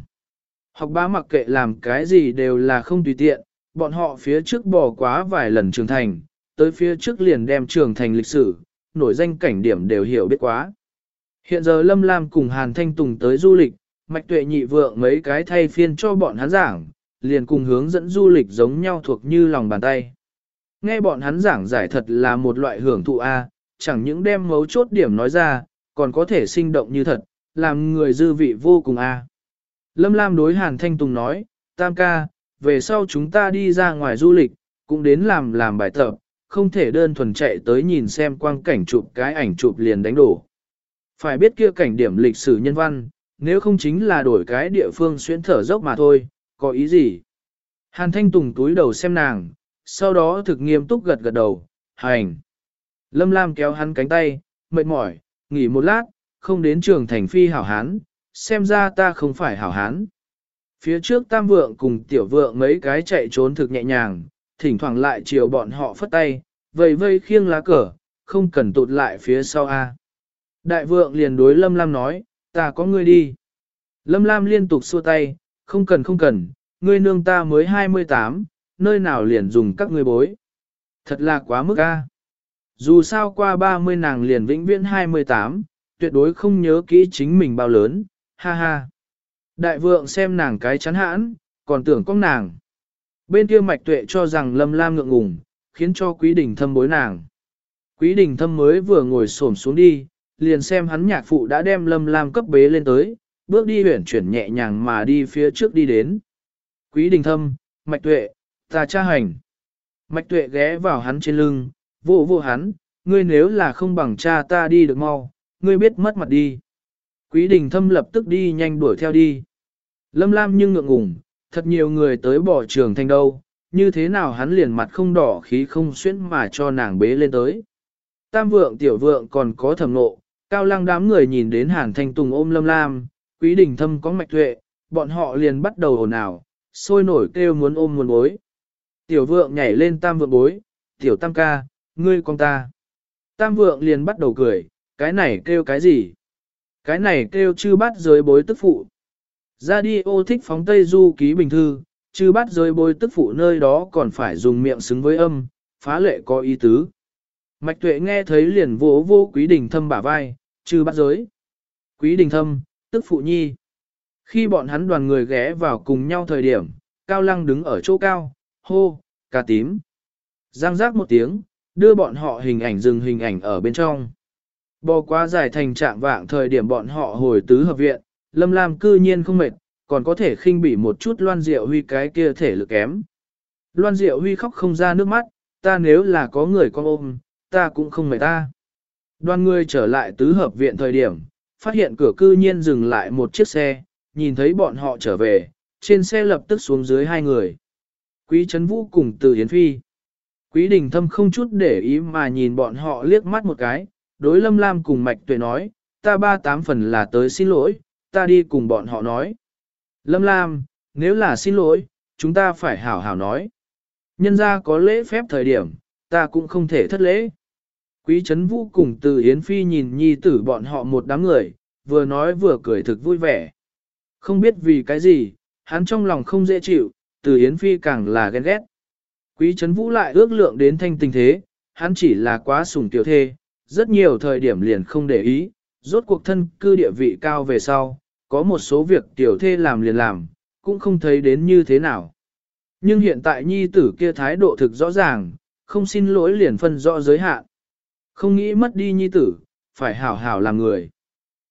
Học bá mặc kệ làm cái gì đều là không tùy tiện, bọn họ phía trước bỏ quá vài lần trường thành, tới phía trước liền đem trường thành lịch sử, nổi danh cảnh điểm đều hiểu biết quá. Hiện giờ Lâm Lam cùng Hàn Thanh Tùng tới du lịch, Mạch Tuệ nhị vượng mấy cái thay phiên cho bọn hắn giảng, liền cùng hướng dẫn du lịch giống nhau thuộc như lòng bàn tay. Nghe bọn hắn giảng giải thật là một loại hưởng thụ A, chẳng những đem mấu chốt điểm nói ra, còn có thể sinh động như thật, làm người dư vị vô cùng A. Lâm Lam đối Hàn Thanh Tùng nói, Tam ca, về sau chúng ta đi ra ngoài du lịch, cũng đến làm làm bài tập, không thể đơn thuần chạy tới nhìn xem quang cảnh chụp cái ảnh chụp liền đánh đổ. Phải biết kia cảnh điểm lịch sử nhân văn, nếu không chính là đổi cái địa phương xuyên thở dốc mà thôi, có ý gì? Hàn Thanh Tùng túi đầu xem nàng, sau đó thực nghiêm túc gật gật đầu, hành. Lâm Lam kéo hắn cánh tay, mệt mỏi, nghỉ một lát, không đến trường thành phi hảo hán, xem ra ta không phải hảo hán. Phía trước tam vượng cùng tiểu vượng mấy cái chạy trốn thực nhẹ nhàng, thỉnh thoảng lại chiều bọn họ phất tay, vây vây khiêng lá cờ, không cần tụt lại phía sau A. Đại vượng liền đối Lâm Lam nói, ta có ngươi đi. Lâm Lam liên tục xua tay, không cần không cần, ngươi nương ta mới 28, nơi nào liền dùng các ngươi bối. Thật là quá mức A. Dù sao qua 30 nàng liền vĩnh viễn 28, tuyệt đối không nhớ kỹ chính mình bao lớn, ha ha. Đại vượng xem nàng cái chắn hãn, còn tưởng có nàng. Bên kia mạch tuệ cho rằng lâm lam ngượng ngùng, khiến cho quý đình thâm bối nàng. Quý đình thâm mới vừa ngồi xổm xuống đi, liền xem hắn nhạc phụ đã đem lâm lam cấp bế lên tới, bước đi huyển chuyển nhẹ nhàng mà đi phía trước đi đến. Quý đình thâm, mạch tuệ, ta cha hành. Mạch tuệ ghé vào hắn trên lưng, vô vô hắn, ngươi nếu là không bằng cha ta đi được mau, ngươi biết mất mặt đi. Quý đình thâm lập tức đi nhanh đuổi theo đi. Lâm lam nhưng ngượng ngùng, thật nhiều người tới bỏ trường thành đâu, như thế nào hắn liền mặt không đỏ khí không xuyên mà cho nàng bế lên tới. Tam vượng tiểu vượng còn có thầm nộ, cao lăng đám người nhìn đến hàn thanh tùng ôm lâm lam, quý đình thâm có mạch tuệ, bọn họ liền bắt đầu ồn ào, sôi nổi kêu muốn ôm muốn bối. Tiểu vượng nhảy lên tam vượng bối, tiểu tam ca, ngươi con ta. Tam vượng liền bắt đầu cười, cái này kêu cái gì? Cái này kêu chư bắt giới bối tức phụ. Ra đi ô thích phóng tây du ký bình thư, chư bắt giới bối tức phụ nơi đó còn phải dùng miệng xứng với âm, phá lệ có ý tứ. Mạch tuệ nghe thấy liền vỗ vô quý đình thâm bả vai, chư bắt giới. Quý đình thâm, tức phụ nhi. Khi bọn hắn đoàn người ghé vào cùng nhau thời điểm, cao lăng đứng ở chỗ cao, hô, cà tím. Giang giác một tiếng, đưa bọn họ hình ảnh dừng hình ảnh ở bên trong. Bò quá dài thành trạng vạng thời điểm bọn họ hồi tứ hợp viện, Lâm Lam cư nhiên không mệt, còn có thể khinh bỉ một chút Loan Diệu Huy cái kia thể lực kém. Loan Diệu Huy khóc không ra nước mắt, ta nếu là có người con ôm, ta cũng không mệt ta. Đoàn người trở lại tứ hợp viện thời điểm, phát hiện cửa cư nhiên dừng lại một chiếc xe, nhìn thấy bọn họ trở về, trên xe lập tức xuống dưới hai người. Quý Trấn Vũ cùng Từ Yến Phi. Quý Đình Thâm không chút để ý mà nhìn bọn họ liếc mắt một cái, đối Lâm Lam cùng Mạch Tuệ nói, ta ba tám phần là tới xin lỗi, ta đi cùng bọn họ nói. Lâm Lam, nếu là xin lỗi, chúng ta phải hảo hảo nói. Nhân ra có lễ phép thời điểm, ta cũng không thể thất lễ. Quý Trấn Vũ cùng từ Yến Phi nhìn nhi tử bọn họ một đám người, vừa nói vừa cười thực vui vẻ. Không biết vì cái gì, hắn trong lòng không dễ chịu, từ Yến Phi càng là ghen ghét. Quý Trấn Vũ lại ước lượng đến thanh tình thế, hắn chỉ là quá sủng tiểu thê, rất nhiều thời điểm liền không để ý, rốt cuộc thân cư địa vị cao về sau, có một số việc tiểu thê làm liền làm, cũng không thấy đến như thế nào. Nhưng hiện tại nhi tử kia thái độ thực rõ ràng, không xin lỗi liền phân rõ giới hạn. Không nghĩ mất đi nhi tử, phải hảo hảo làm người.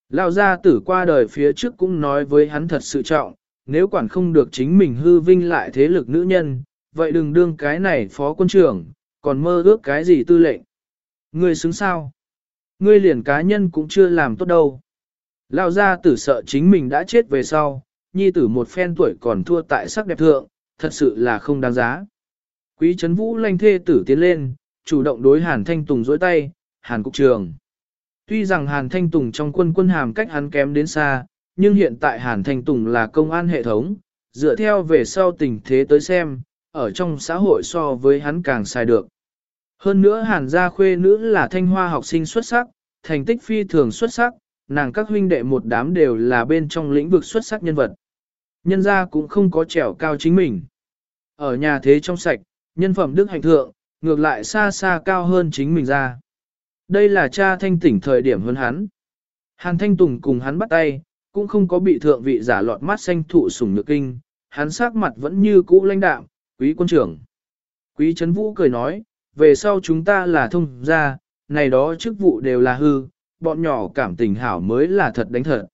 Lão gia tử qua đời phía trước cũng nói với hắn thật sự trọng, nếu quản không được chính mình hư vinh lại thế lực nữ nhân, vậy đừng đương cái này phó quân trưởng, còn mơ ước cái gì tư lệnh. Ngươi xứng sao? Ngươi liền cá nhân cũng chưa làm tốt đâu. Lão gia tử sợ chính mình đã chết về sau, nhi tử một phen tuổi còn thua tại sắc đẹp thượng, thật sự là không đáng giá. Quý Trấn Vũ lanh thê tử tiến lên, chủ động đối Hàn Thanh Tùng dối tay, Hàn Cục Trường. Tuy rằng Hàn Thanh Tùng trong quân quân hàm cách hắn kém đến xa, nhưng hiện tại Hàn Thanh Tùng là công an hệ thống, dựa theo về sau tình thế tới xem, ở trong xã hội so với hắn càng sai được. Hơn nữa Hàn gia khuê nữ là thanh hoa học sinh xuất sắc, thành tích phi thường xuất sắc, nàng các huynh đệ một đám đều là bên trong lĩnh vực xuất sắc nhân vật. Nhân gia cũng không có trèo cao chính mình. Ở nhà thế trong sạch, nhân phẩm đức hạnh thượng, ngược lại xa xa cao hơn chính mình ra. Đây là cha thanh tỉnh thời điểm hơn hắn. Hàn Thanh Tùng cùng hắn bắt tay, cũng không có bị thượng vị giả lọt mắt xanh thụ sủng nhược kinh, hắn sắc mặt vẫn như cũ lãnh đạm, quý quân trưởng. Quý Trấn Vũ cười nói, về sau chúng ta là thông gia, này đó chức vụ đều là hư, bọn nhỏ cảm tình hảo mới là thật đánh thật.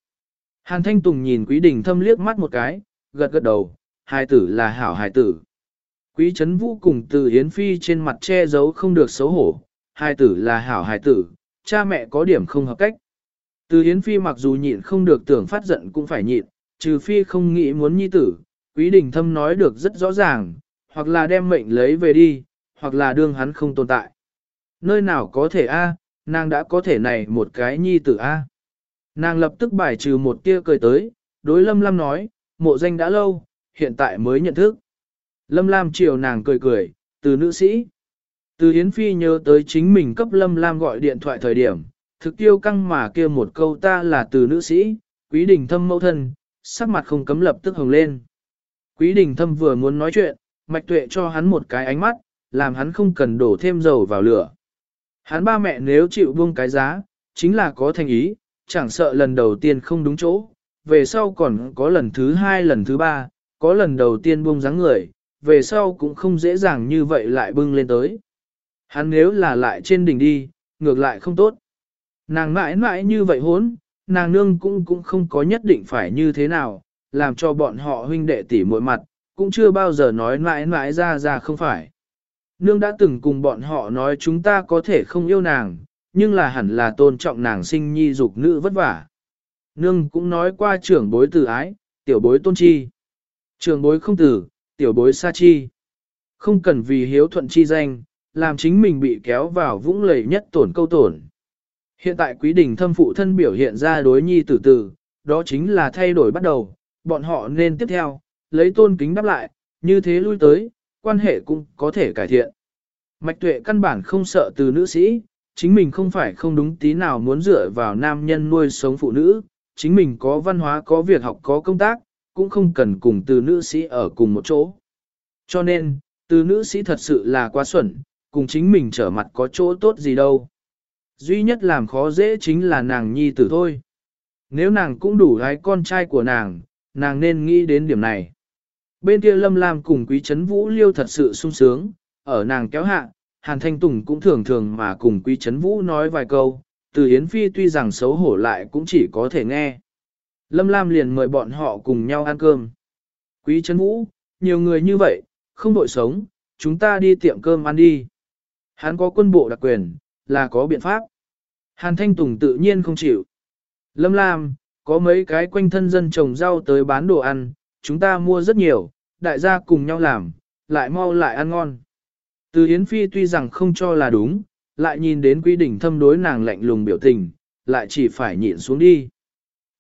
Hàn Thanh Tùng nhìn Quý Đình Thâm liếc mắt một cái, gật gật đầu, hài tử là hảo hài tử. Quý Trấn Vũ cùng từ Yến Phi trên mặt che giấu không được xấu hổ, hài tử là hảo hài tử, cha mẹ có điểm không hợp cách. Từ Yến Phi mặc dù nhịn không được tưởng phát giận cũng phải nhịn, trừ Phi không nghĩ muốn nhi tử, Quý Đình Thâm nói được rất rõ ràng, hoặc là đem mệnh lấy về đi, hoặc là đương hắn không tồn tại. Nơi nào có thể a, nàng đã có thể này một cái nhi tử a. Nàng lập tức bài trừ một tia cười tới, đối Lâm Lam nói, mộ danh đã lâu, hiện tại mới nhận thức. Lâm Lam chiều nàng cười cười, từ nữ sĩ. Từ Hiến Phi nhớ tới chính mình cấp Lâm Lam gọi điện thoại thời điểm, thực tiêu căng mà kia một câu ta là từ nữ sĩ, quý đình thâm mẫu thân, sắc mặt không cấm lập tức hồng lên. Quý đình thâm vừa muốn nói chuyện, mạch tuệ cho hắn một cái ánh mắt, làm hắn không cần đổ thêm dầu vào lửa. Hắn ba mẹ nếu chịu buông cái giá, chính là có thành ý, chẳng sợ lần đầu tiên không đúng chỗ, về sau còn có lần thứ hai lần thứ ba, có lần đầu tiên buông dáng người, về sau cũng không dễ dàng như vậy lại bưng lên tới. Hắn nếu là lại trên đỉnh đi, ngược lại không tốt. Nàng mãi mãi như vậy hốn, nàng nương cũng cũng không có nhất định phải như thế nào, làm cho bọn họ huynh đệ tỉ muội mặt, cũng chưa bao giờ nói mãi mãi ra ra không phải. Nương đã từng cùng bọn họ nói chúng ta có thể không yêu nàng, nhưng là hẳn là tôn trọng nàng sinh nhi dục nữ vất vả. Nương cũng nói qua trưởng bối từ ái, tiểu bối tôn chi. Trưởng bối không tử, tiểu bối sa chi. Không cần vì hiếu thuận chi danh, làm chính mình bị kéo vào vũng lầy nhất tổn câu tổn. Hiện tại quý đình thâm phụ thân biểu hiện ra đối nhi tử tử, đó chính là thay đổi bắt đầu, bọn họ nên tiếp theo, lấy tôn kính đáp lại, như thế lui tới, quan hệ cũng có thể cải thiện. Mạch tuệ căn bản không sợ từ nữ sĩ, chính mình không phải không đúng tí nào muốn dựa vào nam nhân nuôi sống phụ nữ, chính mình có văn hóa có việc học có công tác, cũng không cần cùng từ nữ sĩ ở cùng một chỗ. Cho nên, từ nữ sĩ thật sự là quá xuẩn, cùng chính mình trở mặt có chỗ tốt gì đâu. Duy nhất làm khó dễ chính là nàng nhi tử thôi. Nếu nàng cũng đủ gái con trai của nàng, nàng nên nghĩ đến điểm này. Bên kia Lâm Lam cùng Quý Trấn Vũ Liêu thật sự sung sướng, ở nàng kéo hạ, Hàn Thanh Tùng cũng thường thường mà cùng Quý Trấn Vũ nói vài câu, từ Yến Phi tuy rằng xấu hổ lại cũng chỉ có thể nghe. Lâm Lam liền mời bọn họ cùng nhau ăn cơm. Quý Trấn Vũ, nhiều người như vậy, không đội sống, chúng ta đi tiệm cơm ăn đi. Hắn có quân bộ đặc quyền, là có biện pháp. Hàn Thanh Tùng tự nhiên không chịu. Lâm Lam, có mấy cái quanh thân dân trồng rau tới bán đồ ăn, chúng ta mua rất nhiều, đại gia cùng nhau làm, lại mau lại ăn ngon. Từ Yến Phi tuy rằng không cho là đúng, lại nhìn đến quý đỉnh thâm đối nàng lạnh lùng biểu tình, lại chỉ phải nhịn xuống đi.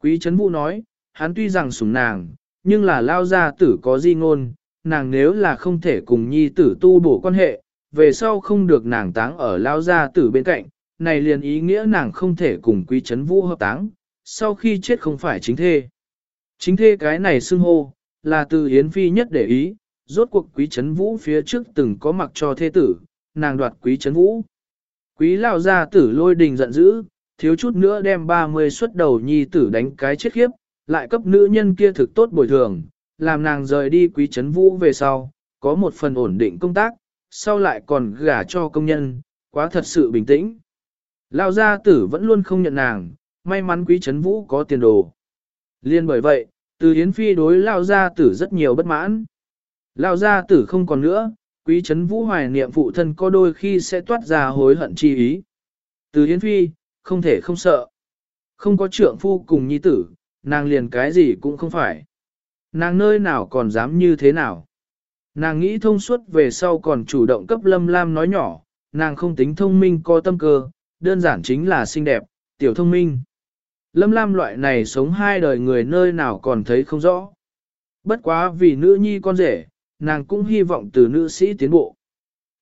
Quý Trấn Vũ nói, hắn tuy rằng sủng nàng, nhưng là lao gia tử có di ngôn, nàng nếu là không thể cùng nhi tử tu bổ quan hệ, về sau không được nàng táng ở lao gia tử bên cạnh, này liền ý nghĩa nàng không thể cùng quý Trấn Vũ hợp táng, sau khi chết không phải chính thê. Chính thê cái này xưng hô, là từ Yến Phi nhất để ý, rốt cuộc quý chấn vũ phía trước từng có mặc cho thê tử, nàng đoạt quý chấn vũ. Quý lao gia tử lôi đình giận dữ, thiếu chút nữa đem 30 xuất đầu nhi tử đánh cái chết khiếp, lại cấp nữ nhân kia thực tốt bồi thường, làm nàng rời đi quý chấn vũ về sau, có một phần ổn định công tác, sau lại còn gả cho công nhân, quá thật sự bình tĩnh. Lao gia tử vẫn luôn không nhận nàng, may mắn quý chấn vũ có tiền đồ. Liên bởi vậy, từ Yến Phi đối Lao gia tử rất nhiều bất mãn. Lao gia tử không còn nữa, quý chấn vũ hoài niệm phụ thân có đôi khi sẽ toát ra hối hận chi ý. Từ Yến Phi, không thể không sợ. Không có trượng phu cùng nhi tử, nàng liền cái gì cũng không phải. nàng nơi nào còn dám như thế nào. Nàng nghĩ thông suốt về sau còn chủ động cấp Lâm Lam nói nhỏ, nàng không tính thông minh có tâm cơ, đơn giản chính là xinh đẹp, tiểu thông minh. Lâm Lam loại này sống hai đời người nơi nào còn thấy không rõ. Bất quá vì nữ nhi con rể, nàng cũng hy vọng từ nữ sĩ tiến bộ.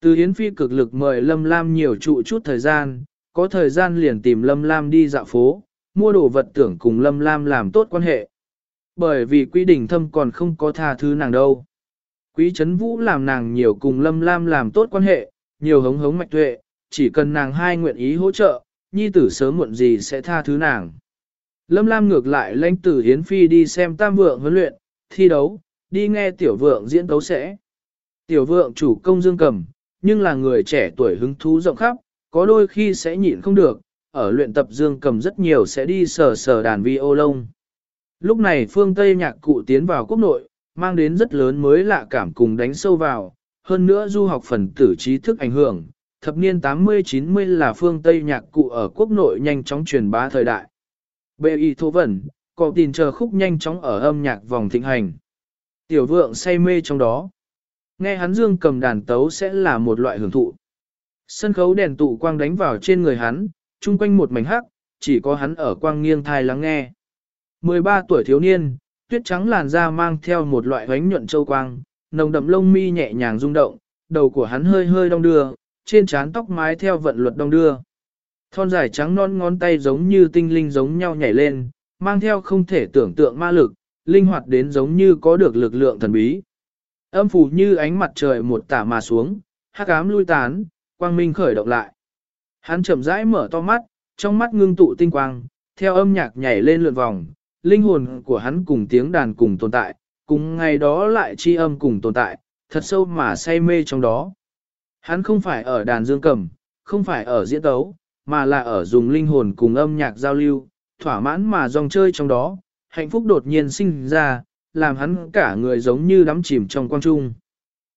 Từ Yến Phi cực lực mời Lâm Lam nhiều trụ chút thời gian, có thời gian liền tìm Lâm Lam đi dạo phố, mua đồ vật tưởng cùng Lâm Lam làm tốt quan hệ. Bởi vì quy định thâm còn không có tha thứ nàng đâu. Quý Trấn Vũ làm nàng nhiều cùng Lâm Lam làm tốt quan hệ, nhiều hống hống mạch tuệ, chỉ cần nàng hai nguyện ý hỗ trợ, nhi tử sớm muộn gì sẽ tha thứ nàng. Lâm Lam ngược lại lãnh tử Hiến Phi đi xem tam vượng huấn luyện, thi đấu, đi nghe tiểu vượng diễn tấu sẽ. Tiểu vượng chủ công dương cầm, nhưng là người trẻ tuổi hứng thú rộng khắp, có đôi khi sẽ nhịn không được, ở luyện tập dương cầm rất nhiều sẽ đi sờ sờ đàn vi ô lông. Lúc này phương Tây nhạc cụ tiến vào quốc nội, mang đến rất lớn mới lạ cảm cùng đánh sâu vào, hơn nữa du học phần tử trí thức ảnh hưởng, thập niên 80-90 là phương Tây nhạc cụ ở quốc nội nhanh chóng truyền bá thời đại. Bệ y thô vẩn, có tin chờ khúc nhanh chóng ở âm nhạc vòng thịnh hành. Tiểu vượng say mê trong đó. Nghe hắn dương cầm đàn tấu sẽ là một loại hưởng thụ. Sân khấu đèn tụ quang đánh vào trên người hắn, chung quanh một mảnh hắc, chỉ có hắn ở quang nghiêng thai lắng nghe. 13 tuổi thiếu niên, tuyết trắng làn da mang theo một loại hoánh nhuận châu quang, nồng đậm lông mi nhẹ nhàng rung động, đầu của hắn hơi hơi đong đưa, trên trán tóc mái theo vận luật đong đưa. Thon dài trắng non ngón tay giống như tinh linh giống nhau nhảy lên, mang theo không thể tưởng tượng ma lực, linh hoạt đến giống như có được lực lượng thần bí. Âm phủ như ánh mặt trời một tả mà xuống, hắc ám lui tán, quang minh khởi động lại. Hắn chậm rãi mở to mắt, trong mắt ngưng tụ tinh quang, theo âm nhạc nhảy lên lượn vòng, linh hồn của hắn cùng tiếng đàn cùng tồn tại, cùng ngày đó lại chi âm cùng tồn tại, thật sâu mà say mê trong đó. Hắn không phải ở đàn dương cầm, không phải ở diễn tấu, mà là ở dùng linh hồn cùng âm nhạc giao lưu, thỏa mãn mà dòng chơi trong đó, hạnh phúc đột nhiên sinh ra, làm hắn cả người giống như đắm chìm trong quang trung.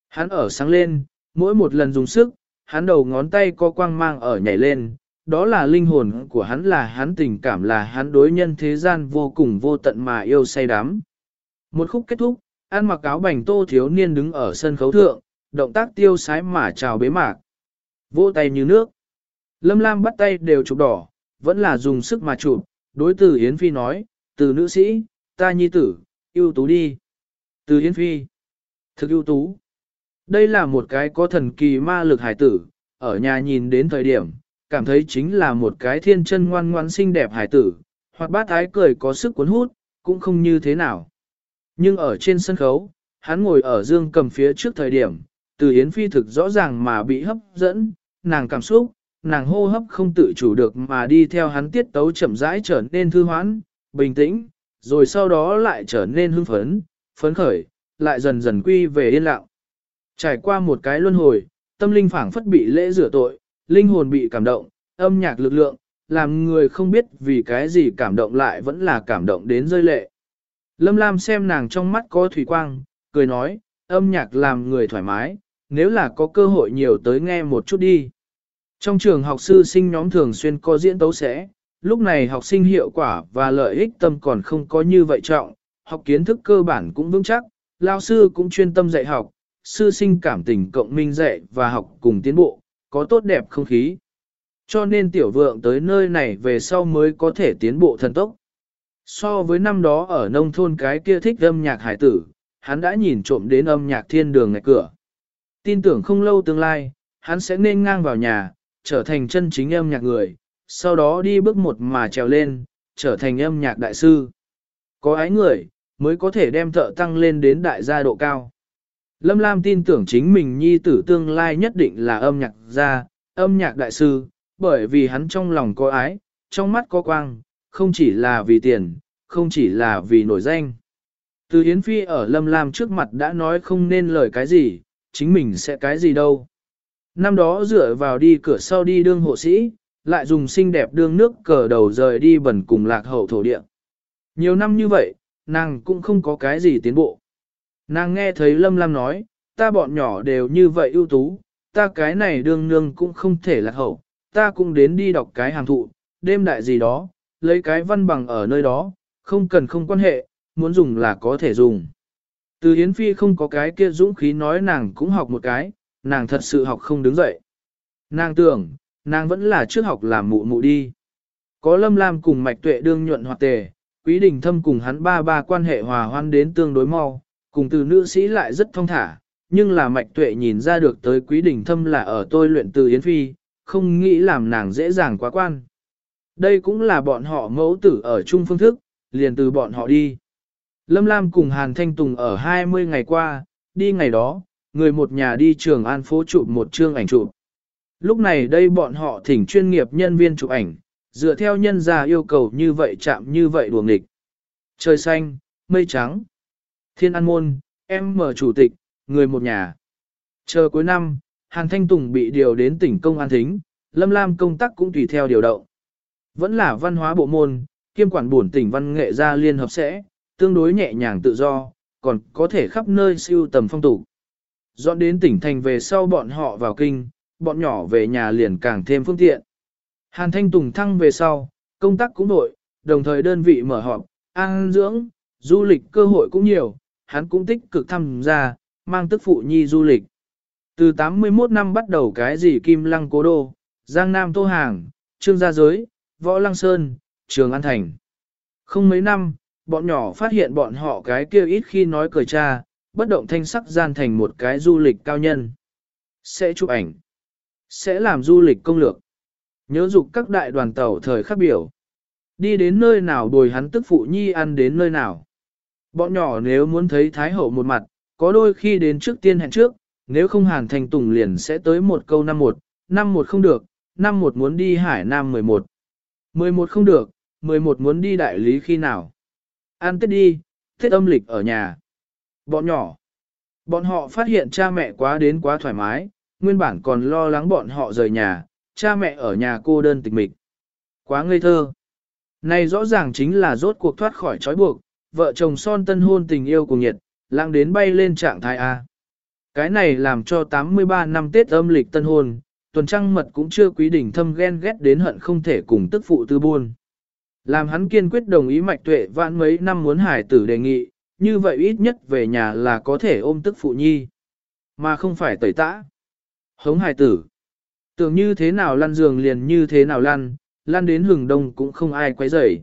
Hắn ở sáng lên, mỗi một lần dùng sức, hắn đầu ngón tay có quang mang ở nhảy lên, đó là linh hồn của hắn là hắn tình cảm là hắn đối nhân thế gian vô cùng vô tận mà yêu say đắm. Một khúc kết thúc, ăn mặc áo bành tô thiếu niên đứng ở sân khấu thượng, động tác tiêu sái mà chào bế mạc. Vỗ tay như nước. Lâm Lam bắt tay đều chụp đỏ, vẫn là dùng sức mà chụp, đối tử Yến Phi nói, từ nữ sĩ, ta nhi tử, ưu tú đi. Từ Yến Phi, thực ưu tú. Đây là một cái có thần kỳ ma lực hải tử, ở nhà nhìn đến thời điểm, cảm thấy chính là một cái thiên chân ngoan ngoan xinh đẹp hải tử, hoặc bát ái cười có sức cuốn hút, cũng không như thế nào. Nhưng ở trên sân khấu, hắn ngồi ở dương cầm phía trước thời điểm, từ Yến Phi thực rõ ràng mà bị hấp dẫn, nàng cảm xúc, nàng hô hấp không tự chủ được mà đi theo hắn tiết tấu chậm rãi trở nên thư hoãn, bình tĩnh, rồi sau đó lại trở nên hưng phấn, phấn khởi, lại dần dần quy về yên lặng. Trải qua một cái luân hồi, tâm linh phảng phất bị lễ rửa tội, linh hồn bị cảm động, âm nhạc lực lượng, làm người không biết vì cái gì cảm động lại vẫn là cảm động đến rơi lệ. Lâm Lam xem nàng trong mắt có thủy quang, cười nói, âm nhạc làm người thoải mái, nếu là có cơ hội nhiều tới nghe một chút đi. Trong trường học sư sinh nhóm thường xuyên có diễn tấu sẽ, lúc này học sinh hiệu quả và lợi ích tâm còn không có như vậy trọng, học kiến thức cơ bản cũng vững chắc, lao sư cũng chuyên tâm dạy học, sư sinh cảm tình cộng minh dạy và học cùng tiến bộ, có tốt đẹp không khí. Cho nên tiểu vượng tới nơi này về sau mới có thể tiến bộ thần tốc. So với năm đó ở nông thôn cái kia thích âm nhạc hải tử, hắn đã nhìn trộm đến âm nhạc thiên đường ngạch cửa. Tin tưởng không lâu tương lai, hắn sẽ nên ngang vào nhà, trở thành chân chính âm nhạc người, sau đó đi bước một mà trèo lên, trở thành âm nhạc đại sư. Có ái người, mới có thể đem thợ tăng lên đến đại gia độ cao. Lâm Lam tin tưởng chính mình nhi tử tương lai nhất định là âm nhạc gia, âm nhạc đại sư, bởi vì hắn trong lòng có ái, trong mắt có quang, không chỉ là vì tiền, không chỉ là vì nổi danh. Từ Yến Phi ở Lâm Lam trước mặt đã nói không nên lời cái gì, chính mình sẽ cái gì đâu. Năm đó dựa vào đi cửa sau đi đương hộ sĩ, lại dùng xinh đẹp đương nước cờ đầu rời đi bẩn cùng lạc hậu thổ địa. Nhiều năm như vậy, nàng cũng không có cái gì tiến bộ. Nàng nghe thấy Lâm Lam nói, ta bọn nhỏ đều như vậy ưu tú, ta cái này đương nương cũng không thể lạc hậu, ta cũng đến đi đọc cái hàng thụ, đêm đại gì đó, lấy cái văn bằng ở nơi đó, không cần không quan hệ, muốn dùng là có thể dùng. Từ Yến Phi không có cái kia dũng khí nói nàng cũng học một cái, nàng thật sự học không đứng dậy. Nàng tưởng, nàng vẫn là trước học làm mụ mụ đi. Có Lâm Lam cùng Mạch Tuệ đương nhuận hoặc tề, Quý Đình Thâm cùng hắn ba ba quan hệ hòa hoan đến tương đối mau, cùng từ nữ sĩ lại rất thông thả, nhưng là Mạch Tuệ nhìn ra được tới Quý Đình Thâm là ở tôi luyện từ Yến Phi, không nghĩ làm nàng dễ dàng quá quan. Đây cũng là bọn họ mẫu tử ở chung phương thức, liền từ bọn họ đi. Lâm Lam cùng Hàn Thanh Tùng ở 20 ngày qua, đi ngày đó, người một nhà đi trường an phố chụp một chương ảnh chụp. Lúc này đây bọn họ thỉnh chuyên nghiệp nhân viên chụp ảnh, dựa theo nhân gia yêu cầu như vậy chạm như vậy đuồng nghịch. Trời xanh, mây trắng, thiên an môn, em mở chủ tịch, người một nhà. Chờ cuối năm, Hàn Thanh Tùng bị điều đến tỉnh công an thính, Lâm Lam công tác cũng tùy theo điều động. Vẫn là văn hóa bộ môn, kiêm quản buồn tỉnh văn nghệ gia liên hợp sẽ, tương đối nhẹ nhàng tự do, còn có thể khắp nơi siêu tầm phong tục. Dọn đến tỉnh thành về sau bọn họ vào kinh, bọn nhỏ về nhà liền càng thêm phương tiện. Hàn Thanh Tùng thăng về sau, công tác cũng đội, đồng thời đơn vị mở họp, an dưỡng, du lịch cơ hội cũng nhiều, hắn cũng tích cực tham gia, mang tức phụ nhi du lịch. Từ 81 năm bắt đầu cái gì Kim Lăng Cố Đô, Giang Nam Tô Hàng, Trương Gia Giới, Võ Lăng Sơn, Trường An Thành. Không mấy năm, bọn nhỏ phát hiện bọn họ cái kia ít khi nói cười cha, bất động thanh sắc gian thành một cái du lịch cao nhân. Sẽ chụp ảnh. Sẽ làm du lịch công lược. Nhớ dục các đại đoàn tàu thời khắc biểu. Đi đến nơi nào đồi hắn tức phụ nhi ăn đến nơi nào. Bọn nhỏ nếu muốn thấy Thái Hậu một mặt, có đôi khi đến trước tiên hẹn trước, nếu không Hàn Thành Tùng liền sẽ tới một câu năm một, năm một không được, năm một muốn đi Hải Nam 11. 11 không được, 11 muốn đi đại lý khi nào. An Tết đi, Tết âm lịch ở nhà. Bọn nhỏ. Bọn họ phát hiện cha mẹ quá đến quá thoải mái, nguyên bản còn lo lắng bọn họ rời nhà, cha mẹ ở nhà cô đơn tịch mịch. Quá ngây thơ. Này rõ ràng chính là rốt cuộc thoát khỏi trói buộc, vợ chồng son tân hôn tình yêu cùng nhiệt, lãng đến bay lên trạng thái A. Cái này làm cho 83 năm Tết âm lịch tân hôn, tuần trăng mật cũng chưa quý đỉnh thâm ghen ghét đến hận không thể cùng tức phụ tư buôn. Làm hắn kiên quyết đồng ý mạch tuệ vãn mấy năm muốn hải tử đề nghị, như vậy ít nhất về nhà là có thể ôm tức phụ nhi, mà không phải tẩy tã. Hống hải tử. Tưởng như thế nào lăn giường liền như thế nào lăn, lăn đến hừng đông cũng không ai quấy rầy.